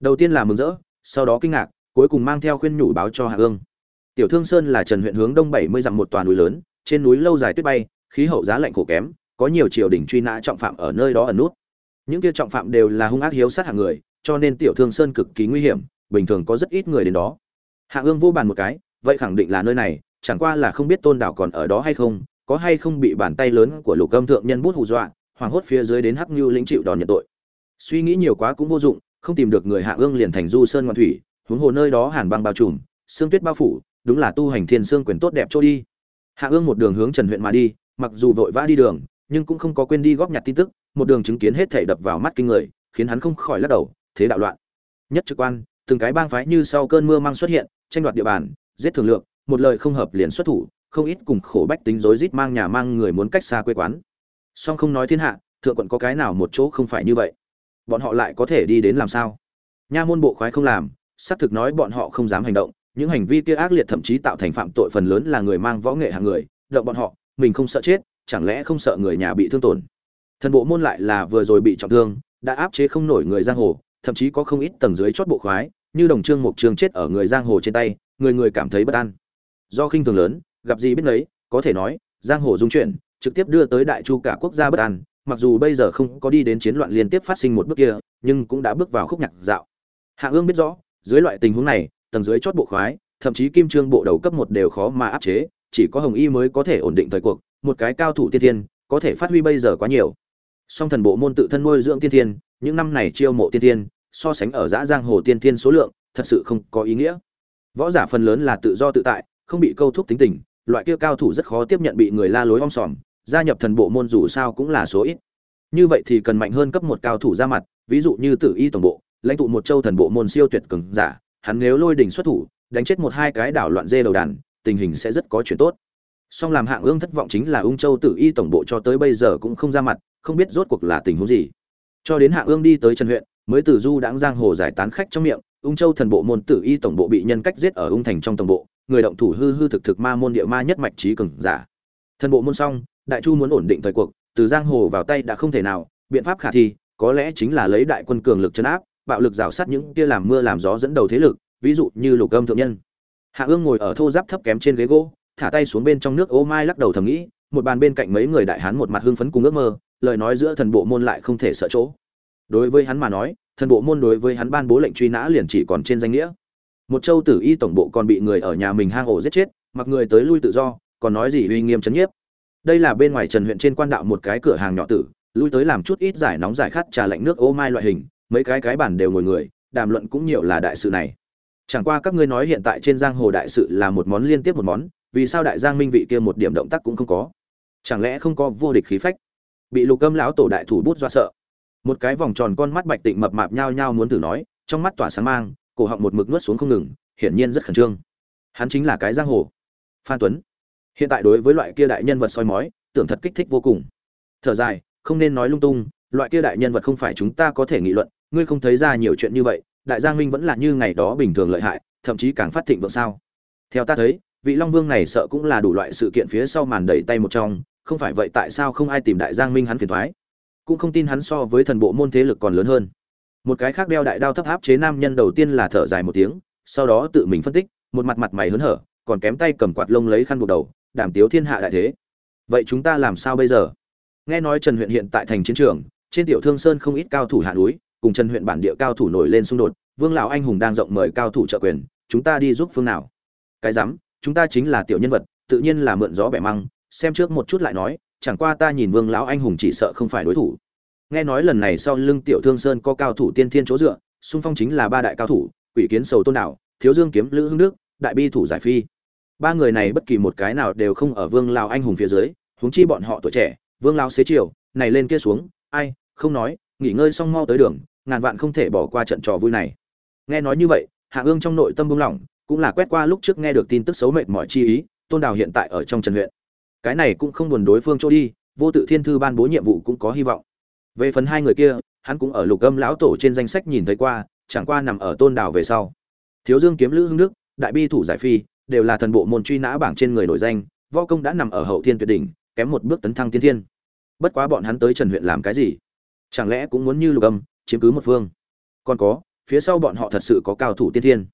Đầu tiên là mừng rỡ, sau đó kinh ngạc, cuối cùng mang theo khuyên nhủ báo cho hạ ương tiểu thương sơn là trần huyện hướng đông bảy mươi dặm một tòa núi lớn, trên núi lâu dài tuyết bay, khí hậu giá lạnh khổ kém, có nhiều triều đình truy nã trọng phạm ở nơi đó ẩn nút. Những kia trọng phạm đều là hung ác hiếu sát hạng người, cho nên tiểu thương sơn cực kỳ nguy hiểm, bình thường có rất ít người đến đó. Hạ ương vô bàn một cái, vậy khẳng định là nơi này, chẳng qua là không biết tôn đảo còn ở đó hay không, có hay không bị bàn tay lớn của lục âm thượng nhân bút hù dọa, hoàng hốt phía dưới đến hắc Nưu lĩnh chịu đòn nhận tội. Suy nghĩ nhiều quá cũng vô dụng, không tìm được người hạ ương liền thành du sơn ngoan thủy, huống hồ nơi đó hàn băng bao trùm, sương tuyết bao phủ đúng là tu hành thiên xương quyền tốt đẹp trôi đi. Hạ ương một đường hướng trần huyện mà đi, mặc dù vội vã đi đường, nhưng cũng không có quên đi góp nhặt tin tức, một đường chứng kiến hết thảy đập vào mắt kinh người, khiến hắn không khỏi lắc đầu, thế đạo loạn. Nhất trực quan, từng cái bang phái như sau cơn mưa mang xuất hiện, tranh đoạt địa bàn, giết thường lượng một lời không hợp liền xuất thủ, không ít cùng khổ bách tính rối rít mang nhà mang người muốn cách xa quê quán. Song không nói thiên hạ, thượng quận có cái nào một chỗ không phải như vậy? Bọn họ lại có thể đi đến làm sao? Nha môn bộ khoái không làm, xác thực nói bọn họ không dám hành động những hành vi kia ác liệt thậm chí tạo thành phạm tội phần lớn là người mang võ nghệ hàng người, động bọn họ, mình không sợ chết, chẳng lẽ không sợ người nhà bị thương tổn? Thần bộ môn lại là vừa rồi bị trọng thương, đã áp chế không nổi người giang hồ, thậm chí có không ít tầng dưới chót bộ khoái, như đồng trương mục trương chết ở người giang hồ trên tay, người người cảm thấy bất an. Do khinh thường lớn, gặp gì biết lấy có thể nói, giang hồ dung chuyển, trực tiếp đưa tới đại chu cả quốc gia bất an, mặc dù bây giờ không có đi đến chiến loạn liên tiếp phát sinh một bước kia, nhưng cũng đã bước vào khúc nhạc dạo. Hạ ương biết rõ, dưới loại tình huống này tầng dưới chót bộ khoái, thậm chí kim trương bộ đầu cấp một đều khó mà áp chế, chỉ có hồng y mới có thể ổn định thời cuộc, một cái cao thủ tiên thiên, có thể phát huy bây giờ quá nhiều. Song thần bộ môn tự thân nuôi dưỡng tiên thiên, những năm này chiêu mộ tiên thiên, so sánh ở giã giang hồ tiên thiên số lượng, thật sự không có ý nghĩa. Võ giả phần lớn là tự do tự tại, không bị câu thúc tính tình, loại kia cao thủ rất khó tiếp nhận bị người la lối om sòm, gia nhập thần bộ môn dù sao cũng là số ít. Như vậy thì cần mạnh hơn cấp một cao thủ ra mặt, ví dụ như tử y tổng bộ, lãnh tụ một châu thần bộ môn siêu tuyệt cường giả hắn nếu lôi đỉnh xuất thủ, đánh chết một hai cái đảo loạn dê đầu đàn, tình hình sẽ rất có chuyện tốt. Song làm hạng ương thất vọng chính là ung châu tử y tổng bộ cho tới bây giờ cũng không ra mặt, không biết rốt cuộc là tình huống gì. Cho đến hạng ương đi tới trần huyện, mới từ du đãng giang hồ giải tán khách trong miệng, ung châu thần bộ môn tử y tổng bộ bị nhân cách giết ở ung thành trong tổng bộ, người động thủ hư hư thực thực ma môn địa ma nhất mạch trí cường giả. Thần bộ môn xong, đại chu muốn ổn định thời cuộc, từ giang hồ vào tay đã không thể nào, biện pháp khả thi, có lẽ chính là lấy đại quân cường lực chấn áp bạo lực rào sát những kia làm mưa làm gió dẫn đầu thế lực, ví dụ như lục âm thượng nhân. Hạ ương ngồi ở thô giáp thấp kém trên ghế gỗ, thả tay xuống bên trong nước ô mai lắc đầu thầm nghĩ, một bàn bên cạnh mấy người đại hán một mặt hưng phấn cùng ước mơ, lời nói giữa thần bộ môn lại không thể sợ chỗ. Đối với hắn mà nói, thần bộ môn đối với hắn ban bố lệnh truy nã liền chỉ còn trên danh nghĩa. Một châu tử y tổng bộ còn bị người ở nhà mình hang ổ giết chết, mặc người tới lui tự do, còn nói gì uy nghiêm chấn nhiếp. Đây là bên ngoài trần huyện trên quan đạo một cái cửa hàng nhỏ tử, lui tới làm chút ít giải nóng giải khát trà lạnh nước ô mai loại hình mấy cái cái bản đều ngồi người, đàm luận cũng nhiều là đại sự này. Chẳng qua các ngươi nói hiện tại trên giang hồ đại sự là một món liên tiếp một món, vì sao đại giang minh vị kia một điểm động tác cũng không có? Chẳng lẽ không có vô địch khí phách? Bị lục âm lão tổ đại thủ bút do sợ. Một cái vòng tròn con mắt bạch tịnh mập mạp nhao nhao muốn thử nói, trong mắt tỏa sáng mang, cổ họng một mực nuốt xuống không ngừng, hiển nhiên rất khẩn trương. Hắn chính là cái giang hồ. Phan tuấn. Hiện tại đối với loại kia đại nhân vật soi mói, tưởng thật kích thích vô cùng. Thở dài, không nên nói lung tung, loại kia đại nhân vật không phải chúng ta có thể nghị luận ngươi không thấy ra nhiều chuyện như vậy, đại giang minh vẫn là như ngày đó bình thường lợi hại, thậm chí càng phát thịnh vượng sao? Theo ta thấy, vị long vương này sợ cũng là đủ loại sự kiện phía sau màn đẩy tay một trong, không phải vậy tại sao không ai tìm đại giang minh hắn phiền thoái? Cũng không tin hắn so với thần bộ môn thế lực còn lớn hơn. Một cái khác đeo đại đao thấp áp chế nam nhân đầu tiên là thở dài một tiếng, sau đó tự mình phân tích, một mặt mặt mày hớn hở, còn kém tay cầm quạt lông lấy khăn buộc đầu, đảm tiếu thiên hạ đại thế, vậy chúng ta làm sao bây giờ? Nghe nói trần huyện hiện tại thành chiến trường, trên tiểu thương sơn không ít cao thủ hạ núi cùng trần huyện bản địa cao thủ nổi lên xung đột, vương lão anh hùng đang rộng mời cao thủ trợ quyền, chúng ta đi giúp phương nào? Cái dám chúng ta chính là tiểu nhân vật, tự nhiên là mượn gió bẻ măng, xem trước một chút lại nói, chẳng qua ta nhìn vương lão anh hùng chỉ sợ không phải đối thủ. Nghe nói lần này sau lưng tiểu thương sơn có cao thủ tiên thiên chỗ dựa, xung phong chính là ba đại cao thủ, quỷ kiến sầu tôn đạo, thiếu dương kiếm, lữ hưng đức, đại bi thủ giải phi. Ba người này bất kỳ một cái nào đều không ở vương lão anh hùng phía dưới, huống chi bọn họ tuổi trẻ, vương lão xế chiều, này lên kia xuống, ai, không nói, nghỉ ngơi xong mau tới đường ngàn vạn không thể bỏ qua trận trò vui này. Nghe nói như vậy, hạ ương trong nội tâm buông lỏng, cũng là quét qua lúc trước nghe được tin tức xấu mệt mỏi chi ý, tôn đào hiện tại ở trong trần huyện. Cái này cũng không buồn đối phương chỗ đi, vô tự thiên thư ban bố nhiệm vụ cũng có hy vọng. Về phần hai người kia, hắn cũng ở lục âm lão tổ trên danh sách nhìn thấy qua, chẳng qua nằm ở tôn đào về sau. Thiếu dương kiếm lữ hưng đức, đại bi thủ giải phi, đều là thần bộ môn truy nã bảng trên người nổi danh, võ công đã nằm ở hậu thiên tuyệt đỉnh, kém một bước tấn thăng tiên thiên. Bất quá bọn hắn tới trần huyện làm cái gì? Chẳng lẽ cũng muốn như lục âm chiếm cứ một phương. Còn có, phía sau bọn họ thật sự có cao thủ tiên thiên.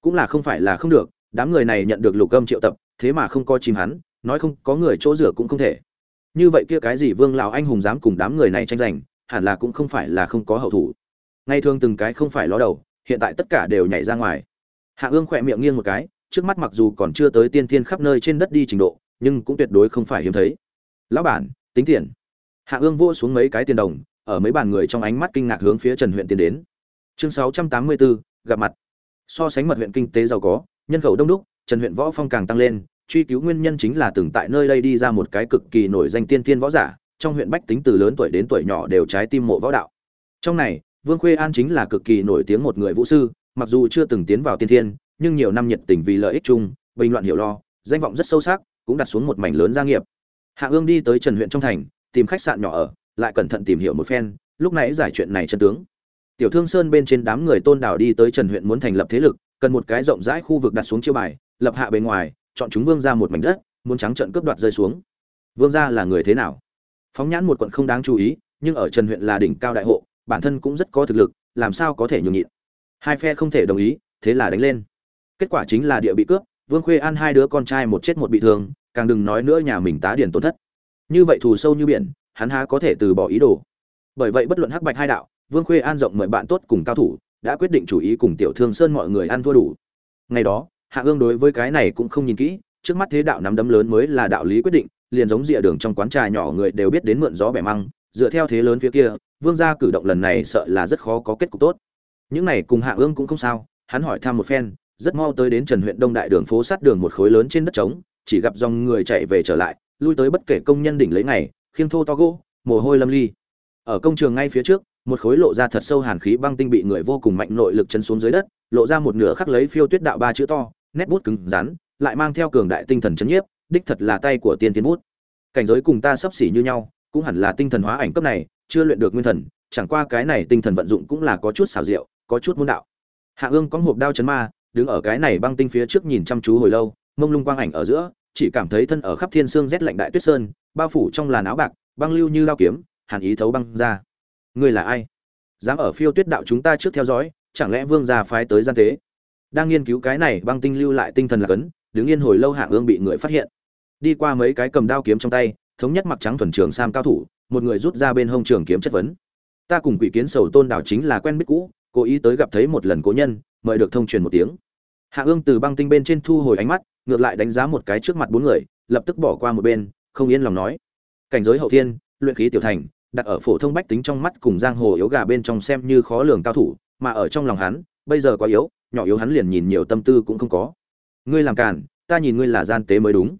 Cũng là không phải là không được, đám người này nhận được lục âm triệu tập, thế mà không có chìm hắn, nói không có người chỗ rửa cũng không thể. Như vậy kia cái gì vương lào anh hùng dám cùng đám người này tranh giành, hẳn là cũng không phải là không có hậu thủ. Ngay thường từng cái không phải ló đầu, hiện tại tất cả đều nhảy ra ngoài. Hạ ương khỏe miệng nghiêng một cái, trước mắt mặc dù còn chưa tới tiên thiên khắp nơi trên đất đi trình độ, nhưng cũng tuyệt đối không phải hiếm thấy. Lão bản, tính tiền. Hạ ương vô xuống mấy cái tiền đồng ở mấy bàn người trong ánh mắt kinh ngạc hướng phía trần huyện tiến đến. Chương 684, gặp mặt. So sánh mật huyện kinh tế giàu có nhân khẩu đông đúc trần huyện võ phong càng tăng lên truy cứu nguyên nhân chính là từng tại nơi đây đi ra một cái cực kỳ nổi danh tiên tiên võ giả trong huyện bách tính từ lớn tuổi đến tuổi nhỏ đều trái tim mộ võ đạo. Trong này vương khuê an chính là cực kỳ nổi tiếng một người vũ sư mặc dù chưa từng tiến vào tiên thiên nhưng nhiều năm nhiệt tình vì lợi ích chung bình loạn hiểu lo danh vọng rất sâu sắc cũng đặt xuống một mảnh lớn gia nghiệp. Hạ ương đi tới trần huyện trong thành tìm khách sạn nhỏ ở lại cẩn thận tìm hiểu một phen, lúc nãy giải chuyện này chân tướng. Tiểu thương sơn bên trên đám người tôn đảo đi tới trần huyện muốn thành lập thế lực, cần một cái rộng rãi khu vực đặt xuống chiêu bài, lập hạ bề ngoài, chọn chúng vương ra một mảnh đất, muốn trắng trận cướp đoạt rơi xuống. Vương gia là người thế nào? Phóng nhãn một quận không đáng chú ý, nhưng ở trần huyện là đỉnh cao đại hộ, bản thân cũng rất có thực lực, làm sao có thể nhường nhịn? Hai phe không thể đồng ý, thế là đánh lên. Kết quả chính là địa bị cướp, vương khuê an hai đứa con trai một chết một bị thương, càng đừng nói nữa nhà mình tá điển tổn thất. Như vậy thù sâu như biển hắn há có thể từ bỏ ý đồ. Bởi vậy bất luận hắc bạch hai đạo, vương khuê an rộng mời bạn tốt cùng cao thủ, đã quyết định chủ ý cùng tiểu thương sơn mọi người ăn thua đủ. Ngày đó, hạ ương đối với cái này cũng không nhìn kỹ, trước mắt thế đạo nắm đấm lớn mới là đạo lý quyết định, liền giống rìa đường trong quán trà nhỏ người đều biết đến mượn gió bẻ măng, dựa theo thế lớn phía kia, vương gia cử động lần này sợ là rất khó có kết cục tốt. Những này cùng hạ ương cũng không sao, hắn hỏi thăm một phen, rất mau tới đến trần huyện đông đại đường phố sát đường một khối lớn trên đất trống, chỉ gặp dòng người chạy về trở lại, lui tới bất kể công nhân đỉnh lấy ngày khiêng thô to gỗ, mồ hôi lâm ly. Ở công trường ngay phía trước, một khối lộ ra thật sâu hàn khí băng tinh bị người vô cùng mạnh nội lực chấn xuống dưới đất, lộ ra một nửa khắc lấy phiêu tuyết đạo ba chữ to, nét bút cứng rắn, lại mang theo cường đại tinh thần chấn nhiếp, đích thật là tay của tiên tiến bút. Cảnh giới cùng ta sắp xỉ như nhau, cũng hẳn là tinh thần hóa ảnh cấp này, chưa luyện được nguyên thần, chẳng qua cái này tinh thần vận dụng cũng là có chút xảo diệu, có chút môn đạo. Hạ ương có hộp đao chấn ma, đứng ở cái này băng tinh phía trước nhìn chăm chú hồi lâu, mông lung quang ảnh ở giữa, chỉ cảm thấy thân ở khắp thiên sương rét lạnh đại tuyết sơn bao phủ trong làn áo bạc, băng lưu như lao kiếm, hàn ý thấu băng ra. Ngươi là ai? Dám ở phiêu tuyết đạo chúng ta trước theo dõi, chẳng lẽ vương gia phái tới gian tế? Đang nghiên cứu cái này băng tinh lưu lại tinh thần là cấn, đứng yên hồi lâu hạ ương bị người phát hiện. Đi qua mấy cái cầm đao kiếm trong tay, thống nhất mặc trắng thuần trường sam cao thủ, một người rút ra bên hông trường kiếm chất vấn. Ta cùng quỷ kiến sầu tôn đảo chính là quen biết cũ, cố ý tới gặp thấy một lần cố nhân, mời được thông truyền một tiếng. Hạ ương từ băng tinh bên trên thu hồi ánh mắt, ngược lại đánh giá một cái trước mặt bốn người, lập tức bỏ qua một bên không yên lòng nói. Cảnh giới hậu thiên, luyện khí tiểu thành, đặt ở phổ thông bách tính trong mắt cùng giang hồ yếu gà bên trong xem như khó lường cao thủ, mà ở trong lòng hắn, bây giờ quá yếu, nhỏ yếu hắn liền nhìn nhiều tâm tư cũng không có. Ngươi làm càn, ta nhìn ngươi là gian tế mới đúng.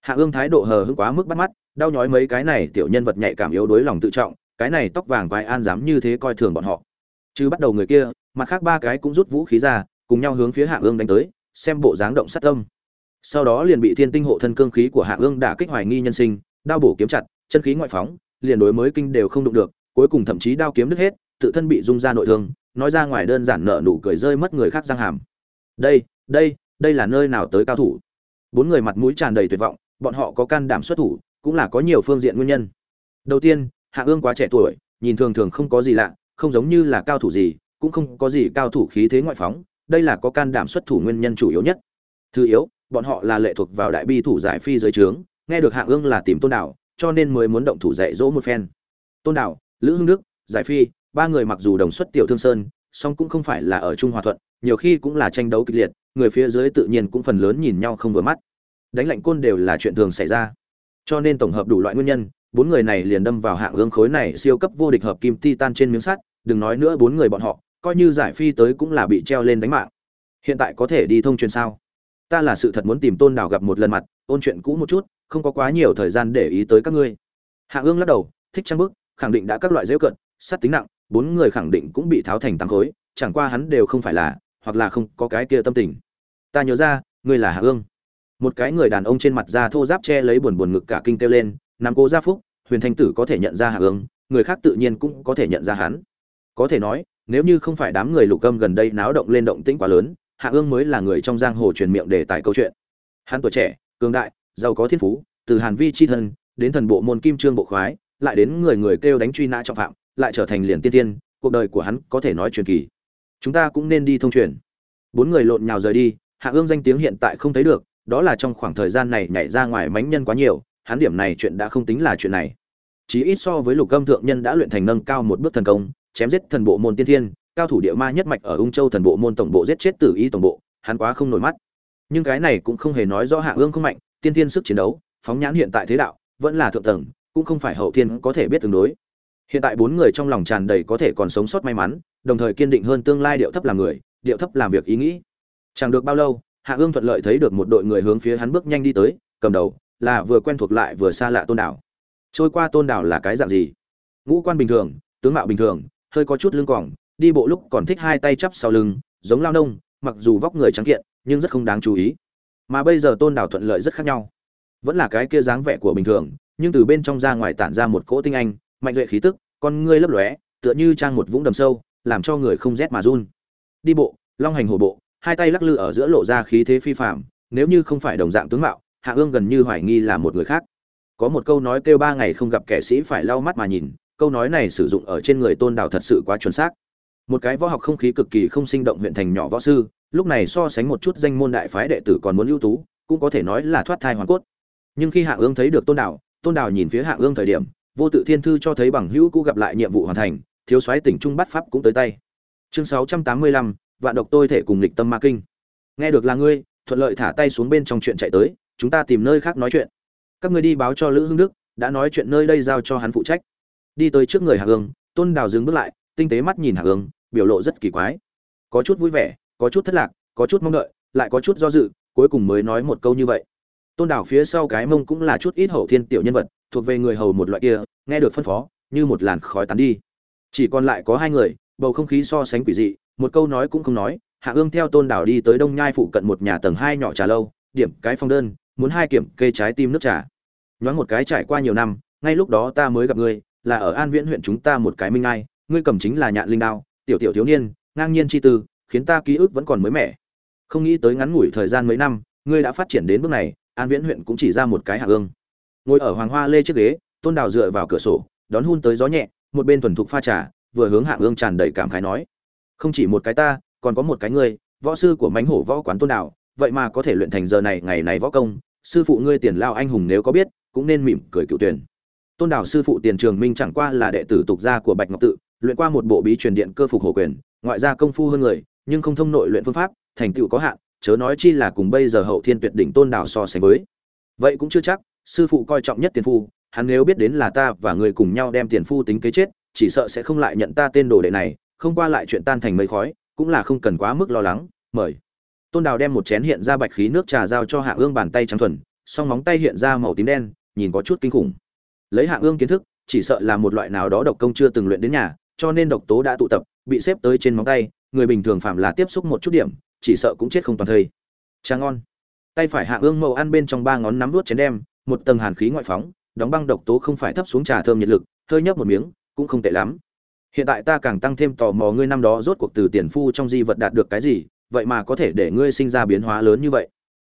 Hạ ương thái độ hờ hững quá mức bắt mắt, đau nhói mấy cái này tiểu nhân vật nhạy cảm yếu đối lòng tự trọng, cái này tóc vàng quái an dám như thế coi thường bọn họ. Chứ bắt đầu người kia, mặt khác ba cái cũng rút vũ khí ra, cùng nhau hướng phía hạ ương đánh tới, xem bộ dáng động sát tâm sau đó liền bị thiên tinh hộ thân cương khí của hạ ương đả kích hoài nghi nhân sinh, đao bổ kiếm chặt, chân khí ngoại phóng, liền đối mới kinh đều không đụng được, cuối cùng thậm chí đao kiếm đứt hết, tự thân bị rung ra nội thương, nói ra ngoài đơn giản nợ nụ cười rơi mất người khác răng hàm. Đây đây đây là nơi nào tới cao thủ? Bốn người mặt mũi tràn đầy tuyệt vọng, bọn họ có can đảm xuất thủ, cũng là có nhiều phương diện nguyên nhân. Đầu tiên hạ ương quá trẻ tuổi, nhìn thường thường không có gì lạ, không giống như là cao thủ gì, cũng không có gì cao thủ khí thế ngoại phóng, đây là có can đảm xuất thủ nguyên nhân chủ yếu nhất. Thứ yếu bọn họ là lệ thuộc vào đại bi thủ giải phi dưới trướng, nghe được hạ ương là tìm tôn đảo, cho nên mới muốn động thủ dạy dỗ một phen. Tôn đảo, lữ hưng đức, giải phi, ba người mặc dù đồng xuất tiểu thương sơn, song cũng không phải là ở trung hòa thuận, nhiều khi cũng là tranh đấu kịch liệt, người phía dưới tự nhiên cũng phần lớn nhìn nhau không vừa mắt. Đánh lạnh côn đều là chuyện thường xảy ra. Cho nên tổng hợp đủ loại nguyên nhân, bốn người này liền đâm vào hạng ương khối này siêu cấp vô địch hợp kim titan trên miếng sắt, đừng nói nữa bốn người bọn họ, coi như giải phi tới cũng là bị treo lên đánh mạng. Hiện tại có thể đi thông truyền sao? Ta là sự thật muốn tìm tôn đào gặp một lần mặt, ôn chuyện cũ một chút, không có quá nhiều thời gian để ý tới các ngươi. Hạ ương lắc đầu, thích trang bức, khẳng định đã các loại dễu cận sắt tính nặng, bốn người khẳng định cũng bị tháo thành tám khối, chẳng qua hắn đều không phải là, hoặc là không có cái kia tâm tình. Ta nhớ ra, ngươi là hạ ương. Một cái người đàn ông trên mặt da thô giáp che lấy buồn buồn ngực cả kinh kêu lên Nam cố gia phúc, huyền thanh tử có thể nhận ra hạ ương, người khác tự nhiên cũng có thể nhận ra hắn. Có thể nói, nếu như không phải đám người lục âm gần đây náo động lên động tĩnh quá lớn hạ ương mới là người trong giang hồ truyền miệng để tài câu chuyện. Hắn tuổi trẻ, cường đại, giàu có thiên phú, từ hàn vi chi thân, đến thần bộ môn kim trương bộ khoái, lại đến người người kêu đánh truy nã trọng phạm, lại trở thành liền tiên tiên, cuộc đời của hắn có thể nói truyền kỳ. Chúng ta cũng nên đi thông truyền. Bốn người lộn nhào rời đi, hạ ương danh tiếng hiện tại không thấy được, đó là trong khoảng thời gian này nhảy ra ngoài mánh nhân quá nhiều, hắn điểm này chuyện đã không tính là chuyện này. Chỉ ít so với lục âm thượng nhân đã luyện thành nâng cao một bước thần công, chém giết thần bộ môn tiên thiên cao thủ địa ma nhất mạch ở ung châu thần bộ môn tổng bộ giết chết tử ý tổng bộ, hắn quá không nổi mắt. Nhưng cái này cũng không hề nói rõ hạ ương không mạnh, tiên thiên sức chiến đấu, phóng nhãn hiện tại thế đạo, vẫn là thượng tầng, cũng không phải hậu thiên có thể biết tương đối. Hiện tại bốn người trong lòng tràn đầy có thể còn sống sót may mắn, đồng thời kiên định hơn tương lai điệu thấp làm người, điệu thấp làm việc ý nghĩ. Chẳng được bao lâu, hạ ương thuận lợi thấy được một đội người hướng phía hắn bước nhanh đi tới, cầm đầu là vừa quen thuộc lại vừa xa lạ tôn đảo. Trôi qua tôn đảo là cái dạng gì? Ngũ quan bình thường, tướng mạo bình thường, hơi có chút lưng cỏng đi bộ lúc còn thích hai tay chắp sau lưng, giống lao nông, mặc dù vóc người trắng kiện, nhưng rất không đáng chú ý. Mà bây giờ tôn đảo thuận lợi rất khác nhau. Vẫn là cái kia dáng vẻ của bình thường, nhưng từ bên trong ra ngoài tản ra một cỗ tinh anh, mạnh duệ khí tức, con ngươi lấp lóe, tựa như trang một vũng đầm sâu, làm cho người không rét mà run. Đi bộ, long hành hổ bộ, hai tay lắc lư ở giữa lộ ra khí thế phi phạm nếu như không phải đồng dạng tướng mạo, hạ ương gần như hoài nghi là một người khác. Có một câu nói kêu ba ngày không gặp kẻ sĩ phải lau mắt mà nhìn, câu nói này sử dụng ở trên người tôn đào thật sự quá chuẩn xác một cái võ học không khí cực kỳ không sinh động huyện thành nhỏ võ sư, lúc này so sánh một chút danh môn đại phái đệ tử còn muốn ưu tú, cũng có thể nói là thoát thai hoàn cốt. Nhưng khi hạ ương thấy được tôn đảo tôn đảo nhìn phía hạ ương thời điểm, vô tự thiên thư cho thấy bằng hữu cũ gặp lại nhiệm vụ hoàn thành, thiếu soái tỉnh trung bắt pháp cũng tới tay. Chương sáu trăm tám mươi lăm, vạn độc tôi thể cùng lịch tâm ma kinh. Nghe được là ngươi, thuận lợi thả tay xuống bên trong chuyện chạy tới, chúng ta tìm nơi khác nói chuyện. Các ngươi đi báo cho lữ hưng đức, đã nói chuyện nơi đây giao cho hắn phụ trách. Đi tới trước người hạ ương, tôn đào dừng bước lại, tinh tế mắt nhìn hạ ương biểu lộ rất kỳ quái. Có chút vui vẻ, có chút thất lạc, có chút mong đợi, lại có chút do dự, cuối cùng mới nói một câu như vậy. Tôn đảo phía sau cái mông cũng là chút ít hậu thiên tiểu nhân vật, thuộc về người hầu một loại kia, nghe được phân phó, như một làn khói tán đi. Chỉ còn lại có hai người, bầu không khí so sánh quỷ dị, một câu nói cũng không nói, hạ ương theo tôn đảo đi tới đông nhai phụ cận một nhà tầng hai nhỏ trà lâu, điểm cái phong đơn, muốn hai kiểm kê trái tim nước trà. Nhoáng một cái trải qua nhiều năm, ngay lúc đó ta mới gặp ngươi, là ở an viễn huyện chúng ta một cái minh ai, ngươi cầm chính là nhạn linh đao tiểu tiểu thiếu niên, ngang nhiên chi tư, khiến ta ký ức vẫn còn mới mẻ. Không nghĩ tới ngắn ngủi thời gian mấy năm, ngươi đã phát triển đến bước này, an viễn huyện cũng chỉ ra một cái hạ ương ngồi ở hoàng hoa lê chiếc ghế, tôn đào dựa vào cửa sổ, đón hun tới gió nhẹ, một bên thuần thục pha trà, vừa hướng hạ ương tràn đầy cảm khái nói, không chỉ một cái ta, còn có một cái ngươi, võ sư của mánh hổ võ quán tôn đào, vậy mà có thể luyện thành giờ này ngày này võ công, sư phụ ngươi tiền lao anh hùng nếu có biết, cũng nên mỉm cười cựu tuyển. Tôn đào sư phụ tiền trường minh chẳng qua là đệ tử tục gia của bạch ngọc tự luyện qua một bộ bí truyền điện cơ phục hổ quyền, ngoại gia công phu hơn người, nhưng không thông nội luyện phương pháp, thành tựu có hạn, chớ nói chi là cùng bây giờ hậu thiên tuyệt đỉnh tôn đào so sánh với. Vậy cũng chưa chắc, sư phụ coi trọng nhất tiền phu, hắn nếu biết đến là ta và người cùng nhau đem tiền phu tính kế chết, chỉ sợ sẽ không lại nhận ta tên đồ đệ này, không qua lại chuyện tan thành mây khói, cũng là không cần quá mức lo lắng, mời. Tôn đào đem một chén hiện ra bạch khí nước trà giao cho hạ ương bàn tay trắng thuần, song móng tay hiện ra màu tím đen, nhìn có chút kinh khủng. Lấy hạ ương kiến thức, chỉ sợ là một loại nào đó độc công chưa từng luyện đến nhà cho nên độc tố đã tụ tập, bị xếp tới trên móng tay, người bình thường phạm là tiếp xúc một chút điểm, chỉ sợ cũng chết không toàn thây. Trà ngon. Tay phải hạ ương màu ăn bên trong ba ngón nắm nuốt chén đem, một tầng hàn khí ngoại phóng, đóng băng độc tố không phải thấp xuống trà thơm nhiệt lực, hơi nhấp một miếng, cũng không tệ lắm. Hiện tại ta càng tăng thêm tò mò ngươi năm đó rốt cuộc từ tiền phu trong di vật đạt được cái gì, vậy mà có thể để ngươi sinh ra biến hóa lớn như vậy.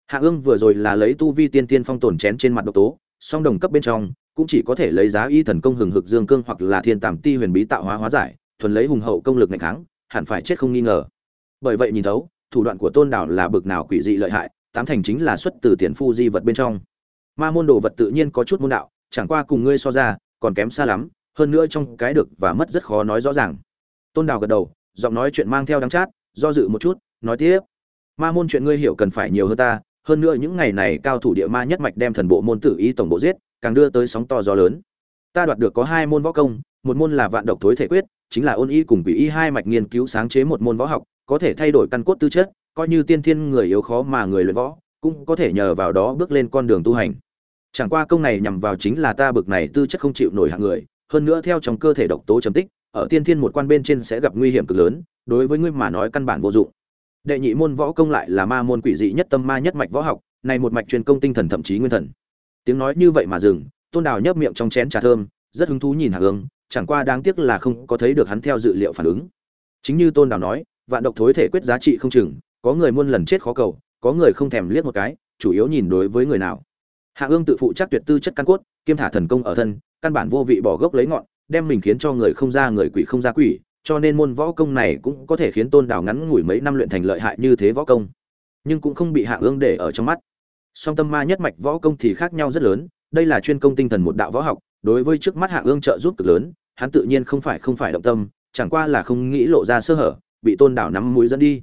Hạ ương vừa rồi là lấy tu vi tiên tiên phong tổn chén trên mặt độc tố, song đồng cấp bên trong cũng chỉ có thể lấy giá y thần công hừng hực dương cương hoặc là thiên tàm ti huyền bí tạo hóa hóa giải, thuần lấy hùng hậu công lực ngày kháng, hẳn phải chết không nghi ngờ. Bởi vậy nhìn thấu, thủ đoạn của tôn đảo là bực nào quỷ dị lợi hại, tám thành chính là xuất từ tiền phu di vật bên trong. Ma môn đồ vật tự nhiên có chút môn đạo, chẳng qua cùng ngươi so ra, còn kém xa lắm, hơn nữa trong cái được và mất rất khó nói rõ ràng. Tôn đào gật đầu, giọng nói chuyện mang theo đắng chát, do dự một chút, nói tiếp. Ma môn chuyện ngươi hiểu cần phải nhiều hơn ta, hơn nữa những ngày này cao thủ địa ma nhất mạch đem thần bộ môn tử ý tổng bộ giết càng đưa tới sóng to gió lớn. Ta đoạt được có hai môn võ công, một môn là vạn độc thối thể quyết, chính là ôn y cùng bị y hai mạch nghiên cứu sáng chế một môn võ học, có thể thay đổi căn cốt tư chất, coi như tiên thiên người yếu khó mà người luyện võ, cũng có thể nhờ vào đó bước lên con đường tu hành. Chẳng qua công này nhằm vào chính là ta bực này tư chất không chịu nổi hạng người, hơn nữa theo trong cơ thể độc tố chấm tích, ở tiên thiên một quan bên trên sẽ gặp nguy hiểm cực lớn, đối với ngươi mà nói căn bản vô dụng. Đệ nhị môn võ công lại là ma môn quỷ dị nhất tâm ma nhất mạch võ học, này một mạch truyền công tinh thần thậm chí nguyên thần tiếng nói như vậy mà dừng, tôn đào nhấp miệng trong chén trà thơm, rất hứng thú nhìn hạ ương chẳng qua đáng tiếc là không có thấy được hắn theo dự liệu phản ứng. Chính như tôn đào nói, vạn độc thối thể quyết giá trị không chừng, có người muôn lần chết khó cầu, có người không thèm liếc một cái, chủ yếu nhìn đối với người nào. Hạ ương tự phụ chắc tuyệt tư chất căn cốt, kiêm thả thần công ở thân, căn bản vô vị bỏ gốc lấy ngọn, đem mình khiến cho người không ra người quỷ không ra quỷ, cho nên môn võ công này cũng có thể khiến tôn đào ngắn ngủi mấy năm luyện thành lợi hại như thế võ công. Nhưng cũng không bị hạ ương để ở trong mắt song tâm ma nhất mạch võ công thì khác nhau rất lớn, đây là chuyên công tinh thần một đạo võ học, đối với trước mắt hạ ương trợ giúp cực lớn, hắn tự nhiên không phải không phải động tâm, chẳng qua là không nghĩ lộ ra sơ hở, bị tôn đảo nắm mũi dẫn đi.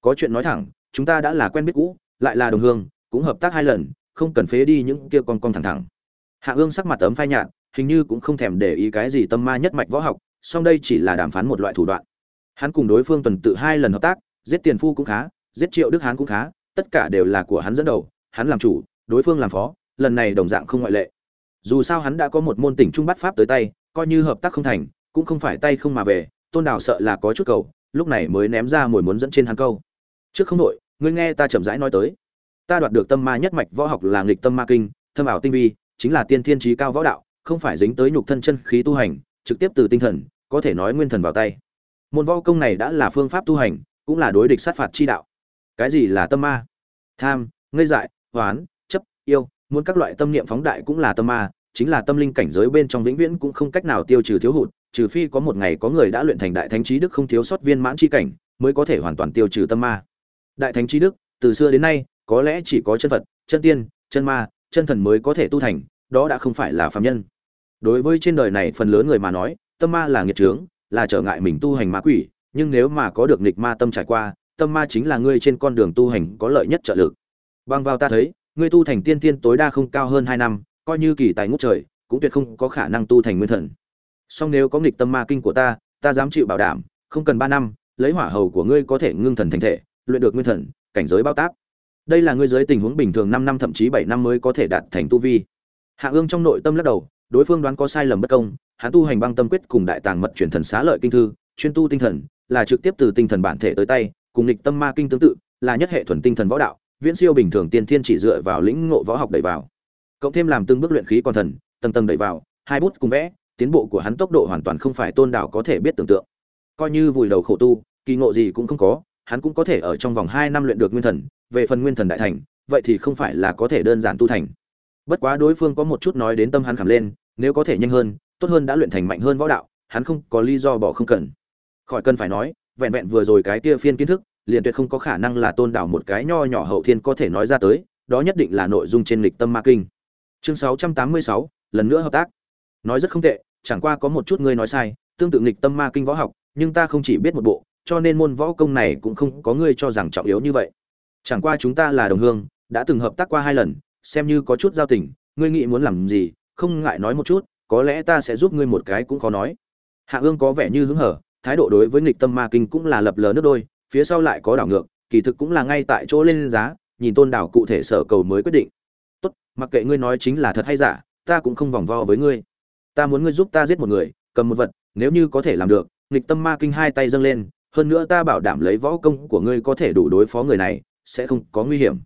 Có chuyện nói thẳng, chúng ta đã là quen biết cũ, lại là đồng hương, cũng hợp tác hai lần, không cần phế đi những kia con con thẳng thẳng. Hạ ương sắc mặt ấm phai nhạt, hình như cũng không thèm để ý cái gì tâm ma nhất mạch võ học, song đây chỉ là đàm phán một loại thủ đoạn. Hắn cùng đối phương tuần tự hai lần hợp tác, giết tiền phu cũng khá, giết triệu đức hán cũng khá, tất cả đều là của hắn dẫn đầu hắn làm chủ, đối phương làm phó, lần này đồng dạng không ngoại lệ. Dù sao hắn đã có một môn tỉnh trung bắt pháp tới tay, coi như hợp tác không thành, cũng không phải tay không mà về, tôn đào sợ là có chút cầu, lúc này mới ném ra mồi muốn dẫn trên hắn câu. Trước không đội, ngươi nghe ta chậm rãi nói tới. Ta đoạt được tâm ma nhất mạch võ học là nghịch tâm ma kinh, thâm ảo tinh vi, chính là tiên thiên trí cao võ đạo, không phải dính tới nhục thân chân khí tu hành, trực tiếp từ tinh thần, có thể nói nguyên thần vào tay. Môn võ công này đã là phương pháp tu hành, cũng là đối địch sát phạt chi đạo. Cái gì là tâm ma? Tham, ngây dại hoán, chấp, yêu, muốn các loại tâm niệm phóng đại cũng là tâm ma, chính là tâm linh cảnh giới bên trong vĩnh viễn cũng không cách nào tiêu trừ thiếu hụt, trừ phi có một ngày có người đã luyện thành đại thánh trí đức không thiếu sót viên mãn chi cảnh, mới có thể hoàn toàn tiêu trừ tâm ma. Đại thánh trí đức, từ xưa đến nay, có lẽ chỉ có chân phật, chân tiên, chân ma, chân thần mới có thể tu thành, đó đã không phải là phàm nhân. Đối với trên đời này phần lớn người mà nói, tâm ma là nghiệt trướng là trở ngại mình tu hành ma quỷ, nhưng nếu mà có được nghịch ma tâm trải qua, tâm ma chính là ngươi trên con đường tu hành có lợi nhất trợ lực bằng vào ta thấy, ngươi tu thành tiên tiên tối đa không cao hơn hai năm, coi như kỳ tài ngút trời, cũng tuyệt không có khả năng tu thành nguyên thần song nếu có nghịch tâm ma kinh của ta ta dám chịu bảo đảm, không cần ba năm, lấy hỏa hầu của ngươi có thể ngưng thần thành thể, luyện được nguyên thần, cảnh giới bao tác. đây là ngươi giới tình huống bình thường năm năm, thậm chí bảy năm mới có thể đạt thành tu vi hạ ương trong nội tâm lắc đầu, đối phương đoán có sai lầm bất công, hắn tu hành băng tâm quyết cùng đại tàng mật truyền thần xá lợi kinh thư, chuyên tu tinh thần, là trực tiếp từ tinh thần bản thể tới tay, cùng nghịch tâm ma kinh tương tự, là nhất hệ thuần tinh thần võ đạo viễn siêu bình thường tiên thiên chỉ dựa vào lĩnh ngộ võ học đẩy vào. Cộng thêm làm từng bước luyện khí còn thần, tầng tầng đẩy vào, hai bút cùng vẽ, tiến bộ của hắn tốc độ hoàn toàn không phải tôn đảo có thể biết tưởng tượng. Coi như vùi đầu khổ tu, kỳ ngộ gì cũng không có, hắn cũng có thể ở trong vòng hai năm luyện được nguyên thần, về phần nguyên thần đại thành, vậy thì không phải là có thể đơn giản tu thành. Bất quá đối phương có một chút nói đến tâm hắn khảm lên, nếu có thể nhanh hơn, tốt hơn đã luyện thành mạnh hơn võ đạo, hắn không có lý do bỏ không cần. Khỏi cần phải nói, vẹn vẹn vừa rồi cái kia phiên kiến thức liền tuyệt không có khả năng là tôn đảo một cái nho nhỏ hậu thiên có thể nói ra tới đó nhất định là nội dung trên lịch tâm ma kinh. Chương 686, lần nữa hợp tác. Nói rất không tệ chẳng qua có một chút ngươi nói sai tương tự nghịch tâm ma kinh võ học nhưng ta không chỉ biết một bộ cho nên môn võ công này cũng không có ngươi cho rằng trọng yếu như vậy. Chẳng qua chúng ta là đồng hương đã từng hợp tác qua hai lần xem như có chút giao tình ngươi nghĩ muốn làm gì không ngại nói một chút có lẽ ta sẽ giúp ngươi một cái cũng khó nói. Hạ ương có vẻ như hứng hở thái độ đối với nghịch tâm ma kinh cũng là lập lờ nước đôi phía sau lại có đảo ngược, kỳ thực cũng là ngay tại chỗ lên giá, nhìn tôn đảo cụ thể sở cầu mới quyết định. Tốt, mặc kệ ngươi nói chính là thật hay giả, ta cũng không vòng vo với ngươi. Ta muốn ngươi giúp ta giết một người, cầm một vật, nếu như có thể làm được, nghịch tâm ma kinh hai tay dâng lên, hơn nữa ta bảo đảm lấy võ công của ngươi có thể đủ đối phó người này, sẽ không có nguy hiểm.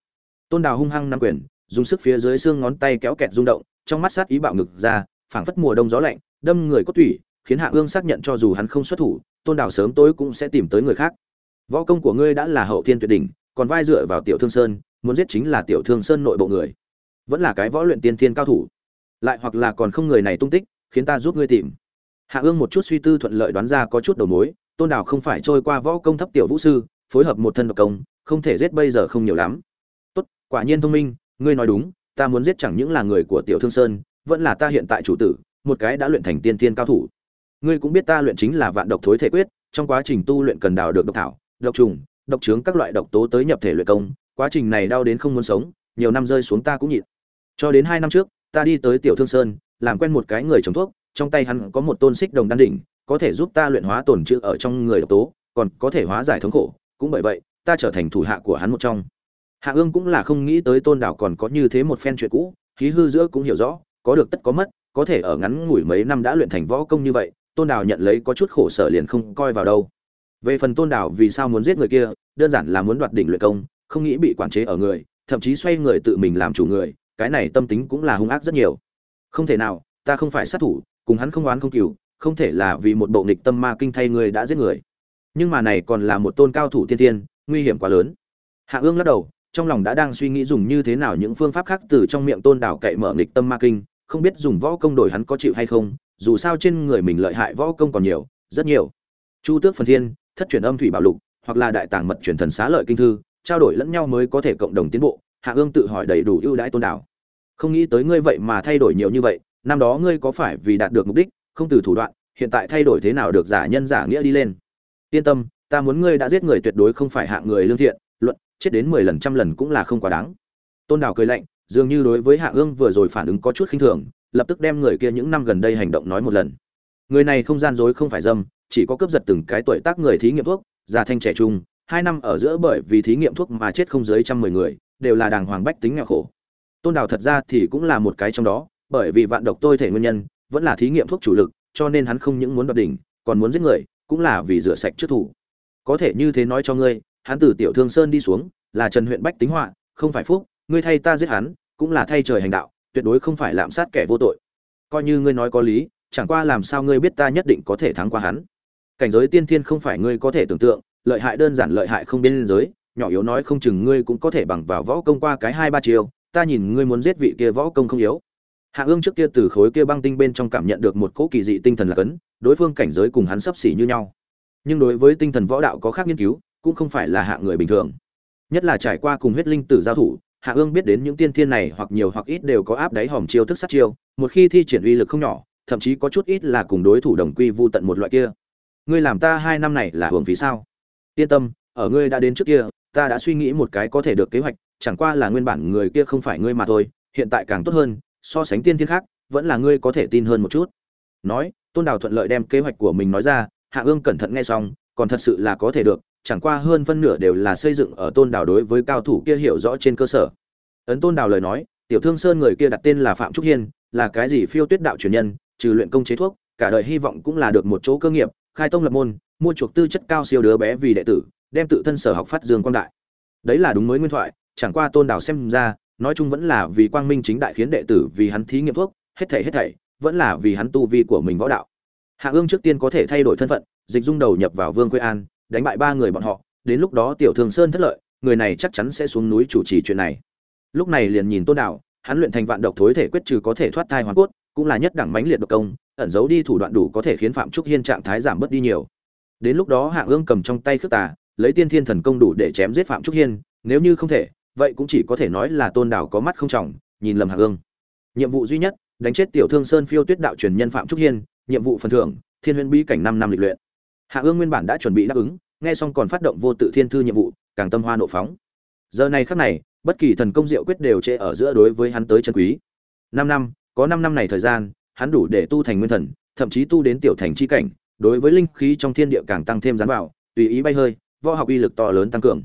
Tôn đào hung hăng nắm quyền, dùng sức phía dưới xương ngón tay kéo kẹt rung động, trong mắt sát ý bạo ngực ra, phảng phất mùa đông gió lạnh, đâm người có thủy khiến hạ ương xác nhận cho dù hắn không xuất thủ, tôn đào sớm tối cũng sẽ tìm tới người khác võ công của ngươi đã là hậu thiên tuyệt đỉnh, còn vai dựa vào tiểu thương sơn, muốn giết chính là tiểu thương sơn nội bộ người. Vẫn là cái võ luyện tiên thiên cao thủ. Lại hoặc là còn không người này tung tích, khiến ta giúp ngươi tìm. Hạ ương một chút suy tư thuận lợi đoán ra có chút đầu mối, tôn đào không phải trôi qua võ công thấp tiểu vũ sư, phối hợp một thân độc công, không thể giết bây giờ không nhiều lắm. Tốt, quả nhiên thông minh, ngươi nói đúng, ta muốn giết chẳng những là người của tiểu thương sơn, vẫn là ta hiện tại chủ tử, một cái đã luyện thành tiên tiên cao thủ. Ngươi cũng biết ta luyện chính là vạn độc thối thể quyết, trong quá trình tu luyện cần đào được độc thảo độc trùng, độc trướng các loại độc tố tới nhập thể luyện công, quá trình này đau đến không muốn sống, nhiều năm rơi xuống ta cũng nhịn. Cho đến hai năm trước, ta đi tới tiểu thương sơn, làm quen một cái người trồng thuốc, trong tay hắn có một tôn xích đồng đan đỉnh, có thể giúp ta luyện hóa tổn trữ ở trong người độc tố, còn có thể hóa giải thống khổ. Cũng bởi vậy, ta trở thành thủ hạ của hắn một trong. Hạ ương cũng là không nghĩ tới tôn đảo còn có như thế một phen chuyện cũ, khí hư giữa cũng hiểu rõ, có được tất có mất, có thể ở ngắn ngủi mấy năm đã luyện thành võ công như vậy, tôn đảo nhận lấy có chút khổ sở liền không coi vào đâu về phần tôn đảo vì sao muốn giết người kia, đơn giản là muốn đoạt đỉnh luyện công, không nghĩ bị quản chế ở người, thậm chí xoay người tự mình làm chủ người, cái này tâm tính cũng là hung ác rất nhiều. Không thể nào, ta không phải sát thủ, cùng hắn không oán không cừu, không thể là vì một bộ nghịch tâm ma kinh thay người đã giết người. Nhưng mà này còn là một tôn cao thủ tiên tiên, nguy hiểm quá lớn. Hạ ương lắc đầu, trong lòng đã đang suy nghĩ dùng như thế nào những phương pháp khác từ trong miệng tôn đảo cậy mở nghịch tâm ma kinh, không biết dùng võ công đổi hắn có chịu hay không, dù sao trên người mình lợi hại võ công còn nhiều, rất nhiều. Chu tước phần thiên thất truyền âm thủy bảo lục, hoặc là đại tàng mật truyền thần xá lợi kinh thư, trao đổi lẫn nhau mới có thể cộng đồng tiến bộ, hạ ương tự hỏi đầy đủ ưu đãi tôn đảo. Không nghĩ tới ngươi vậy mà thay đổi nhiều như vậy, năm đó ngươi có phải vì đạt được mục đích, không từ thủ đoạn, hiện tại thay đổi thế nào được giả nhân giả nghĩa đi lên? Yên tâm, ta muốn ngươi đã giết người tuyệt đối không phải hạng người lương thiện, luận, chết đến mười lần trăm lần cũng là không quá đáng. Tôn đào cười lạnh, dường như đối với hạ ương vừa rồi phản ứng có chút khinh thường, lập tức đem người kia những năm gần đây hành động nói một lần. Người này không gian dối không phải dâm chỉ có cướp giật từng cái tuổi tác người thí nghiệm thuốc, già thanh trẻ trung, hai năm ở giữa bởi vì thí nghiệm thuốc mà chết không dưới trăm mười người, đều là đàng hoàng bách tính nghèo khổ. Tôn đào thật ra thì cũng là một cái trong đó, bởi vì vạn độc tôi thể nguyên nhân, vẫn là thí nghiệm thuốc chủ lực, cho nên hắn không những muốn đoạt đỉnh, còn muốn giết người, cũng là vì rửa sạch trước thủ. Có thể như thế nói cho ngươi, hắn từ tiểu thương sơn đi xuống, là trần huyện bách tính họa, không phải phúc, ngươi thay ta giết hắn, cũng là thay trời hành đạo, tuyệt đối không phải lạm sát kẻ vô tội. Coi như ngươi nói có lý, chẳng qua làm sao ngươi biết ta nhất định có thể thắng qua hắn cảnh giới tiên thiên không phải ngươi có thể tưởng tượng, lợi hại đơn giản lợi hại không biên giới, nhỏ yếu nói không chừng ngươi cũng có thể bằng vào võ công qua cái hai ba chiều ta nhìn ngươi muốn giết vị kia võ công không yếu. Hạ ương trước kia từ khối kia băng tinh bên trong cảm nhận được một cỗ kỳ dị tinh thần là cấn, đối phương cảnh giới cùng hắn sấp xỉ như nhau. Nhưng đối với tinh thần võ đạo có khác nghiên cứu, cũng không phải là hạ người bình thường. Nhất là trải qua cùng huyết linh tử giao thủ, hạ ương biết đến những tiên thiên này hoặc nhiều hoặc ít đều có áp đáy hòm chiêu thức sát chiêu, một khi thi triển uy lực không nhỏ, thậm chí có chút ít là cùng đối thủ đồng quy vu tận một loại kia ngươi làm ta hai năm này là hưởng phí sao? Yên tâm, ở ngươi đã đến trước kia, ta đã suy nghĩ một cái có thể được kế hoạch, chẳng qua là nguyên bản người kia không phải ngươi mà thôi, hiện tại càng tốt hơn, so sánh tiên thiên khác, vẫn là ngươi có thể tin hơn một chút. Nói, tôn đào thuận lợi đem kế hoạch của mình nói ra, hạ ương cẩn thận nghe xong, còn thật sự là có thể được, chẳng qua hơn phân nửa đều là xây dựng ở tôn đào đối với cao thủ kia hiểu rõ trên cơ sở. Ấn tôn đào lời nói, tiểu thương sơn người kia đặt tên là phạm trúc hiên, là cái gì phiêu tuyết đạo truyền nhân, trừ luyện công chế thuốc, cả đời hy vọng cũng là được một chỗ cơ nghiệp khai tông lập môn, mua chuộc tư chất cao siêu đứa bé vì đệ tử, đem tự thân sở học phát dương quang đại. Đấy là đúng mới nguyên thoại, chẳng qua tôn đào xem ra, nói chung vẫn là vì quang minh chính đại khiến đệ tử vì hắn thí nghiệm thuốc, hết thảy hết thảy, vẫn là vì hắn tu vi của mình võ đạo. Hạ ương trước tiên có thể thay đổi thân phận, dịch dung đầu nhập vào vương quế an, đánh bại ba người bọn họ, đến lúc đó tiểu thường sơn thất lợi, người này chắc chắn sẽ xuống núi chủ trì chuyện này. Lúc này liền nhìn tôn đạo hắn luyện thành vạn độc thối thể quyết trừ có thể thoát thai hoàn cốt cũng là nhất đẳng mãnh liệt độc công, ẩn giấu đi thủ đoạn đủ có thể khiến phạm trúc hiên trạng thái giảm bớt đi nhiều. Đến lúc đó hạ ương cầm trong tay khước tà, lấy tiên thiên thần công đủ để chém giết phạm trúc hiên, nếu như không thể, vậy cũng chỉ có thể nói là tôn đảo có mắt không trọng, nhìn lầm hạ ương. Nhiệm vụ duy nhất, đánh chết tiểu thương sơn phiêu tuyết đạo truyền nhân phạm trúc hiên, nhiệm vụ phần thưởng, thiên huyền bí cảnh năm năm lịch luyện. Hạ ương nguyên bản đã chuẩn bị đáp ứng, nghe xong còn phát động vô tự thiên thư nhiệm vụ, càng tâm hoa nộ phóng. Giờ này khắc này, bất kỳ thần công diệu quyết đều trệ ở giữa đối với hắn tới chân quý. Năm năm có năm năm này thời gian, hắn đủ để tu thành nguyên thần, thậm chí tu đến tiểu thành chi cảnh, đối với linh khí trong thiên địa càng tăng thêm dán vào, tùy ý bay hơi, võ học uy lực to lớn tăng cường.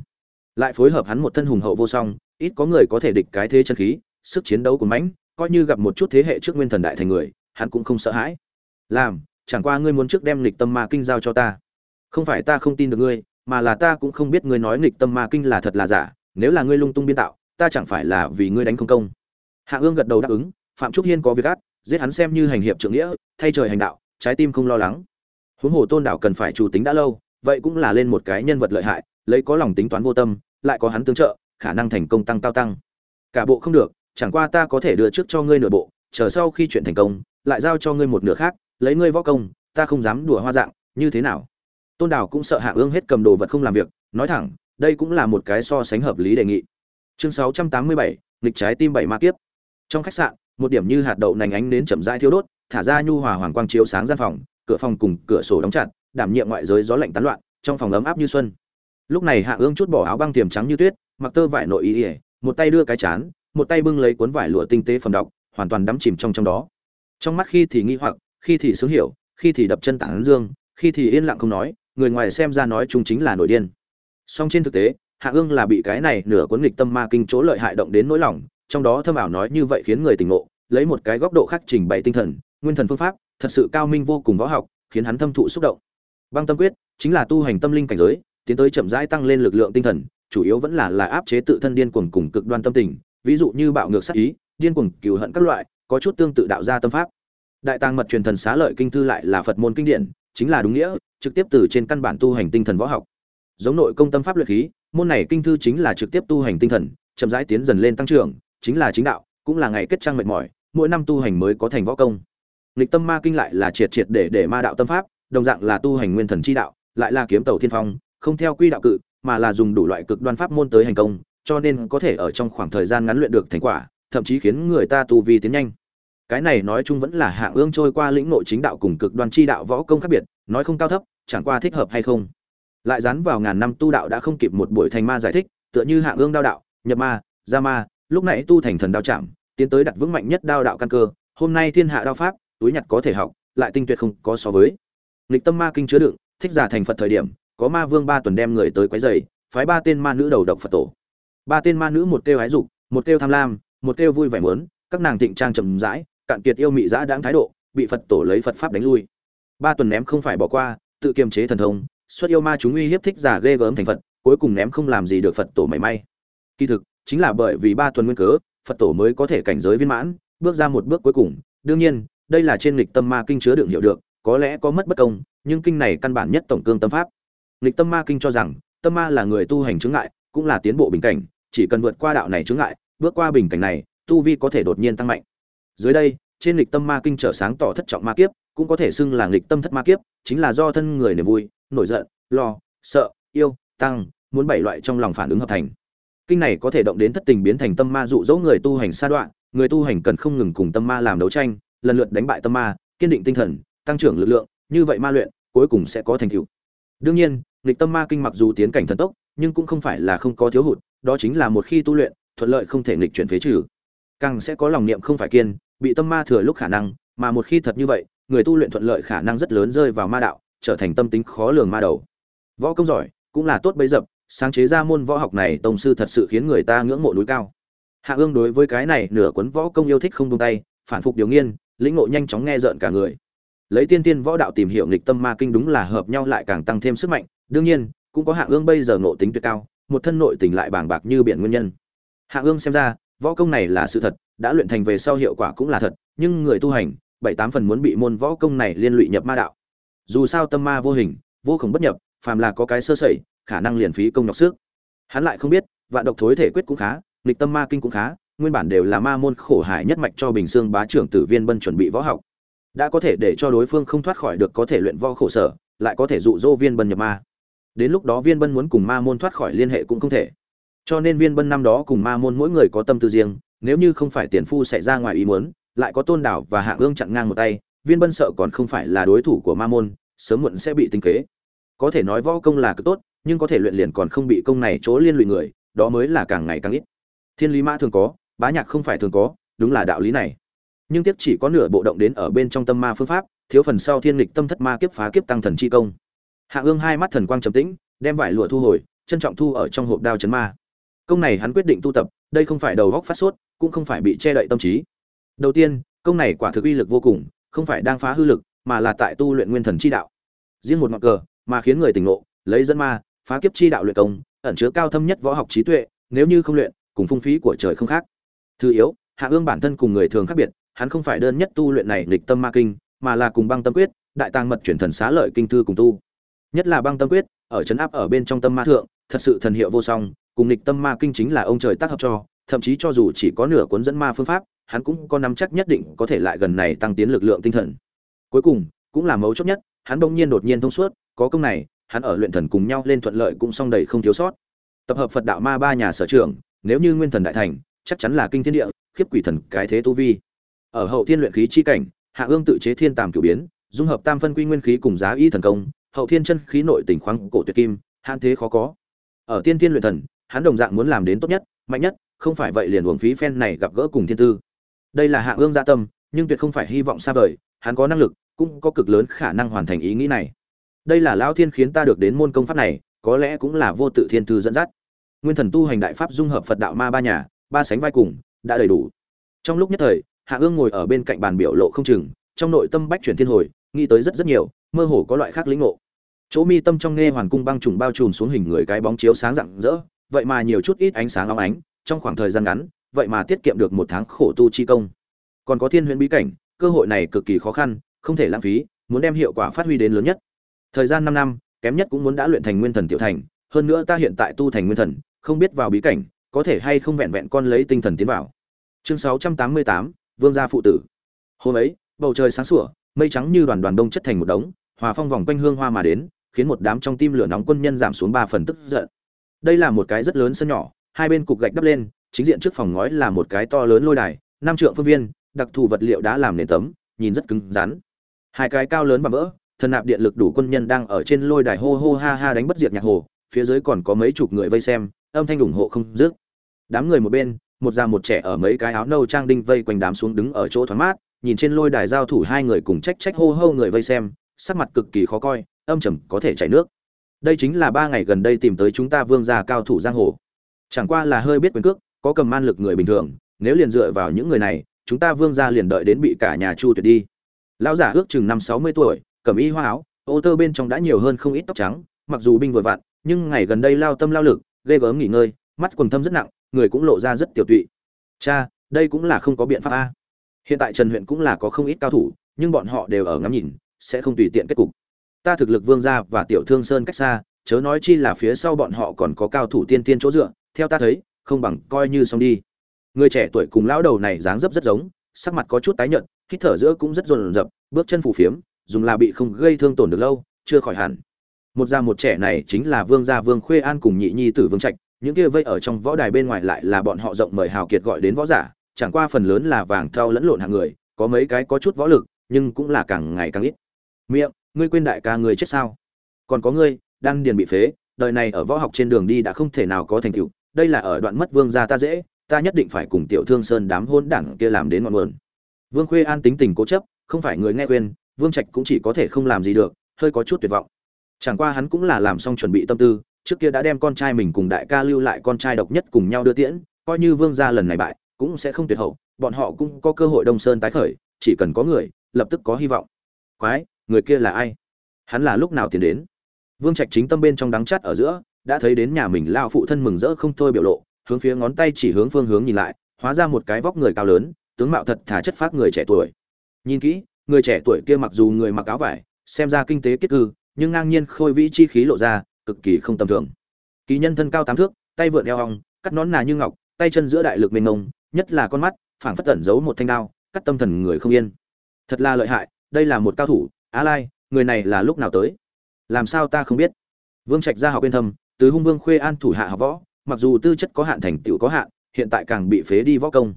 Lại phối hợp hắn một thân hùng hậu vô song, ít có người có thể địch cái thế chân khí, sức chiến đấu của mãnh, coi như gặp một chút thế hệ trước nguyên thần đại thành người, hắn cũng không sợ hãi. Làm, chẳng qua ngươi muốn trước đem nghịch tâm ma kinh giao cho ta. Không phải ta không tin được ngươi, mà là ta cũng không biết ngươi nói nghịch tâm ma kinh là thật là giả, nếu là ngươi lung tung biên tạo, ta chẳng phải là vì ngươi đánh không công. Hạ ương gật đầu đáp ứng phạm trúc hiên có việc ác giết hắn xem như hành hiệp trượng nghĩa thay trời hành đạo trái tim không lo lắng. Huống hồ tôn đảo cần phải chủ tính đã lâu vậy cũng là lên một cái nhân vật lợi hại lấy có lòng tính toán vô tâm lại có hắn tương trợ khả năng thành công tăng cao tăng. Cả bộ không được chẳng qua ta có thể đưa trước cho ngươi nửa bộ chờ sau khi chuyện thành công lại giao cho ngươi một nửa khác lấy ngươi võ công ta không dám đùa hoa dạng như thế nào? Tôn đảo cũng sợ hạ ương hết cầm đồ vật không làm việc nói thẳng đây cũng là một cái so sánh hợp lý đề nghị. Chương 687, nghịch trái tim bảy ma kiếp. Trong khách sạn một điểm như hạt đậu nành ánh đến chậm rãi thiêu đốt, thả ra nhu hòa hoàng quang chiếu sáng gian phòng, cửa phòng cùng cửa sổ đóng chặt, đảm nhiệm ngoại giới gió lạnh tán loạn, trong phòng ấm áp như xuân. Lúc này hạ ương chút bỏ áo băng tiềm trắng như tuyết, mặc tơ vải nội y ỉa một tay đưa cái chán, một tay bưng lấy cuốn vải lụa tinh tế phẩm đọc, hoàn toàn đắm chìm trong trong đó. Trong mắt khi thì nghi hoặc, khi thì sướng hiểu, khi thì đập chân tảng dương, khi thì yên lặng không nói, người ngoài xem ra nói chung chính là nổi điên. Song trên thực tế, hạ ương là bị cái này nửa cuốn nghịch tâm ma kinh chỗ lợi hại động đến nỗi lòng trong đó thâm ảo nói như vậy khiến người tỉnh ngộ, lấy một cái góc độ khác trình bày tinh thần, nguyên thần phương pháp, thật sự cao minh vô cùng võ học, khiến hắn thâm thụ xúc động. Băng tâm quyết, chính là tu hành tâm linh cảnh giới, tiến tới chậm rãi tăng lên lực lượng tinh thần, chủ yếu vẫn là là áp chế tự thân điên cuồng cùng cực đoan tâm tình, ví dụ như bạo ngược sát ý, điên cuồng cừu hận các loại, có chút tương tự đạo gia tâm pháp. Đại tàng mật truyền thần xá lợi kinh thư lại là phật môn kinh điển, chính là đúng nghĩa, trực tiếp từ trên căn bản tu hành tinh thần võ học. Giống nội công tâm pháp luyện khí, môn này kinh thư chính là trực tiếp tu hành tinh thần, chậm rãi tiến dần lên tăng trưởng chính là chính đạo, cũng là ngày kết trang mệt mỏi, mỗi năm tu hành mới có thành võ công. Nghịch tâm ma kinh lại là triệt triệt để để ma đạo tâm pháp, đồng dạng là tu hành nguyên thần chi đạo, lại là kiếm tàu thiên phong, không theo quy đạo cự, mà là dùng đủ loại cực đoan pháp môn tới hành công, cho nên có thể ở trong khoảng thời gian ngắn luyện được thành quả, thậm chí khiến người ta tu vi tiến nhanh. Cái này nói chung vẫn là hạng ương trôi qua lĩnh nội chính đạo cùng cực đoan chi đạo võ công khác biệt, nói không cao thấp, chẳng qua thích hợp hay không. Lại dán vào ngàn năm tu đạo đã không kịp một buổi thành ma giải thích, tựa như hạng ương đao đạo, nhập ma ra ma lúc nãy tu thành thần đao chạm, tiến tới đặt vững mạnh nhất đao đạo căn cơ, hôm nay thiên hạ đao pháp, túi nhặt có thể học, lại tinh tuyệt không có so với. Nghịch tâm ma kinh chứa đựng, thích giả thành phật thời điểm, có ma vương ba tuần đem người tới quấy rầy, phái ba tên ma nữ đầu độc phật tổ. Ba tên ma nữ một kêu hái dục, một kêu tham lam, một kêu vui vẻ muốn, các nàng thịnh trang trầm rãi, cạn kiệt yêu mị giã đáng thái độ, bị phật tổ lấy phật pháp đánh lui. Ba tuần ném không phải bỏ qua, tự kiềm chế thần thông, xuất yêu ma chúng uy hiếp thích giả ghê gớm thành phật, cuối cùng ném không làm gì được phật tổ mảy may. Kỳ thực chính là bởi vì ba tuần nguyên cớ, phật tổ mới có thể cảnh giới viên mãn, bước ra một bước cuối cùng. Đương nhiên, đây là trên lịch tâm ma kinh chứa đựng hiểu được, có lẽ có mất bất công, nhưng kinh này căn bản nhất tổng cương tâm pháp. Lịch tâm ma kinh cho rằng, tâm ma là người tu hành chứng ngại, cũng là tiến bộ bình cảnh, chỉ cần vượt qua đạo này chứng ngại, bước qua bình cảnh này, tu vi có thể đột nhiên tăng mạnh. Dưới đây, trên lịch tâm ma kinh trở sáng tỏ thất trọng ma kiếp, cũng có thể xưng là lịch tâm thất ma kiếp, chính là do thân người niềm vui, nổi giận, lo, sợ, yêu, tăng, muốn bảy loại trong lòng phản ứng hợp thành kinh này có thể động đến thất tình biến thành tâm ma dụ dỗ người tu hành sa đoạn, người tu hành cần không ngừng cùng tâm ma làm đấu tranh, lần lượt đánh bại tâm ma, kiên định tinh thần, tăng trưởng lực lượng, như vậy ma luyện, cuối cùng sẽ có thành tựu. Đương nhiên, nghịch tâm ma kinh mặc dù tiến cảnh thần tốc, nhưng cũng không phải là không có thiếu hụt, đó chính là một khi tu luyện, thuận lợi không thể nghịch chuyển phế trừ. Càng sẽ có lòng niệm không phải kiên, bị tâm ma thừa lúc khả năng, mà một khi thật như vậy, người tu luyện thuận lợi khả năng rất lớn rơi vào ma đạo, trở thành tâm tính khó lường ma đầu. Võ công giỏi, cũng là tốt bấy dập sáng chế ra môn võ học này, tông sư thật sự khiến người ta ngưỡng mộ núi cao. Hạ ương đối với cái này nửa cuốn võ công yêu thích không tung tay, phản phục điều nghiên, lĩnh ngộ nhanh chóng nghe rợn cả người. Lấy tiên tiên võ đạo tìm hiểu nghịch tâm ma kinh đúng là hợp nhau lại càng tăng thêm sức mạnh. Đương nhiên, cũng có hạ ương bây giờ ngộ tính tuyệt cao, một thân nội tình lại bàng bạc như biển nguyên nhân. Hạ ương xem ra, võ công này là sự thật, đã luyện thành về sau hiệu quả cũng là thật, nhưng người tu hành, bảy tám phần muốn bị môn võ công này liên lụy nhập ma đạo. Dù sao tâm ma vô hình, vô khổng bất nhập, phàm là có cái sơ sẩy khả năng liền phí công nhọc sức. Hắn lại không biết, vạn độc thối thể quyết cũng khá, nghịch tâm ma kinh cũng khá, nguyên bản đều là ma môn khổ hải nhất mạch cho bình xương bá trưởng tử viên bân chuẩn bị võ học. Đã có thể để cho đối phương không thoát khỏi được có thể luyện võ khổ sở, lại có thể dụ dỗ viên bân nhập ma. Đến lúc đó viên bân muốn cùng ma môn thoát khỏi liên hệ cũng không thể. Cho nên viên bân năm đó cùng ma môn mỗi người có tâm tư riêng, nếu như không phải tiền phu xảy ra ngoài ý muốn, lại có tôn đảo và hạ ương chặn ngang một tay, viên bân sợ còn không phải là đối thủ của ma môn, sớm muộn sẽ bị tinh kế. Có thể nói võ công là cực tốt nhưng có thể luyện liền còn không bị công này chỗ liên lụy người, đó mới là càng ngày càng ít. Thiên lý mã thường có, bá nhạc không phải thường có, đúng là đạo lý này. Nhưng tiếc chỉ có nửa bộ động đến ở bên trong tâm ma phương pháp, thiếu phần sau thiên lịch tâm thất ma kiếp phá kiếp tăng thần chi công. Hạ ương hai mắt thần quang trầm tĩnh, đem vải lụa thu hồi, trân trọng thu ở trong hộp đao chấn ma. Công này hắn quyết định tu tập, đây không phải đầu góc phát sốt, cũng không phải bị che đậy tâm trí. Đầu tiên, công này quả thực uy lực vô cùng, không phải đang phá hư lực, mà là tại tu luyện nguyên thần chi đạo. Riêng một ngọn cờ, mà khiến người tỉnh ngộ, lấy dẫn ma phá kiếp chi đạo luyện công, ẩn chứa cao thâm nhất võ học trí tuệ, nếu như không luyện, cùng phung phí của trời không khác. Thứ yếu, hạ ương bản thân cùng người thường khác biệt, hắn không phải đơn nhất tu luyện này lịch tâm ma kinh, mà là cùng băng tâm quyết, đại tàng mật chuyển thần xá lợi kinh thư cùng tu. Nhất là băng tâm quyết, ở chấn áp ở bên trong tâm ma thượng, thật sự thần hiệu vô song, cùng lịch tâm ma kinh chính là ông trời tác hợp cho, thậm chí cho dù chỉ có nửa cuốn dẫn ma phương pháp, hắn cũng có nắm chắc nhất định có thể lại gần này tăng tiến lực lượng tinh thần. Cuối cùng, cũng là mấu chốt nhất, hắn bỗng nhiên đột nhiên thông suốt, có công này hắn ở luyện thần cùng nhau lên thuận lợi cũng song đầy không thiếu sót. Tập hợp phật đạo ma ba nhà sở trưởng, nếu như nguyên thần đại thành chắc chắn là kinh thiên địa khiếp quỷ thần cái thế tu vi. Ở hậu thiên luyện khí chi cảnh hạ ương tự chế thiên tàm cửu biến dung hợp tam phân quy nguyên khí cùng giá y thần công hậu thiên chân khí nội tình khoáng cổ tuyệt kim hạn thế khó có. Ở tiên thiên luyện thần hắn đồng dạng muốn làm đến tốt nhất mạnh nhất không phải vậy liền uổng phí phen này gặp gỡ cùng thiên tư. Đây là hạ ương gia tâm nhưng tuyệt không phải hy vọng xa vời hắn có năng lực cũng có cực lớn khả năng hoàn thành ý nghĩ này đây là lão thiên khiến ta được đến môn công pháp này, có lẽ cũng là vô tự thiên thư dẫn dắt. Nguyên thần tu hành đại pháp dung hợp phật đạo ma ba nhà, ba sánh vai cùng, đã đầy đủ. Trong lúc nhất thời, hạ ương ngồi ở bên cạnh bàn biểu lộ không chừng, trong nội tâm bách chuyển thiên hồi, nghĩ tới rất rất nhiều, mơ hồ có loại khác lĩnh ngộ. Chỗ mi tâm trong nghe hoàn cung băng trùng bao trùm xuống hình người cái bóng chiếu sáng rạng rỡ, vậy mà nhiều chút ít ánh sáng óng ánh, trong khoảng thời gian ngắn, vậy mà tiết kiệm được một tháng khổ tu chi công. Còn có thiên huyễn bí cảnh, cơ hội này cực kỳ khó khăn, không thể lãng phí, muốn đem hiệu quả phát huy đến lớn nhất thời gian năm năm, kém nhất cũng muốn đã luyện thành nguyên thần tiểu thành, hơn nữa ta hiện tại tu thành nguyên thần, không biết vào bí cảnh, có thể hay không vẹn vẹn con lấy tinh thần tiến vào. Chương sáu trăm tám mươi tám, vương gia phụ tử. Hôm ấy, bầu trời sáng sủa, mây trắng như đoàn đoàn đông chất thành một đống, hòa phong vòng quanh hương hoa mà đến, khiến một đám trong tim lửa nóng quân nhân giảm xuống ba phần tức giận. Đây là một cái rất lớn sân nhỏ, hai bên cục gạch đắp lên, chính diện trước phòng ngói là một cái to lớn lôi đài, năm trượng phương viên, đặc thù vật liệu đã làm nền tấm, nhìn rất cứng rắn. Hai cái cao lớn và vỡ thần nạp điện lực đủ quân nhân đang ở trên lôi đài hô hô ha ha đánh bất diệt nhạc hồ, phía dưới còn có mấy chục người vây xem, âm thanh ủng hộ không dứt. Đám người một bên, một già một trẻ ở mấy cái áo nâu trang đinh vây quanh đám xuống đứng ở chỗ thoáng mát, nhìn trên lôi đài giao thủ hai người cùng trách trách hô hô người vây xem, sắc mặt cực kỳ khó coi, âm trầm có thể chảy nước. Đây chính là ba ngày gần đây tìm tới chúng ta vương gia cao thủ giang hồ. Chẳng qua là hơi biết quyền cước, có cầm man lực người bình thường, nếu liền dựa vào những người này, chúng ta vương gia liền đợi đến bị cả nhà chu tuyệt đi. Lão giả ước chừng năm sáu mươi tuổi cẩm y hoa áo, ô tơ bên trong đã nhiều hơn không ít tóc trắng, mặc dù binh vừa vặn, nhưng ngày gần đây lao tâm lao lực, ghê gớm nghỉ ngơi, mắt quần thâm rất nặng, người cũng lộ ra rất tiểu tụy. Cha, đây cũng là không có biện pháp a. Hiện tại trần huyện cũng là có không ít cao thủ, nhưng bọn họ đều ở ngắm nhìn, sẽ không tùy tiện kết cục. Ta thực lực vương gia và tiểu thương sơn cách xa, chớ nói chi là phía sau bọn họ còn có cao thủ tiên tiên chỗ dựa, theo ta thấy, không bằng coi như xong đi. Người trẻ tuổi cùng lão đầu này dáng dấp rất giống, sắc mặt có chút tái nhợt, hít thở giữa cũng rất rồn rập, bước chân phù phiếm dùng là bị không gây thương tổn được lâu, chưa khỏi hẳn. Một già một trẻ này chính là vương gia vương khuê an cùng nhị nhi tử vương trạch, những kia vây ở trong võ đài bên ngoài lại là bọn họ rộng mời hào kiệt gọi đến võ giả, chẳng qua phần lớn là vàng thau lẫn lộn hàng người, có mấy cái có chút võ lực, nhưng cũng là càng ngày càng ít. Miệng, ngươi quên đại ca người chết sao? Còn có ngươi, đan điền bị phế, đời này ở võ học trên đường đi đã không thể nào có thành tựu, đây là ở đoạn mất vương gia ta dễ, ta nhất định phải cùng tiểu thương sơn đám hôn đảng kia làm đến ngọn nguồn. Vương khuê an tính tình cố chấp, không phải người nghe khuyên vương trạch cũng chỉ có thể không làm gì được, hơi có chút tuyệt vọng. Chẳng qua hắn cũng là làm xong chuẩn bị tâm tư, trước kia đã đem con trai mình cùng đại ca lưu lại con trai độc nhất cùng nhau đưa tiễn, coi như vương gia lần này bại, cũng sẽ không tuyệt hậu, bọn họ cũng có cơ hội đông sơn tái khởi, chỉ cần có người, lập tức có hy vọng. Quái, người kia là ai? Hắn là lúc nào tiến đến? Vương trạch chính tâm bên trong đắng chát ở giữa, đã thấy đến nhà mình lao phụ thân mừng rỡ không thôi biểu lộ, hướng phía ngón tay chỉ hướng phương hướng nhìn lại, hóa ra một cái vóc người cao lớn, tướng mạo thật thà chất phát người trẻ tuổi. Nhìn kỹ người trẻ tuổi kia mặc dù người mặc áo vải, xem ra kinh tế kết cư, nhưng ngang nhiên khôi vĩ chi khí lộ ra, cực kỳ không tầm thường. Kỳ nhân thân cao tám thước, tay vượn eo hong, cắt nón nà như ngọc, tay chân giữa đại lực mênh mông, nhất là con mắt, phảng phất tẩn giấu một thanh đao, cắt tâm thần người không yên. Thật là lợi hại, đây là một cao thủ, á lai, người này là lúc nào tới? Làm sao ta không biết? Vương trạch ra học yên thâm, từ hung vương khuê an thủ hạ học võ, mặc dù tư chất có hạn thành tựu có hạn, hiện tại càng bị phế đi võ công.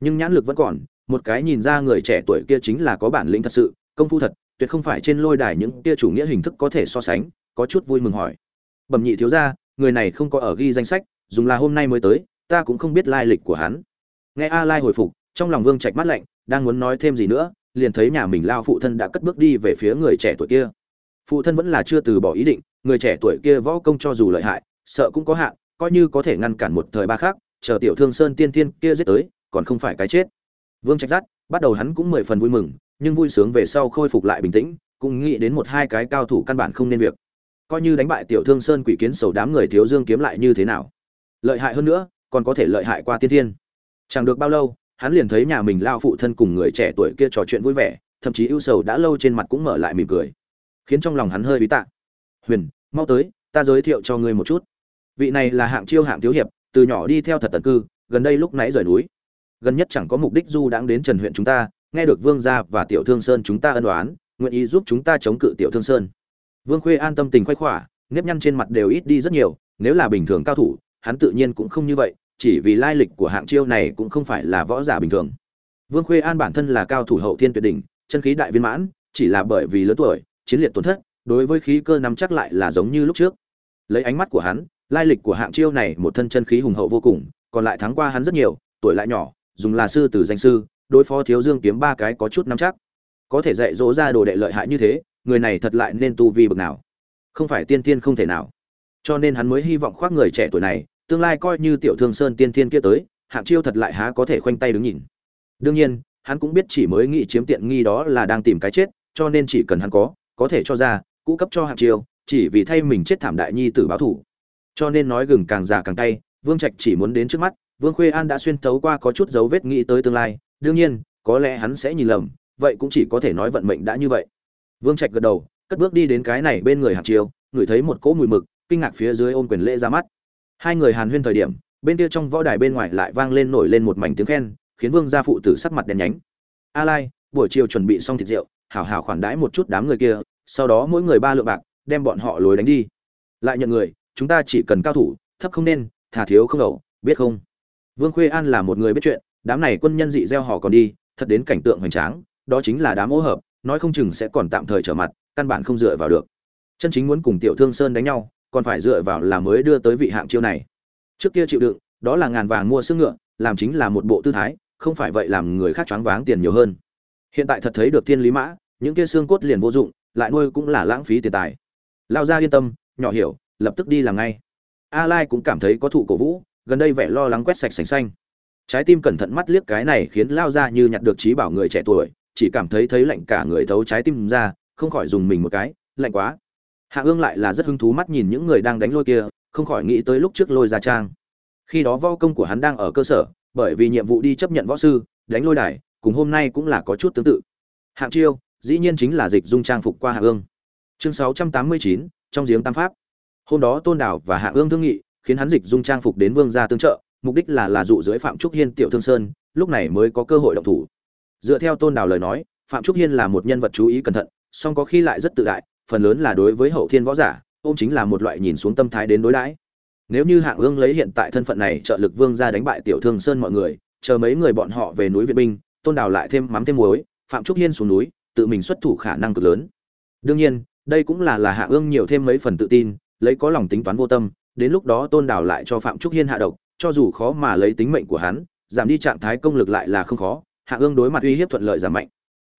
Nhưng nhãn lực vẫn còn một cái nhìn ra người trẻ tuổi kia chính là có bản lĩnh thật sự, công phu thật, tuyệt không phải trên lôi đài những kia chủ nghĩa hình thức có thể so sánh, có chút vui mừng hỏi. Bẩm nhị thiếu gia, người này không có ở ghi danh sách, dùng là hôm nay mới tới, ta cũng không biết lai lịch của hắn. Nghe a lai hồi phục, trong lòng vương trạch mắt lạnh, đang muốn nói thêm gì nữa, liền thấy nhà mình lao phụ thân đã cất bước đi về phía người trẻ tuổi kia. Phụ thân vẫn là chưa từ bỏ ý định, người trẻ tuổi kia võ công cho dù lợi hại, sợ cũng có hạn, coi như có thể ngăn cản một thời ba khác, chờ tiểu thương sơn tiên tiên kia giết tới, còn không phải cái chết vương trạch Dát, bắt đầu hắn cũng mười phần vui mừng nhưng vui sướng về sau khôi phục lại bình tĩnh cũng nghĩ đến một hai cái cao thủ căn bản không nên việc. Coi như đánh bại tiểu thương sơn quỷ kiến sầu đám người thiếu dương kiếm lại như thế nào? Lợi hại hơn nữa còn có thể lợi hại qua tiên thiên. Chẳng được bao lâu hắn liền thấy nhà mình lao phụ thân cùng người trẻ tuổi kia trò chuyện vui vẻ thậm chí ưu sầu đã lâu trên mặt cũng mở lại mỉm cười. Khiến trong lòng hắn hơi bí tạ. Huyền mau tới ta giới thiệu cho ngươi một chút. Vị này là hạng chiêu hạng thiếu hiệp từ nhỏ đi theo thật tận cư gần đây lúc nãy rời núi gần nhất chẳng có mục đích du đãng đến trần huyện chúng ta, nghe được vương gia và tiểu thương sơn chúng ta ân đoán nguyện ý giúp chúng ta chống cự tiểu thương sơn. Vương khuê an tâm tình khoái khỏa, nếp nhăn trên mặt đều ít đi rất nhiều, nếu là bình thường cao thủ, hắn tự nhiên cũng không như vậy, chỉ vì lai lịch của hạng chiêu này cũng không phải là võ giả bình thường. Vương khuê an bản thân là cao thủ hậu thiên tuyệt đỉnh, chân khí đại viên mãn, chỉ là bởi vì lớn tuổi, chiến liệt tổn thất, đối với khí cơ nắm chắc lại là giống như lúc trước. Lấy ánh mắt của hắn, lai lịch của hạng chiêu này một thân chân khí hùng hậu vô cùng, còn lại thắng qua hắn rất nhiều, tuổi lại nhỏ dùng là sư tử danh sư, đối phó thiếu dương kiếm ba cái có chút nắm chắc. Có thể dạy dỗ ra đồ đệ lợi hại như thế, người này thật lại nên tu vi bậc nào. Không phải tiên tiên không thể nào. Cho nên hắn mới hy vọng khoác người trẻ tuổi này, tương lai coi như tiểu thương sơn tiên tiên kia tới, hạng chiêu thật lại há có thể khoanh tay đứng nhìn. Đương nhiên, hắn cũng biết chỉ mới nghĩ chiếm tiện nghi đó là đang tìm cái chết, cho nên chỉ cần hắn có có thể cho ra, cũ cấp cho hạng chiêu, chỉ vì thay mình chết thảm đại nhi tử báo thủ. Cho nên nói gừng càng già càng tay vương trạch chỉ muốn đến trước mắt vương khuê an đã xuyên thấu qua có chút dấu vết nghĩ tới tương lai, đương nhiên, có lẽ hắn sẽ nhìn lầm, vậy cũng chỉ có thể nói vận mệnh đã như vậy. Vương trạch gật đầu, cất bước đi đến cái này bên người Hàn chiêu ngửi thấy một cỗ mùi mực, kinh ngạc phía dưới ôm quyền lễ ra mắt. Hai người hàn huyên thời điểm, bên kia trong võ đài bên ngoài lại vang lên nổi lên một mảnh tiếng khen, khiến vương gia phụ tử sắc mặt đen nhánh. A lai, buổi chiều chuẩn bị xong thịt rượu, hảo hảo khoản đãi một chút đám người kia, sau đó mỗi người ba lượng bạc, đem bọn họ lối đánh đi. Lại nhận người, chúng ta chỉ cần cao thủ, thấp không nên thả thiếu không đầu, biết không? Vương khuê an là một người biết chuyện, đám này quân nhân dị gieo họ còn đi, thật đến cảnh tượng hoành tráng, đó chính là đám ô hợp, nói không chừng sẽ còn tạm thời trở mặt, căn bản không dựa vào được. Chân chính muốn cùng tiểu thương sơn đánh nhau, còn phải dựa vào là mới đưa tới vị hạng chiêu này. Trước kia chịu đựng, đó là ngàn vàng mua xương ngựa, làm chính là một bộ tư thái, không phải vậy làm người khác choáng váng tiền nhiều hơn. Hiện tại thật thấy được thiên lý mã, những kia xương cốt liền vô dụng, lại nuôi cũng là lãng phí tiền tài. Lao ra yên tâm, nhỏ hiểu, lập tức đi làm ngay. A lai cũng cảm thấy có thụ cổ vũ gần đây vẻ lo lắng quét sạch sành xanh. Trái tim cẩn thận mắt liếc cái này khiến lao ra như nhặt được trí bảo người trẻ tuổi chỉ cảm thấy thấy lạnh cả người thấu trái tim ra không khỏi dùng mình một cái lạnh quá. Hạ ương lại là rất hứng thú mắt nhìn những người đang đánh lôi kia không khỏi nghĩ tới lúc trước lôi ra trang. Khi đó võ công của hắn đang ở cơ sở bởi vì nhiệm vụ đi chấp nhận võ sư đánh lôi đài cùng hôm nay cũng là có chút tương tự. Hạng chiêu dĩ nhiên chính là dịch dung trang phục qua hạ ương. Chương 689, trong giếng tam pháp. Hôm đó tôn đảo và hạ ương thương nghị khiến hắn dịch dung trang phục đến vương gia tương trợ, mục đích là là dụ dưới phạm trúc hiên tiểu thương sơn, lúc này mới có cơ hội động thủ. Dựa theo tôn đào lời nói, phạm trúc hiên là một nhân vật chú ý cẩn thận, song có khi lại rất tự đại, phần lớn là đối với hậu thiên võ giả, ôm chính là một loại nhìn xuống tâm thái đến đối đãi. Nếu như hạng ương lấy hiện tại thân phận này trợ lực vương ra đánh bại tiểu thương sơn mọi người, chờ mấy người bọn họ về núi viện binh, tôn đào lại thêm mắm thêm muối, phạm trúc hiên xuống núi, tự mình xuất thủ khả năng cực lớn. Đương nhiên, đây cũng là là hạng ương nhiều thêm mấy phần tự tin, lấy có lòng tính toán vô tâm đến lúc đó tôn đảo lại cho phạm trúc hiên hạ độc, cho dù khó mà lấy tính mệnh của hắn, giảm đi trạng thái công lực lại là không khó, hạ ương đối mặt uy hiếp thuận lợi giảm mạnh.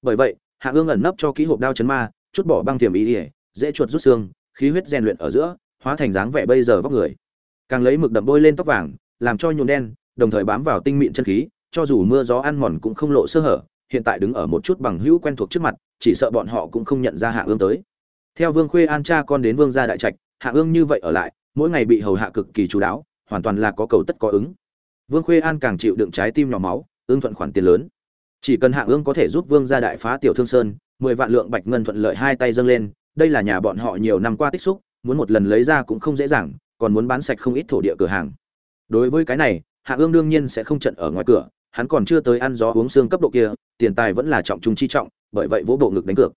Bởi vậy, hạ ương ẩn nấp cho kỹ hộp đao chấn ma, chút bỏ băng tiềm ý ỉa, dễ chuột rút xương, khí huyết rèn luyện ở giữa, hóa thành dáng vẻ bây giờ vóc người. Càng lấy mực đậm bôi lên tóc vàng, làm cho nhuộn đen, đồng thời bám vào tinh mịn chân khí, cho dù mưa gió ăn mòn cũng không lộ sơ hở, hiện tại đứng ở một chút bằng hữu quen thuộc trước mặt, chỉ sợ bọn họ cũng không nhận ra hạ ương tới. Theo vương khuê an cha con đến vương gia đại trạch, hạ ương như vậy ở lại mỗi ngày bị hầu hạ cực kỳ chú đáo, hoàn toàn là có cầu tất có ứng. Vương khuê an càng chịu đựng trái tim nhỏ máu ương thuận khoản tiền lớn. Chỉ cần hạ ương có thể giúp vương gia đại phá tiểu thương sơn, mười vạn lượng bạch ngân thuận lợi hai tay dâng lên, đây là nhà bọn họ nhiều năm qua tích xúc, muốn một lần lấy ra cũng không dễ dàng, còn muốn bán sạch không ít thổ địa cửa hàng. Đối với cái này hạ ương đương nhiên sẽ không trận ở ngoài cửa, hắn còn chưa tới ăn gió uống xương cấp độ kia, tiền tài vẫn là trọng trung chi trọng, bởi vậy vỗ bộ ngực đánh cược.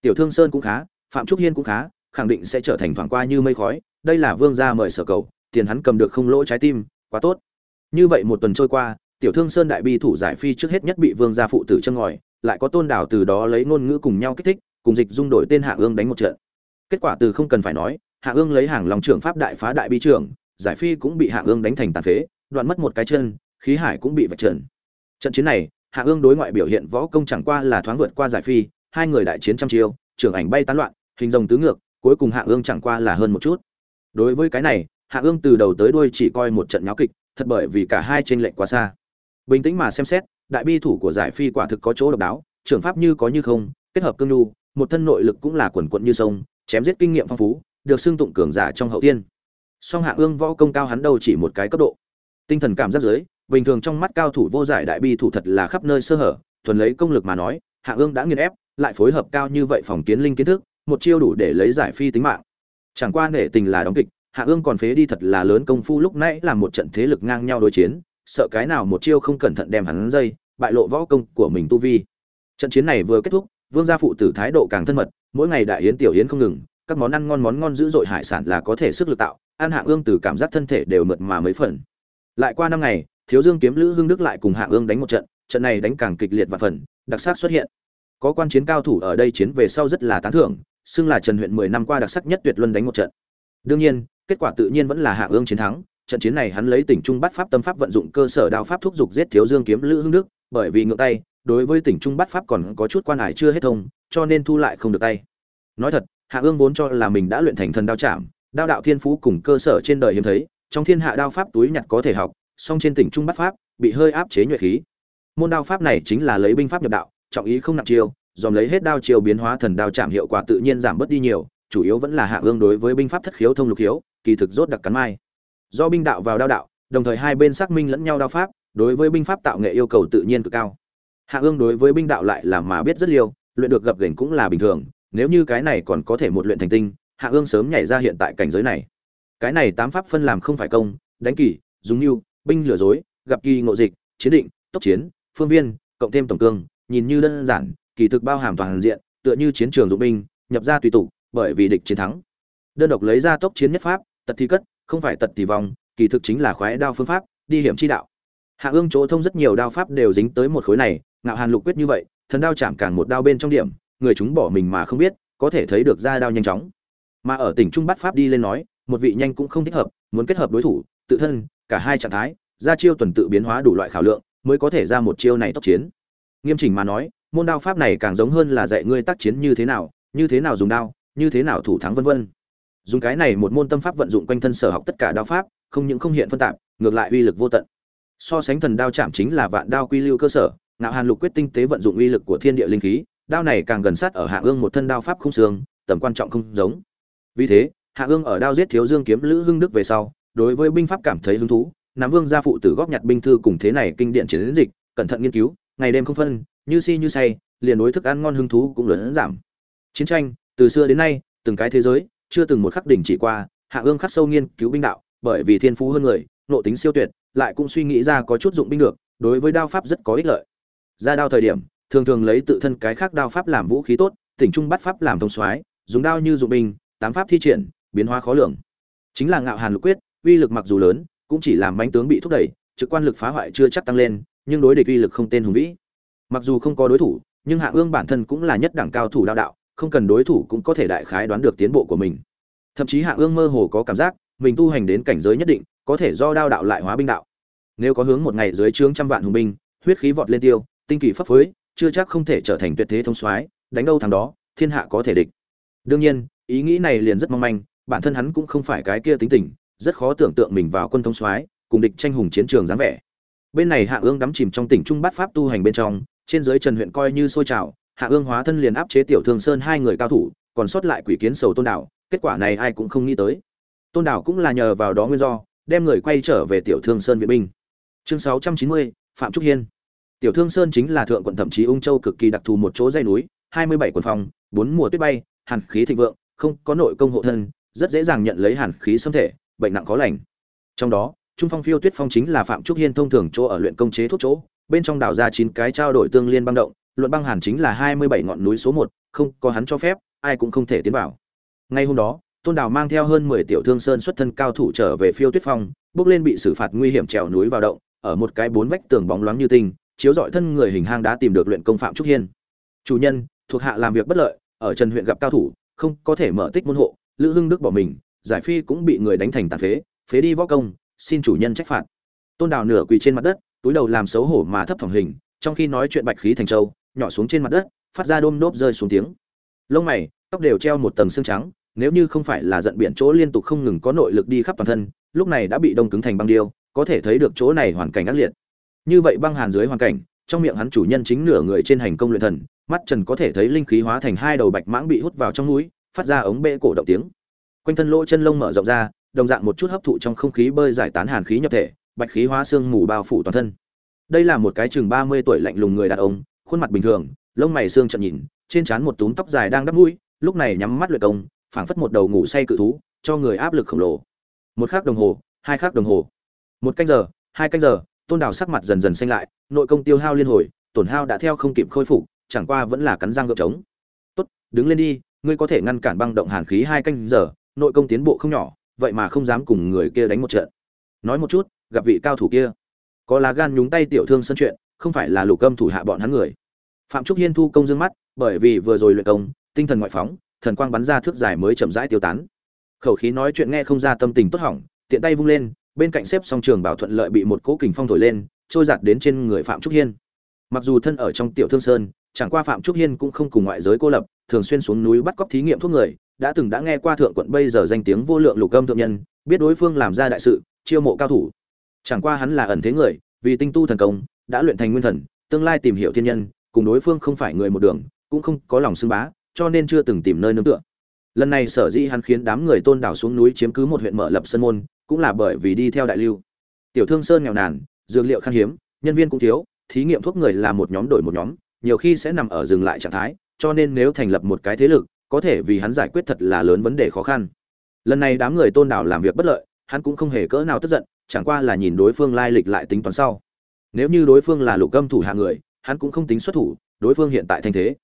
Tiểu thương sơn cũng khá, phạm trúc hiên cũng khá, khẳng định sẽ trở thành thoảng qua như mây khói đây là vương gia mời sở cầu, tiền hắn cầm được không lỗ trái tim, quá tốt. Như vậy một tuần trôi qua, tiểu thương sơn đại bi thủ giải phi trước hết nhất bị vương gia phụ tử chân ngòi, lại có tôn đảo từ đó lấy ngôn ngữ cùng nhau kích thích, cùng dịch dung đổi tên hạ ương đánh một trận. Kết quả từ không cần phải nói, hạ ương lấy hàng lòng trưởng pháp đại phá đại bi trưởng, giải phi cũng bị hạ ương đánh thành tàn phế, đoạn mất một cái chân, khí hải cũng bị vạch trần. Trận chiến này, hạ ương đối ngoại biểu hiện võ công chẳng qua là thoáng vượt qua giải phi, hai người đại chiến trăm chiêu, trưởng ảnh bay tán loạn, hình rồng tứ ngược, cuối cùng hạ ương chẳng qua là hơn một chút đối với cái này, hạ ương từ đầu tới đuôi chỉ coi một trận nháo kịch, thật bởi vì cả hai trên lệnh quá xa. Bình tĩnh mà xem xét, đại bi thủ của giải phi quả thực có chỗ độc đáo, trưởng pháp như có như không, kết hợp cương nhu, một thân nội lực cũng là quần quận như sông, chém giết kinh nghiệm phong phú, được xưng tụng cường giả trong hậu tiên song hạ ương võ công cao hắn đâu chỉ một cái cấp độ. Tinh thần cảm giác giới bình thường trong mắt cao thủ vô giải đại bi thủ thật là khắp nơi sơ hở, thuần lấy công lực mà nói, hạ ương đã nghiền ép, lại phối hợp cao như vậy phòng kiến linh kiến thức, một chiêu đủ để lấy giải phi tính mạng chẳng qua nể tình là đóng kịch, hạ ương còn phế đi thật là lớn công phu lúc nãy là một trận thế lực ngang nhau đối chiến, sợ cái nào một chiêu không cẩn thận đem hắn dây, bại lộ võ công của mình tu vi. Trận chiến này vừa kết thúc, vương gia phụ tử thái độ càng thân mật, mỗi ngày đại yến tiểu yến không ngừng, các món ăn ngon món ngon dữ dội hải sản là có thể sức lực tạo, ăn hạ ương từ cảm giác thân thể đều mượt mà mấy phần. Lại qua năm ngày, thiếu dương kiếm lữ hưng đức lại cùng hạ ương đánh một trận trận này đánh càng kịch liệt và phần, đặc sắc xuất hiện. Có quan chiến cao thủ ở đây chiến về sau rất là tán thưởng xưng là trần huyện mười năm qua đặc sắc nhất tuyệt luân đánh một trận. Đương nhiên, kết quả tự nhiên vẫn là hạ ương chiến thắng, trận chiến này hắn lấy tỉnh trung bắt pháp tâm pháp vận dụng cơ sở đao pháp thúc dục giết thiếu dương kiếm lữ hưng đức, bởi vì ngược tay, đối với tỉnh trung bắt pháp còn có chút quan hải chưa hết thông, cho nên thu lại không được tay. Nói thật, hạ ương vốn cho là mình đã luyện thành thần đao chạm đao đạo thiên phú cùng cơ sở trên đời hiếm thấy, trong thiên hạ đao pháp túi nhặt có thể học, song trên tỉnh trung bắt pháp bị hơi áp chế nhuệ khí. Môn đao pháp này chính là lấy binh pháp nhập đạo, trọng ý không nặng chiêu dòm lấy hết đao chiêu biến hóa thần đao chạm hiệu quả tự nhiên giảm bớt đi nhiều, chủ yếu vẫn là hạ ương đối với binh pháp thất khiếu thông lục khiếu, kỳ thực rốt đặc cắn mai. Do binh đạo vào đao đạo, đồng thời hai bên xác minh lẫn nhau đao pháp, đối với binh pháp tạo nghệ yêu cầu tự nhiên cực cao. Hạ ương đối với binh đạo lại là mà biết rất liêu, luyện được gập gành cũng là bình thường, nếu như cái này còn có thể một luyện thành tinh, hạ ương sớm nhảy ra hiện tại cảnh giới này. Cái này tám pháp phân làm không phải công, đánh kỳ, dùng mưu binh lừa dối, gặp kỳ ngộ dịch, chiến định, tốc chiến, phương viên, cộng thêm tổng cương, nhìn như đơn giản kỳ thực bao hàm toàn diện, tựa như chiến trường dụng binh, nhập ra tùy tụ bởi vì địch chiến thắng. Đơn độc lấy ra tốc chiến nhất pháp, tật thi cất, không phải tật thì vòng kỳ thực chính là khoái đao phương pháp, đi hiểm chi đạo. Hạ ương chỗ thông rất nhiều đao pháp đều dính tới một khối này, ngạo hàn lục quyết như vậy, thần đao chạm càng một đao bên trong điểm, người chúng bỏ mình mà không biết, có thể thấy được ra đao nhanh chóng. Mà ở tỉnh trung bắt pháp đi lên nói, một vị nhanh cũng không thích hợp, muốn kết hợp đối thủ, tự thân, cả hai trạng thái, ra chiêu tuần tự biến hóa đủ loại khảo lượng, mới có thể ra một chiêu này tốc chiến. Nghiêm chỉnh mà nói môn đao pháp này càng giống hơn là dạy ngươi tác chiến như thế nào, như thế nào dùng đao, như thế nào thủ thắng vân vân. Dùng cái này một môn tâm pháp vận dụng quanh thân sở học tất cả đao pháp, không những không hiện phân tạp, ngược lại uy lực vô tận. So sánh thần đao chạm chính là vạn đao quy lưu cơ sở, ngạo hàn lục quyết tinh tế vận dụng uy lực của thiên địa linh khí, đao này càng gần sát ở hạ ương một thân đao pháp không xương, tầm quan trọng không giống. Vì thế, hạ ương ở đao giết thiếu dương kiếm lữ hưng đức về sau, đối với binh pháp cảm thấy hứng thú nắm vương gia phụ tử góp nhặt binh thư cùng thế này kinh điển chiến dịch, cẩn thận nghiên cứu, ngày đêm không phân như si như say, liền đối thức ăn ngon hứng thú cũng lớn giảm. Chiến tranh, từ xưa đến nay, từng cái thế giới, chưa từng một khắc đỉnh chỉ qua, hạ ương khắc sâu nghiên cứu binh đạo, bởi vì thiên phú hơn người, nộ tính siêu tuyệt, lại cũng suy nghĩ ra có chút dụng binh được, đối với đao pháp rất có ích lợi. Ra đao thời điểm, thường thường lấy tự thân cái khác đao pháp làm vũ khí tốt, tỉnh trung bắt pháp làm thông soái, dùng đao như dụng binh, tám pháp thi triển, biến hóa khó lường. Chính là ngạo hàn lục quyết, uy lực mặc dù lớn, cũng chỉ làm bánh tướng bị thúc đẩy, trực quan lực phá hoại chưa chắc tăng lên, nhưng đối địch uy lực không tên hùng vĩ mặc dù không có đối thủ, nhưng hạ ương bản thân cũng là nhất đẳng cao thủ đao đạo, không cần đối thủ cũng có thể đại khái đoán được tiến bộ của mình. Thậm chí hạ ương mơ hồ có cảm giác, mình tu hành đến cảnh giới nhất định, có thể do đao đạo lại hóa binh đạo. Nếu có hướng một ngày dưới trướng trăm vạn hùng binh, huyết khí vọt lên tiêu, tinh kỳ phấp phới, chưa chắc không thể trở thành tuyệt thế thông soái, đánh đâu thằng đó, thiên hạ có thể địch. Đương nhiên, ý nghĩ này liền rất mong manh, bản thân hắn cũng không phải cái kia tính tình, rất khó tưởng tượng mình vào quân thông soái, cùng địch tranh hùng chiến trường dáng vẻ. Bên này hạ ương đắm chìm trong tỉnh trung bát pháp tu hành bên trong trên dưới trần huyện coi như sôi trào hạ ương hóa thân liền áp chế tiểu thương sơn hai người cao thủ còn sót lại quỷ kiến sầu tôn đảo kết quả này ai cũng không nghĩ tới. Tôn đảo cũng là nhờ vào đó nguyên do đem người quay trở về tiểu thương sơn viện binh. Chương sáu trăm chín mươi phạm trúc hiên. Tiểu Thương Sơn chính là thượng quận thậm chí Ung Châu cực kỳ đặc thù một chỗ dãy núi, 27 quần phòng, bốn mùa tuyết bay, hàn khí thịnh vượng, không có nội công hộ thân, rất dễ dàng nhận lấy hàn khí xâm thể, bệnh nặng khó lành. Trong đó, Trung Phong Phiêu Tuyết Phong chính là Phạm Trúc Hiên thông thường chỗ ở luyện công chế thuốc chỗ, bên trong đào ra chín cái trao đổi tương liên băng động, luận băng hàn chính là 27 ngọn núi số một, không có hắn cho phép, ai cũng không thể tiến vào. Ngay hôm đó, Tôn Đào mang theo hơn 10 tiểu thương sơn xuất thân cao thủ trở về Phiêu Tuyết Phong, bước lên bị xử phạt nguy hiểm trèo núi vào động, ở một cái bốn vách tường bóng loáng như tinh, chiếu rọi thân người hình hang đã tìm được luyện công phạm trúc hiên. Chủ nhân, thuộc hạ làm việc bất lợi, ở Trần huyện gặp cao thủ, không có thể mở tích môn hộ, Lữ Hưng Đức bỏ mình, giải phi cũng bị người đánh thành tàn phế, phế đi võ công, xin chủ nhân trách phạt. Tôn Đào nửa quỳ trên mặt đất, túi đầu làm xấu hổ mà thấp thỏm hình, trong khi nói chuyện bạch khí thành châu, nhỏ xuống trên mặt đất, phát ra đôm đốp rơi xuống tiếng. Lông mày, tóc đều treo một tầng xương trắng, nếu như không phải là giận biển chỗ liên tục không ngừng có nội lực đi khắp toàn thân, lúc này đã bị đông cứng thành băng điêu, có thể thấy được chỗ này hoàn cảnh ác liệt. Như vậy băng hàn dưới hoàn cảnh, trong miệng hắn chủ nhân chính nửa người trên hành công luyện thần, mắt Trần có thể thấy linh khí hóa thành hai đầu bạch mãng bị hút vào trong núi, phát ra ống bệ cổ động tiếng. Quanh thân lỗ chân lông mở rộng ra, đồng dạng một chút hấp thụ trong không khí bơi giải tán hàn khí nhập thể, bạch khí hóa xương mù bao phủ toàn thân. Đây là một cái chừng 30 tuổi lạnh lùng người đàn ông, khuôn mặt bình thường, lông mày xương chậm nhìn, trên trán một túm tóc dài đang đắp mũi, lúc này nhắm mắt luyện công, phảng phất một đầu ngủ say cự thú, cho người áp lực khổng lồ. Một khắc đồng hồ, hai khắc đồng hồ, một canh giờ, hai canh giờ, Tôn Đào sắc mặt dần dần xanh lại, nội công tiêu hao liên hồi, tổn hao đã theo không kịp khôi phục, chẳng qua vẫn là cắn răng gượng chống. "Tốt, đứng lên đi, ngươi có thể ngăn cản băng động hàn khí hai canh giờ, nội công tiến bộ không nhỏ, vậy mà không dám cùng người kia đánh một trận." Nói một chút, gặp vị cao thủ kia, có lá gan nhúng tay tiểu thương sân chuyện, không phải là lục âm thủ hạ bọn hắn người. Phạm Trúc Hiên thu công dương mắt, bởi vì vừa rồi luyện công, tinh thần ngoại phóng, thần quang bắn ra thước dài mới chậm rãi tiêu tán. Khẩu khí nói chuyện nghe không ra tâm tình tốt hỏng, tiện tay vung lên, bên cạnh xếp song trường bảo thuận lợi bị một cỗ kình phong thổi lên, trôi giạt đến trên người Phạm Trúc Hiên. Mặc dù thân ở trong tiểu thương sơn, chẳng qua Phạm Trúc Hiên cũng không cùng ngoại giới cô lập, thường xuyên xuống núi bắt cóc thí nghiệm thuốc người, đã từng đã nghe qua thượng quận bây giờ danh tiếng vô lượng lục âm thượng nhân, biết đối phương làm ra đại sự, chiêu mộ cao thủ. Chẳng qua hắn là ẩn thế người, vì tinh tu thần công, đã luyện thành nguyên thần, tương lai tìm hiểu thiên nhân, cùng đối phương không phải người một đường, cũng không có lòng xưng bá, cho nên chưa từng tìm nơi nương tựa. Lần này sở dĩ hắn khiến đám người tôn đảo xuống núi chiếm cứ một huyện mở lập sân môn, cũng là bởi vì đi theo đại lưu. Tiểu thương sơn nghèo nàn, dược liệu khan hiếm, nhân viên cũng thiếu, thí nghiệm thuốc người là một nhóm đổi một nhóm, nhiều khi sẽ nằm ở dừng lại trạng thái, cho nên nếu thành lập một cái thế lực, có thể vì hắn giải quyết thật là lớn vấn đề khó khăn. Lần này đám người tôn đảo làm việc bất lợi, hắn cũng không hề cỡ nào tức giận, chẳng qua là nhìn đối phương lai lịch lại tính toán sau. Nếu như đối phương là lục âm thủ hạ người, hắn cũng không tính xuất thủ, đối phương hiện tại thanh thế.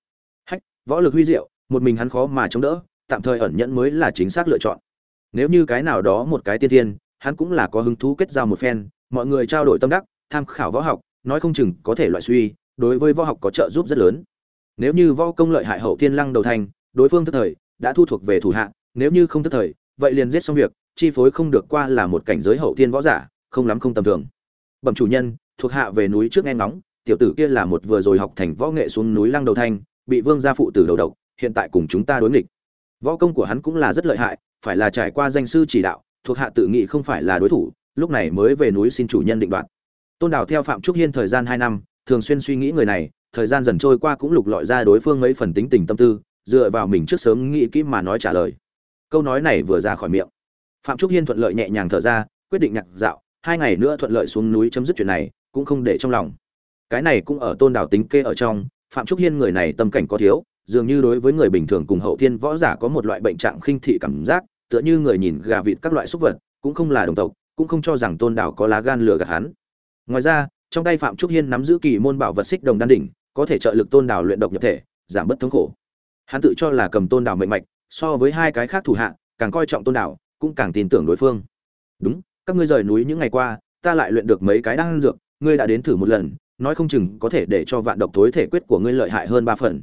Hách, võ lực huy diệu, một mình hắn khó mà chống đỡ, tạm thời ẩn nhẫn mới là chính xác lựa chọn. Nếu như cái nào đó một cái tiên thiên, hắn cũng là có hứng thú kết giao một phen, mọi người trao đổi tâm đắc, tham khảo võ học, nói không chừng có thể loại suy, đối với võ học có trợ giúp rất lớn. Nếu như võ công lợi hại hậu thiên lăng đầu thành, đối phương tức thời đã thu thuộc về thủ hạ, nếu như không tức thời, vậy liền giết xong việc, chi phối không được qua là một cảnh giới hậu thiên võ giả, không lắm không tầm thường. Bẩm chủ nhân, thuộc hạ về núi trước nghe ngóng, tiểu tử kia là một vừa rồi học thành võ nghệ xuống núi lăng đầu thanh, bị vương gia phụ tử đầu độc, hiện tại cùng chúng ta đối nghịch. Võ công của hắn cũng là rất lợi hại, phải là trải qua danh sư chỉ đạo, thuộc hạ tự nghĩ không phải là đối thủ, lúc này mới về núi xin chủ nhân định đoạt. Tôn Đào theo Phạm Trúc Hiên thời gian hai năm, thường xuyên suy nghĩ người này, thời gian dần trôi qua cũng lục lọi ra đối phương mấy phần tính tình tâm tư, dựa vào mình trước sớm nghĩ kỹ mà nói trả lời. Câu nói này vừa ra khỏi miệng, Phạm Trúc Hiên thuận lợi nhẹ nhàng thở ra, quyết định nhặt dạo, hai ngày nữa thuận lợi xuống núi chấm dứt chuyện này, cũng không để trong lòng. Cái này cũng ở Tôn đảo tính kê ở trong, Phạm Trúc Hiên người này tâm cảnh có thiếu, dường như đối với người bình thường cùng hậu thiên võ giả có một loại bệnh trạng khinh thị cảm giác, tựa như người nhìn gà vịt các loại súc vật, cũng không là đồng tộc, cũng không cho rằng Tôn Đảo có lá gan lừa gạt hắn. Ngoài ra, trong tay Phạm Trúc Hiên nắm giữ kỳ môn bảo vật xích đồng đan đỉnh, có thể trợ lực Tôn Đảo luyện độc nhập thể, giảm bớt thống khổ. Hắn tự cho là cầm Tôn Đảo mệnh mạch, so với hai cái khác thủ hạ, càng coi trọng Tôn Đảo, cũng càng tin tưởng đối phương. Đúng, các ngươi rời núi những ngày qua, ta lại luyện được mấy cái đan dược, ngươi đã đến thử một lần, nói không chừng có thể để cho vạn độc tối thể quyết của ngươi lợi hại hơn ba phần.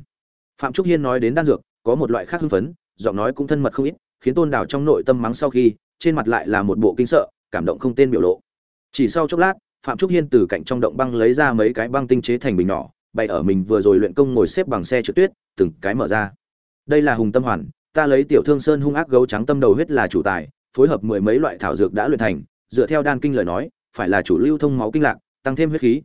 Phạm trúc hiên nói đến đan dược có một loại khác hưng phấn giọng nói cũng thân mật không ít khiến tôn đào trong nội tâm mắng sau khi trên mặt lại là một bộ kinh sợ cảm động không tên biểu lộ. Chỉ sau chốc lát phạm trúc hiên từ cạnh trong động băng lấy ra mấy cái băng tinh chế thành bình nhỏ bày ở mình vừa rồi luyện công ngồi xếp bằng xe trượt tuyết từng cái mở ra. Đây là hùng tâm hoàn ta lấy tiểu thương sơn hung ác gấu trắng tâm đầu huyết là chủ tài, phối hợp mười mấy loại thảo dược đã luyện thành, dựa theo đan kinh lời nói, phải là chủ lưu thông máu kinh lạc, tăng thêm huyết khí.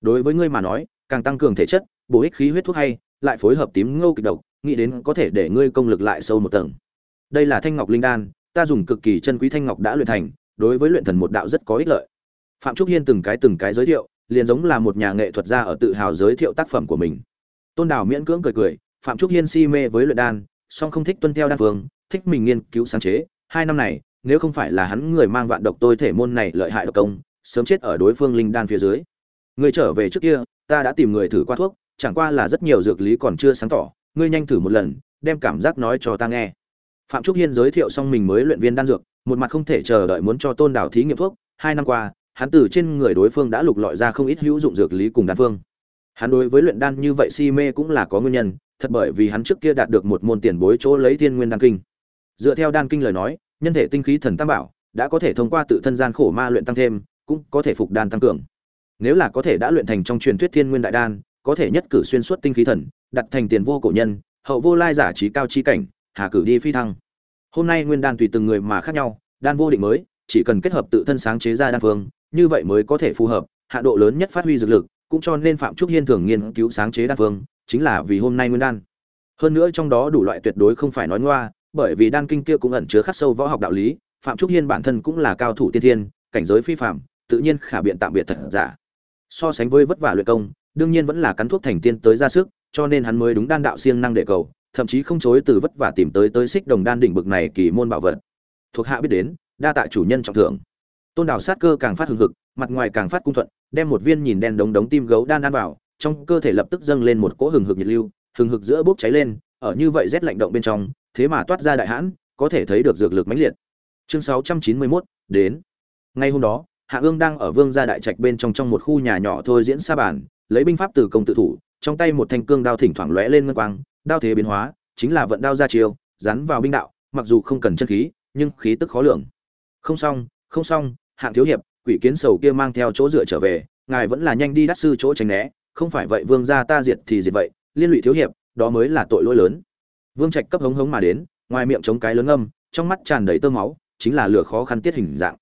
Đối với ngươi mà nói, càng tăng cường thể chất, bổ ích khí huyết thuốc hay, lại phối hợp tím ngô kịch độc, nghĩ đến có thể để ngươi công lực lại sâu một tầng. Đây là thanh ngọc linh đan, ta dùng cực kỳ chân quý thanh ngọc đã luyện thành, đối với luyện thần một đạo rất có ích lợi. Phạm trúc hiên từng cái từng cái giới thiệu, liền giống là một nhà nghệ thuật gia ở tự hào giới thiệu tác phẩm của mình. Tôn đào miễn cưỡng cười cười, phạm trúc hiên si mê với luyện đan song không thích tuân theo đan phương, thích mình nghiên cứu sáng chế. Hai năm này, nếu không phải là hắn người mang vạn độc tôi thể môn này lợi hại độc công, sớm chết ở đối phương linh đan phía dưới. Người trở về trước kia, ta đã tìm người thử qua thuốc, chẳng qua là rất nhiều dược lý còn chưa sáng tỏ, ngươi nhanh thử một lần, đem cảm giác nói cho ta nghe. Phạm trúc hiên giới thiệu xong mình mới luyện viên đan dược, một mặt không thể chờ đợi muốn cho tôn đảo thí nghiệm thuốc. Hai năm qua, hắn từ trên người đối phương đã lục lọi ra không ít hữu dụng dược lý cùng đan phương. Hắn đối với luyện đan như vậy si mê cũng là có nguyên nhân thật bởi vì hắn trước kia đạt được một môn tiền bối chỗ lấy thiên nguyên đan kinh. Dựa theo đan kinh lời nói, nhân thể tinh khí thần tam bảo đã có thể thông qua tự thân gian khổ ma luyện tăng thêm, cũng có thể phục đan tăng cường. Nếu là có thể đã luyện thành trong truyền thuyết thiên nguyên đại đan, có thể nhất cử xuyên suốt tinh khí thần, đặt thành tiền vô cổ nhân, hậu vô lai giả trí cao chi cảnh, hà cử đi phi thăng. Hôm nay nguyên đan tùy từng người mà khác nhau, đan vô định mới, chỉ cần kết hợp tự thân sáng chế ra đan phương, như vậy mới có thể phù hợp, hạ độ lớn nhất phát huy dược lực, cũng cho nên phạm trúc hiên thường nghiên cứu sáng chế đan phương chính là vì hôm nay nguyên đan. Hơn nữa trong đó đủ loại tuyệt đối không phải nói ngoa, bởi vì đan kinh kia cũng ẩn chứa khắc sâu võ học đạo lý, phạm trúc hiên bản thân cũng là cao thủ tiên thiên, cảnh giới phi phạm tự nhiên khả biện tạm biệt thật giả. So sánh với vất vả luyện công, đương nhiên vẫn là cắn thuốc thành tiên tới ra sức, cho nên hắn mới đúng đan đạo siêng năng để cầu, thậm chí không chối từ vất vả tìm tới tới xích đồng đan đỉnh bực này kỳ môn bảo vật. Thuộc hạ biết đến, đa tạ chủ nhân trọng thưởng. Tôn đảo sát cơ càng phát hừng hực, mặt ngoài càng phát cung thuận, đem một viên nhìn đen đống đống tim gấu đan ăn vào trong cơ thể lập tức dâng lên một cỗ hừng hực nhiệt lưu hừng hực giữa bốc cháy lên ở như vậy rét lạnh động bên trong thế mà toát ra đại hãn có thể thấy được dược lực mãnh liệt. Chương 691, đến. Ngay hôm đó hạ ương đang ở vương gia đại trạch bên trong trong một khu nhà nhỏ thôi diễn sa bản lấy binh pháp từ công tự thủ trong tay một thanh cương đao thỉnh thoảng lóe lên ngân quang đao thế biến hóa chính là vận đao ra chiêu dán vào binh đạo mặc dù không cần chân khí nhưng khí tức khó lường. Không xong không xong hạng thiếu hiệp quỷ kiến sầu kia mang theo chỗ dựa trở về ngài vẫn là nhanh đi đắc sư chỗ tránh né không phải vậy vương gia ta diệt thì diệt vậy, liên lụy thiếu hiệp, đó mới là tội lỗi lớn. Vương trạch cấp hống hống mà đến, ngoài miệng chống cái lớn âm, trong mắt tràn đầy tơ máu, chính là lửa khó khăn tiết hình dạng.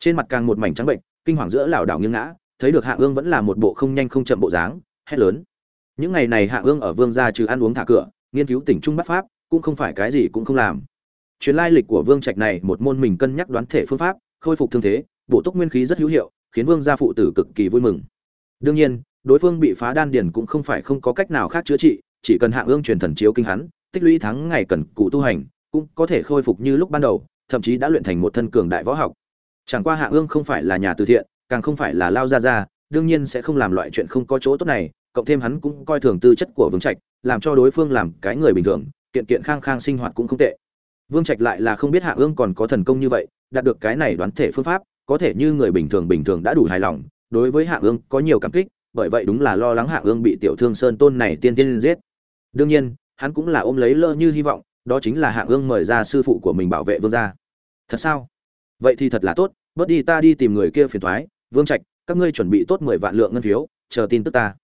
Trên mặt càng một mảnh trắng bệnh, kinh hoàng giữa lảo đảo nghiêng ngã, thấy được hạ ương vẫn là một bộ không nhanh không chậm bộ dáng, hét lớn. Những ngày này hạ ương ở vương gia trừ ăn uống thả cửa, nghiên cứu tỉnh trung bắt pháp, cũng không phải cái gì cũng không làm. Chuyến lai lịch của vương trạch này một môn mình cân nhắc đoán thể phương pháp, khôi phục thương thế, bổ túc nguyên khí rất hữu hiệu, khiến vương gia phụ tử cực kỳ vui mừng. Đương nhiên đối phương bị phá đan điền cũng không phải không có cách nào khác chữa trị, chỉ cần hạ ương truyền thần chiếu kinh hắn, tích lũy tháng ngày cần cụ tu hành, cũng có thể khôi phục như lúc ban đầu, thậm chí đã luyện thành một thân cường đại võ học. Chẳng qua hạ ương không phải là nhà từ thiện, càng không phải là lao ra ra đương nhiên sẽ không làm loại chuyện không có chỗ tốt này, cộng thêm hắn cũng coi thường tư chất của vương trạch, làm cho đối phương làm cái người bình thường, kiện kiện khang khang sinh hoạt cũng không tệ. Vương trạch lại là không biết hạ ương còn có thần công như vậy, đạt được cái này đoán thể phương pháp, có thể như người bình thường bình thường đã đủ hài lòng, đối với hạ ương có nhiều cảm kích bởi vậy đúng là lo lắng hạ ương bị tiểu thương sơn tôn này tiên tiên giết. Đương nhiên hắn cũng là ôm lấy lơ như hy vọng đó chính là hạ ương mời ra sư phụ của mình bảo vệ vương gia. Thật sao? Vậy thì thật là tốt bớt đi ta đi tìm người kia phiền toái, vương trạch các ngươi chuẩn bị tốt mười vạn lượng ngân phiếu chờ tin tức ta.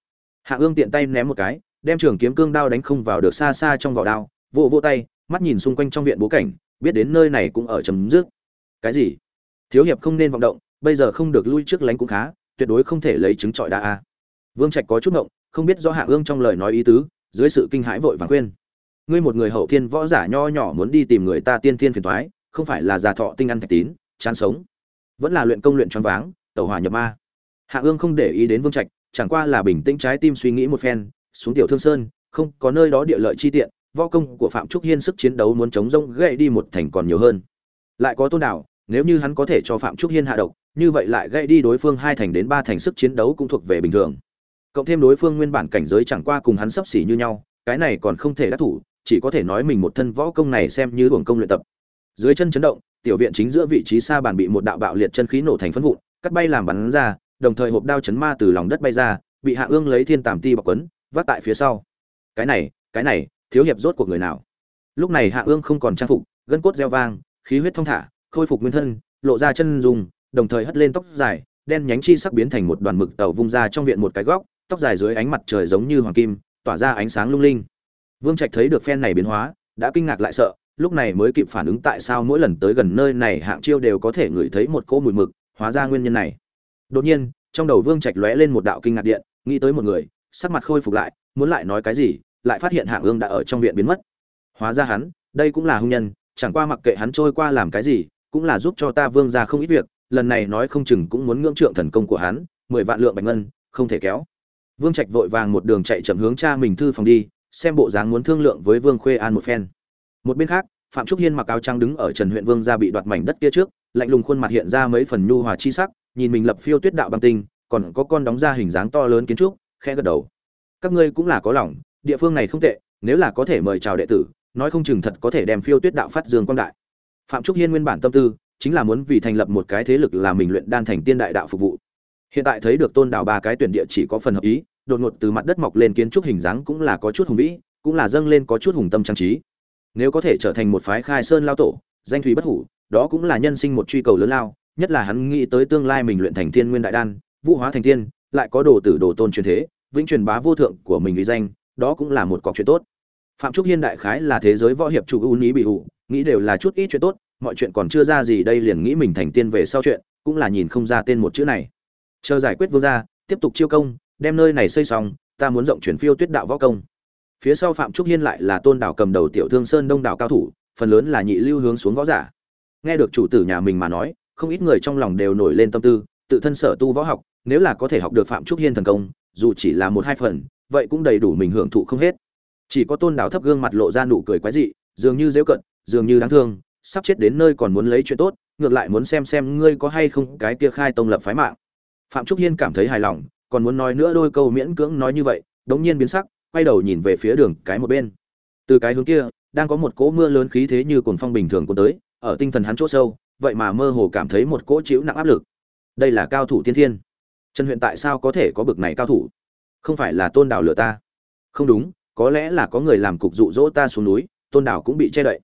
Hạ ương tiện tay ném một cái đem trường kiếm cương đao đánh không vào được xa xa trong vỏ đao vỗ vỗ tay mắt nhìn xung quanh trong viện bố cảnh biết đến nơi này cũng ở chấm dứt. Cái gì? Thiếu hiệp không nên vọng động bây giờ không được lui trước lánh cũng khá tuyệt đối không thể lấy chứng trọi đa a vương trạch có chút ngộng, không biết rõ hạ ương trong lời nói ý tứ, dưới sự kinh hãi vội vàng khuyên. Ngươi một người hậu thiên võ giả nho nhỏ muốn đi tìm người ta tiên thiên phiền thoái không phải là già thọ tinh ăn thạch tín, chán sống. Vẫn là luyện công luyện choáng váng, tẩu hỏa nhập ma. Hạ ương không để ý đến vương trạch, chẳng qua là bình tĩnh trái tim suy nghĩ một phen, xuống tiểu thương sơn, không có nơi đó địa lợi chi tiện, võ công của phạm trúc hiên sức chiến đấu muốn chống rông gãy đi một thành còn nhiều hơn. Lại có tôn đảo, nếu như hắn có thể cho phạm trúc hiên hạ độc, như vậy lại gãy đi đối phương hai thành đến ba thành sức chiến đấu cũng thuộc về bình thường cộng thêm đối phương nguyên bản cảnh giới chẳng qua cùng hắn sấp xỉ như nhau, cái này còn không thể đắc thủ, chỉ có thể nói mình một thân võ công này xem như hưởng công luyện tập. Dưới chân chấn động, tiểu viện chính giữa vị trí xa bàn bị một đạo bạo liệt chân khí nổ thành phân vụn, cắt bay làm bắn ra, đồng thời hộp đao chấn ma từ lòng đất bay ra, bị hạ ương lấy thiên tàm ti bọc quấn, vác tại phía sau. Cái này cái này, thiếu hiệp rốt của người nào? Lúc này hạ ương không còn trang phục, gân cốt reo vang, khí huyết thong thả, khôi phục nguyên thân, lộ ra chân dùng đồng thời hất lên tóc dài, đen nhánh chi sắc biến thành một đoàn mực tàu vung ra trong viện một cái góc tóc dài dưới ánh mặt trời giống như hoàng kim, tỏa ra ánh sáng lung linh. Vương trạch thấy được phen này biến hóa, đã kinh ngạc lại sợ, lúc này mới kịp phản ứng tại sao mỗi lần tới gần nơi này hạng chiêu đều có thể ngửi thấy một cỗ mùi mực, hóa ra nguyên nhân này. Đột nhiên, trong đầu vương trạch lóe lên một đạo kinh ngạc điện, nghĩ tới một người, sắc mặt khôi phục lại, muốn lại nói cái gì, lại phát hiện hạng ương đã ở trong viện biến mất. Hóa ra hắn, đây cũng là hung nhân, chẳng qua mặc kệ hắn trôi qua làm cái gì, cũng là giúp cho ta vương gia không ít việc, lần này nói không chừng cũng muốn ngưỡng trượng thần công của hắn, mười vạn lượng bạch ngân, không thể kéo vương trạch vội vàng một đường chạy chậm hướng cha mình thư phòng đi, xem bộ dáng muốn thương lượng với vương khuê an một phen. Một bên khác, phạm trúc hiên mặc áo trắng đứng ở trần huyện vương gia bị đoạt mảnh đất kia trước, lạnh lùng khuôn mặt hiện ra mấy phần nhu hòa chi sắc, nhìn mình lập phiêu tuyết đạo băng tinh, còn có con đóng ra hình dáng to lớn kiến trúc, khẽ gật đầu. Các ngươi cũng là có lòng, địa phương này không tệ, nếu là có thể mời chào đệ tử, nói không chừng thật có thể đem phiêu tuyết đạo phát dương quang đại. Phạm trúc hiên nguyên bản tâm tư, chính là muốn vì thành lập một cái thế lực là mình luyện đan thành tiên đại đạo phục vụ hiện tại thấy được tôn đạo ba cái tuyển địa chỉ có phần hợp ý, đột ngột từ mặt đất mọc lên kiến trúc hình dáng cũng là có chút hùng vĩ, cũng là dâng lên có chút hùng tâm trang trí. Nếu có thể trở thành một phái khai sơn lao tổ, danh thủy bất hủ, đó cũng là nhân sinh một truy cầu lớn lao, nhất là hắn nghĩ tới tương lai mình luyện thành thiên nguyên đại đan, vũ hóa thành tiên lại có đồ tử đồ tôn truyền thế, vĩnh truyền bá vô thượng của mình vì danh, đó cũng là một cọc chuyện tốt. Phạm trúc hiên đại khái là thế giới võ hiệp chủ ưu ní bị hủ nghĩ đều là chút ít chuyện tốt, mọi chuyện còn chưa ra gì đây liền nghĩ mình thành tiên về sau chuyện, cũng là nhìn không ra tên một chữ này chờ giải quyết vương gia, tiếp tục chiêu công, đem nơi này xây xong, ta muốn rộng chuyển phiêu tuyết đạo võ công. Phía sau phạm trúc hiên lại là tôn đảo cầm đầu tiểu thương sơn đông đảo cao thủ, phần lớn là nhị lưu hướng xuống võ giả. Nghe được chủ tử nhà mình mà nói, không ít người trong lòng đều nổi lên tâm tư, tự thân sở tu võ học, nếu là có thể học được phạm trúc hiên thần công, dù chỉ là một hai phần, vậy cũng đầy đủ mình hưởng thụ không hết. Chỉ có tôn đảo thấp gương mặt lộ ra nụ cười quái dị, dường như dễu cận, dường như đáng thương, sắp chết đến nơi còn muốn lấy chuyện tốt, ngược lại muốn xem xem ngươi có hay không cái kia khai tông lập phái mạng phạm trúc hiên cảm thấy hài lòng, còn muốn nói nữa đôi câu miễn cưỡng nói như vậy, đống nhiên biến sắc, quay đầu nhìn về phía đường, cái một bên. Từ cái hướng kia, đang có một cỗ mưa lớn khí thế như cồn phong bình thường cuốn tới, ở tinh thần hắn chỗ sâu, vậy mà mơ hồ cảm thấy một cỗ chịu nặng áp lực. Đây là cao thủ tiên thiên. Trần huyện tại sao có thể có bực này cao thủ? Không phải là tôn đảo lừa ta? Không đúng, có lẽ là có người làm cục dụ dỗ ta xuống núi, tôn đảo cũng bị che đậy.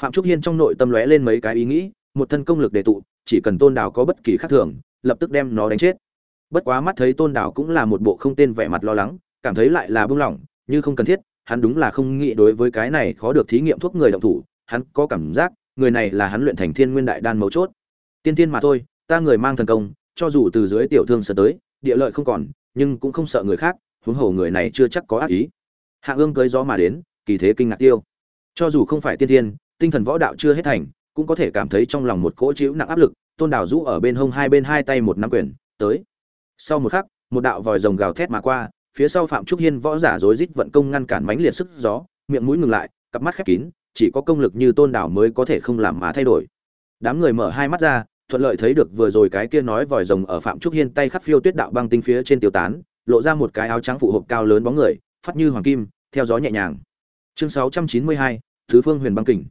Phạm trúc hiên trong nội tâm lóe lên mấy cái ý nghĩ, một thân công lực đề tụ, chỉ cần tôn đảo có bất kỳ khác thường lập tức đem nó đánh chết. Bất quá mắt thấy tôn đảo cũng là một bộ không tên vẻ mặt lo lắng, cảm thấy lại là bưng lỏng, như không cần thiết, hắn đúng là không nghĩ đối với cái này khó được thí nghiệm thuốc người động thủ, hắn có cảm giác, người này là hắn luyện thành thiên nguyên đại đan mấu chốt. Tiên tiên mà thôi, ta người mang thần công, cho dù từ dưới tiểu thương sở tới, địa lợi không còn, nhưng cũng không sợ người khác, huống hồ người này chưa chắc có ác ý. Hạ ương cưới gió mà đến, kỳ thế kinh ngạc tiêu. Cho dù không phải tiên tiên, tinh thần võ đạo chưa hết thành, cũng có thể cảm thấy trong lòng một cỗ chịu nặng áp lực tôn đảo rũ ở bên hông hai bên hai tay một nắm quyền, tới. Sau một khắc, một đạo vòi rồng gào thét mà qua, phía sau phạm trúc hiên võ giả rối rít vận công ngăn cản mãnh liệt sức gió, miệng mũi ngừng lại, cặp mắt khép kín, chỉ có công lực như tôn đảo mới có thể không làm má thay đổi. Đám người mở hai mắt ra, thuận lợi thấy được vừa rồi cái kia nói vòi rồng ở phạm trúc hiên tay khắc phiêu tuyết đạo băng tinh phía trên tiêu tán, lộ ra một cái áo trắng phụ hộp cao lớn bóng người, phát như hoàng kim, theo gió nhẹ nhàng. Chương sáu trăm chín mươi hai, thứ phương huyền băng kình.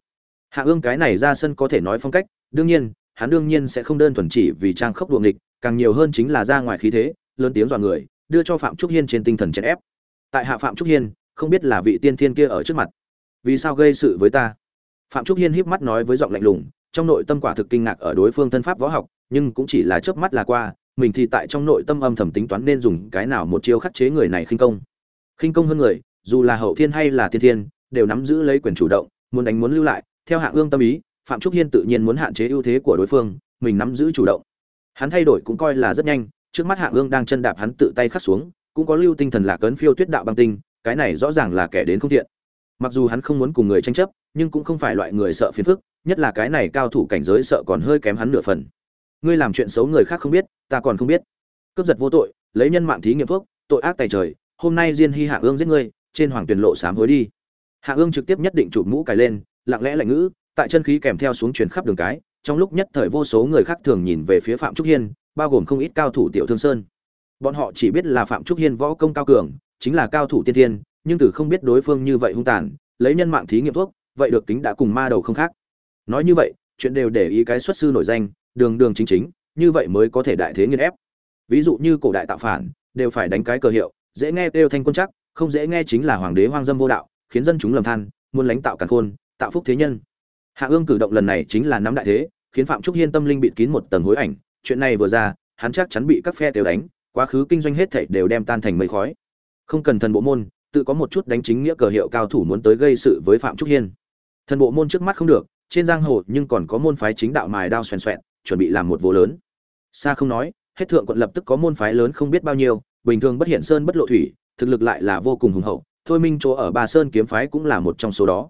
Hạ ương cái này ra sân có thể nói phong cách, đương nhiên hắn đương nhiên sẽ không đơn thuần chỉ vì trang khốc đuồng nghịch, càng nhiều hơn chính là ra ngoài khí thế, lớn tiếng dọa người, đưa cho phạm trúc hiên trên tinh thần chèn ép. Tại hạ phạm trúc hiên, không biết là vị tiên thiên kia ở trước mặt. Vì sao gây sự với ta? Phạm trúc hiên híp mắt nói với giọng lạnh lùng, trong nội tâm quả thực kinh ngạc ở đối phương thân pháp võ học, nhưng cũng chỉ là chớp mắt là qua, mình thì tại trong nội tâm âm thầm tính toán nên dùng cái nào một chiêu khắc chế người này khinh công. Khinh công hơn người, dù là hậu thiên hay là tiên thiên, đều nắm giữ lấy quyền chủ động, muốn đánh muốn lưu lại, theo hạng ương tâm ý phạm trúc hiên tự nhiên muốn hạn chế ưu thế của đối phương, mình nắm giữ chủ động. Hắn thay đổi cũng coi là rất nhanh, trước mắt Hạ ương đang chân đạp hắn tự tay khắc xuống, cũng có lưu tinh thần lạc ấn phiêu tuyết đạo băng tinh, cái này rõ ràng là kẻ đến không thiện. Mặc dù hắn không muốn cùng người tranh chấp, nhưng cũng không phải loại người sợ phiền phức, nhất là cái này cao thủ cảnh giới sợ còn hơi kém hắn nửa phần. Ngươi làm chuyện xấu người khác không biết, ta còn không biết. Cướp giật vô tội, lấy nhân mạng thí nghiệm thuốc, tội ác tài trời, hôm nay diên hy hạ ương giết ngươi, trên hoàng tuyển lộ sám hối đi. Hạ ương trực tiếp nhất định chụp mũ cài lên, lặng lẽ lạnh ngữ tại chân khí kèm theo xuống truyền khắp đường cái, trong lúc nhất thời vô số người khác thường nhìn về phía phạm trúc hiên, bao gồm không ít cao thủ tiểu thương sơn. Bọn họ chỉ biết là phạm trúc hiên võ công cao cường, chính là cao thủ tiên thiên, nhưng từ không biết đối phương như vậy hung tàn, lấy nhân mạng thí nghiệm thuốc, vậy được tính đã cùng ma đầu không khác. Nói như vậy, chuyện đều để ý cái xuất sư nổi danh, đường đường chính chính, như vậy mới có thể đại thế nghiên ép. Ví dụ như cổ đại tạo phản, đều phải đánh cái cờ hiệu, dễ nghe kêu thanh quân chắc, không dễ nghe chính là hoàng đế hoang dâm vô đạo, khiến dân chúng lầm than, muốn lãnh tạo càn khôn, tạo phúc thế nhân hạ ương cử động lần này chính là nắm đại thế, khiến phạm trúc hiên tâm linh bị kín một tầng hối ảnh. Chuyện này vừa ra, hắn chắc chắn bị các phe đều đánh, quá khứ kinh doanh hết thảy đều đem tan thành mây khói. Không cần thần bộ môn, tự có một chút đánh chính nghĩa cờ hiệu cao thủ muốn tới gây sự với phạm trúc hiên. Thần bộ môn trước mắt không được, trên giang hồ nhưng còn có môn phái chính đạo mài đao xoèn xoẹn, chuẩn bị làm một vô lớn. Xa không nói, hết thượng quận lập tức có môn phái lớn không biết bao nhiêu, bình thường bất hiện sơn bất lộ thủy, thực lực lại là vô cùng hùng hậu, thôi minh chỗ ở ba sơn kiếm phái cũng là một trong số đó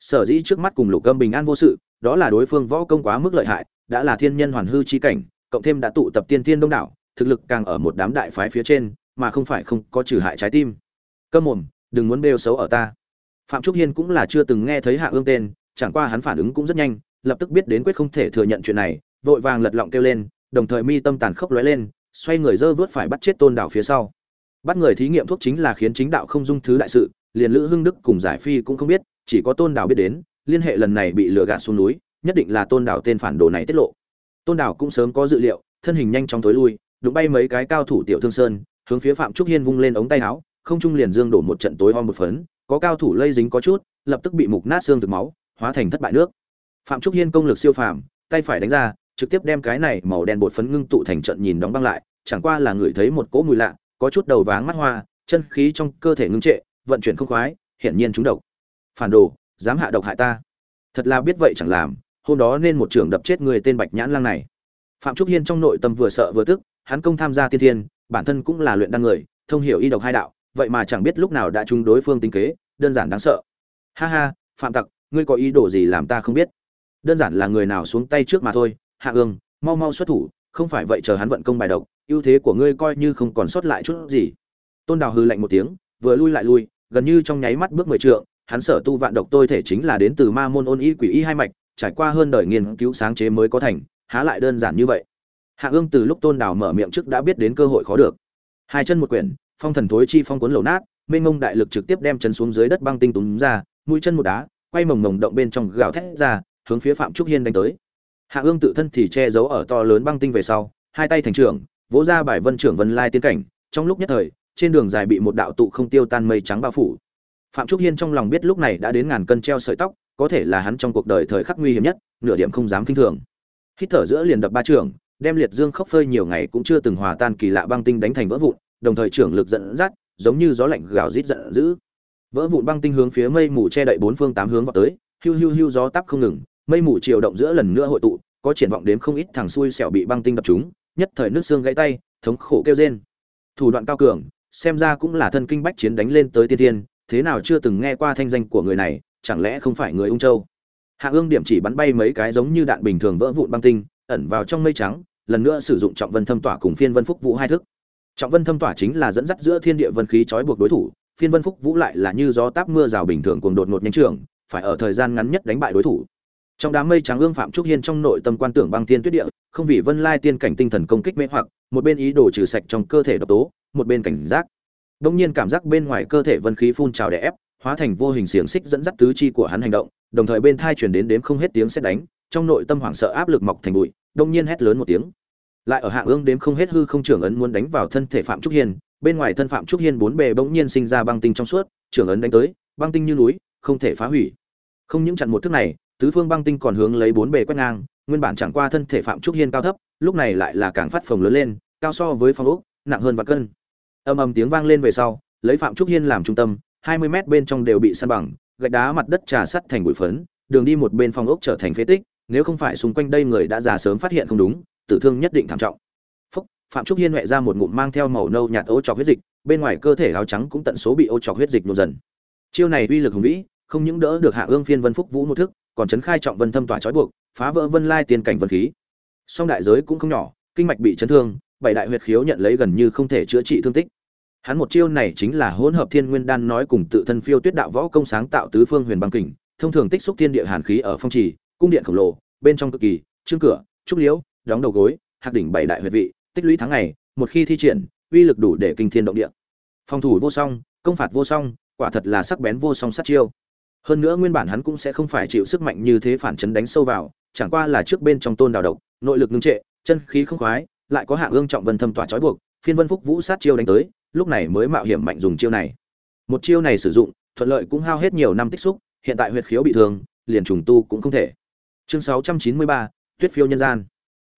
sở dĩ trước mắt cùng lục âm bình an vô sự, đó là đối phương võ công quá mức lợi hại, đã là thiên nhân hoàn hư chi cảnh, cộng thêm đã tụ tập tiên thiên đông đảo, thực lực càng ở một đám đại phái phía trên, mà không phải không có trừ hại trái tim. Câm mồm, đừng muốn bêu xấu ở ta. Phạm trúc hiên cũng là chưa từng nghe thấy hạ ương tên, chẳng qua hắn phản ứng cũng rất nhanh, lập tức biết đến quyết không thể thừa nhận chuyện này, vội vàng lật lọng kêu lên, đồng thời mi tâm tàn khốc lóe lên, xoay người dơ vớt phải bắt chết tôn đảo phía sau. Bắt người thí nghiệm thuốc chính là khiến chính đạo không dung thứ đại sự, liền lữ hưng đức cùng giải phi cũng không biết chỉ có tôn đảo biết đến, liên hệ lần này bị lừa gạt xuống núi, nhất định là tôn đảo tên phản đồ này tiết lộ. Tôn đảo cũng sớm có dự liệu, thân hình nhanh chóng tối lui, đụng bay mấy cái cao thủ tiểu thương sơn, hướng phía phạm trúc hiên vung lên ống tay áo, không trung liền dương đổ một trận tối om một phấn, có cao thủ lây dính có chút, lập tức bị mục nát xương từ máu, hóa thành thất bại nước. Phạm trúc hiên công lực siêu phàm, tay phải đánh ra, trực tiếp đem cái này màu đen bột phấn ngưng tụ thành trận nhìn đóng băng lại, chẳng qua là người thấy một cỗ mùi lạ, có chút đầu váng mắt hoa, chân khí trong cơ thể ngưng trệ, vận chuyển không khoái, hiển nhiên chúng độc phản đồ, dám hạ độc hại ta. Thật là biết vậy chẳng làm, hôm đó nên một trưởng đập chết người tên bạch nhãn lang này. Phạm trúc hiên trong nội tâm vừa sợ vừa tức, hắn công tham gia tiên thiên, bản thân cũng là luyện đan người, thông hiểu y độc hai đạo, vậy mà chẳng biết lúc nào đã trúng đối phương tính kế, đơn giản đáng sợ. Ha ha, phạm tặc, ngươi có ý đồ gì làm ta không biết? Đơn giản là người nào xuống tay trước mà thôi, hạ ương, mau mau xuất thủ, không phải vậy chờ hắn vận công bài độc, ưu thế của ngươi coi như không còn sót lại chút gì. Tôn đào hư lạnh một tiếng, vừa lui lại lui, gần như trong nháy mắt bước mười trượng hắn sở tu vạn độc tôi thể chính là đến từ ma môn ôn y quỷ y hai mạch, trải qua hơn đời nghiên cứu sáng chế mới có thành, há lại đơn giản như vậy. Hạ ương từ lúc tôn đào mở miệng trước đã biết đến cơ hội khó được. Hai chân một quyển, phong thần thối chi phong cuốn lầu nát, mênh ngông đại lực trực tiếp đem chân xuống dưới đất băng tinh túng ra, mũi chân một đá, quay mồng mồng động bên trong gào thét ra, hướng phía phạm trúc hiên đánh tới. Hạ ương tự thân thì che giấu ở to lớn băng tinh về sau, hai tay thành trưởng, vỗ ra bài vân trưởng vân lai tiến cảnh, trong lúc nhất thời, trên đường dài bị một đạo tụ không tiêu tan mây trắng bao phủ phạm trúc hiên trong lòng biết lúc này đã đến ngàn cân treo sợi tóc, có thể là hắn trong cuộc đời thời khắc nguy hiểm nhất, nửa điểm không dám kinh thường hít thở giữa liền đập ba trưởng đem liệt dương khốc phơi nhiều ngày cũng chưa từng hòa tan kỳ lạ băng tinh đánh thành vỡ vụn, đồng thời trưởng lực dẫn dắt, giống như gió lạnh gào rít giận dữ vỡ vụn băng tinh hướng phía mây mù che đậy bốn phương tám hướng vào tới hưu hưu hưu gió tắp không ngừng, mây mù chiều động giữa lần nữa hội tụ, có triển vọng đến không ít thằng xui xẻo bị băng tinh đập trúng, nhất thời nước xương gãy tay, thống khổ kêu rên thủ đoạn cao cường, xem ra cũng là thân kinh bách chiến đánh lên tới tiên thiên thế nào chưa từng nghe qua thanh danh của người này, chẳng lẽ không phải người ung châu? Hạ ương điểm chỉ bắn bay mấy cái giống như đạn bình thường vỡ vụn băng tinh, ẩn vào trong mây trắng, lần nữa sử dụng trọng vân thâm tỏa cùng phiên vân phúc vũ hai thức. Trọng vân thâm tỏa chính là dẫn dắt giữa thiên địa vân khí trói buộc đối thủ, phiên vân phúc vũ lại là như gió táp mưa rào bình thường cuồng đột ngột nhanh trường, phải ở thời gian ngắn nhất đánh bại đối thủ. Trong đám mây trắng ương phạm trúc hiên trong nội tâm quan tưởng băng thiên tuyết địa, không vì vân lai tiên cảnh tinh thần công kích mê hoặc, một bên ý đồ trừ sạch trong cơ thể độc tố, một bên cảnh giác đông nhiên cảm giác bên ngoài cơ thể vân khí phun trào đè ép, hóa thành vô hình xiềng xích dẫn dắt tứ chi của hắn hành động, đồng thời bên thai truyền đến đếm không hết tiếng xét đánh, trong nội tâm hoảng sợ áp lực mọc thành bụi, đông nhiên hét lớn một tiếng. Lại ở hạng ương đếm không hết hư không trưởng ấn muốn đánh vào thân thể phạm trúc hiên, bên ngoài thân phạm trúc hiên bốn bề bỗng nhiên sinh ra băng tinh trong suốt, trưởng ấn đánh tới, băng tinh như núi, không thể phá hủy. Không những chặn một thức này, tứ phương băng tinh còn hướng lấy bốn bề quét ngang, nguyên bản chẳng qua thân thể phạm trúc hiên cao thấp, lúc này lại là càng phát phồng lớn lên, cao so với phong ốc, nặng hơn và cân âm ầm tiếng vang lên về sau, lấy phạm trúc hiên làm trung tâm, hai mươi mét bên trong đều bị săn bằng, gạch đá mặt đất trà sắt thành bụi phấn, đường đi một bên phong ốc trở thành phế tích, nếu không phải xung quanh đây người đã già sớm phát hiện không đúng, tử thương nhất định thảm trọng. Phúc, phạm trúc hiên huệ ra một ngụm mang theo màu nâu nhạt ô trọc huyết dịch, bên ngoài cơ thể áo trắng cũng tận số bị ô trọc huyết dịch nhuộm dần. Chiêu này uy lực hùng vĩ, không những đỡ được hạ ương phiên vân phúc vũ một thức, còn chấn khai trọng vân thâm tỏa trói buộc, phá vỡ vân lai tiền cảnh vân khí. Song đại giới cũng không nhỏ, kinh mạch bị chấn thương, bảy đại huyệt khiếu nhận lấy gần như không thể chữa trị thương tích hắn một chiêu này chính là hỗn hợp thiên nguyên đan nói cùng tự thân phiêu tuyết đạo võ công sáng tạo tứ phương huyền băng kình, thông thường tích xúc thiên địa hàn khí ở phong trì, cung điện khổng lồ, bên trong cực kỳ, trương cửa, trúc liễu, đóng đầu gối, hạc đỉnh bảy đại huyệt vị, tích lũy tháng ngày, một khi thi triển, uy lực đủ để kinh thiên động địa. Phòng thủ vô song, công phạt vô song, quả thật là sắc bén vô song sát chiêu. Hơn nữa nguyên bản hắn cũng sẽ không phải chịu sức mạnh như thế phản chấn đánh sâu vào, chẳng qua là trước bên trong tôn đào độc, nội lực ngưng trệ, chân khí không khoái, lại có hạ ương trọng vân thâm tỏa trói buộc, phiên vân phúc vũ sát chiêu đánh tới lúc này mới mạo hiểm mạnh dùng chiêu này. Một chiêu này sử dụng thuận lợi cũng hao hết nhiều năm tích xúc hiện tại huyệt khiếu bị thương liền trùng tu cũng không thể. Chương 693, tuyết phiêu nhân gian.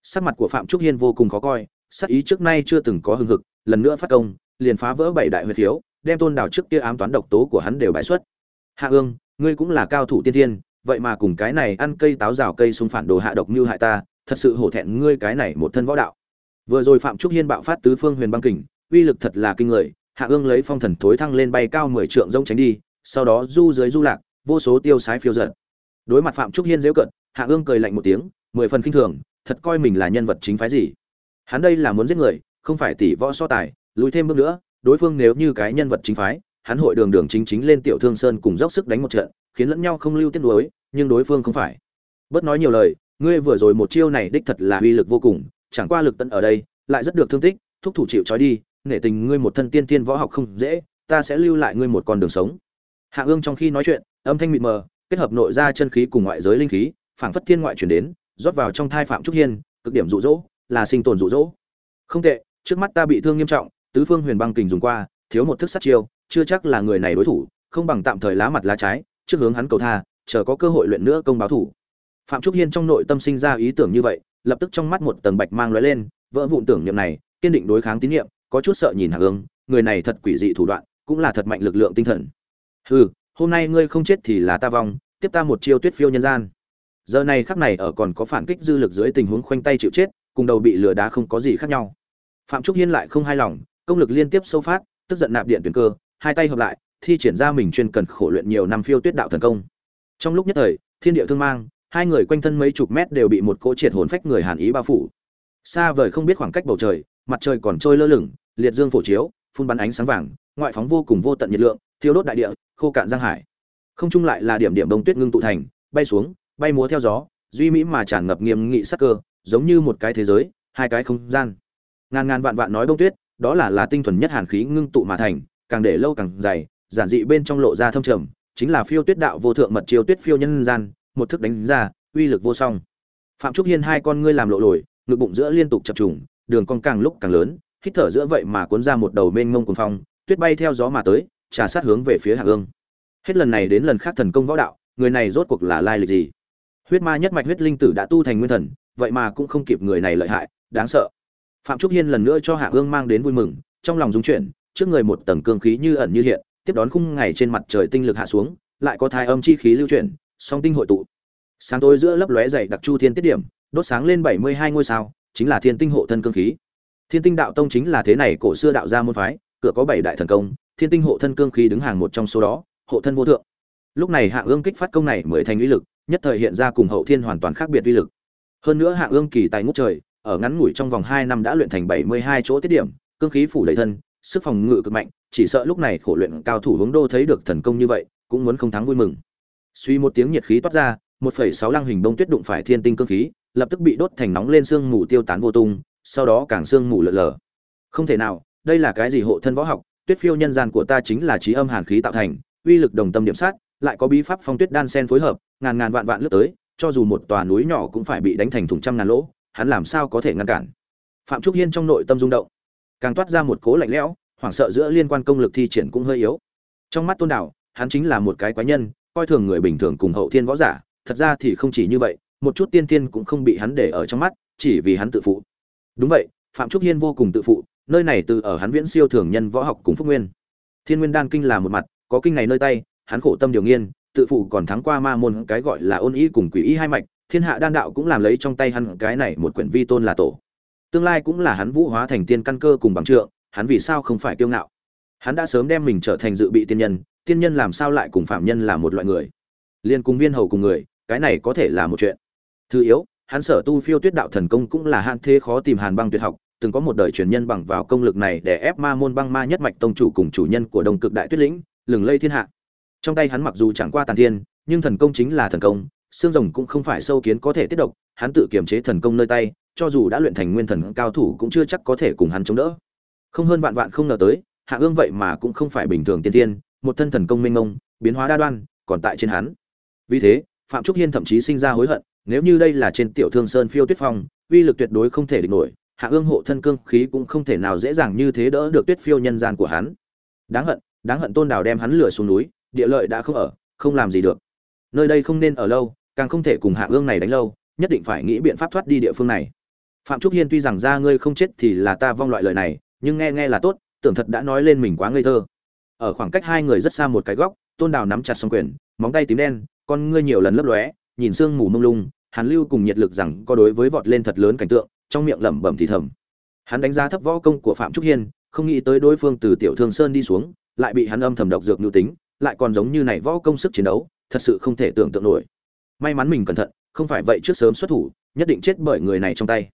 Sắc mặt của phạm trúc hiên vô cùng khó coi sắc ý trước nay chưa từng có hưng hực lần nữa phát công liền phá vỡ bảy đại huyệt khiếu đem tôn đảo trước kia ám toán độc tố của hắn đều bãi xuất. Hạ ương ngươi cũng là cao thủ tiên thiên vậy mà cùng cái này ăn cây táo rào cây xung phản đồ hạ độc như hại ta thật sự hổ thẹn ngươi cái này một thân võ đạo. Vừa rồi phạm trúc hiên bạo phát tứ phương huyền băng kình uy lực thật là kinh người, hạ ương lấy phong thần thối thăng lên bay cao mười trượng rông tránh đi, sau đó du dưới du lạc, vô số tiêu sái phiêu giật đối mặt phạm trúc hiên dễu cận, hạ ương cười lạnh một tiếng, mười phần kinh thường, thật coi mình là nhân vật chính phái gì. Hắn đây là muốn giết người, không phải tỷ võ so tài, lùi thêm bước nữa, đối phương nếu như cái nhân vật chính phái, hắn hội đường đường chính chính lên tiểu thương sơn cùng dốc sức đánh một trận, khiến lẫn nhau không lưu tiết đối nhưng đối phương không phải. Bớt nói nhiều lời, ngươi vừa rồi một chiêu này đích thật là uy lực vô cùng, chẳng qua lực tận ở đây, lại rất được thương tích, thúc thủ chịu trói đi nể tình ngươi một thân tiên tiên võ học không dễ, ta sẽ lưu lại ngươi một con đường sống hạ ương trong khi nói chuyện, âm thanh mịt mờ, kết hợp nội ra chân khí cùng ngoại giới linh khí, phảng phất thiên ngoại chuyển đến, rót vào trong thai phạm trúc hiên, cực điểm rụ rỗ là sinh tồn rụ rỗ không tệ, trước mắt ta bị thương nghiêm trọng, tứ phương huyền băng kình dùng qua, thiếu một thức sát chiêu, chưa chắc là người này đối thủ, không bằng tạm thời lá mặt lá trái, trước hướng hắn cầu tha, chờ có cơ hội luyện nữa công báo thủ phạm trúc hiên trong nội tâm sinh ra ý tưởng như vậy, lập tức trong mắt một tầng bạch mang lóe lên, vỡ vụn tưởng niệm này, kiên định đối kháng tín niệm có chút sợ nhìn hạ ương người này thật quỷ dị thủ đoạn, cũng là thật mạnh lực lượng tinh thần. Hừ, hôm nay ngươi không chết thì là ta vong, tiếp ta một chiêu tuyết phiêu nhân gian. Giờ này khắc này ở còn có phản kích dư lực dưới tình huống khoanh tay chịu chết, cùng đầu bị lửa đá không có gì khác nhau. Phạm trúc hiên lại không hài lòng, công lực liên tiếp sâu phát, tức giận nạp điện tuyển cơ, hai tay hợp lại, thi triển ra mình chuyên cần khổ luyện nhiều năm phiêu tuyết đạo thần công. Trong lúc nhất thời, thiên địa thương mang, hai người quanh thân mấy chục mét đều bị một cỗ triệt hồn phách người hàn ý bao phủ. Xa vời không biết khoảng cách bầu trời mặt trời còn trôi lơ lửng, liệt dương phổ chiếu, phun bắn ánh sáng vàng, ngoại phóng vô cùng vô tận nhiệt lượng, thiêu đốt đại địa, khô cạn giang hải. Không chung lại là điểm điểm bông tuyết ngưng tụ thành, bay xuống, bay múa theo gió, duy mỹ mà tràn ngập nghiêm nghị sắc cơ, giống như một cái thế giới, hai cái không gian. Ngàn ngàn vạn vạn nói bông tuyết, đó là là tinh thuần nhất hàn khí ngưng tụ mà thành, càng để lâu càng dày, giản dị bên trong lộ ra thâm trầm, chính là phiêu tuyết đạo vô thượng mật chiêu tuyết phiêu nhân gian, một thức đánh ra, uy lực vô song. Phạm trúc hiên hai con ngươi làm lộ lồi, ngực bụng giữa liên tục chập trùng đường cong càng lúc càng lớn, hít thở giữa vậy mà cuốn ra một đầu mênh mông cuồng phong, tuyết bay theo gió mà tới, trà sát hướng về phía hạ ương hết lần này đến lần khác thần công võ đạo, người này rốt cuộc là lai lịch gì? Huyết ma nhất mạch huyết linh tử đã tu thành nguyên thần, vậy mà cũng không kịp người này lợi hại, đáng sợ. Phạm trúc hiên lần nữa cho hạ ương mang đến vui mừng, trong lòng dung chuyển, trước người một tầng cương khí như ẩn như hiện, tiếp đón khung ngày trên mặt trời tinh lực hạ xuống, lại có thai âm chi khí lưu chuyển, song tinh hội tụ. Sáng tối giữa lấp lóe dày đặc chu thiên tiết điểm, đốt sáng lên bảy mươi hai ngôi sao chính là thiên tinh hộ thân cương khí. Thiên tinh đạo tông chính là thế này cổ xưa đạo gia môn phái, cửa có bảy đại thần công, thiên tinh hộ thân cương khí đứng hàng một trong số đó, hộ thân vô thượng. Lúc này hạ ương kích phát công này mới thành uy lực, nhất thời hiện ra cùng hậu thiên hoàn toàn khác biệt uy lực. Hơn nữa hạ ương kỳ tài ngút trời, ở ngắn ngủi trong vòng hai năm đã luyện thành bảy mươi hai chỗ tiết điểm, cương khí phủ đầy thân, sức phòng ngự cực mạnh, chỉ sợ lúc này khổ luyện cao thủ hướng đô thấy được thần công như vậy, cũng muốn không thắng vui mừng. Suy một tiếng nhiệt khí toát ra, một phẩy sáu lăng hình bông tuyết đụng phải thiên tinh cương khí lập tức bị đốt thành nóng lên xương mù tiêu tán vô tung, sau đó càng xương mù lở lở. Không thể nào, đây là cái gì hộ thân võ học, tuyết phiêu nhân gian của ta chính là trí âm hàn khí tạo thành, uy lực đồng tâm điểm sát, lại có bí pháp phong tuyết đan sen phối hợp, ngàn ngàn vạn vạn lướt tới, cho dù một tòa núi nhỏ cũng phải bị đánh thành thùng trăm ngàn lỗ, hắn làm sao có thể ngăn cản? Phạm trúc hiên trong nội tâm rung động. Càng toát ra một cố lạnh lẽo, hoảng sợ giữa liên quan công lực thi triển cũng hơi yếu. Trong mắt tôn đạo, hắn chính là một cái quái nhân, coi thường người bình thường cùng hậu thiên võ giả, thật ra thì không chỉ như vậy một chút tiên tiên cũng không bị hắn để ở trong mắt, chỉ vì hắn tự phụ. Đúng vậy, phạm trúc hiên vô cùng tự phụ, nơi này từ ở hắn viễn siêu thường nhân võ học cùng phúc nguyên. Thiên nguyên đan kinh là một mặt, có kinh này nơi tay, hắn khổ tâm điều nghiên, tự phụ còn thắng qua ma môn cái gọi là ôn ý cùng quỷ ý hai mạch, thiên hạ đan đạo cũng làm lấy trong tay hắn cái này một quyển vi tôn là tổ. Tương lai cũng là hắn vũ hóa thành tiên căn cơ cùng bằng trượng, hắn vì sao không phải kiêu ngạo? Hắn đã sớm đem mình trở thành dự bị tiên nhân tiên nhân làm sao lại cùng phạm nhân là một loại người? Liên cùng viên hầu cùng người, cái này có thể là một chuyện thứ yếu, hắn sở tu phiêu tuyết đạo thần công cũng là hạn thế khó tìm hàn băng tuyệt học, từng có một đời truyền nhân bằng vào công lực này để ép ma môn băng ma nhất mạch tông chủ cùng chủ nhân của đông cực đại tuyết lĩnh, lừng lây thiên hạ. Trong tay hắn mặc dù chẳng qua tàn thiên, nhưng thần công chính là thần công, xương rồng cũng không phải sâu kiến có thể tiết độc, hắn tự kiềm chế thần công nơi tay, cho dù đã luyện thành nguyên thần cao thủ cũng chưa chắc có thể cùng hắn chống đỡ. Không hơn vạn vạn không ngờ tới, hạ ương vậy mà cũng không phải bình thường tiên tiên, một thân thần công minh ngông biến hóa đa đoan, còn tại trên hắn. Vì thế, phạm trúc hiên thậm chí sinh ra hối hận nếu như đây là trên tiểu thương sơn phiêu tuyết phong, uy lực tuyệt đối không thể địch nổi, hạ ương hộ thân cương khí cũng không thể nào dễ dàng như thế đỡ được tuyết phiêu nhân gian của hắn. Đáng hận đáng hận tôn đào đem hắn lừa xuống núi, địa lợi đã không ở, không làm gì được. Nơi đây không nên ở lâu, càng không thể cùng hạ ương này đánh lâu, nhất định phải nghĩ biện pháp thoát đi địa phương này. Phạm trúc hiên tuy rằng ra ngươi không chết thì là ta vong loại lời này, nhưng nghe nghe là tốt, tưởng thật đã nói lên mình quá ngây thơ. Ở khoảng cách hai người rất xa một cái góc, tôn đào nắm chặt xong quyền, móng tay tím đen, con ngươi nhiều lần lấp lóe nhìn sương mù mông lung, hàn lưu cùng nhiệt lực rằng có đối với vọt lên thật lớn cảnh tượng, trong miệng lẩm bẩm thì thầm. Hắn đánh giá thấp võ công của phạm trúc hiên, không nghĩ tới đối phương từ tiểu thương sơn đi xuống, lại bị hắn âm thầm độc dược nhu tính, lại còn giống như này võ công sức chiến đấu, thật sự không thể tưởng tượng nổi. May mắn mình cẩn thận, không phải vậy trước sớm xuất thủ, nhất định chết bởi người này trong tay.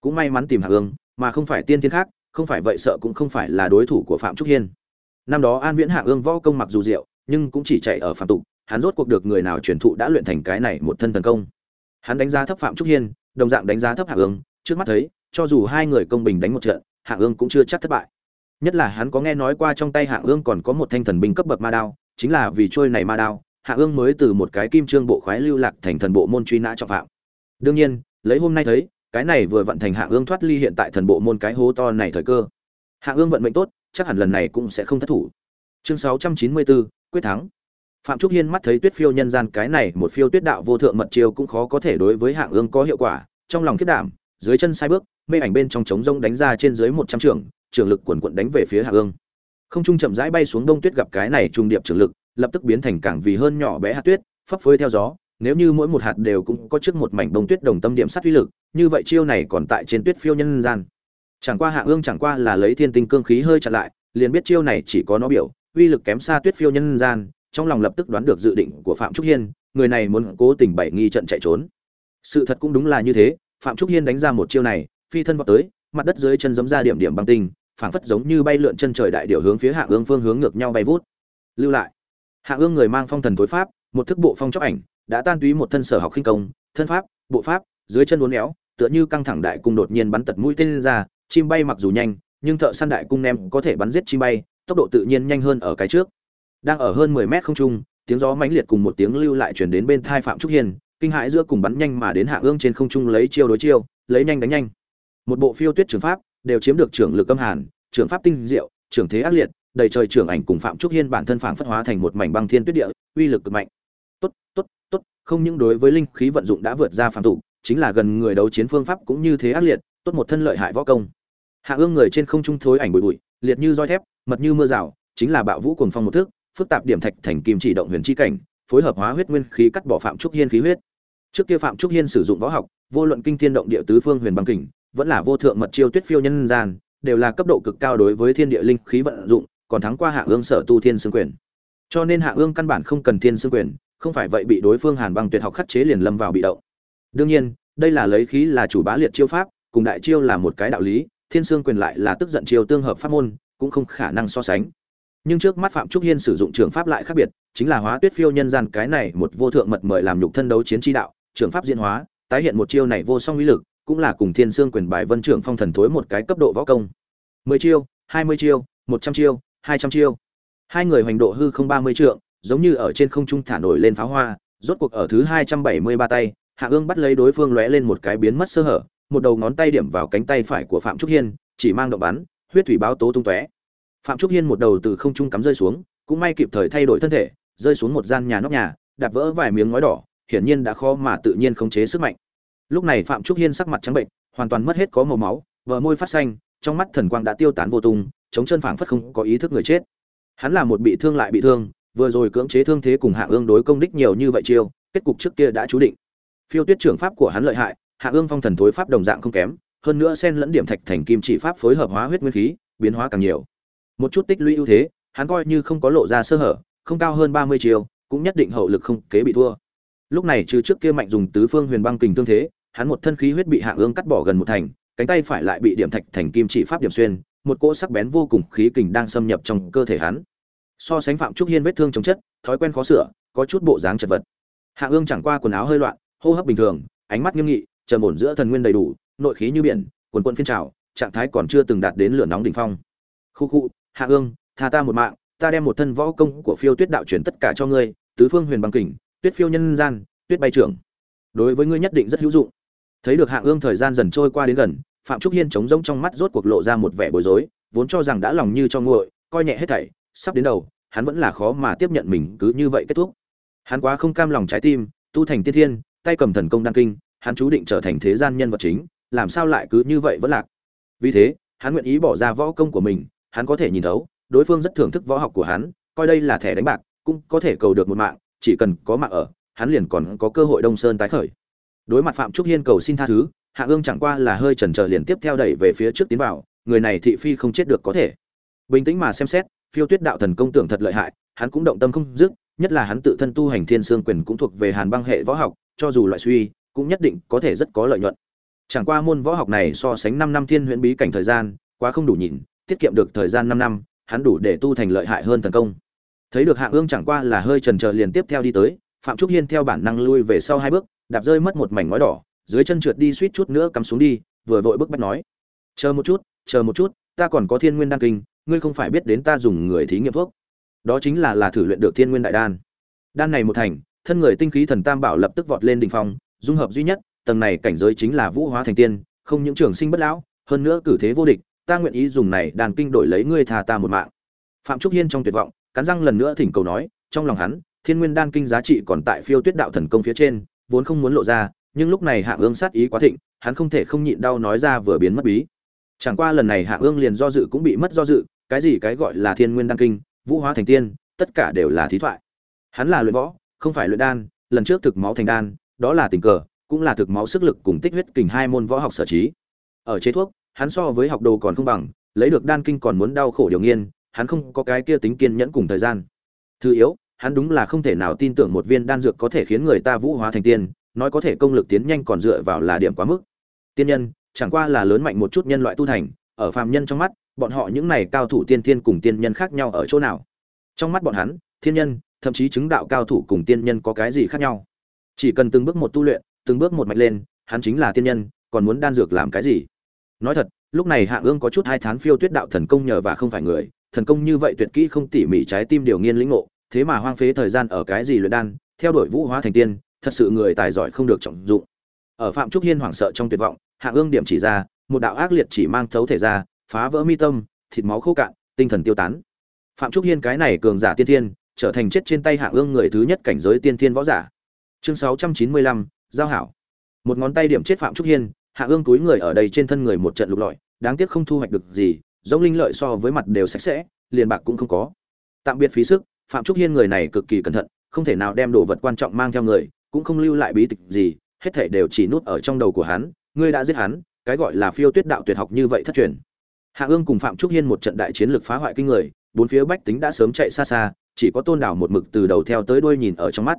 Cũng may mắn tìm hạ ương mà không phải tiên thiên khác, không phải vậy sợ cũng không phải là đối thủ của phạm trúc hiên. Năm đó an viễn hạ ương võ công mặc dù diệu nhưng cũng chỉ chạy ở phạm tục hắn rốt cuộc được người nào truyền thụ đã luyện thành cái này một thân thần công. Hắn đánh giá thấp phạm trúc hiên, đồng dạng đánh giá thấp hạ ương. Trước mắt thấy, cho dù hai người công bình đánh một trận hạ ương cũng chưa chắc thất bại. Nhất là hắn có nghe nói qua trong tay hạ ương còn có một thanh thần binh cấp bậc ma đao, chính là vì trôi này ma đao hạ ương mới từ một cái kim trương bộ khoái lưu lạc thành thần bộ môn truy nã trọng phạm. Đương nhiên, lấy hôm nay thấy, cái này vừa vận thành hạ ương thoát ly hiện tại thần bộ môn cái hố to này thời cơ. Hạ ương vận mệnh tốt, chắc hẳn lần này cũng sẽ không thất thủ. Chương sáu trăm chín mươi bốn, quyết thắng phạm trúc hiên mắt thấy tuyết phiêu nhân gian cái này một phiêu tuyết đạo vô thượng mật chiêu cũng khó có thể đối với hạ ương có hiệu quả, trong lòng khiết đảm, dưới chân sai bước, mê ảnh bên trong trống rông đánh ra trên dưới một trăm trường trường lực quần quận đánh về phía hạ ương. Không trung chậm rãi bay xuống đông tuyết gặp cái này trung điệp trường lực, lập tức biến thành càng vì hơn nhỏ bé hạt tuyết, phấp phới theo gió, nếu như mỗi một hạt đều cũng có trước một mảnh đông tuyết đồng tâm điểm sát uy lực, như vậy chiêu này còn tại trên tuyết phiêu nhân gian. Chẳng qua hạ ương chẳng qua là lấy thiên tinh cương khí hơi chặn lại, liền biết chiêu này chỉ có nó biểu, uy lực kém xa tuyết phiêu nhân gian trong lòng lập tức đoán được dự định của phạm trúc hiên, người này muốn cố tình bày nghi trận chạy trốn. Sự thật cũng đúng là như thế, phạm trúc hiên đánh ra một chiêu này, phi thân vào tới, mặt đất dưới chân giấm ra điểm điểm băng tinh, phảng phất giống như bay lượn chân trời đại điệu hướng phía hạ ương phương hướng ngược nhau bay vút. Lưu lại. Hạ ương người mang phong thần tối pháp, một thức bộ phong chóc ảnh, đã tan túy một thân sở học khinh công, thân pháp, bộ pháp, dưới chân uốn éo, tựa như căng thẳng đại cung đột nhiên bắn tật mũi tên ra, chim bay mặc dù nhanh, nhưng thợ săn đại cung nem có thể bắn giết chim bay, tốc độ tự nhiên nhanh hơn ở cái trước đang ở hơn 10 mét không trung, tiếng gió mãnh liệt cùng một tiếng lưu lại truyền đến bên thai phạm trúc hiên, kinh hãi giữa cùng bắn nhanh mà đến hạ ương trên không trung lấy chiêu đối chiêu, lấy nhanh đánh nhanh. Một bộ phiêu tuyết trường pháp, đều chiếm được trưởng lực âm hàn, trường pháp tinh diệu trưởng thế ác liệt, đầy trời trưởng ảnh cùng phạm trúc hiên bản thân phảng phất hóa thành một mảnh băng thiên tuyết địa, uy lực cực mạnh. Tốt tốt tốt, không những đối với linh khí vận dụng đã vượt ra phạm tục, chính là gần người đấu chiến phương pháp cũng như thế ác liệt, tốt một thân lợi hại võ công. Hạ ương người trên không trung thối ảnh bụi bụi, liệt như roi thép, mật như mưa rào, chính là bạo vũ cuồng phong một thước phức tạp điểm thạch thành kim chỉ động huyền chi cảnh, phối hợp hóa huyết nguyên khí cắt bỏ phạm trúc hiên khí huyết. Trước kia phạm trúc hiên sử dụng võ học, vô luận kinh thiên động địa tứ phương huyền băng kình, vẫn là vô thượng mật chiêu tuyết phiêu nhân gian, đều là cấp độ cực cao đối với thiên địa linh khí vận dụng, còn thắng qua hạ ương sở tu thiên xương quyền. Cho nên hạ ương căn bản không cần thiên xương quyền, không phải vậy bị đối phương hàn băng tuyệt học khắc chế liền lâm vào bị động. Đương nhiên, đây là lấy khí là chủ bá liệt chiêu pháp, cùng đại chiêu là một cái đạo lý, thiên xương quyền lại là tức giận chiêu tương hợp pháp môn, cũng không khả năng so sánh nhưng trước mắt phạm trúc hiên sử dụng trường pháp lại khác biệt, chính là hóa tuyết phiêu nhân gian cái này một vô thượng mật mời làm nhục thân đấu chiến tri đạo, trường pháp diễn hóa, tái hiện một chiêu này vô song uy lực, cũng là cùng thiên sương quyền bài vân trưởng phong thần thối một cái cấp độ võ công. Mười chiêu, hai mươi chiêu, một trăm chiêu, hai trăm chiêu. Hai người hoành độ hư không ba mươi trượng, giống như ở trên không trung thả nổi lên pháo hoa, rốt cuộc ở thứ hai trăm bảy mươi ba tay, hạ ương bắt lấy đối phương lóe lên một cái biến mất sơ hở, một đầu ngón tay điểm vào cánh tay phải của phạm trúc hiên, chỉ mang động bắn, huyết thủy báo tố tung tóe phạm trúc hiên một đầu từ không trung cắm rơi xuống, cũng may kịp thời thay đổi thân thể, rơi xuống một gian nhà nóc nhà, đạp vỡ vài miếng ngói đỏ, hiển nhiên đã khó mà tự nhiên khống chế sức mạnh. Lúc này phạm trúc hiên sắc mặt trắng bệnh, hoàn toàn mất hết có màu máu vỡ môi phát xanh, trong mắt thần quang đã tiêu tán vô tung, chống chân phảng phất không có ý thức người chết. Hắn là một bị thương lại bị thương, vừa rồi cưỡng chế thương thế cùng hạ ương đối công đích nhiều như vậy chiêu, kết cục trước kia đã chú định. Phiêu tuyết trưởng pháp của hắn lợi hại, hạ ương phong thần thối pháp đồng dạng không kém, hơn nữa xen lẫn điểm thạch thành kim chỉ pháp phối hợp hóa huyết nguyên khí, biến hóa càng nhiều một chút tích lũy ưu thế, hắn coi như không có lộ ra sơ hở, không cao hơn ba mươi chiều cũng nhất định hậu lực không kế bị thua. Lúc này trừ trước kia mạnh dùng tứ phương huyền băng kình tương thế, hắn một thân khí huyết bị hạ ương cắt bỏ gần một thành, cánh tay phải lại bị điểm thạch thành kim chỉ pháp điểm xuyên, một cỗ sắc bén vô cùng khí kình đang xâm nhập trong cơ thể hắn. So sánh phạm trúc hiên vết thương chống chất, thói quen khó sửa, có chút bộ dáng chật vật. Hạ ương chẳng qua quần áo hơi loạn, hô hấp bình thường, ánh mắt nghiêm nghị, trầm ổn giữa thần nguyên đầy đủ, nội khí như biển, quần quân phiên trào, trạng thái còn chưa từng đạt đến lửa nóng đỉnh phong. Khu khu hạ ương, tha ta một mạng, ta đem một thân võ công của phiêu tuyết đạo truyền tất cả cho ngươi, tứ phương huyền bằng kình, tuyết phiêu nhân gian, tuyết bay trưởng. Đối với ngươi nhất định rất hữu dụng. Thấy được hạ ương thời gian dần trôi qua đến gần, phạm trúc hiên trống rỗng trong mắt rốt cuộc lộ ra một vẻ bối rối, vốn cho rằng đã lòng như cho nguội, coi nhẹ hết thảy, sắp đến đầu, hắn vẫn là khó mà tiếp nhận mình cứ như vậy kết thúc. Hắn quá không cam lòng trái tim, tu thành tiên thiên, tay cầm thần công đăng kinh, hắn chú định trở thành thế gian nhân vật chính, làm sao lại cứ như vậy vẫn lạc. Vì thế, hắn nguyện ý bỏ ra võ công của mình hắn có thể nhìn thấu, đối phương rất thưởng thức võ học của hắn, coi đây là thẻ đánh bạc, cũng có thể cầu được một mạng, chỉ cần có mạng ở, hắn liền còn có cơ hội đông sơn tái khởi. Đối mặt phạm trúc hiên cầu xin tha thứ, hạ ương chẳng qua là hơi chần chờ liền tiếp theo đẩy về phía trước tiến vào, người này thị phi không chết được có thể. Bình tĩnh mà xem xét, phiêu tuyết đạo thần công tưởng thật lợi hại, hắn cũng động tâm không dứt, nhất là hắn tự thân tu hành thiên sương quyền cũng thuộc về hàn băng hệ võ học, cho dù loại suy, cũng nhất định có thể rất có lợi nhuận. Chẳng qua môn võ học này so sánh năm năm thiên huyễn bí cảnh thời gian, quá không đủ nhìn tiết kiệm được thời gian năm năm, hắn đủ để tu thành lợi hại hơn thần công. Thấy được hạng ương chẳng qua là hơi trần trờ liền tiếp theo đi tới, phạm trúc hiên theo bản năng lui về sau hai bước, đạp rơi mất một mảnh ngói đỏ, dưới chân trượt đi suýt chút nữa cắm xuống đi, vừa vội bức bách nói, chờ một chút, chờ một chút, ta còn có thiên nguyên đan kinh, ngươi không phải biết đến ta dùng người thí nghiệm thuốc. Đó chính là là thử luyện được thiên nguyên đại đan. Đan này một thành, thân người tinh khí thần tam bảo lập tức vọt lên đỉnh phong, dung hợp duy nhất, tầng này cảnh giới chính là vũ hóa thành tiên, không những trường sinh bất lão, hơn nữa cử thế vô địch ta nguyện ý dùng này đàn kinh đổi lấy ngươi thà ta một mạng. Phạm trúc hiên trong tuyệt vọng, cắn răng lần nữa thỉnh cầu nói, trong lòng hắn, thiên nguyên đan kinh giá trị còn tại phiêu tuyết đạo thần công phía trên, vốn không muốn lộ ra, nhưng lúc này hạ ương sát ý quá thịnh, hắn không thể không nhịn đau nói ra vừa biến mất bí. Chẳng qua lần này hạ ương liền do dự cũng bị mất do dự, cái gì cái gọi là thiên nguyên đan kinh, vũ hóa thành tiên, tất cả đều là thí thoại. Hắn là luyện võ, không phải luyện đan, lần trước thực máu thành đan, đó là tình cờ, cũng là thực máu sức lực cùng tích huyết kình hai môn võ học sở trí. Ở chế thuốc hắn so với học đồ còn không bằng, lấy được đan kinh còn muốn đau khổ điều nghiên, hắn không có cái kia tính kiên nhẫn cùng thời gian. Thứ yếu, hắn đúng là không thể nào tin tưởng một viên đan dược có thể khiến người ta vũ hóa thành tiên, nói có thể công lực tiến nhanh còn dựa vào là điểm quá mức. Tiên nhân, chẳng qua là lớn mạnh một chút nhân loại tu thành, ở phàm nhân trong mắt, bọn họ những này cao thủ tiên thiên cùng tiên nhân khác nhau ở chỗ nào? Trong mắt bọn hắn, thiên nhân, thậm chí chứng đạo cao thủ cùng tiên nhân có cái gì khác nhau? Chỉ cần từng bước một tu luyện, từng bước một mạch lên, hắn chính là tiên nhân, còn muốn đan dược làm cái gì? Nói thật, lúc này hạ ương có chút hai thán phiêu tuyết đạo thần công nhờ và không phải người, thần công như vậy tuyệt kỹ không tỉ mỉ trái tim điều nghiên lĩnh ngộ, thế mà hoang phế thời gian ở cái gì luyện đan, theo đuổi vũ hóa thành tiên, thật sự người tài giỏi không được trọng dụng. Ở phạm trúc hiên hoảng sợ trong tuyệt vọng, hạ ương điểm chỉ ra, một đạo ác liệt chỉ mang thấu thể ra, phá vỡ mi tâm, thịt máu khô cạn, tinh thần tiêu tán. Phạm trúc hiên cái này cường giả tiên thiên, trở thành chết trên tay hạ ương người thứ nhất cảnh giới tiên thiên võ giả. Chương sáu trăm chín mươi lăm, giao hảo. Một ngón tay điểm chết phạm trúc hiên hạ ương túi người ở đây trên thân người một trận lục lọi, đáng tiếc không thu hoạch được gì, giống linh lợi so với mặt đều sạch sẽ, liền bạc cũng không có. Tạm biệt phí sức, phạm trúc hiên người này cực kỳ cẩn thận, không thể nào đem đồ vật quan trọng mang theo người, cũng không lưu lại bí tịch gì, hết thể đều chỉ nút ở trong đầu của hắn, ngươi đã giết hắn, cái gọi là phiêu tuyết đạo tuyệt học như vậy thất truyền. Hạ ương cùng phạm trúc hiên một trận đại chiến lược phá hoại kinh người, bốn phía bách tính đã sớm chạy xa xa, chỉ có tôn đảo một mực từ đầu theo tới đuôi nhìn ở trong mắt.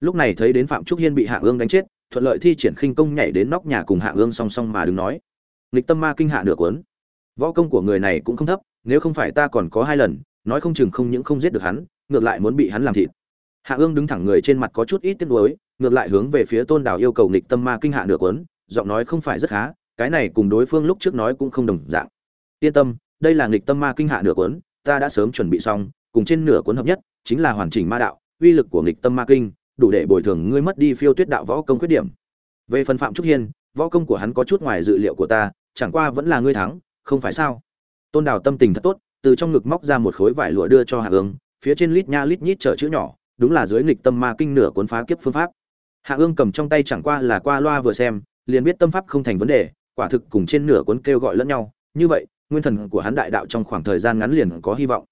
Lúc này thấy đến phạm trúc hiên bị hạ ương đánh chết thuận lợi thi triển khinh công nhảy đến nóc nhà cùng hạ ương song song mà đứng nói. Nghịch tâm ma kinh hạ nửa cuốn. Võ công của người này cũng không thấp, nếu không phải ta còn có hai lần, nói không chừng không những không giết được hắn, ngược lại muốn bị hắn làm thịt. Hạ ương đứng thẳng người trên mặt có chút ít tiếc nuối, ngược lại hướng về phía tôn đào yêu cầu nghịch tâm ma kinh hạ nửa cuốn, giọng nói không phải rất khá, cái này cùng đối phương lúc trước nói cũng không đồng dạng. Yên tâm, đây là nghịch tâm ma kinh hạ nửa cuốn, ta đã sớm chuẩn bị xong, cùng trên nửa cuốn hợp nhất, chính là hoàn chỉnh ma đạo, uy lực của nghịch tâm ma kinh đủ để bồi thường ngươi mất đi phiêu tuyết đạo võ công khuyết điểm. Về phần phạm trúc hiên, võ công của hắn có chút ngoài dự liệu của ta, chẳng qua vẫn là ngươi thắng, không phải sao? Tôn đào tâm tình thật tốt, từ trong ngực móc ra một khối vải lụa đưa cho hạ ương, phía trên lít nha lít nhít chở chữ nhỏ, đúng là dưới nghịch tâm ma kinh nửa cuốn phá kiếp phương pháp. Hạ ương cầm trong tay chẳng qua là qua loa vừa xem, liền biết tâm pháp không thành vấn đề, quả thực cùng trên nửa cuốn kêu gọi lẫn nhau. Như vậy, nguyên thần của hắn đại đạo trong khoảng thời gian ngắn liền có hy vọng.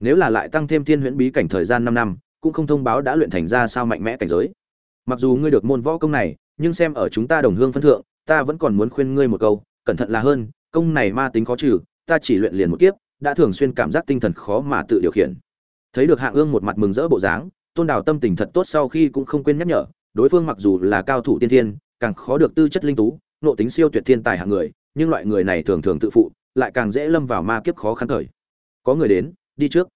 Nếu là lại tăng thêm thiên huyễn bí cảnh thời gian năm năm cũng không thông báo đã luyện thành ra sao mạnh mẽ cảnh giới. Mặc dù ngươi được môn võ công này, nhưng xem ở chúng ta đồng hương phân thượng, ta vẫn còn muốn khuyên ngươi một câu, cẩn thận là hơn, công này ma tính khó trừ, ta chỉ luyện liền một kiếp, đã thường xuyên cảm giác tinh thần khó mà tự điều khiển. Thấy được hạng ương một mặt mừng rỡ bộ dáng, tôn đào tâm tình thật tốt sau khi cũng không quên nhắc nhở, đối phương mặc dù là cao thủ tiên thiên, càng khó được tư chất linh tú, nộ tính siêu tuyệt thiên tài hạng người, nhưng loại người này thường thường tự phụ, lại càng dễ lâm vào ma kiếp khó khăn thời. Có người đến, đi trước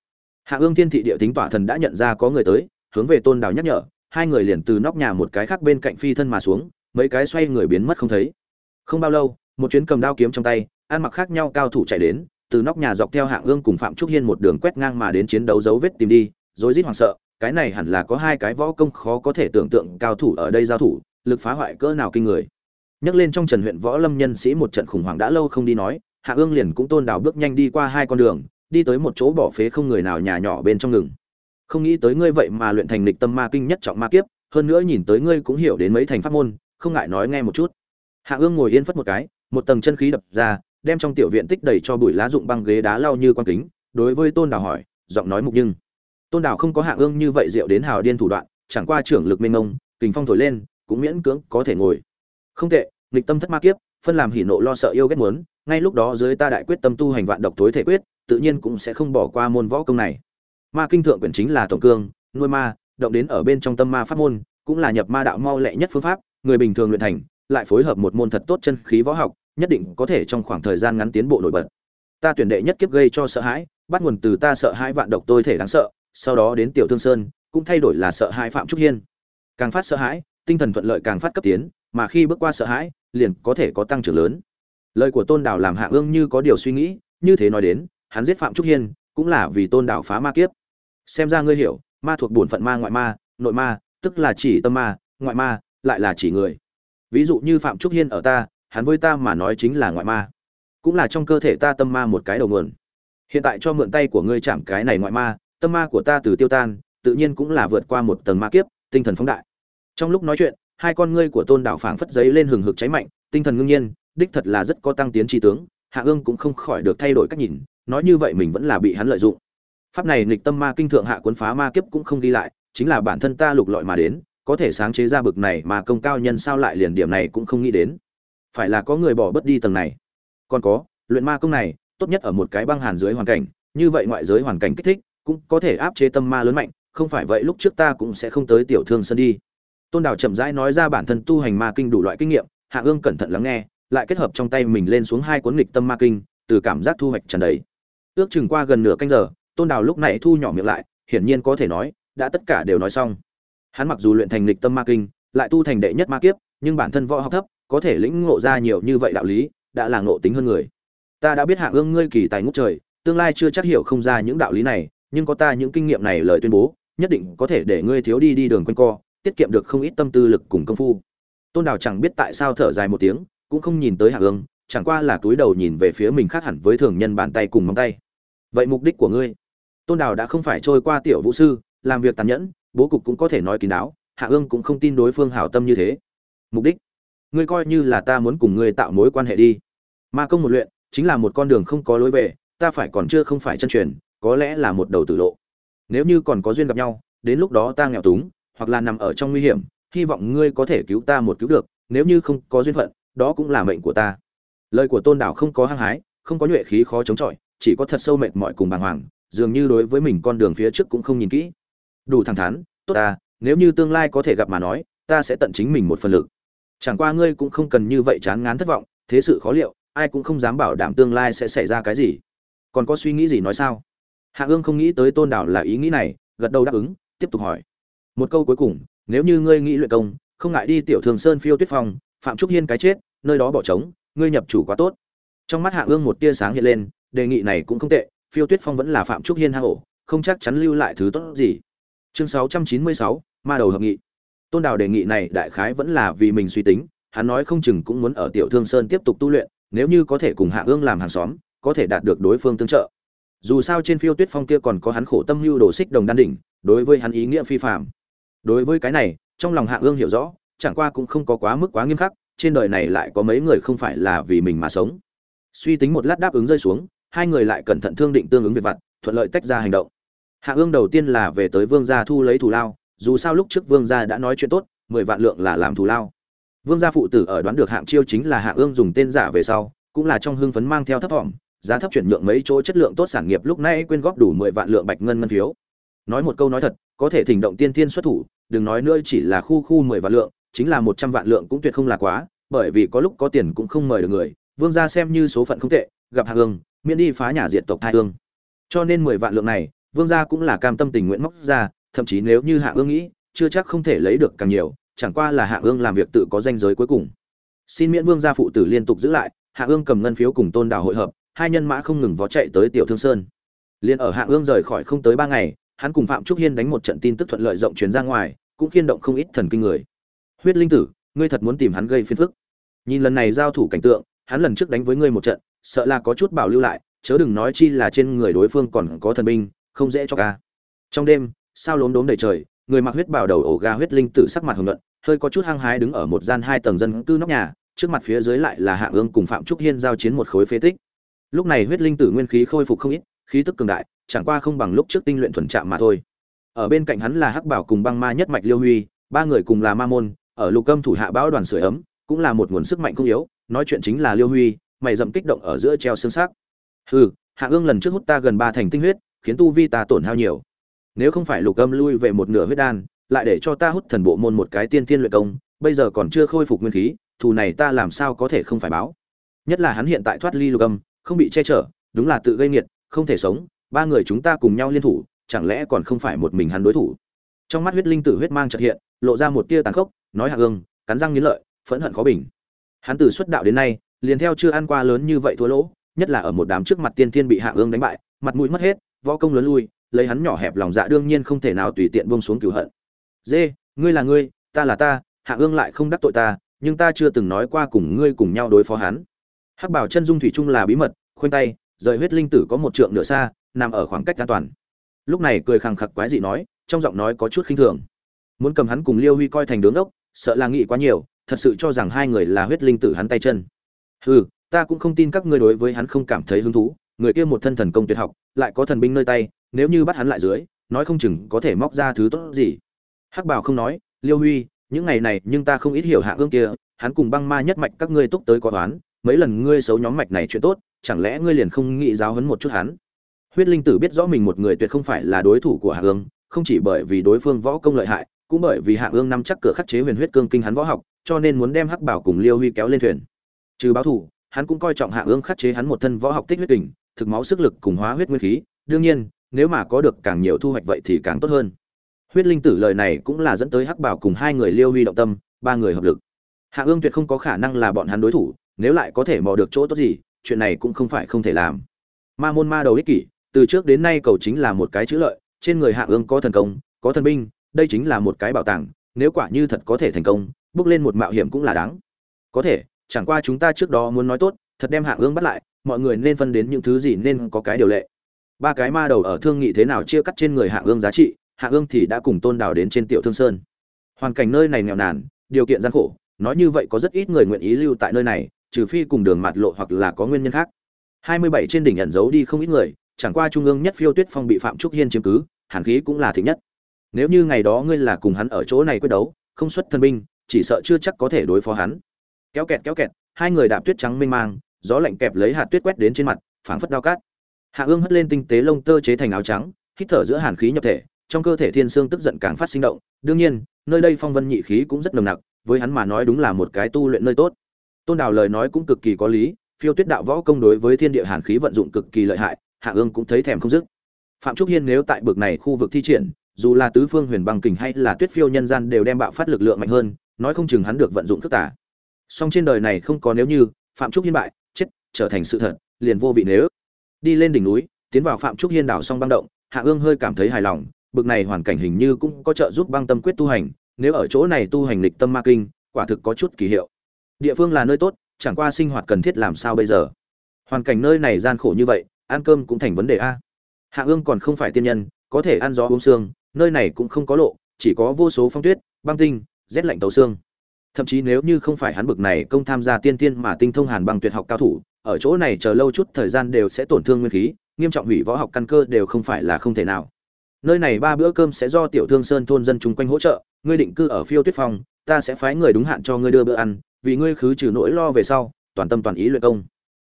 hạ ương thiên thị địa tính tỏa thần đã nhận ra có người tới, hướng về tôn đào nhắc nhở, hai người liền từ nóc nhà một cái khác bên cạnh phi thân mà xuống, mấy cái xoay người biến mất không thấy. Không bao lâu, một chuyến cầm đao kiếm trong tay, ăn mặc khác nhau cao thủ chạy đến, từ nóc nhà dọc theo hạng ương cùng phạm trúc hiên một đường quét ngang mà đến chiến đấu dấu vết tìm đi, rối rít hoảng sợ, cái này hẳn là có hai cái võ công khó có thể tưởng tượng cao thủ ở đây giao thủ, lực phá hoại cỡ nào kinh người. Nhắc lên trong trần huyện võ lâm nhân sĩ một trận khủng hoảng đã lâu không đi nói, hạ ương liền cũng tôn đào bước nhanh đi qua hai con đường đi tới một chỗ bỏ phế không người nào nhà nhỏ bên trong ngừng. Không nghĩ tới ngươi vậy mà luyện thành lịch tâm ma kinh nhất trọng ma kiếp, hơn nữa nhìn tới ngươi cũng hiểu đến mấy thành pháp môn, không ngại nói nghe một chút. Hạ ương ngồi yên phất một cái, một tầng chân khí đập ra, đem trong tiểu viện tích đầy cho bụi lá dụng băng ghế đá lau như quan kính, đối với tôn đào hỏi, giọng nói mục nhưng. Tôn đào không có hạ ương như vậy rượu đến hào điên thủ đoạn, chẳng qua trưởng lực mênh mông, kình phong thổi lên, cũng miễn cưỡng có thể ngồi. Không tệ, nghịch tâm thất ma kiếp, phân làm hỉ nộ lo sợ yêu ghét muốn, ngay lúc đó dưới ta đại quyết tâm tu hành vạn độc tối thể quyết tự nhiên cũng sẽ không bỏ qua môn võ công này. Ma kinh thượng quyển chính là tổng cương, nuôi ma, động đến ở bên trong tâm ma pháp môn, cũng là nhập ma đạo mau lẹ nhất phương pháp, người bình thường luyện thành, lại phối hợp một môn thật tốt chân khí võ học, nhất định có thể trong khoảng thời gian ngắn tiến bộ nổi bật. Ta tuyển đệ nhất kiếp gây cho sợ hãi, bắt nguồn từ ta sợ hãi vạn độc tôi thể đáng sợ, sau đó đến tiểu thương sơn, cũng thay đổi là sợ hãi phạm trúc hiên. Càng phát sợ hãi, tinh thần thuận lợi càng phát cấp tiến, mà khi bước qua sợ hãi, liền có thể có tăng trưởng lớn. Lời của tôn Đào làm hạ ương như có điều suy nghĩ, như thế nói đến hắn giết phạm trúc hiên, cũng là vì tôn đảo phá ma kiếp. Xem ra ngươi hiểu, ma thuộc bổn phận ma ngoại ma, nội ma, tức là chỉ tâm ma, ngoại ma, lại là chỉ người. Ví dụ như phạm trúc hiên ở ta, hắn với ta mà nói chính là ngoại ma. Cũng là trong cơ thể ta tâm ma một cái đầu nguồn. Hiện tại cho mượn tay của ngươi chạm cái này ngoại ma, tâm ma của ta từ tiêu tan, tự nhiên cũng là vượt qua một tầng ma kiếp, tinh thần phóng đại. Trong lúc nói chuyện, hai con ngươi của tôn đảo phảng phất giấy lên hừng hực cháy mạnh, tinh thần ngưng nhiên, đích thật là rất có tăng tiến tri tướng hạ ương cũng không khỏi được thay đổi cách nhìn, nói như vậy mình vẫn là bị hắn lợi dụng. Pháp này nghịch tâm ma kinh thượng hạ cuốn phá ma kiếp cũng không ghi lại, chính là bản thân ta lục lọi mà đến, có thể sáng chế ra bực này mà công cao nhân sao lại liền điểm này cũng không nghĩ đến. Phải là có người bỏ bớt đi tầng này. Còn có, luyện ma công này, tốt nhất ở một cái băng hàn dưới hoàn cảnh, như vậy ngoại giới hoàn cảnh kích thích, cũng có thể áp chế tâm ma lớn mạnh, không phải vậy lúc trước ta cũng sẽ không tới tiểu thương sân đi. Tôn đào chậm rãi nói ra bản thân tu hành ma kinh đủ loại kinh nghiệm, hạ ương cẩn thận lắng nghe lại kết hợp trong tay mình lên xuống hai cuốn nghịch tâm ma kinh, từ cảm giác thu hoạch tràn đầy. Ước chừng qua gần nửa canh giờ, tôn đào lúc này thu nhỏ miệng lại, hiển nhiên có thể nói, đã tất cả đều nói xong. Hắn mặc dù luyện thành nghịch tâm ma kinh, lại tu thành đệ nhất ma kiếp, nhưng bản thân võ học thấp, có thể lĩnh ngộ ra nhiều như vậy đạo lý, đã là ngộ tính hơn người. Ta đã biết hạ ương ngươi kỳ tài ngút trời, tương lai chưa chắc hiểu không ra những đạo lý này, nhưng có ta những kinh nghiệm này lời tuyên bố, nhất định có thể để ngươi thiếu đi đi đường quanh co, tiết kiệm được không ít tâm tư lực cùng công phu. Tôn đào chẳng biết tại sao thở dài một tiếng cũng không nhìn tới hạ ương, chẳng qua là túi đầu nhìn về phía mình khác hẳn với thường nhân bàn tay cùng móng tay. Vậy mục đích của ngươi? Tôn đào đã không phải trôi qua tiểu vũ sư, làm việc tàn nhẫn, bố cục cũng có thể nói kín đáo, hạ ương cũng không tin đối phương hảo tâm như thế. Mục đích? Ngươi coi như là ta muốn cùng ngươi tạo mối quan hệ đi. Ma công một luyện, chính là một con đường không có lối về, ta phải còn chưa không phải chân truyền, có lẽ là một đầu tử lộ. Nếu như còn có duyên gặp nhau, đến lúc đó ta nghèo túng, hoặc là nằm ở trong nguy hiểm, hy vọng ngươi có thể cứu ta một cứu được, nếu như không có duyên phận đó cũng là mệnh của ta. Lời của tôn đảo không có hăng hái, không có nhuệ khí khó chống chọi, chỉ có thật sâu mệt mỏi cùng bàng hoàng, dường như đối với mình con đường phía trước cũng không nhìn kỹ. Đủ thẳng thắn, tốt ta, nếu như tương lai có thể gặp mà nói, ta sẽ tận chính mình một phần lực. Chẳng qua ngươi cũng không cần như vậy chán ngán thất vọng, thế sự khó liệu, ai cũng không dám bảo đảm tương lai sẽ xảy ra cái gì. Còn có suy nghĩ gì nói sao? Hạ ương không nghĩ tới tôn đảo là ý nghĩ này, gật đầu đáp ứng, tiếp tục hỏi. Một câu cuối cùng, nếu như ngươi nghĩ luyện công, không ngại đi tiểu thường sơn phiêu tuyết phong, phạm trúc hiên cái chết nơi đó bỏ trống ngươi nhập chủ quá tốt. Trong mắt hạ ương một tia sáng hiện lên đề nghị này cũng không tệ phiêu tuyết phong vẫn là phạm trúc hiên hang ổ không chắc chắn lưu lại thứ tốt gì. Chương 696, ma đầu hợp nghị. Tôn đào đề nghị này đại khái vẫn là vì mình suy tính hắn nói không chừng cũng muốn ở tiểu thương sơn tiếp tục tu luyện nếu như có thể cùng hạ ương làm hàng xóm có thể đạt được đối phương tương trợ. Dù sao trên phiêu tuyết phong kia còn có hắn khổ tâm lưu đồ xích đồng đan đỉnh đối với hắn ý nghĩa phi phạm đối với cái này trong lòng hạ ương hiểu rõ chẳng qua cũng không có quá mức quá nghiêm khắc trên đời này lại có mấy người không phải là vì mình mà sống. Suy tính một lát đáp ứng rơi xuống, hai người lại cẩn thận thương định tương ứng việc vặt, thuận lợi tách ra hành động. Hạ ương đầu tiên là về tới vương gia thu lấy thù lao, dù sao lúc trước vương gia đã nói chuyện tốt, mười vạn lượng là làm thù lao. Vương gia phụ tử ở đoán được hạng chiêu chính là hạ ương dùng tên giả về sau, cũng là trong hưng phấn mang theo thấp thỏm giá thấp chuyển nhượng mấy chỗ chất lượng tốt sản nghiệp lúc nãy quyên góp đủ mười vạn lượng bạch ngân ngân phiếu. Nói một câu nói thật, có thể thỉnh động tiên thiên xuất thủ, đừng nói nữa chỉ là khu khu mười vạn lượng chính là một trăm vạn lượng cũng tuyệt không là quá bởi vì có lúc có tiền cũng không mời được người vương gia xem như số phận không tệ gặp hạ hương, miễn đi phá nhà diệt tộc thai hương. cho nên mười vạn lượng này vương gia cũng là cam tâm tình nguyện móc ra thậm chí nếu như hạ hương nghĩ chưa chắc không thể lấy được càng nhiều chẳng qua là hạ hương làm việc tự có danh giới cuối cùng. Xin miễn vương gia phụ tử liên tục giữ lại hạ hương cầm ngân phiếu cùng tôn đào hội hợp hai nhân mã không ngừng vó chạy tới tiểu thương sơn. Liên ở hạ hương rời khỏi không tới ba ngày hắn cùng phạm trúc hiên đánh một trận tin tức thuận lợi rộng truyền ra ngoài cũng khiên động không ít thần kinh người huyết linh tử, ngươi thật muốn tìm hắn gây phiền phức. Nhìn lần này giao thủ cảnh tượng, hắn lần trước đánh với ngươi một trận, sợ là có chút bảo lưu lại, chớ đừng nói chi là trên người đối phương còn có thần binh, không dễ cho ca. Trong đêm, sao lốm đốm đầy trời, người mặc huyết bảo đầu ổ ga huyết linh tử sắc mặt hồng luận hơi có chút hăng hái đứng ở một gian hai tầng dân cư nóc nhà, trước mặt phía dưới lại là hạ ương cùng phạm trúc hiên giao chiến một khối phế tích. Lúc này huyết linh tử nguyên khí khôi phục không ít, khí tức cường đại, chẳng qua không bằng lúc trước tinh luyện thuần trạm mà thôi. Ở bên cạnh hắn là hắc bảo cùng băng ma nhất mạch liêu huy, ba người cùng là ma môn ở lục âm thủ hạ bão đoàn sưởi ấm, cũng là một nguồn sức mạnh không yếu, nói chuyện chính là liêu huy, mày dậm kích động ở giữa treo xương xác. Hừ, hạ ương lần trước hút ta gần ba thành tinh huyết, khiến tu vi ta tổn hao nhiều. Nếu không phải lục âm lui về một nửa huyết đan, lại để cho ta hút thần bộ môn một cái tiên thiên luyện công, bây giờ còn chưa khôi phục nguyên khí, thù này ta làm sao có thể không phải báo? Nhất là hắn hiện tại thoát ly lục âm, không bị che chở, đúng là tự gây nghiệt, không thể sống, ba người chúng ta cùng nhau liên thủ, chẳng lẽ còn không phải một mình hắn đối thủ? Trong mắt huyết linh tử huyết mang trật hiện, lộ ra một tia tàn khốc nói hạ ương cắn răng nghiến lợi, phẫn hận khó bình. Hắn từ xuất đạo đến nay, liền theo chưa ăn qua lớn như vậy thua lỗ, nhất là ở một đám trước mặt tiên thiên bị hạ ương đánh bại, mặt mũi mất hết, võ công lớn lui, lấy hắn nhỏ hẹp lòng dạ đương nhiên không thể nào tùy tiện buông xuống cửu hận. Dê, ngươi là ngươi, ta là ta, hạ ương lại không đắc tội ta, nhưng ta chưa từng nói qua cùng ngươi cùng nhau đối phó hắn. Hắc bảo chân dung thủy chung là bí mật, khoanh tay, rời huyết linh tử có một trượng nửa xa, nằm ở khoảng cách an toàn. Lúc này cười khằng khặc quái dị nói, trong giọng nói có chút khinh thường. Muốn cầm hắn cùng liêu huy coi thành đứng ốc sợ là nghĩ quá nhiều, thật sự cho rằng hai người là huyết linh tử hắn tay chân. Hừ, ta cũng không tin các ngươi đối với hắn không cảm thấy hứng thú, người kia một thân thần công tuyệt học, lại có thần binh nơi tay, nếu như bắt hắn lại dưới, nói không chừng có thể móc ra thứ tốt gì. Hắc bảo không nói, liêu huy, những ngày này nhưng ta không ít hiểu hạ ương kia, hắn cùng băng ma nhất mạch các ngươi túc tới có toán mấy lần ngươi xấu nhóm mạch này chuyện tốt, chẳng lẽ ngươi liền không nghĩ giáo hấn một chút hắn? Huyết linh tử biết rõ mình một người tuyệt không phải là đối thủ của hạ ương, không chỉ bởi vì đối phương võ công lợi hại cũng bởi vì hạ ương nắm chắc cửa khắc chế huyền huyết cương kinh hắn võ học, cho nên muốn đem hắc bảo cùng liêu huy kéo lên thuyền. Trừ báo thủ, hắn cũng coi trọng hạ ương khắc chế hắn một thân võ học tích huyết kình, thực máu sức lực cùng hóa huyết nguyên khí. Đương nhiên, nếu mà có được càng nhiều thu hoạch vậy thì càng tốt hơn. Huyết linh tử lời này cũng là dẫn tới hắc bảo cùng hai người liêu huy động tâm, ba người hợp lực. Hạ ương tuyệt không có khả năng là bọn hắn đối thủ, nếu lại có thể mò được chỗ tốt gì, chuyện này cũng không phải không thể làm. Ma môn ma đầu ích kỷ, từ trước đến nay cầu chính là một cái chữ lợi, trên người hạ ương có thần công, có thần binh đây chính là một cái bảo tàng, nếu quả như thật có thể thành công, bước lên một mạo hiểm cũng là đáng. Có thể, chẳng qua chúng ta trước đó muốn nói tốt, thật đem hạ ương bắt lại, mọi người nên phân đến những thứ gì nên có cái điều lệ. Ba cái ma đầu ở thương nghị thế nào chia cắt trên người hạ ương giá trị hạ ương thì đã cùng tôn đảo đến trên tiểu thương sơn. Hoàn cảnh nơi này nghèo nàn, điều kiện gian khổ, nói như vậy có rất ít người nguyện ý lưu tại nơi này, trừ phi cùng đường mạt lộ hoặc là có nguyên nhân khác. Hai mươi bảy trên đỉnh ẩn giấu đi không ít người, chẳng qua trung ương nhất phiêu tuyết phong bị phạm trúc hiên chiếm cứ, hàn khí cũng là thịnh nhất nếu như ngày đó ngươi là cùng hắn ở chỗ này quyết đấu, không xuất thân binh, chỉ sợ chưa chắc có thể đối phó hắn. Kéo kẹt kéo kẹt, hai người đạp tuyết trắng mênh mang, gió lạnh kẹp lấy hạt tuyết quét đến trên mặt, phảng phất đao cát. Hạ ương hất lên tinh tế lông tơ chế thành áo trắng, hít thở giữa hàn khí nhập thể, trong cơ thể thiên sương tức giận càng phát sinh động. Đương nhiên, nơi đây phong vân nhị khí cũng rất nồng nặc, với hắn mà nói đúng là một cái tu luyện nơi tốt. Tôn đào lời nói cũng cực kỳ có lý, phiêu tuyết đạo võ công đối với thiên địa hàn khí vận dụng cực kỳ lợi hại, hạ ương cũng thấy thèm không dứt. Phạm trúc hiên nếu tại bực này khu vực thi triển dù là tứ phương huyền băng kình hay là tuyết phiêu nhân gian đều đem bạo phát lực lượng mạnh hơn, nói không chừng hắn được vận dụng thức tả song trên đời này không có nếu như, phạm trúc hiên bại, chết, trở thành sự thật, liền vô vị nếu. Đi lên đỉnh núi, tiến vào phạm trúc hiên đảo song băng động, hạ ương hơi cảm thấy hài lòng, bực này hoàn cảnh hình như cũng có trợ giúp băng tâm quyết tu hành, nếu ở chỗ này tu hành lịch tâm ma kinh, quả thực có chút kỳ hiệu. Địa phương là nơi tốt, chẳng qua sinh hoạt cần thiết làm sao bây giờ? Hoàn cảnh nơi này gian khổ như vậy, ăn cơm cũng thành vấn đề a. Hạ ương còn không phải tiên nhân, có thể ăn gió uống xương nơi này cũng không có lộ, chỉ có vô số phong tuyết, băng tinh, rét lạnh tấu xương. Thậm chí nếu như không phải hắn bực này công tham gia tiên tiên mà tinh thông hàn băng tuyệt học cao thủ, ở chỗ này chờ lâu chút thời gian đều sẽ tổn thương nguyên khí, nghiêm trọng hủy võ học căn cơ đều không phải là không thể nào. Nơi này ba bữa cơm sẽ do tiểu thương sơn thôn dân chung quanh hỗ trợ, ngươi định cư ở phiêu tuyết phong, ta sẽ phái người đúng hạn cho ngươi đưa bữa ăn, vì ngươi khứ trừ nỗi lo về sau, toàn tâm toàn ý luyện công.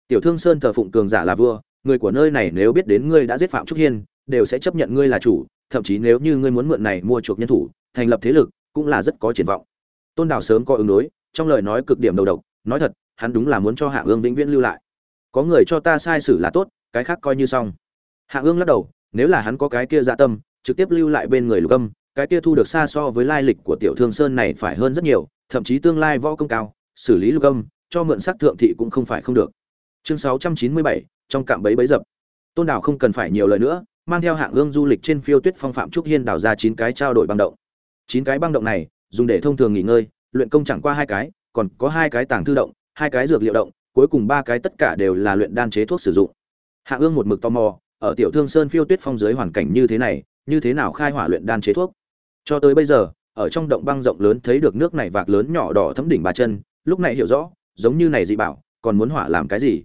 Tiểu thương sơn thờ phụng cường giả là vua, người của nơi này nếu biết đến ngươi đã giết phạm trúc hiên, đều sẽ chấp nhận ngươi là chủ thậm chí nếu như ngươi muốn mượn này mua chuộc nhân thủ, thành lập thế lực, cũng là rất có triển vọng. Tôn đào sớm có ứng đối, trong lời nói cực điểm đầu độc, nói thật, hắn đúng là muốn cho hạ ương vĩnh viễn lưu lại. Có người cho ta sai sử là tốt, cái khác coi như xong. Hạ ương lắc đầu, nếu là hắn có cái kia dạ tâm, trực tiếp lưu lại bên người lục âm, cái kia thu được xa so với lai lịch của tiểu thương sơn này phải hơn rất nhiều, thậm chí tương lai võ công cao, xử lý lục âm, cho mượn sắc thượng thị cũng không phải không được. Chương sáu trăm chín mươi bảy, trong cạm bẫy bẫy dập. Tôn Đào không cần phải nhiều lời nữa mang theo hạng ương du lịch trên phiêu tuyết phong phạm trúc hiên đào ra chín cái trao đổi băng động. Chín cái băng động này, dùng để thông thường nghỉ ngơi, luyện công chẳng qua hai cái, còn có hai cái tàng thư động, hai cái dược liệu động, cuối cùng ba cái tất cả đều là luyện đan chế thuốc sử dụng. Hạng ương một mực tò mò, ở tiểu thương sơn phiêu tuyết phong dưới hoàn cảnh như thế này, như thế nào khai hỏa luyện đan chế thuốc? Cho tới bây giờ, ở trong động băng rộng lớn thấy được nước này vạc lớn nhỏ đỏ thấm đỉnh ba chân, lúc này hiểu rõ, giống như này dị bảo, còn muốn hỏa làm cái gì?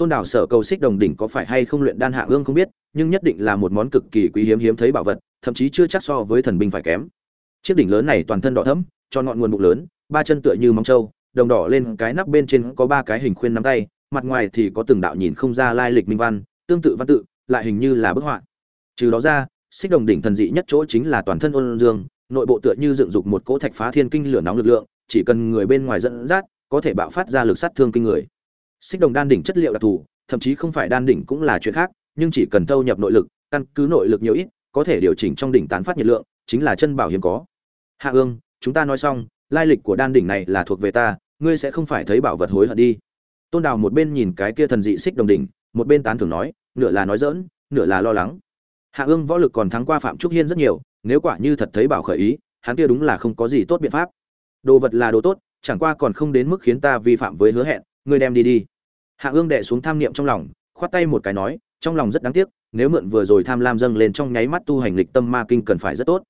Tôn đảo sở cầu xích đồng đỉnh có phải hay không luyện đan hạ ương không biết, nhưng nhất định là một món cực kỳ quý hiếm hiếm thấy bảo vật, thậm chí chưa chắc so với thần binh phải kém. Chiếc đỉnh lớn này toàn thân đỏ thẫm, cho ngọn nguồn bụng lớn, ba chân tựa như móng trâu, đồng đỏ lên cái nắp bên trên có ba cái hình khuyên nắm tay, mặt ngoài thì có từng đạo nhìn không ra lai lịch minh văn, tương tự văn tự, lại hình như là bức họa. Trừ đó ra, xích đồng đỉnh thần dị nhất chỗ chính là toàn thân ôn dương, nội bộ tựa như dựng dục một cỗ thạch phá thiên kinh lửa nóng lực lượng, chỉ cần người bên ngoài dẫn dắt, có thể bạo phát ra lực sát thương kinh người xích đồng đan đỉnh chất liệu đặc thù, thậm chí không phải đan đỉnh cũng là chuyện khác, nhưng chỉ cần thâu nhập nội lực, căn cứ nội lực nhiều ít, có thể điều chỉnh trong đỉnh tán phát nhiệt lượng, chính là chân bảo hiếm có. Hạ ương, chúng ta nói xong, lai lịch của đan đỉnh này là thuộc về ta, ngươi sẽ không phải thấy bảo vật hối hận đi. Tôn đào một bên nhìn cái kia thần dị xích đồng đỉnh, một bên tán thưởng nói, nửa là nói dỡn nửa là lo lắng. Hạ ương võ lực còn thắng qua phạm trúc hiên rất nhiều, nếu quả như thật thấy bảo khởi ý, hắn kia đúng là không có gì tốt biện pháp. Đồ vật là đồ tốt, chẳng qua còn không đến mức khiến ta vi phạm với hứa hẹn ngươi đem đi đi. Hạ ương đệ xuống tham niệm trong lòng, khoát tay một cái nói, trong lòng rất đáng tiếc, nếu mượn vừa rồi tham lam dâng lên trong nháy mắt tu hành lịch tâm ma kinh cần phải rất tốt.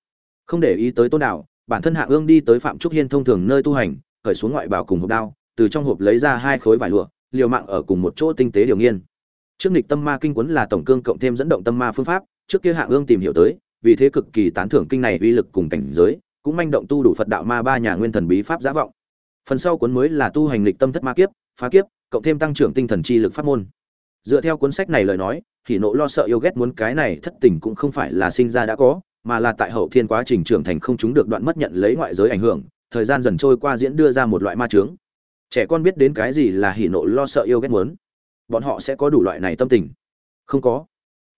Không để ý tới tôn nào bản thân hạ ương đi tới phạm trúc hiên thông thường nơi tu hành, khởi xuống ngoại bảo cùng hộp đao, từ trong hộp lấy ra hai khối vải lụa, liều mạng ở cùng một chỗ tinh tế điều nghiên. Trước nghịch tâm ma kinh quấn là tổng cương cộng thêm dẫn động tâm ma phương pháp, trước kia hạ ương tìm hiểu tới, vì thế cực kỳ tán thưởng kinh này uy lực cùng cảnh giới, cũng manh động tu đủ phật đạo ma ba nhà nguyên thần bí pháp giả vọng. Phần sau cuốn mới là tu hành lịch tâm thất ma kiếp phá kiếp, cộng thêm tăng trưởng tinh thần chi lực pháp môn. Dựa theo cuốn sách này lời nói thì nộ lo sợ yêu ghét muốn cái này thất tình cũng không phải là sinh ra đã có, mà là tại hậu thiên quá trình trưởng thành không chúng được đoạn mất nhận lấy ngoại giới ảnh hưởng, thời gian dần trôi qua diễn đưa ra một loại ma trướng trẻ con biết đến cái gì là hỉ nộ lo sợ yêu ghét muốn, bọn họ sẽ có đủ loại này tâm tình. Không có.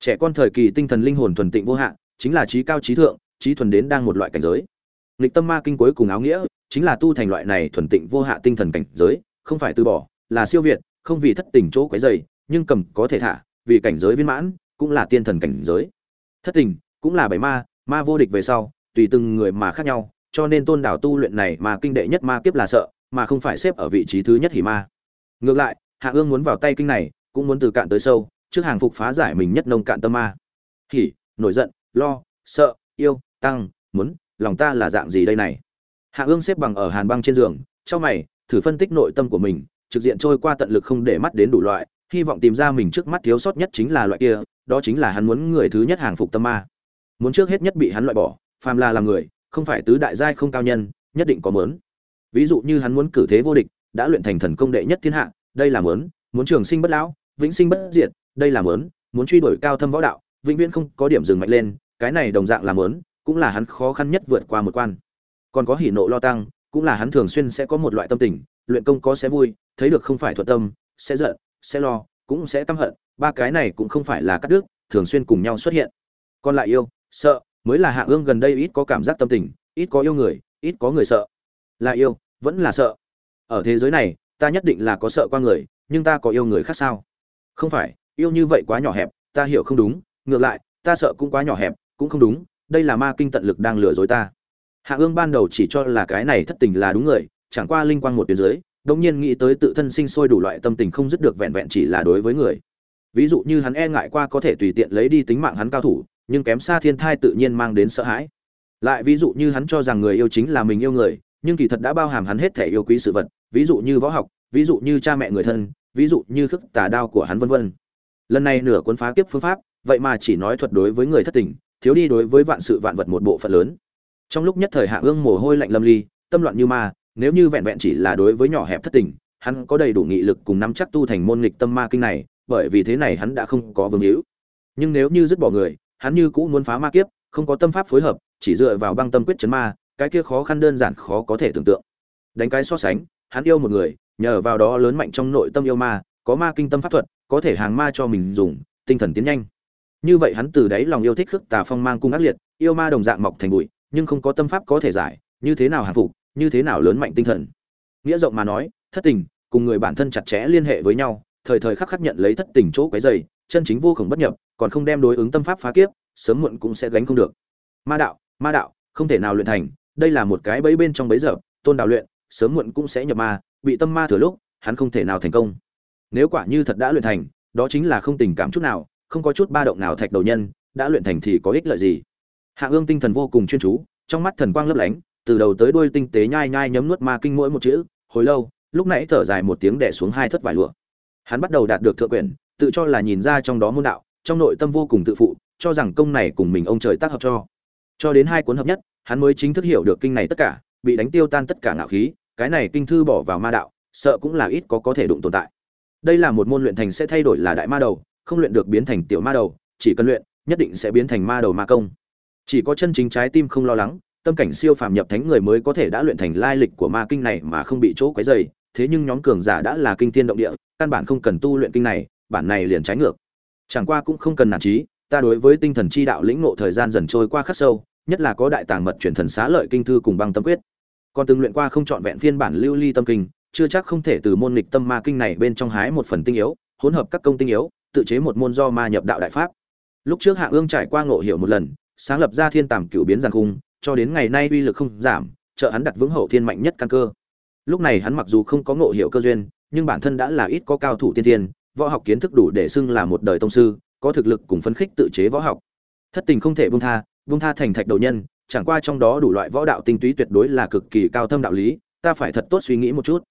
Trẻ con thời kỳ tinh thần linh hồn thuần tịnh vô hạn, chính là trí cao trí thượng, trí thuần đến đang một loại cảnh giới. Nghịch tâm ma kinh cuối cùng áo nghĩa, chính là tu thành loại này thuần tịnh vô hạ tinh thần cảnh giới không phải từ bỏ là siêu việt không vì thất tình chỗ quấy rầy, nhưng cầm có thể thả vì cảnh giới viên mãn cũng là tiên thần cảnh giới. Thất tình cũng là bảy ma ma vô địch về sau tùy từng người mà khác nhau cho nên tôn đảo tu luyện này mà kinh đệ nhất ma kiếp là sợ mà không phải xếp ở vị trí thứ nhất hỉ ma. Ngược lại hạ ương muốn vào tay kinh này cũng muốn từ cạn tới sâu trước hàng phục phá giải mình nhất nông cạn tâm ma. Hỉ nổi giận lo sợ yêu tăng muốn lòng ta là dạng gì đây này? Hạ ương xếp bằng ở hàn băng trên giường trong mày thử phân tích nội tâm của mình, trực diện trôi qua tận lực không để mắt đến đủ loại, hy vọng tìm ra mình trước mắt thiếu sót nhất chính là loại kia, đó chính là hắn muốn người thứ nhất hàng phục tâm ma. Muốn trước hết nhất bị hắn loại bỏ, phàm là làm người, không phải tứ đại giai không cao nhân, nhất định có mớn. Ví dụ như hắn muốn cử thế vô địch, đã luyện thành thần công đệ nhất thiên hạ, đây là mớn. Muốn trường sinh bất lão, vĩnh sinh bất diệt, đây là mớn. Muốn truy đuổi cao thâm võ đạo, vĩnh viễn không có điểm dừng mạnh lên, cái này đồng dạng là mớn, cũng là hắn khó khăn nhất vượt qua một quan. Còn có hỉ nộ lo tăng cũng là hắn thường xuyên sẽ có một loại tâm tình, luyện công có sẽ vui, thấy được không phải thuận tâm, sẽ giận, sẽ lo, cũng sẽ căm hận, ba cái này cũng không phải là cắt đứt, thường xuyên cùng nhau xuất hiện. Còn lại yêu, sợ, mới là hạ ương gần đây ít có cảm giác tâm tình, ít có yêu người, ít có người sợ. Là yêu, vẫn là sợ. Ở thế giới này, ta nhất định là có sợ qua người, nhưng ta có yêu người khác sao? Không phải, yêu như vậy quá nhỏ hẹp, ta hiểu không đúng, ngược lại, ta sợ cũng quá nhỏ hẹp, cũng không đúng, đây là ma kinh tận lực đang lừa dối ta hạ ương ban đầu chỉ cho là cái này thất tình là đúng người, chẳng qua linh quang một tuyến dưới đột nhiên nghĩ tới tự thân sinh sôi đủ loại tâm tình không dứt được vẹn vẹn chỉ là đối với người. Ví dụ như hắn e ngại qua có thể tùy tiện lấy đi tính mạng hắn cao thủ, nhưng kém xa thiên thai tự nhiên mang đến sợ hãi. Lại ví dụ như hắn cho rằng người yêu chính là mình yêu người, nhưng kỳ thật đã bao hàm hắn hết thể yêu quý sự vật, ví dụ như võ học, ví dụ như cha mẹ người thân, ví dụ như khước tà đao của hắn vân vân. Lần này nửa cuốn phá kiếp phương pháp, vậy mà chỉ nói thuật đối với người thất tình, thiếu đi đối với vạn sự vạn vật một bộ phận lớn trong lúc nhất thời hạ ương mồ hôi lạnh lâm ly, tâm loạn như ma, nếu như vẹn vẹn chỉ là đối với nhỏ hẹp thất tình, hắn có đầy đủ nghị lực cùng nắm chắc tu thành môn nghịch tâm ma kinh này, bởi vì thế này hắn đã không có vương hữu. Nhưng nếu như dứt bỏ người, hắn như cũ muốn phá ma kiếp, không có tâm pháp phối hợp, chỉ dựa vào băng tâm quyết chấn ma, cái kia khó khăn đơn giản khó có thể tưởng tượng. Đánh cái so sánh, hắn yêu một người, nhờ vào đó lớn mạnh trong nội tâm yêu ma, có ma kinh tâm pháp thuật, có thể hàng ma cho mình dùng, tinh thần tiến nhanh. Như vậy hắn từ đáy lòng yêu thích khước tà phong mang cung ác liệt, yêu ma đồng dạng mọc thành bụi nhưng không có tâm pháp có thể giải, như thế nào hàng phục, như thế nào lớn mạnh tinh thần. Nghĩa rộng mà nói, thất tình cùng người bản thân chặt chẽ liên hệ với nhau, thời thời khắc khắc nhận lấy thất tình chỗ quấy dày chân chính vô khổng bất nhập, còn không đem đối ứng tâm pháp phá kiếp, sớm muộn cũng sẽ gánh không được. Ma đạo ma đạo, không thể nào luyện thành, đây là một cái bẫy bên trong bẫy dở, tôn đạo luyện, sớm muộn cũng sẽ nhập ma, bị tâm ma thừa lúc, hắn không thể nào thành công. Nếu quả như thật đã luyện thành, đó chính là không tình cảm chút nào, không có chút ba động nào thạch đầu nhân, đã luyện thành thì có ích lợi gì? Hạ ương tinh thần vô cùng chuyên chú, trong mắt thần quang lấp lánh, từ đầu tới đuôi tinh tế nhai nhai nhấm nuốt ma kinh mỗi một chữ, hồi lâu, lúc nãy thở dài một tiếng đẻ xuống hai thất vải lụa. Hắn bắt đầu đạt được thượng quyền tự cho là nhìn ra trong đó môn đạo, trong nội tâm vô cùng tự phụ, cho rằng công này cùng mình ông trời tác hợp cho. Cho đến hai cuốn hợp nhất, hắn mới chính thức hiểu được kinh này tất cả, bị đánh tiêu tan tất cả ngạo khí, cái này kinh thư bỏ vào ma đạo, sợ cũng là ít có có thể đụng tồn tại. Đây là một môn luyện thành sẽ thay đổi là đại ma đầu, không luyện được biến thành tiểu ma đầu, chỉ cần luyện, nhất định sẽ biến thành ma đầu ma công chỉ có chân chính trái tim không lo lắng, tâm cảnh siêu phàm nhập thánh người mới có thể đã luyện thành lai lịch của ma kinh này mà không bị chỗ quấy dày thế nhưng nhóm cường giả đã là kinh thiên động địa, căn bản không cần tu luyện kinh này, bản này liền trái ngược. Chẳng qua cũng không cần nản trí ta đối với tinh thần chi đạo lĩnh ngộ thời gian dần trôi qua khắc sâu, nhất là có đại tàng mật truyền thần xá lợi kinh thư cùng băng tâm quyết. Còn từng luyện qua không chọn vẹn phiên bản lưu ly tâm kinh, chưa chắc không thể từ môn lịch tâm ma kinh này bên trong hái một phần tinh yếu, hỗn hợp các công tinh yếu, tự chế một môn do ma nhập đạo đại pháp. Lúc trước hạ ương trải qua ngộ hiểu một lần sáng lập ra thiên tàm cửu biến giàn khung, cho đến ngày nay uy lực không giảm, trợ hắn đặt vững hậu thiên mạnh nhất căn cơ. Lúc này hắn mặc dù không có ngộ hiểu cơ duyên, nhưng bản thân đã là ít có cao thủ tiên tiên võ học kiến thức đủ để xưng là một đời tông sư, có thực lực cùng phấn khích tự chế võ học. Thất tình không thể buông tha buông tha thành thạch đầu nhân, chẳng qua trong đó đủ loại võ đạo tinh túy tuyệt đối là cực kỳ cao thâm đạo lý, ta phải thật tốt suy nghĩ một chút.